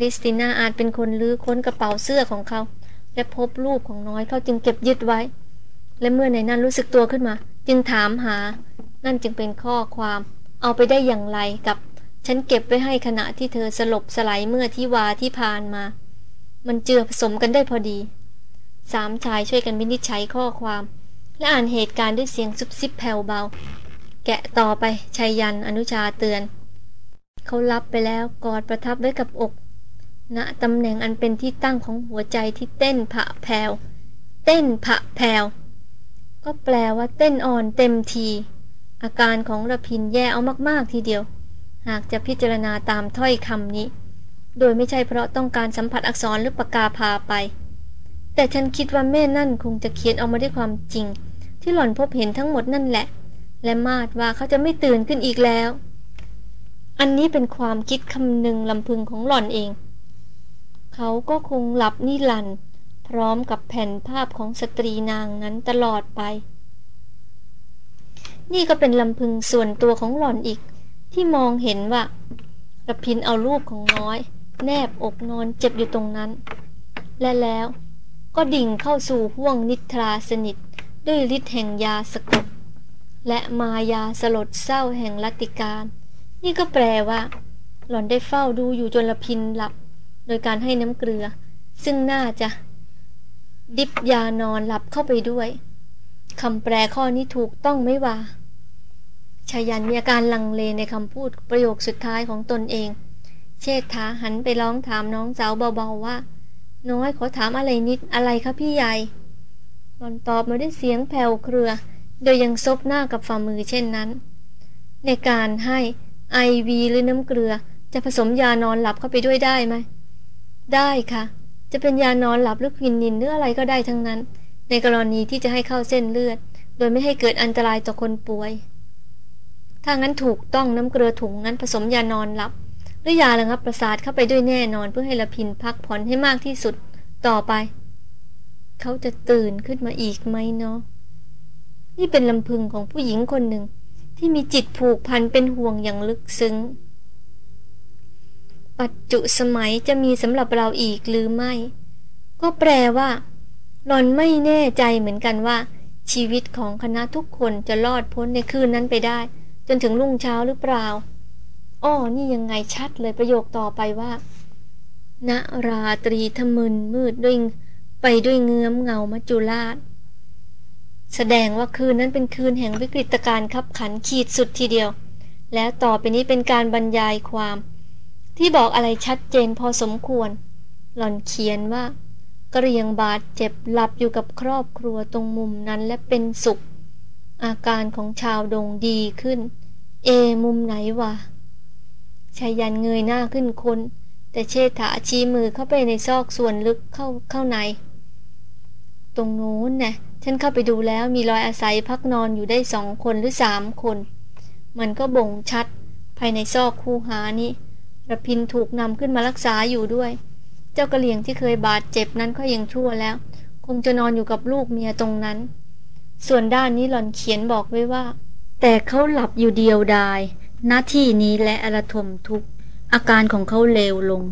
คริสติน่าอาจเป็นคนลื้อค้นกระเป๋าเสื้อของเขา และพบรูปของน้อยเขาจึงเก็บยึดไว้ และเมื่อในนั้นรู้สึกตัวขึ้นมา จึงถามหา นั่นจึงเป็นข้อความ เอาไปได้อย่างไรกับ ฉันเก็บไว้ให้ขณะที่เธอสลบสลายเมื่อที่วาที่ผ่านมา มันเจือผสมกันได้พอดีสามชายช่วยกันวินิจฉัยข้อความ และอ่านเหตุการณ์ด้วยเสียงซุบซิบแผ่วเบา แกะต่อไปชัยยันอนุชาเตือน เขารับไปแล้วกอดประทับไว้กับอก ณตำแหน่งอันเป็นที่ตั้งของหัวใจที่เต้นผะแผ่วเต้นผะแผ่วก็แปลว่าเต้นอ่อนเต็มที อาการของระพินแย่เอามากๆทีเดียว หากจะพิจารณาตามถ้อยคำนี้ โดยไม่ใช่เพราะต้องการสัมผัสอักษรหรือปากกาพาไป แต่ฉันคิดว่าแม่นั่นคงจะเขียนออกมาด้วยความจริง ที่หล่อนพบเห็นทั้งหมดนั่นแหละ และมาดว่าเขาจะไม่ตื่นขึ้นอีกแล้ว อันนี้เป็นความคิดคำหนึ่งลำพึงของหล่อนเอง เขาก็คงหลับนิรันด์พร้อมกับแผ่นภาพของสตรีนางนั้นตลอดไป นี่ก็เป็นลำพึงส่วนตัวของหล่อนอีก ที่มองเห็นว่าระพินเอารูปของน้อย แนบอกนอนเจ็บอยู่ตรงนั้น และแล้วก็ดิ่งเข้าสู่ห่วงนิทราสนิท ด้วยฤทธิ์แห่งยาสะกด และมายาสลดเศร้าแห่งลัติการ นี่ก็แปลว่า หล่อนได้เฝ้าดูอยู่จนละพินหลับ โดยการให้น้ำเกลือ ซึ่งน่าจะดิบยานอนหลับเข้าไปด้วยคำแปลข้อนี้ถูกต้องไม่ว่าชายันมีอาการลังเลในคำพูดประโยคสุดท้ายของตนเอง เชษฐาหันไปร้องถามน้องสาวเบาๆว่า น้อยขอถามอะไรนิดอะไรคะพี่ใหญ่หลอนตอบมาด้วยเสียงแผ่วเครือ โดยยังซบหน้ากับฝ่ามือเช่นนั้น ในการให้ไอวีหรือน้ำเกลือจะผสมยานอนหลับเข้าไปด้วยได้ไหม ได้ค่ะ จะเป็นยานอนหลับหรือควินนินหรืออะไรก็ได้ทั้งนั้น ในกรณีที่จะให้เข้าเส้นเลือด โดยไม่ให้เกิดอันตรายต่อคนป่วย ถ้างั้นถูกต้องน้ำเกลือถุงนั้นผสมยานอนหลับ หรือยาระงับประสาทเข้าไปด้วยแน่นอนเพื่อให้ละพินพักผ่อนให้มากที่สุดต่อไป เขาจะตื่นขึ้นมาอีกไหมเนาะนี่เป็นลำพึงของผู้หญิงคนหนึ่งที่มีจิตผูกพันเป็นห่วงอย่างลึกซึ้ง ปัจจุสมัยจะมีสำหรับเราอีกหรือไม่ ก็แปลว่าหลอนไม่แน่ใจเหมือนกันว่า ชีวิตของคณะทุกคนจะรอดพ้นในคืนนั้นไปได้ จนถึงรุ่งเช้าหรือเปล่าอ้อนี่ยังไงชัดเลยประโยคต่อไปว่าณราตรีทมึนมืดด้วยไปด้วยเงื้อมเงามัจจุราช แสดงว่าคืนนั้นเป็นคืนแห่งวิกฤตการณ์ขับขันขีดสุดทีเดียว แล้วต่อไปนี้เป็นการบรรยายความ ที่บอกอะไรชัดเจนพอสมควร หล่อนเขียนว่ากระเรียงบาดเจ็บหลับอยู่กับครอบครัวตรงมุมนั้นและเป็นสุข อาการของชาวดงดีขึ้น เอมุมไหนวะชายันเงยหน้าขึ้นคน แต่เชษฐาชี้มือเข้าไปในซอกส่วนลึกเข้าเข้าใน ตรงโน้นนะ่ะฉันเข้าไปดูแล้วมีรอยอาศัยพักนอนอยู่ได้สองคนหรือสามคน มันก็บ่งชัดภายในซอกคูหานี้ ระพินถูกนำขึ้นมารักษาอยู่ด้วย เจ้ากระเหลี่ยงที่เคยบาดเจ็บนั้นก็ยังชั่วแล้ว คงจะนอนอยู่กับลูกเมียตรงนั้น ส่วนด้านนี้หล่อนเขียนบอกไว้ว่า แต่เขาหลับอยู่เดียวดาย หน้าที่นี้และอรทมทุกอาการของเขาเลวลง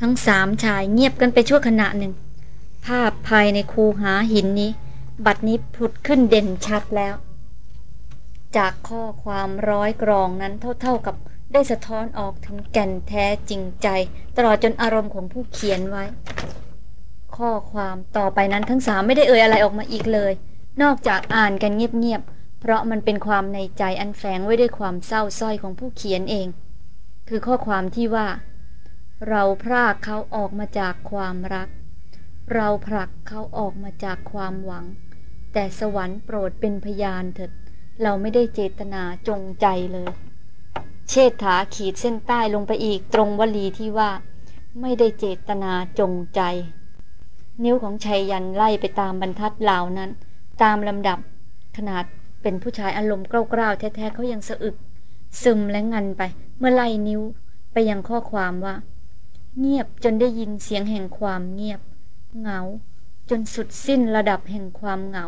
ทั้งสามชายเงียบกันไปชั่วขณะหนึ่ง ภาพภายในคูหาหินนี้ บัดนี้ผุดขึ้นเด่นชัดแล้ว จากข้อความร้อยกรองนั้นเท่าๆกับ ได้สะท้อนออกถึงแก่นแท้จริงใจ ตลอดจนอารมณ์ของผู้เขียนไว้ ข้อความต่อไปนั้นทั้งสามไม่ได้เอ่ยอะไรออกมาอีกเลย นอกจากอ่านกันเงียบๆเพราะมันเป็นความในใจอันแฝงไว้ด้วยความเศร้าส้อยของผู้เขียนเอง คือข้อความที่ว่า เราพรากเขาออกมาจากความรัก เราผลักเขาออกมาจากความหวัง แต่สวรรค์โปรดเป็นพยานเถิดเราไม่ได้เจตนาจงใจเลย เชษฐาขีดเส้นใต้ลงไปอีกตรงวลีที่ว่า ไม่ได้เจตนาจงใจ นิ้วของชัยยันไล่ไปตามบรรทัดเหล่านั้น ตามลำดับขนาดเป็นผู้ชายอารมณ์กล้าวๆแท้ๆเขายังสะอึก ซึมและงันไป เมื่อไล่นิ้วไปยังข้อความว่า เงียบจนได้ยินเสียงแห่งความเงียบ เหงา จนสุดสิ้นระดับแห่งความเหงา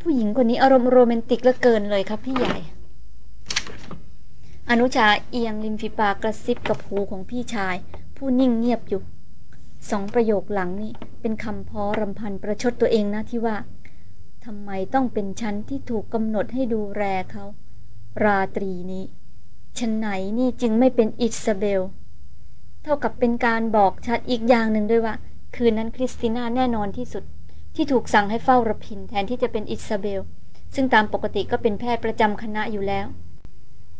ผู้หญิงคนนี้อารมณ์โรแมนติกเหลือเกินเลยครับพี่ใหญ่ อนุชาเอียงริมฝีปากกระซิบกับหูของพี่ชาย ผู้นิ่งเงียบอยู่สองประโยคหลังนี่เป็นคำพ้อรำพันประชดตัวเองนะที่ว่าทำไมต้องเป็นฉันที่ถูกกำหนดให้ดูแลเขา ราตรีนี้ฉันไหนนี่จึงไม่เป็นอิซาเบล เท่ากับเป็นการบอกชัดอีกอย่างหนึ่งด้วยว่า คืนนั้นคริสติน่าแน่นอนที่สุด ที่ถูกสั่งให้เฝ้ารพินทร์แทนที่จะเป็นอิซาเบล ซึ่งตามปกติก็เป็นแพทย์ประจำคณะอยู่แล้ว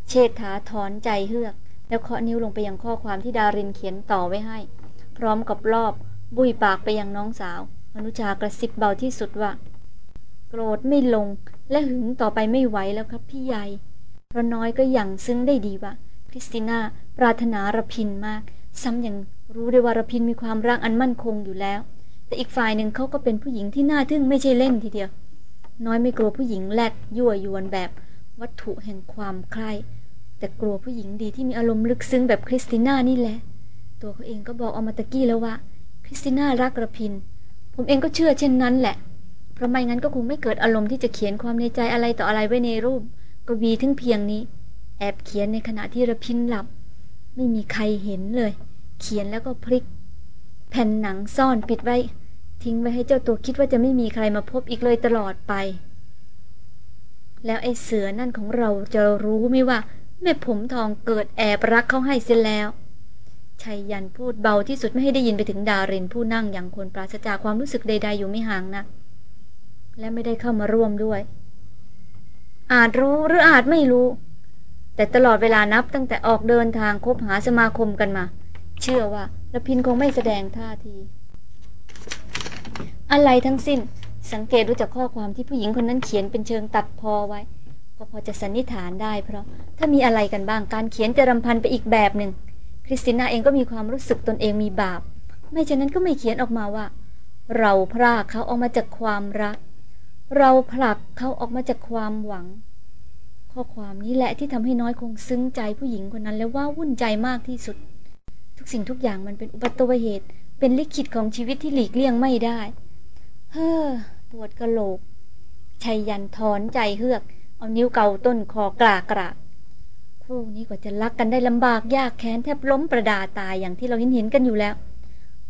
เชษฐาถอนใจเฮือก แล้วเคาะนิ้วลงไปยังข้อความที่ดารินเขียนต่อไว้ให้ พร้อมกับรอบ บุ้ยปากไปยังน้องสาว อนุชากระซิบเบาที่สุดว่า โกรธไม่ลงและหึงต่อไปไม่ไหวแล้วครับพี่ใหญ่เพราะน้อยก็ยังซึ้งได้ดีว่าคริสติน่าปรารถนารพินทร์มาก ซ้ำยังรู้ได้ว่ารพินทร์มีความรักอันมั่นคงอยู่แล้ว แต่อีกฝ่ายหนึ่งเขาก็เป็นผู้หญิงที่น่าทึ่งไม่ใช่เล่นทีเดียว น้อยไม่กลัวผู้หญิงแรดยั่วยวนแบบ วัตถุแห่งความใคร่ แต่กลัวผู้หญิงดีที่มีอารมณ์ลึกซึ้งแบบคริสติน่านี่แหละ ตัวเขาเองก็บอกออกมาตะกี้แล้วว่าคริสติน่ารักระพิน ผมเองก็เชื่อเช่นนั้นแหละ เพราะไม่งั้นก็คงไม่เกิดอารมณ์ที่จะเขียนความในใจอะไรต่ออะไรไว้ในรูปกวีถึงเพียงนี้ แอบเขียนในขณะที่ระพินหลับ ไม่มีใครเห็นเลย เขียนแล้วก็พลิก แผ่นหนังซ่อนปิดไว้ ทิ้งไว้ให้เจ้าตัวคิดว่าจะไม่มีใครมาพบอีกเลยตลอดไป แล้วไอ้เสือนั่นของเราจะรู้ไหมว่า แม่ผมทองเกิดแอบรักเขาให้เสียแล้วชัยยันพูดเบาที่สุดไม่ให้ได้ยินไปถึงดารินผู้นั่งอย่างคนปราศจากความรู้สึกใด ๆ อยู่ไม่ห่างนะักและไม่ได้เข้ามาร่วมด้วย อาจรู้หรืออาจไม่รู้ แต่ตลอดเวลานับตั้งแต่ออกเดินทางคบหาสมาคมกันมา เชื่อว่าละพินคงไม่แสดงท่าที อะไรทั้งสิ้นสังเกตดูจากข้อความที่ผู้หญิงคนนั้นเขียนเป็นเชิงตัดพอไว้ ก็พอจะสันนิษฐานได้ เพราะถ้ามีอะไรกันบ้างการเขียนจะรำพันไปอีกแบบหนึ่ง คริสติน่าเองก็มีความรู้สึกตนเองมีบาป ไม่ฉะนั้นก็ไม่เขียนออกมาว่า เราพรากเขาออกมาจากความรัก เราผลักเขาออกมาจากความหวัง ข้อความนี้แหละที่ทำให้น้อยคงซึ้งใจผู้หญิงคนนั้นและว่าวุ่นใจมากที่สุด ทุกสิ่งทุกอย่างมันเป็นอุบัติเหตุ เป็นลิขิตของชีวิตที่หลีกเลี่ยงไม่ได้ เฮ้อปวดกระโหลกชัยยันถอนใจเฮือก เอานิ้วเกาต้นคอกรากระคู่นี้กว่าจะรักกันได้ลำบากยากแค้นแทบล้มประดาตายอย่างที่เราเห็นเห็นกันอยู่แล้ว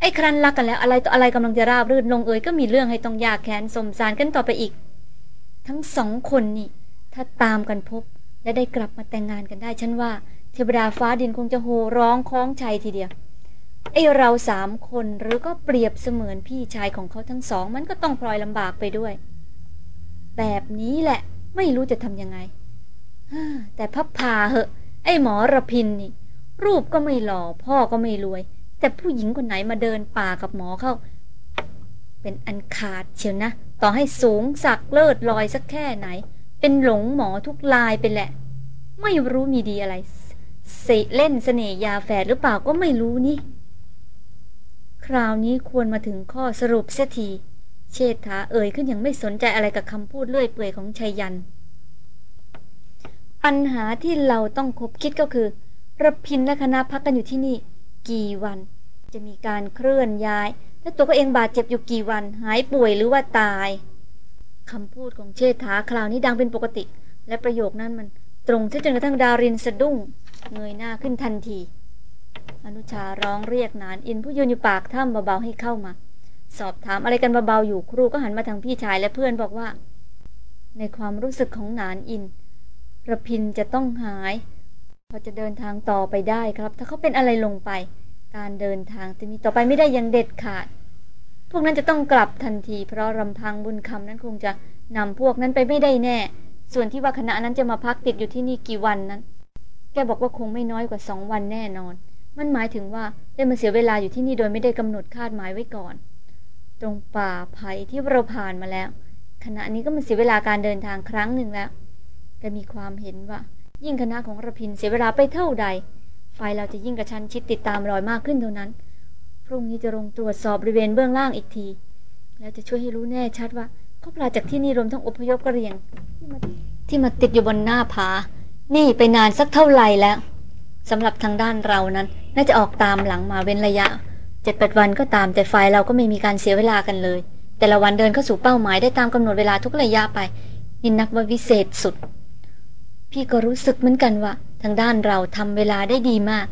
ไอ้ครั้นรักกันแล้ว อะไรต่ออะไรกำลังจะราบรื่นลงเอยก็มีเรื่องให้ต้องยากแค้นสมสารกันต่อไปอีก ทั้งสองคนนี่ ถ้าตามกันพบและได้กลับมาแต่งงานกันได้ฉันว่า เทวดาฟ้าดินคงจะโห่ร้องคล้องชัยทีเดียวไอเราสามคนหรือก็เปรียบเสมือนพี่ชายของเขาทั้งสอง มันก็ต้องพลอยลำบากไปด้วย แบบนี้แหละ ไม่รู้จะทำยังไง แต่พับพาเหอะ ไอ้หมอระพินนี่ รูปก็ไม่หล่อพ่อก็ไม่รวย แต่ผู้หญิงคนไหนมาเดินป่ากับหมอเข้า เป็นอันขาดเชียวนะ ต่อให้สูงสักเลิศลอยสักแค่ไหน เป็นหลงหมอทุกลายไปแหละ ไม่รู้มีดีอะไรเสเล่นเสน่ยาแฝดหรือเปล่าก็ไม่รู้นี่ คราวนี้ควรมาถึงข้อสรุปเสียที เชษฐาเอ่ยขึ้นยังไม่สนใจอะไรกับคำพูดเลื่อยเปื่อยของชัยยัน ปัญหาที่เราต้องคบคิดก็คือระพินและคณะพักกันอยู่ที่นี่ กี่วัน จะมีการเคลื่อนย้าย และตัวก็เองบาดเจ็บอยู่กี่วัน หายป่วยหรือว่าตายคำพูดของเชษฐาคราวนี้ดังเป็นปกติ และประโยคนั้นมันตรงที่จนกระทั่งดารินสะดุ้ง เงยหน้าขึ้นทันที อนุชาร้องเรียกนานอินผู้ยืนอยู่ปากถ้ำเบาๆให้เข้ามา สอบถามอะไรกันเบาๆอยู่ครูก็หันมาทางพี่ชายและเพื่อนบอกว่า ในความรู้สึกของนานอินระพินจะต้องหาย พอจะเดินทางต่อไปได้ครับ ถ้าเขาเป็นอะไรลงไป การเดินทางจะมีต่อไปไม่ได้ยังเด็ดขาด พวกนั้นจะต้องกลับทันที เพราะรำพังบุญคำนั้นคงจะนำพวกนั้นไปไม่ได้แน่ ส่วนที่ว่าคณะนั้นจะมาพักติดอยู่ที่นี่กี่วันนั้น แกบอกว่าคงไม่น้อยกว่าสองวันแน่นอน มันหมายถึงว่าได้มาเสียเวลาอยู่ที่นี่โดยไม่ได้กำหนดคาดหมายไว้ก่อน ตรงป่าไผ่ที่เราผ่านมาแล้ว ขณะนี้ก็มันเสียเวลาการเดินทางครั้งหนึ่งแล้วแต่มีความเห็นว่า ยิ่งคณะของระพินเสียเวลาไปเท่าใด ไฟเราจะยิ่งกระชั้นชิดติดตามรอยมากขึ้นเท่านั้น พรุ่งนี้จะลงตรวจสอบบริเวณเบื้องล่างอีกที แล้วจะช่วยให้รู้แน่ชัดว่าเขาปลาจากที่นี่รวมทั้งอพยพกระเรียง ที่มาที่มาติดอยู่บนหน้าผา นี่ไปนานสักเท่าไหร่แล้วสำหรับทางด้านเรานั้น น่าจะออกตามหลังมาเว้นระยะ เจ็ดแปดวันก็ตามแต่ฝ่ายเราก็ไม่มีการเสียเวลากันเลย แต่ละวันเดินเข้าสู่เป้าหมายได้ตามกำหนดเวลาทุกระยะไปนี่นักว่าวิเศษสุด พี่ก็รู้สึกเหมือนกันว่า ทางด้านเราทำเวลาได้ดีมาก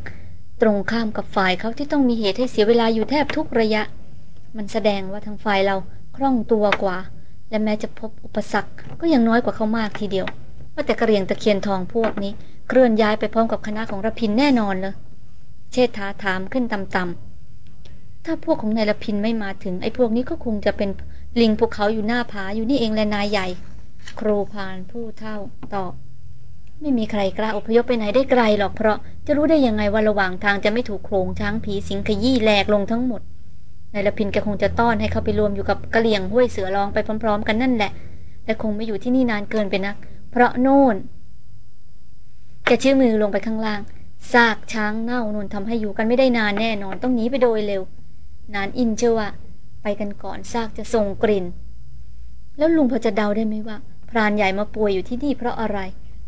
ตรงข้ามกับฝ่ายเขาที่ต้องมีเหตุให้เสียเวลาอยู่แทบทุกระยะ มันแสดงว่าทางฝ่ายเราคล่องตัวกว่า และแม้จะพบอุปสรรคก็ยังน้อยกว่าเขามากทีเดียว ว่าแต่กระเรียงตะเคียนทองพวกนี้ เคลื่อนย้ายไปพร้อมกับคณะของรพินแน่นอนเลยเชษฐาถามขึ้นต่ำๆ ถ้าพวกของนายรพินไม่มาถึง ไอ้พวกนี้ก็คงจะเป็นลิงภูเขาอยู่หน้าผาอยู่นี่เองแหละนายใหญ่ครูพานผู้เท่าตอบไม่มีใครกล้าอพยพไปไหนได้ไกลหรอกเพราะจะรู้ได้ยังไงว่าระหว่างทางจะไม่ถูกโครงช้างผีสิงขยี้แหลกลงทั้งหมดนายรพินแกคงจะต้อนให้เขาไปรวมอยู่กับกะเหลี่ยงห้วยเสือรองไปพร้อม ๆ กันนั่นแหละและคงไม่อยู่ที่นี่นานเกินไปนัก เพราะโน่นแกชี้มือลงไปข้างล่างซากช้างเน่านนทำให้อยู่กันไม่ได้นานแน่นอนต้องหนีไปโดยเร็ว นานอินเชื่อว่า ไปกันก่อนซากจะส่งกลิ่น แล้วลุงพอจะเดาได้ไหมว่า พรานใหญ่มาป่วยอยู่ที่นี่เพราะอะไร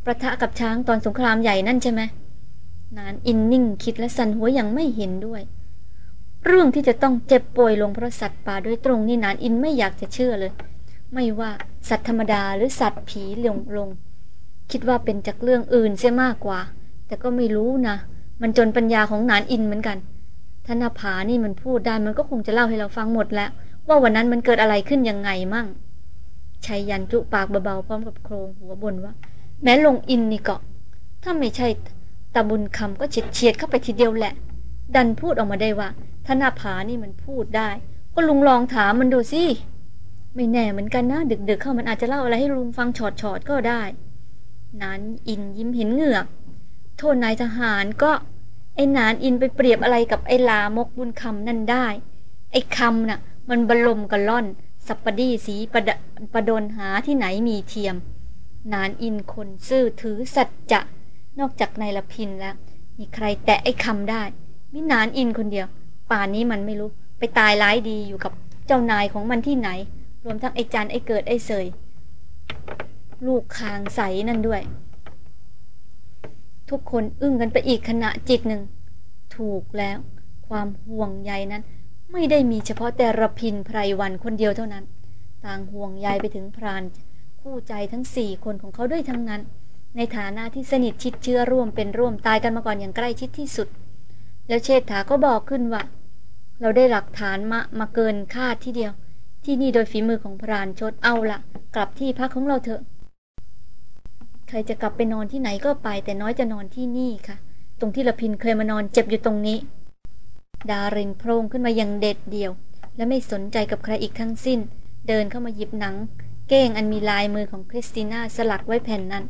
ประทะกับช้างตอนสงครามใหญ่นั่นใช่ไหมนานอินนิ่งคิดและสั่นหัวอย่างไม่เห็นด้วย เรื่องที่จะต้องเจ็บป่วยลงเพราะสัตว์ป่าโดยตรงนี่นานอินไม่อยากจะเชื่อเลย ไม่ว่าสัตว์ธรรมดาหรือสัตว์ผีลงลง คิดว่าเป็นจากเรื่องอื่นเสียมากกว่า แต่ก็ไม่รู้นะ มันจนปัญญาของนานอินเหมือนกัน ธนาผานี่มันพูดได้มันก็คงจะเล่าให้เราฟังหมดแล้ว ว่าวันนั้นมันเกิดอะไรขึ้นยังไงมั่งชัยยันจุปากเบาๆพร้อมกับโครงหัวบนว่า แม้ลงอินนี่ก็ถ้าไม่ใช่ตาบุญคำก็เฉียดเฉียดเข้าไปทีเดียวแหละ ดันพูดออกมาได้ว่าธนาผานี่มันพูดได้ ก็ลุงลองถามมันดูสิไม่แน่เหมือนกันนะดึกๆเข้ามันอาจจะเล่าอะไรให้ลุงฟังชอดๆก็ได้นานอินยิ้มเห็นเหงือกโทษนายทหารก็ ไอ้นานอินไปเปรียบอะไรกับไอ้ลามกบุญคำนั่นได้ ไอ้คำน่ะ มันบลมกระล่อน สัปปดีสีประประดนหาที่ไหนมีเทียม นานอินคนซื่อถือสัจจะ นอกจากนายละพินแล้ว มีใครแตะไอ้คำได้มินานอินคนเดียว ป่านนี้มันไม่รู้ ไปตายร้ายดีอยู่กับเจ้านายของมันที่ไหน รวมทั้งไอ้จันไอ้เกิดไอ้เสย ลูกคางใสนั่นด้วย ทุกคนอึ้งกันไปอีกขณะจิตหนึ่ง ถูกแล้ว ความห่วงใยนั้น ไม่ได้มีเฉพาะแต่ระพินไพรวันคนเดียวเท่านั้น ต่างห่วงใยไปถึงพราน คู่ใจทั้งสี่คนของเขาด้วยทั้งนั้น ในฐานะที่สนิทชิดเชื้อร่วมเป็นร่วมตายกันมาก่อนอย่างใกล้ชิดที่สุด แล้วเชษฐาก็บอกขึ้นว่า เราได้หลักฐานมามาเกินคาดที่เดียว ที่นี่โดยฝีมือของพรานชดเอาละกลับที่พักของเราเถอะ ใครจะกลับไปนอนที่ไหนก็ไป แต่น้อยจะนอนที่นี่ค่ะ ตรงที่ละพินเคยมานอนเจ็บอยู่ตรงนี้ ดารินโพรงขึ้นมาอย่างเด็ดเดี่ยว และไม่สนใจกับใครอีกทั้งสิ้น เดินเข้ามาหยิบหนัง เก้งอันมีลายมือของคริสติน่าสลักไว้แผ่นนั้น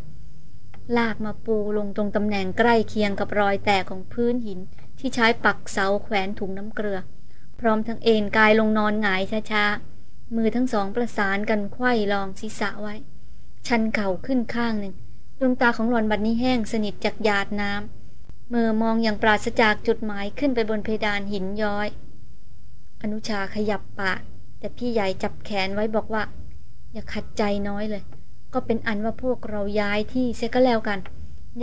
ลากมาปูลงตรงตำแหน่งใกล้เคียงกับรอยแตกของพื้นหิน ที่ใช้ปักเสาแขวนถุงน้ำเกลือ พร้อมทั้งเอนกายลงนอนหงายช้าๆมือทั้งสองประสานกันไขว้รองศีรษะไว้ ชันเข่าขึ้นข้างหนึ่ง วงตาของหลอนบัดนี้แห้งสนิทจากหยาดน้ำเมื่อมองอย่างปราศจากจุดหมายขึ้นไปบนเพดานหินย้อย อนุชาขยับปาก แต่พี่ใหญ่จับแขนไว้บอกว่า อย่าขัดใจน้อยเลย ก็เป็นอันว่าพวกเราย้ายที่เสียก็แล้วกัน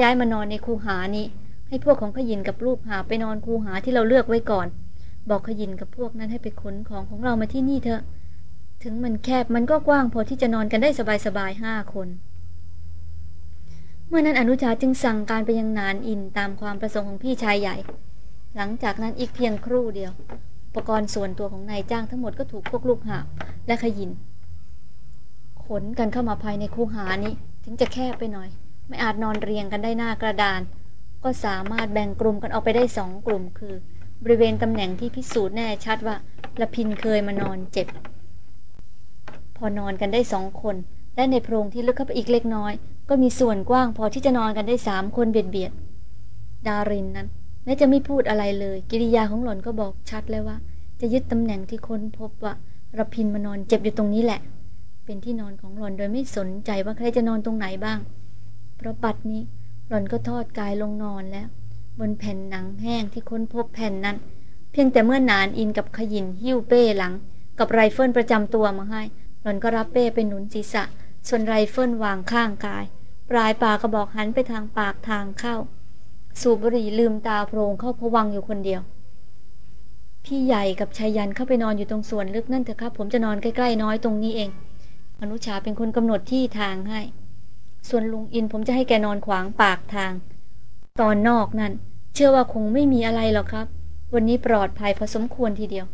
ย้ายมานอนในคูหานี้ ให้พวกของขยินกับลูกหาไปนอนคูหาที่เราเลือกไว้ก่อน บอกขยินกับพวกนั้นให้ไปขนของของเรามาที่นี่เถอะ ถึงมันแคบมันก็กว้างพอที่จะนอนกันได้สบายๆห้าคน เมื่อนั้นอนุชาจึงสั่งการไปยังนานอินตามความประสงค์ของพี่ชายใหญ่ หลังจากนั้นอีกเพียงครู่เดียว อุปกรณ์ส่วนตัวของนายจ้างทั้งหมดก็ถูกพวกลูกหาบและขยิน ขนกันเข้ามาภายในคูหานี้ถึงจะแคบไปหน่อย ไม่อาจนอนเรียงกันได้หน้ากระดาน ก็สามารถแบ่งกลุ่มกันออกไปได้สองกลุ่มคือ บริเวณตำแหน่งที่พิสูจน์แน่ชัดว่าละพินเคยมานอนเจ็บ พอนอนกันได้สองคนและในโพรงที่ลึกเข้าไปอีกเล็กน้อย ก็มีส่วนกว้างพอที่จะนอนกันได้สามคนเบียดเบียด ดารินนั้นแม้จะไม่พูดอะไรเลย กิริยาของหล่อนก็บอกชัดเลยว่า จะยึดตำแหน่งที่ค้นพบว่าระพินมานอนเจ็บอยู่ตรงนี้แหละ เป็นที่นอนของหล่อนโดยไม่สนใจว่าใครจะนอนตรงไหนบ้าง เพราะบัดนี้หล่อนก็ทอดกายลงนอนแล้ว บนแผ่นหนังแห้งที่ค้นพบแผ่นนั้น เพียงแต่เมื่อหนานอินกับขยินหิ้วเป้หลัง กับไรเฟิลประจำตัวมาให้ หล่อนก็รับเป้เป็นหนุนศีรษะ ส่วนไรเฟิลวางข้างกาย ปลายปากกระบอกหันไปทางปากทางเข้า สูบบุหรี่ลืมตาโพลงเข้าภวังค์อยู่คนเดียว พี่ใหญ่กับไชยยันต์เข้าไปนอนอยู่ตรงส่วนลึกนั่นเถอะครับ ผมจะนอนใกล้ๆน้อยตรงนี้เอง อนุชาเป็นคนกำหนดที่ทางให้ ส่วนลุงอินผมจะให้แกนอนขวางปากทาง ตอนนอกนั่น เชื่อว่าคงไม่มีอะไรหรอกครับ วันนี้ปลอดภัยพอสมควรทีเดียว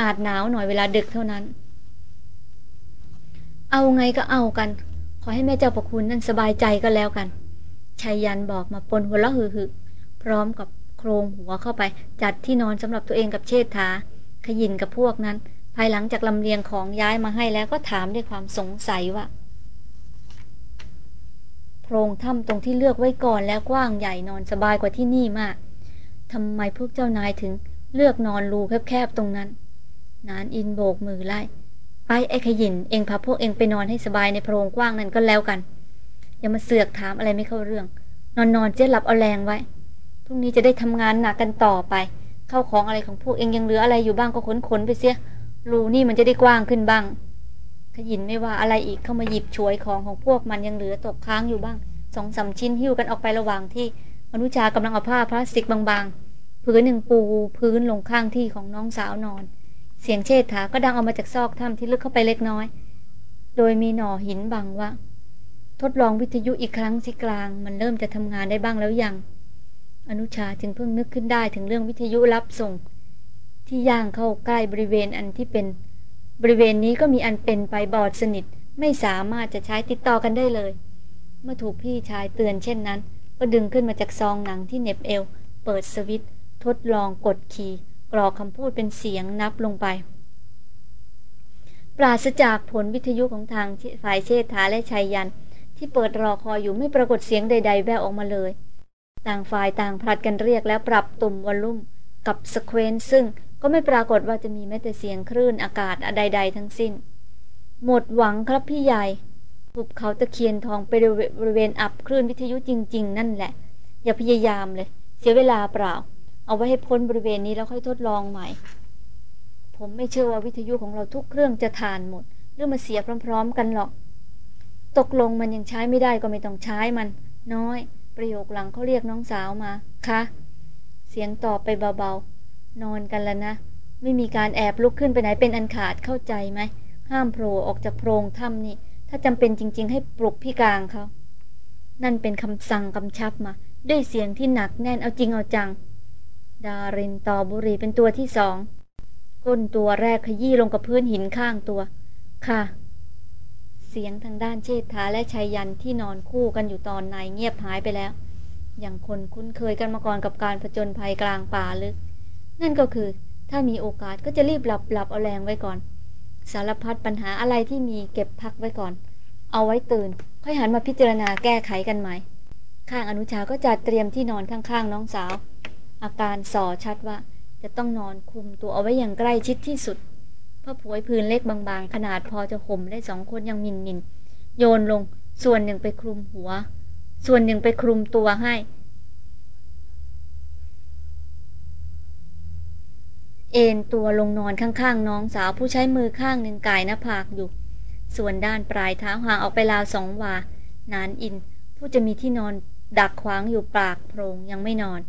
อาจหนาวหน่อยเวลาดึกเท่านั้น เอาไงก็เอากัน ขอให้แม่เจ้าประคุณนั่นสบายใจก็แล้วกันชายยันบอกมาปนหัวเราะหึ่พร้อมกับโครงหัวเข้าไป จัดที่นอนสำหรับตัวเองกับเชษฐา ขยินกับพวกนั้น ภายหลังจากลำเลียงของย้ายมาให้แล้วก็ถามด้วยความสงสัยว่าโพรงถ้ำตรงที่เลือกไว้ก่อนแล้วกว้างใหญ่นอนสบายกว่าที่นี่มากทำไมพวกเจ้านายถึงเลือกนอนรูแคบๆตรงนั้น นานอินโบกมือไล่ ไปไอ้ขยินเองพาพวกเองไปนอนให้สบายในโพรงกว้างนั่นก็แล้วกัน อย่ามาเสือกถามอะไรไม่เข้าเรื่อง นอนนอนเจ๊หลับเอาแรงไว้พรุ่งนี้จะได้ทำงานหนักกันต่อไป เข้าของอะไรของพวกเองยังเหลืออะไรอยู่บ้างก็ขนขนไปเสียรูนี่มันจะได้กว้างขึ้นบ้าง ขยินไม่ว่าอะไรอีกเข้ามาหยิบช่วยของของพวกมันยังเหลือตกค้างอยู่บ้างสองสาชิ้นหิ้วกันออกไประหว่างที่อนุชากำลังเอาผ้าพลาสติกบางๆพื้นหนึ่งปูพื้นลงข้างที่ของน้องสาวนอน เสียงเชษฐาก็ดังออกมาจากซอกถ้ำที่ลึกเข้าไปเล็กน้อย โดยมีหน่อหินบังว่าทดลองวิทยุอีกครั้งสิกลาง มันเริ่มจะทำงานได้บ้างแล้วยัง อนุชาจึงเพิ่งนึกขึ้นได้ถึงเรื่องวิทยุรับส่ง ที่ย่างเข้าใกล้บริเวณอันที่เป็น บริเวณนี้ก็มีอันเป็นไปบอดสนิท ไม่สามารถจะใช้ติดต่อกันได้เลย เมื่อถูกพี่ชายเตือนเช่นนั้น ก็ดึงขึ้นมาจากซองหนังที่เน็บเอว เปิดสวิตช์ทดลองกดคีย์ กรอกคำพูดเป็นเสียงนับลงไป ปราศจากผลวิทยุของทางฝ่ายเชษฐาและชัยยัน ที่เปิดรอคอยอยู่ไม่ปรากฏเสียงใด ๆ แววออกมาเลย ต่างฝ่ายต่างผลัดกันเรียกแล้วปรับตุ่มวอลลุ่มกับสเควนซึ่งก็ไม่ปรากฏว่าจะมีแม้แต่เสียงคลื่นอากาศใด ๆ ทั้งสิ้น หมดหวังครับพี่ใหญ่หุบเขาตะเคียนทองไปบริเวณอับคลื่นวิทยุจริง ๆ นั่นแหละ อย่าพยายามเลย เสียเวลาเปล่า เอาไว้ให้พ้นบริเวณนี้แล้วค่อยทดลองใหม่ ผมไม่เชื่อว่าวิทยุของเราทุกเครื่องจะทานหมด หรือมาเสียพร้อม ๆ กันหรอก ตกลงมันยังใช้ไม่ได้ก็ไม่ต้องใช้มัน น้อย ประโยคหลังเขาเรียกน้องสาวมา คะ เสียงตอบไปเบาๆ นอนกันแล้วนะ ไม่มีการแอบลุกขึ้นไปไหนเป็นอันขาดเข้าใจไหม ห้ามโผล่ออกจากโพรงถ้ำนี่ ถ้าจำเป็นจริง ๆ ให้ปลุกพี่กลางเขา นั่นเป็นคำสั่งกำชับมา ด้วยเสียงที่หนักแน่นเอาจริงเอาจัง ดารินต่อบุรีเป็นตัวที่สองก้นตัวแรกขยี้ลงกับพื้นหินข้างตัว ค่ะ เสียงทางด้านเชษฐาและชายยันที่นอนคู่กันอยู่ตอนในเงียบหายไปแล้ว อย่างคนคุ้นเคยกันมาก่อนกับการผจญภัยกลางป่าลึก นั่นก็คือ ถ้ามีโอกาสก็จะรีบหลับหลับเอาแรงไว้ก่อน สารพัดปัญหาอะไรที่มีเก็บพักไว้ก่อน เอาไว้ตื่น ค่อยหันมาพิจารณาแก้ไขกันใหม่ ข้างอนุชาก็จัดเตรียมที่นอนข้างๆน้องสาว อาการส่อชัดว่า จะต้องนอนคุมตัวเอาไว้อย่างใกล้ชิดที่สุดผ้าผวยพื้นเล็กบางๆ ขนาดพอจะห่มได้สองคนยังมินมินโยนลง ส่วนหนึ่งไปคลุมหัว ส่วนหนึ่งไปคลุมตัวให้ เอนตัวลงนอนข้างๆ น้องสาวผู้ใช้มือข้างหนึ่งกายหน้าผากอยู่ ส่วนด้านปลายเท้าห่างออกไปราวสองวา นานอิน ผู้จะมีที่นอนดักขวางอยู่ปากโพรงยังไม่นอน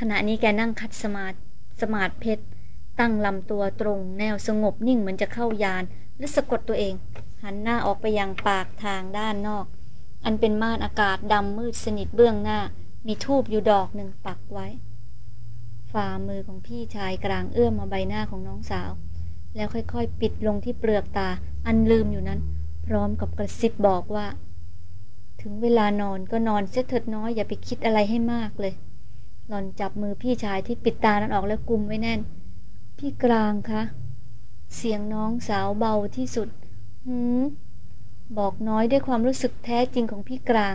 ขณะนี้แกนั่งคัดสมาธิสมาธิเพชร ตั้งลำตัวตรงแนวสงบนิ่งเหมือนจะเข้ายานหรือสะกดตัวเอง หันหน้าออกไปยังปากทางด้านนอก อันเป็นม่านอากาศดำมืดสนิทเบื้องหน้า มีทูบอยู่ดอกหนึ่งปักไว้ ฝ่ามือของพี่ชายกลางเอื้อมมาใบหน้าของน้องสาว แล้วค่อยๆ ปิดลงที่เปลือกตาอันลืมอยู่นั้น พร้อมกับกระซิบบอกว่า ถึงเวลานอนก็นอนเสียเถิดน้อยอย่าไปคิดอะไรให้มากเลย หล่อนจับมือพี่ชายที่ปิดตานั้นออกแล้วกุมไว้แน่น พี่กลางคะเสียงน้องสาวเบาที่สุด หืม บอกน้อยด้วยความรู้สึกแท้จริงของพี่กลาง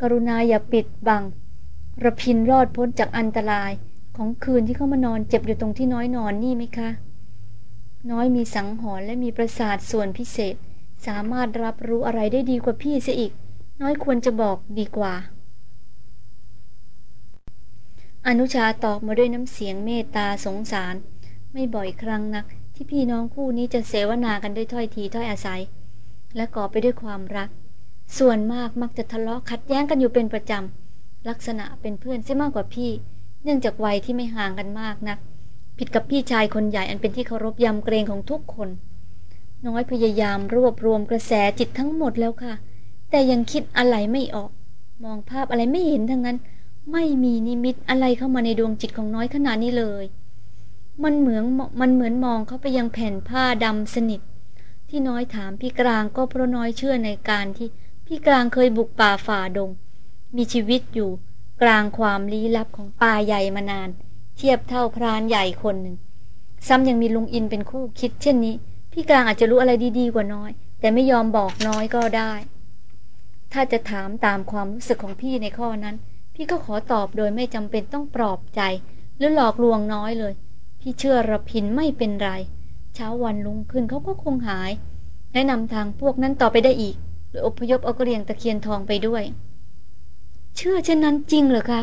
กรุณาอย่าปิดบัง ระพินรอดพ้นจากอันตรายของคืนที่เขามานอนเจ็บอยู่ตรงที่น้อยนอนนี่ไหมคะ น้อยมีสังหรณ์และมีประสาทส่วนพิเศษ สามารถรับรู้อะไรได้ดีกว่าพี่เสียอีก น้อยควรจะบอกดีกว่า อนุชาตอบมาด้วยน้ำเสียงเมตตาสงสาร ไม่บ่อยครั้งนัก ที่พี่น้องคู่นี้จะเสวนากันด้วยถ้อยทีถ้อยอาศัย และก่อไปด้วยความรัก ส่วนมากมักจะทะเลาะขัดแย้งกันอยู่เป็นประจำลักษณะเป็นเพื่อนใช่มากกว่าพี่ เนื่องจากวัยที่ไม่ห่างกันมากนัก ผิดกับพี่ชายคนใหญ่อันเป็นที่เคารพยำเกรงของทุกคน น้อยพยายามรวบรวมกระแสจิตทั้งหมดแล้วค่ะ แต่ยังคิดอะไรไม่ออก มองภาพอะไรไม่เห็นทั้งนั้น ไม่มีนิมิตอะไรเข้ามาในดวงจิตของน้อยขนาดนี้เลย มันเหมือนมันเหมือนมองเข้าไปยังแผ่นผ้าดำสนิท ที่น้อยถามพี่กลางก็เพราะน้อยเชื่อในการที่พี่กลางเคยบุกป่าฝ่าดง มีชีวิตอยู่กลางความลี้ลับของป่าใหญ่มานาน เทียบเท่าพรานใหญ่คนหนึ่ง ซ้ำยังมีลุงอินเป็นคู่คิดเช่นนี้ พี่กลางอาจจะรู้อะไรดีๆกว่าน้อย แต่ไม่ยอมบอกน้อยก็ได้ ถ้าจะถามตามความรู้สึกของพี่ในข้อนั้น พี่ก็ขอตอบโดยไม่จำเป็นต้องปลอบใจ หรือหลอกลวงน้อยเลย พี่เชื่อระพินไม่เป็นไร เช้าวันลุงขึ้นเขาก็คงหายแนะนำทางพวกนั้นต่อไปได้อีก หรืออพยพเอากระเรียงตะเคียนทองไปด้วย เชื่อเช่นนั้นจริงเหรอคะ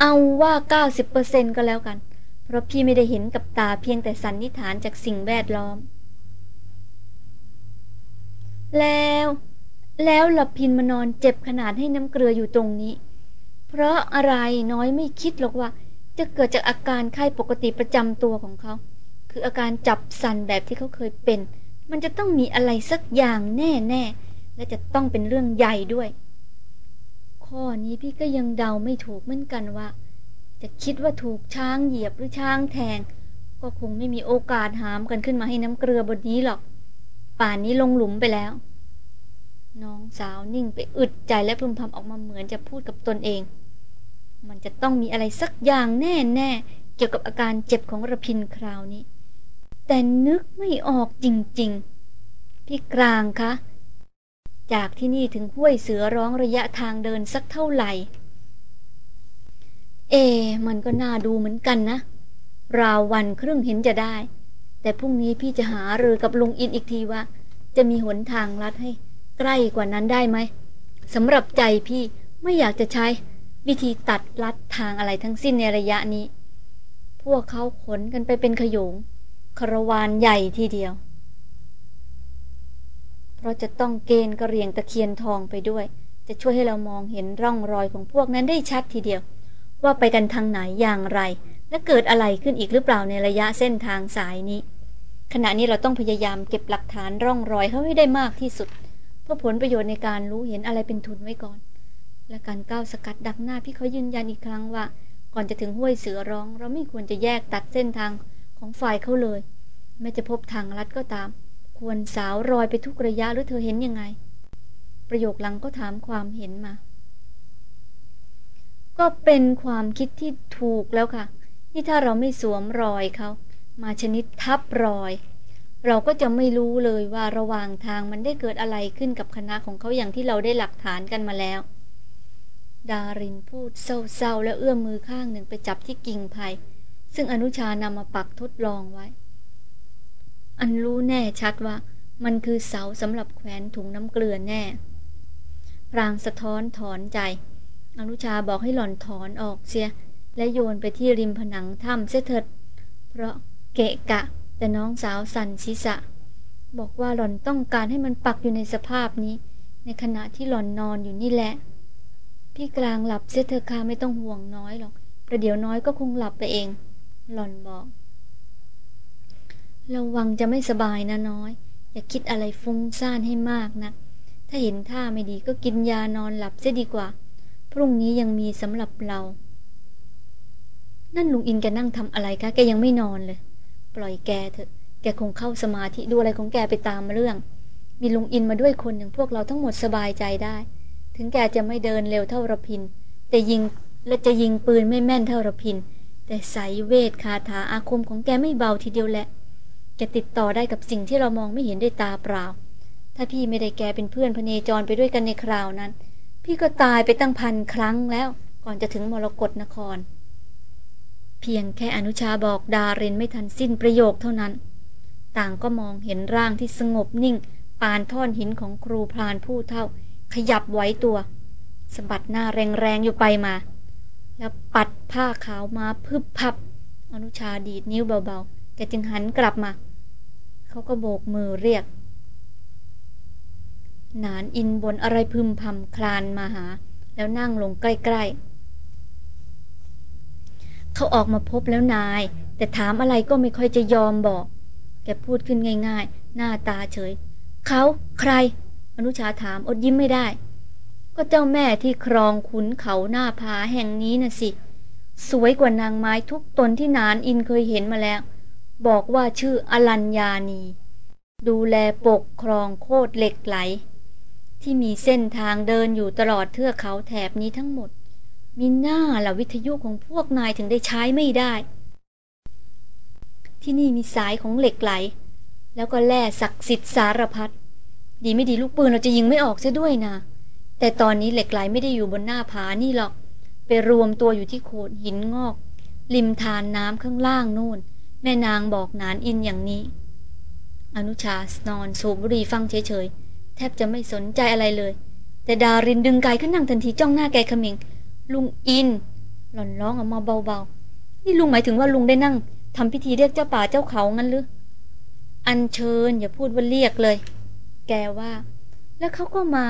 เอาว่าเก้าสิบเปอร์เซ็นก็แล้วกัน เพราะพี่ไม่ได้เห็นกับตาเพียงแต่สันนิษฐานจากสิ่งแวดล้อม แล้ว แล้วหลับพินมานอนเจ็บขนาดให้น้ำเกลืออยู่ตรงนี้ เพราะอะไรน้อยไม่คิดหรอกว่า จะเกิดจากอาการไข้ปกติประจำตัวของเขา คืออาการจับสันแบบที่เขาเคยเป็น มันจะต้องมีอะไรสักอย่างแน่ๆและจะต้องเป็นเรื่องใหญ่ด้วย ข้อนี้พี่ก็ยังเดาไม่ถูกเหมือนกันว่า จะคิดว่าถูกช้างเหยียบหรือช้างแทง ก็คงไม่มีโอกาสหามกันขึ้นมาให้น้ำเกลือบนนี้หรอก ป่านนี้ลงหลุมไปแล้ว น้องสาวนิ่งไปอึดใจและพึมพำออกมาเหมือนจะพูดกับตนเอง มันจะต้องมีอะไรสักอย่างแน่ๆ เกี่ยวกับอาการเจ็บของระพินคราวนี้ แต่นึกไม่ออกจริงๆ พี่กลางคะ จากที่นี่ถึงห้วยเสือร้องระยะทางเดินสักเท่าไหร่ เอ มันก็น่าดูเหมือนกันนะ ราววันครึ่งเห็นจะได้ แต่พรุ่งนี้พี่จะหาเรือกับลุงอินอีกทีว่า จะมีหนทางลัดให้ ใกล้กว่านั้นได้ไหมสำหรับใจพี่ไม่อยากจะใช้ วิธีตัดลัดทางอะไรทั้งสิ้นในระยะนี้ พวกเขาขนกันไปเป็นขยงคารวานใหญ่ทีเดียว เพราะจะต้องเกณฑ์กระเรียงตะเคียนทองไปด้วย จะช่วยให้เรามองเห็นร่องรอยของพวกนั้นได้ชัดทีเดียว ว่าไปกันทางไหนอย่างไร และเกิดอะไรขึ้นอีกหรือเปล่าในระยะเส้นทางสายนี้ ขณะนี้เราต้องพยายามเก็บหลักฐานร่องรอยเขาให้ได้มากที่สุด เพื่อผลประโยชน์ในการรู้เห็นอะไรเป็นทุนไว้ก่อน และการก้าวสกัดดักหน้าพี่เขายืนยันอีกครั้งว่า ก่อนจะถึงห้วยเสือร้อง เราไม่ควรจะแยกตัดเส้นทางของฝ่ายเขาเลย แม้จะพบทางลัดก็ตาม ควรสาวรอยไปทุกระยะหรือเธอเห็นยังไง ประโยคหลังก็ถามความเห็นมา ก็เป็นความคิดที่ถูกแล้วค่ะที่ถ้าเราไม่สวมรอยเขามาชนิดทับรอย เราก็จะไม่รู้เลยว่าระหว่างทางมันได้เกิดอะไรขึ้นกับคณะของเขาอย่างที่เราได้หลักฐานกันมาแล้ว ดารินพูดเศร้าๆแล้วเอื้อมมือข้างหนึ่งไปจับที่กิ่งไผ่ซึ่งอนุชานำมาปักทดลองไว้ อันรู้แน่ชัดว่า มันคือเสาสำหรับแขวนถุงน้ำเกลือแน่ พรางสะท้อนถอนใจ อนุชาบอกให้หล่อนถอนออกเสีย และโยนไปที่ริมผนังถ้ำเสเถิด เพราะเกะกะ แต่น้องสาวสันศีษะ บอกว่าหล่อนต้องการให้มันปักอยู่ในสภาพนี้ ในขณะที่หล่อนนอนอยู่นี่แหละ พี่กลางหลับเสียเธอค่ะไม่ต้องห่วงน้อยหรอก ประเดี๋ยวน้อยก็คงหลับไปเอง หล่อนบอก ระวังจะไม่สบายนะน้อย อย่าคิดอะไรฟุ้งซ่านให้มากนะถ้าเห็นท่าไม่ดีก็กินยานอนหลับเสียดีกว่า พรุ่งนี้ยังมีสำหรับเรา นั่นลุงอินแกนั่งทำอะไรคะแกยังไม่นอนเลย ปล่อยแกเถอะ แกคงเข้าสมาธิดูอะไรของแกไปตามเรื่อง มีลุงอินมาด้วยคนหนึ่งพวกเราทั้งหมดสบายใจได้ ถึงแกจะไม่เดินเร็วเท่าระพิน แต่ยิงและจะยิงปืนไม่แม่นเท่าระพิน แต่สายเวทคาถาอาคมของแกไม่เบาทีเดียวแหละแกติดต่อได้กับสิ่งที่เรามองไม่เห็นด้วยตาเปล่า ถ้าพี่ไม่ได้แกเป็นเพื่อนพเนจรไปด้วยกันในคราวนั้น พี่ก็ตายไปตั้งพันครั้งแล้ว ก่อนจะถึงมรกรนคร พียงแค่อนุชาบอกดาเรนไม่ทันสิ้นประโยคเท่านั้น ต่างก็มองเห็นร่างที่สงบนิ่ง ปานท่อนหินของครูพรานผู้เท่า ขยับไหวตัวสะบัดหน้าแรงๆอยู่ไปมา แล้วปัดผ้าขาวมาพึบพับ อนุชาดีดนิ้วเบาๆแกจึงหันกลับมา เขาก็โบกมือเรียก นานอินบนอะไรพึมพำคลานมาหา แล้วนั่งลงใกล้ๆ เขาออกมาพบแล้วนาย แต่ถามอะไรก็ไม่ค่อยจะยอมบอก แกพูดขึ้นง่าย ๆ หน้าตาเฉย เขาใคร อนุชาถามอดยิ้มไม่ได้ ก็เจ้าแม่ที่ครองขุนเขาหน้าผาแห่งนี้น่ะสิ สวยกว่านางไม้ทุกตนที่นานอินเคยเห็นมาแล้ว บอกว่าชื่ออลัญญานี ดูแลปกครองโคดเหล็กไหล ที่มีเส้นทางเดินอยู่ตลอดเทือกเขาแถบนี้ทั้งหมด มีหน้าละวิทยุของพวกนายถึงได้ใช้ไม่ได้ ที่นี่มีสายของเหล็กไหล แล้วก็แร่ศักดิ์สิทธิ์สารพัดดีไม่ดีลูกปืนเราจะยิงไม่ออกซะด้วยนะ แต่ตอนนี้เหล็กไหลไม่ได้อยู่บนหน้าผานี่หรอก ไปรวมตัวอยู่ที่โขดหินงอก ริมทานน้ำข้างล่างนู่น แม่นางบอกนานอินอย่างนี้ อนุชานอนสูบบุหรี่ฟังเฉยๆ แทบจะไม่สนใจอะไรเลย แต่ดารินดึงกายขึ้นนั่งทันทีจ้องหน้าแกขมิง ลุงอิน หล่อนร้องออกมาเบาๆ นี่ลุงหมายถึงว่าลุงได้นั่งทำพิธีเรียกเจ้าป่าเจ้าเขางั้นหรือ อันเชิญอย่าพูดว่าเรียกเลย แกว่า แล้วเขาก็มา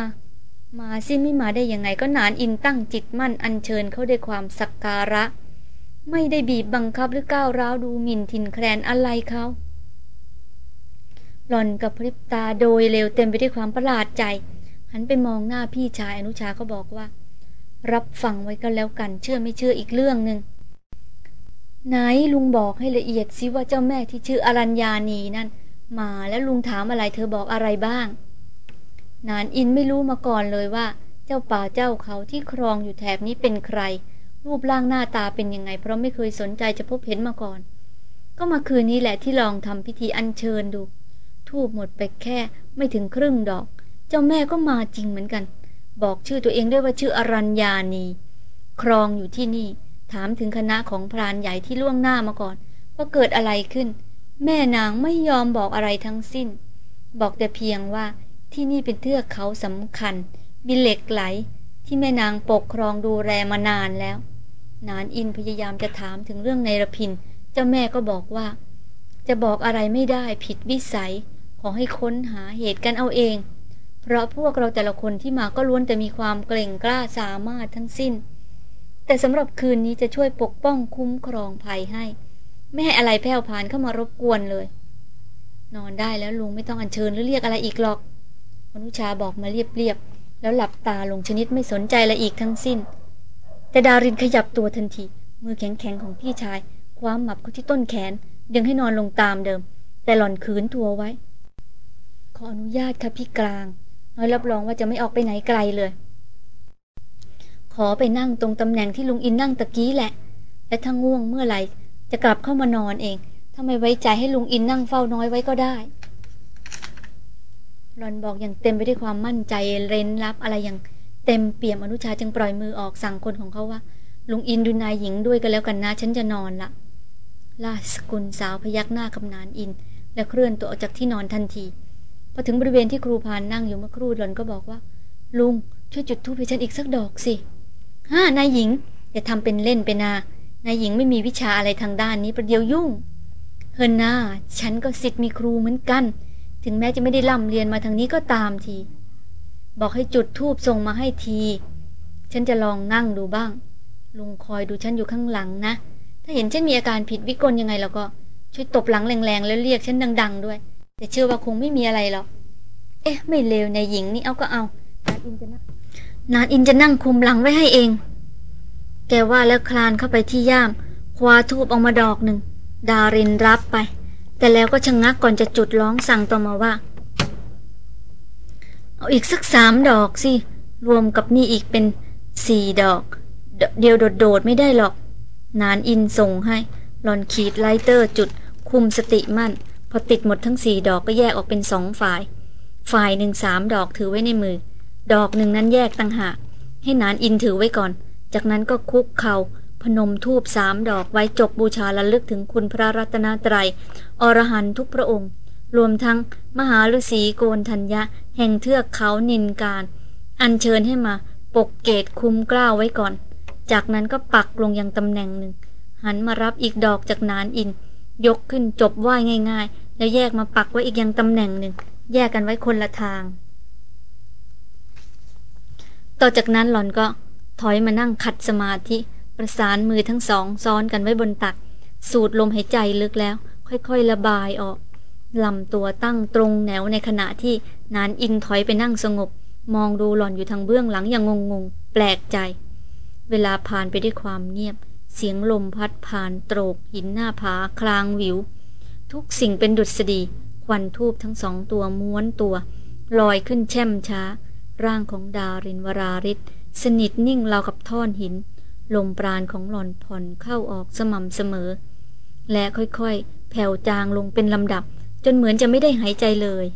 มาสิไม่มาได้ยังไงก็นานอินตั้งจิตมั่นอัญเชิญเขาด้วยความสักการะ ไม่ได้บีบบังคับหรือก้าวร้าวดูหมิ่นทินแคลนอะไรเขาหล่อนกับพริบตาโดยเร็วเต็มไปด้วยความประหลาดใจ หันไปมองหน้าพี่ชายอนุชาเขาบอกว่า รับฟังไว้ก็แล้วกัน เชื่อไม่เชื่ออีกเรื่องหนึ่งไหนลุงบอกให้ละเอียดสิว่าเจ้าแม่ที่ชื่ออรัญญานีนั่น มาแล้วลุงถามอะไรเธอบอกอะไรบ้าง นานอินไม่รู้มาก่อนเลยว่า เจ้าป่าเจ้าเขาที่ครองอยู่แถบนี้เป็นใคร รูปร่างหน้าตาเป็นยังไง เพราะไม่เคยสนใจจะพบเห็นมาก่อน ก็มาคืนนี้แหละที่ลองทำพิธีอัญเชิญดูทูบหมดไปแค่ไม่ถึงครึ่งดอก เจ้าแม่ก็มาจริงเหมือนกัน บอกชื่อตัวเองด้วยว่าชื่ออรัญญานี ครองอยู่ที่นี่ ถามถึงคณะของพรานใหญ่ที่ล่วงหน้ามาก่อน ว่าเกิดอะไรขึ้น แม่นางไม่ยอมบอกอะไรทั้งสิ้น บอกแต่เพียงว่าที่นี่เป็นเทือกเขาสำคัญ มีเหล็กไหล ที่แม่นางปกครองดูแลมานานแล้ว นานอินพยายามจะถามถึงเรื่องในรพิน เจ้าแม่ก็บอกว่า จะบอกอะไรไม่ได้ผิดวิสัย ขอให้ค้นหาเหตุกันเอาเอง เพราะพวกเราแต่ละคนที่มาก็ล้วนแต่มีความเกรงกล้าสามารถทั้งสิ้น แต่สำหรับคืนนี้จะช่วยปกป้องคุ้มครองภัยให้ ไม่ให้อะไรแผ่วพานเข้ามารบกวนเลย นอนได้แล้วลุงไม่ต้องอัญเชิญหรือเรียกอะไรอีกหรอกมนุชาบอกมาเรียบๆแล้วหลับตาลงชนิดไม่สนใจละอีกทั้งสิ้น แต่ดารินขยับตัวทันที มือแข็งๆของพี่ชาย คว้าหมับเขาที่ต้นแขนดึงให้นอนลงตามเดิม แต่หล่อนขืนตัวไว้ ขออนุญาตค่ะพี่กลาง น้อยรับรองว่าจะไม่ออกไปไหนไกลเลย ขอไปนั่งตรงตำแหน่งที่ลุงอินนั่งตะกี้แหละ และถ้าง่วงเมื่อไหร่จะกลับเข้ามานอนเอง ถ้าไม่ไว้ใจให้ลุงอินนั่งเฝ้าน้อยไว้ก็ได้หลอนบอกอย่างเต็มไปด้วยความมั่นใจเร้นลับอะไรอย่างเต็มเปี่ยมอนุชาจึงปล่อยมือออกสั่งคนของเขาว่า ลุงอินดูนายหญิงด้วยกันแล้วกันนะ ฉันจะนอนละลาสกุลสาวพยักหน้ากับนานอิน และเคลื่อนตัวออกจากที่นอนทันที พอถึงบริเวณที่ครูพานนั่งอยู่เมื่อครู่หลอนก็บอกว่า ลุงช่วยจุดธูปให้ฉันอีกสักดอกสิฮ่านายหญิงอย่าทำเป็นเล่นไปนานายหญิงไม่มีวิชาอะไรทางด้านนี้ประเดี๋ยวยุ่งเฮนนาฉันก็สิทธิ์มีครูเหมือนกัน ถึงแม้จะไม่ได้ล่ำเรียนมาทางนี้ก็ตามที บอกให้จุดทูบส่งมาให้ที ฉันจะลองนั่งดูบ้าง ลุงคอยดูฉันอยู่ข้างหลังนะ ถ้าเห็นฉันมีอาการผิดวิกลยังไงแล้วก็ช่วยตบหลังแรงๆแล้วเรียกฉันดัง ๆ ด้วย แต่เชื่อว่าคงไม่มีอะไรหรอก เอ๊ะ ไม่เลวในหญิงนี่เอาก็เอา นานอินจะนั่งนานอินจะนั่งคุมหลังไว้ให้เอง แกว่าแล้วคลานเข้าไปที่ย่าม คว้าทูบออกมาดอกหนึ่ง ดารินรับไป แต่แล้วก็ชะงงักก่อนจะจุดร้องสั่งต่อมาว่า เอาอีกสักสามดอกสิ รวมกับนี่อีกเป็นสี่ดอก เดียวโดดๆไม่ได้หรอก นานอินส่งให้หลอนขีดไลเตอร์จุดคุมสติมั่นพ อติดหมดทั้งสี่ดอกก็แยกออกเป็นสองฝ่าย ฝ่ายหนึ่งสามดอกถือไว้ในมือ ดอกหนึ่งนั้นแยกตั้งหาก ให้นานอินถือไว้ก่อน จากนั้นก็คุกเขา่าพนมทูบสามดอกไว้จบบูชาละลึกถึงคุณพระรัตนตรยัย อรหันทุกพระองค์ รวมทั้งมหาฤาษีโกนธัญญะ แห่งเทือกเขานินการ อัญเชิญให้มาปกเกตคุ้มกล้าวไว้ก่อน จากนั้นก็ปักลงยังตำแหน่งหนึ่ง หันมารับอีกดอกจากนานอิน ยกขึ้นจบไหว้ง่าย ๆ แล้วแยกมาปักไว้อีกยังตำแหน่งหนึ่ง แยกกันไว้คนละทาง ต่อจากนั้นหล่อนก็ถอยมานั่งขัดสมาธิ ประสานมือทั้งสองซ้อนกันไว้บนตัก สูดลมหายใจลึกแล้ว ค่อยๆระบายออกลำตัวตั้งตรงแนวในขณะที่นานอินถอยไปนั่งสงบ มองดูหล่อนอยู่ทางเบื้องหลังอย่างงงๆ แปลกใจ เวลาผ่านไปด้วยความเงียบ เสียงลมพัดผ่านโตรกหินหน้าผาคลางวิว ทุกสิ่งเป็นดุษฎีควันทูบทั้งสองตัวม้วนตัว ลอยขึ้นแช่มช้า ร่างของดารินวราริศสนิทนิ่งราวกับท่อนหิน ลมปราณของหล่อนผ่อนเข้าออกสม่ำเสมอ และค่อยๆ แผ่วจางลงเป็นลำดับ จนเหมือนจะไม่ได้หายใจเลย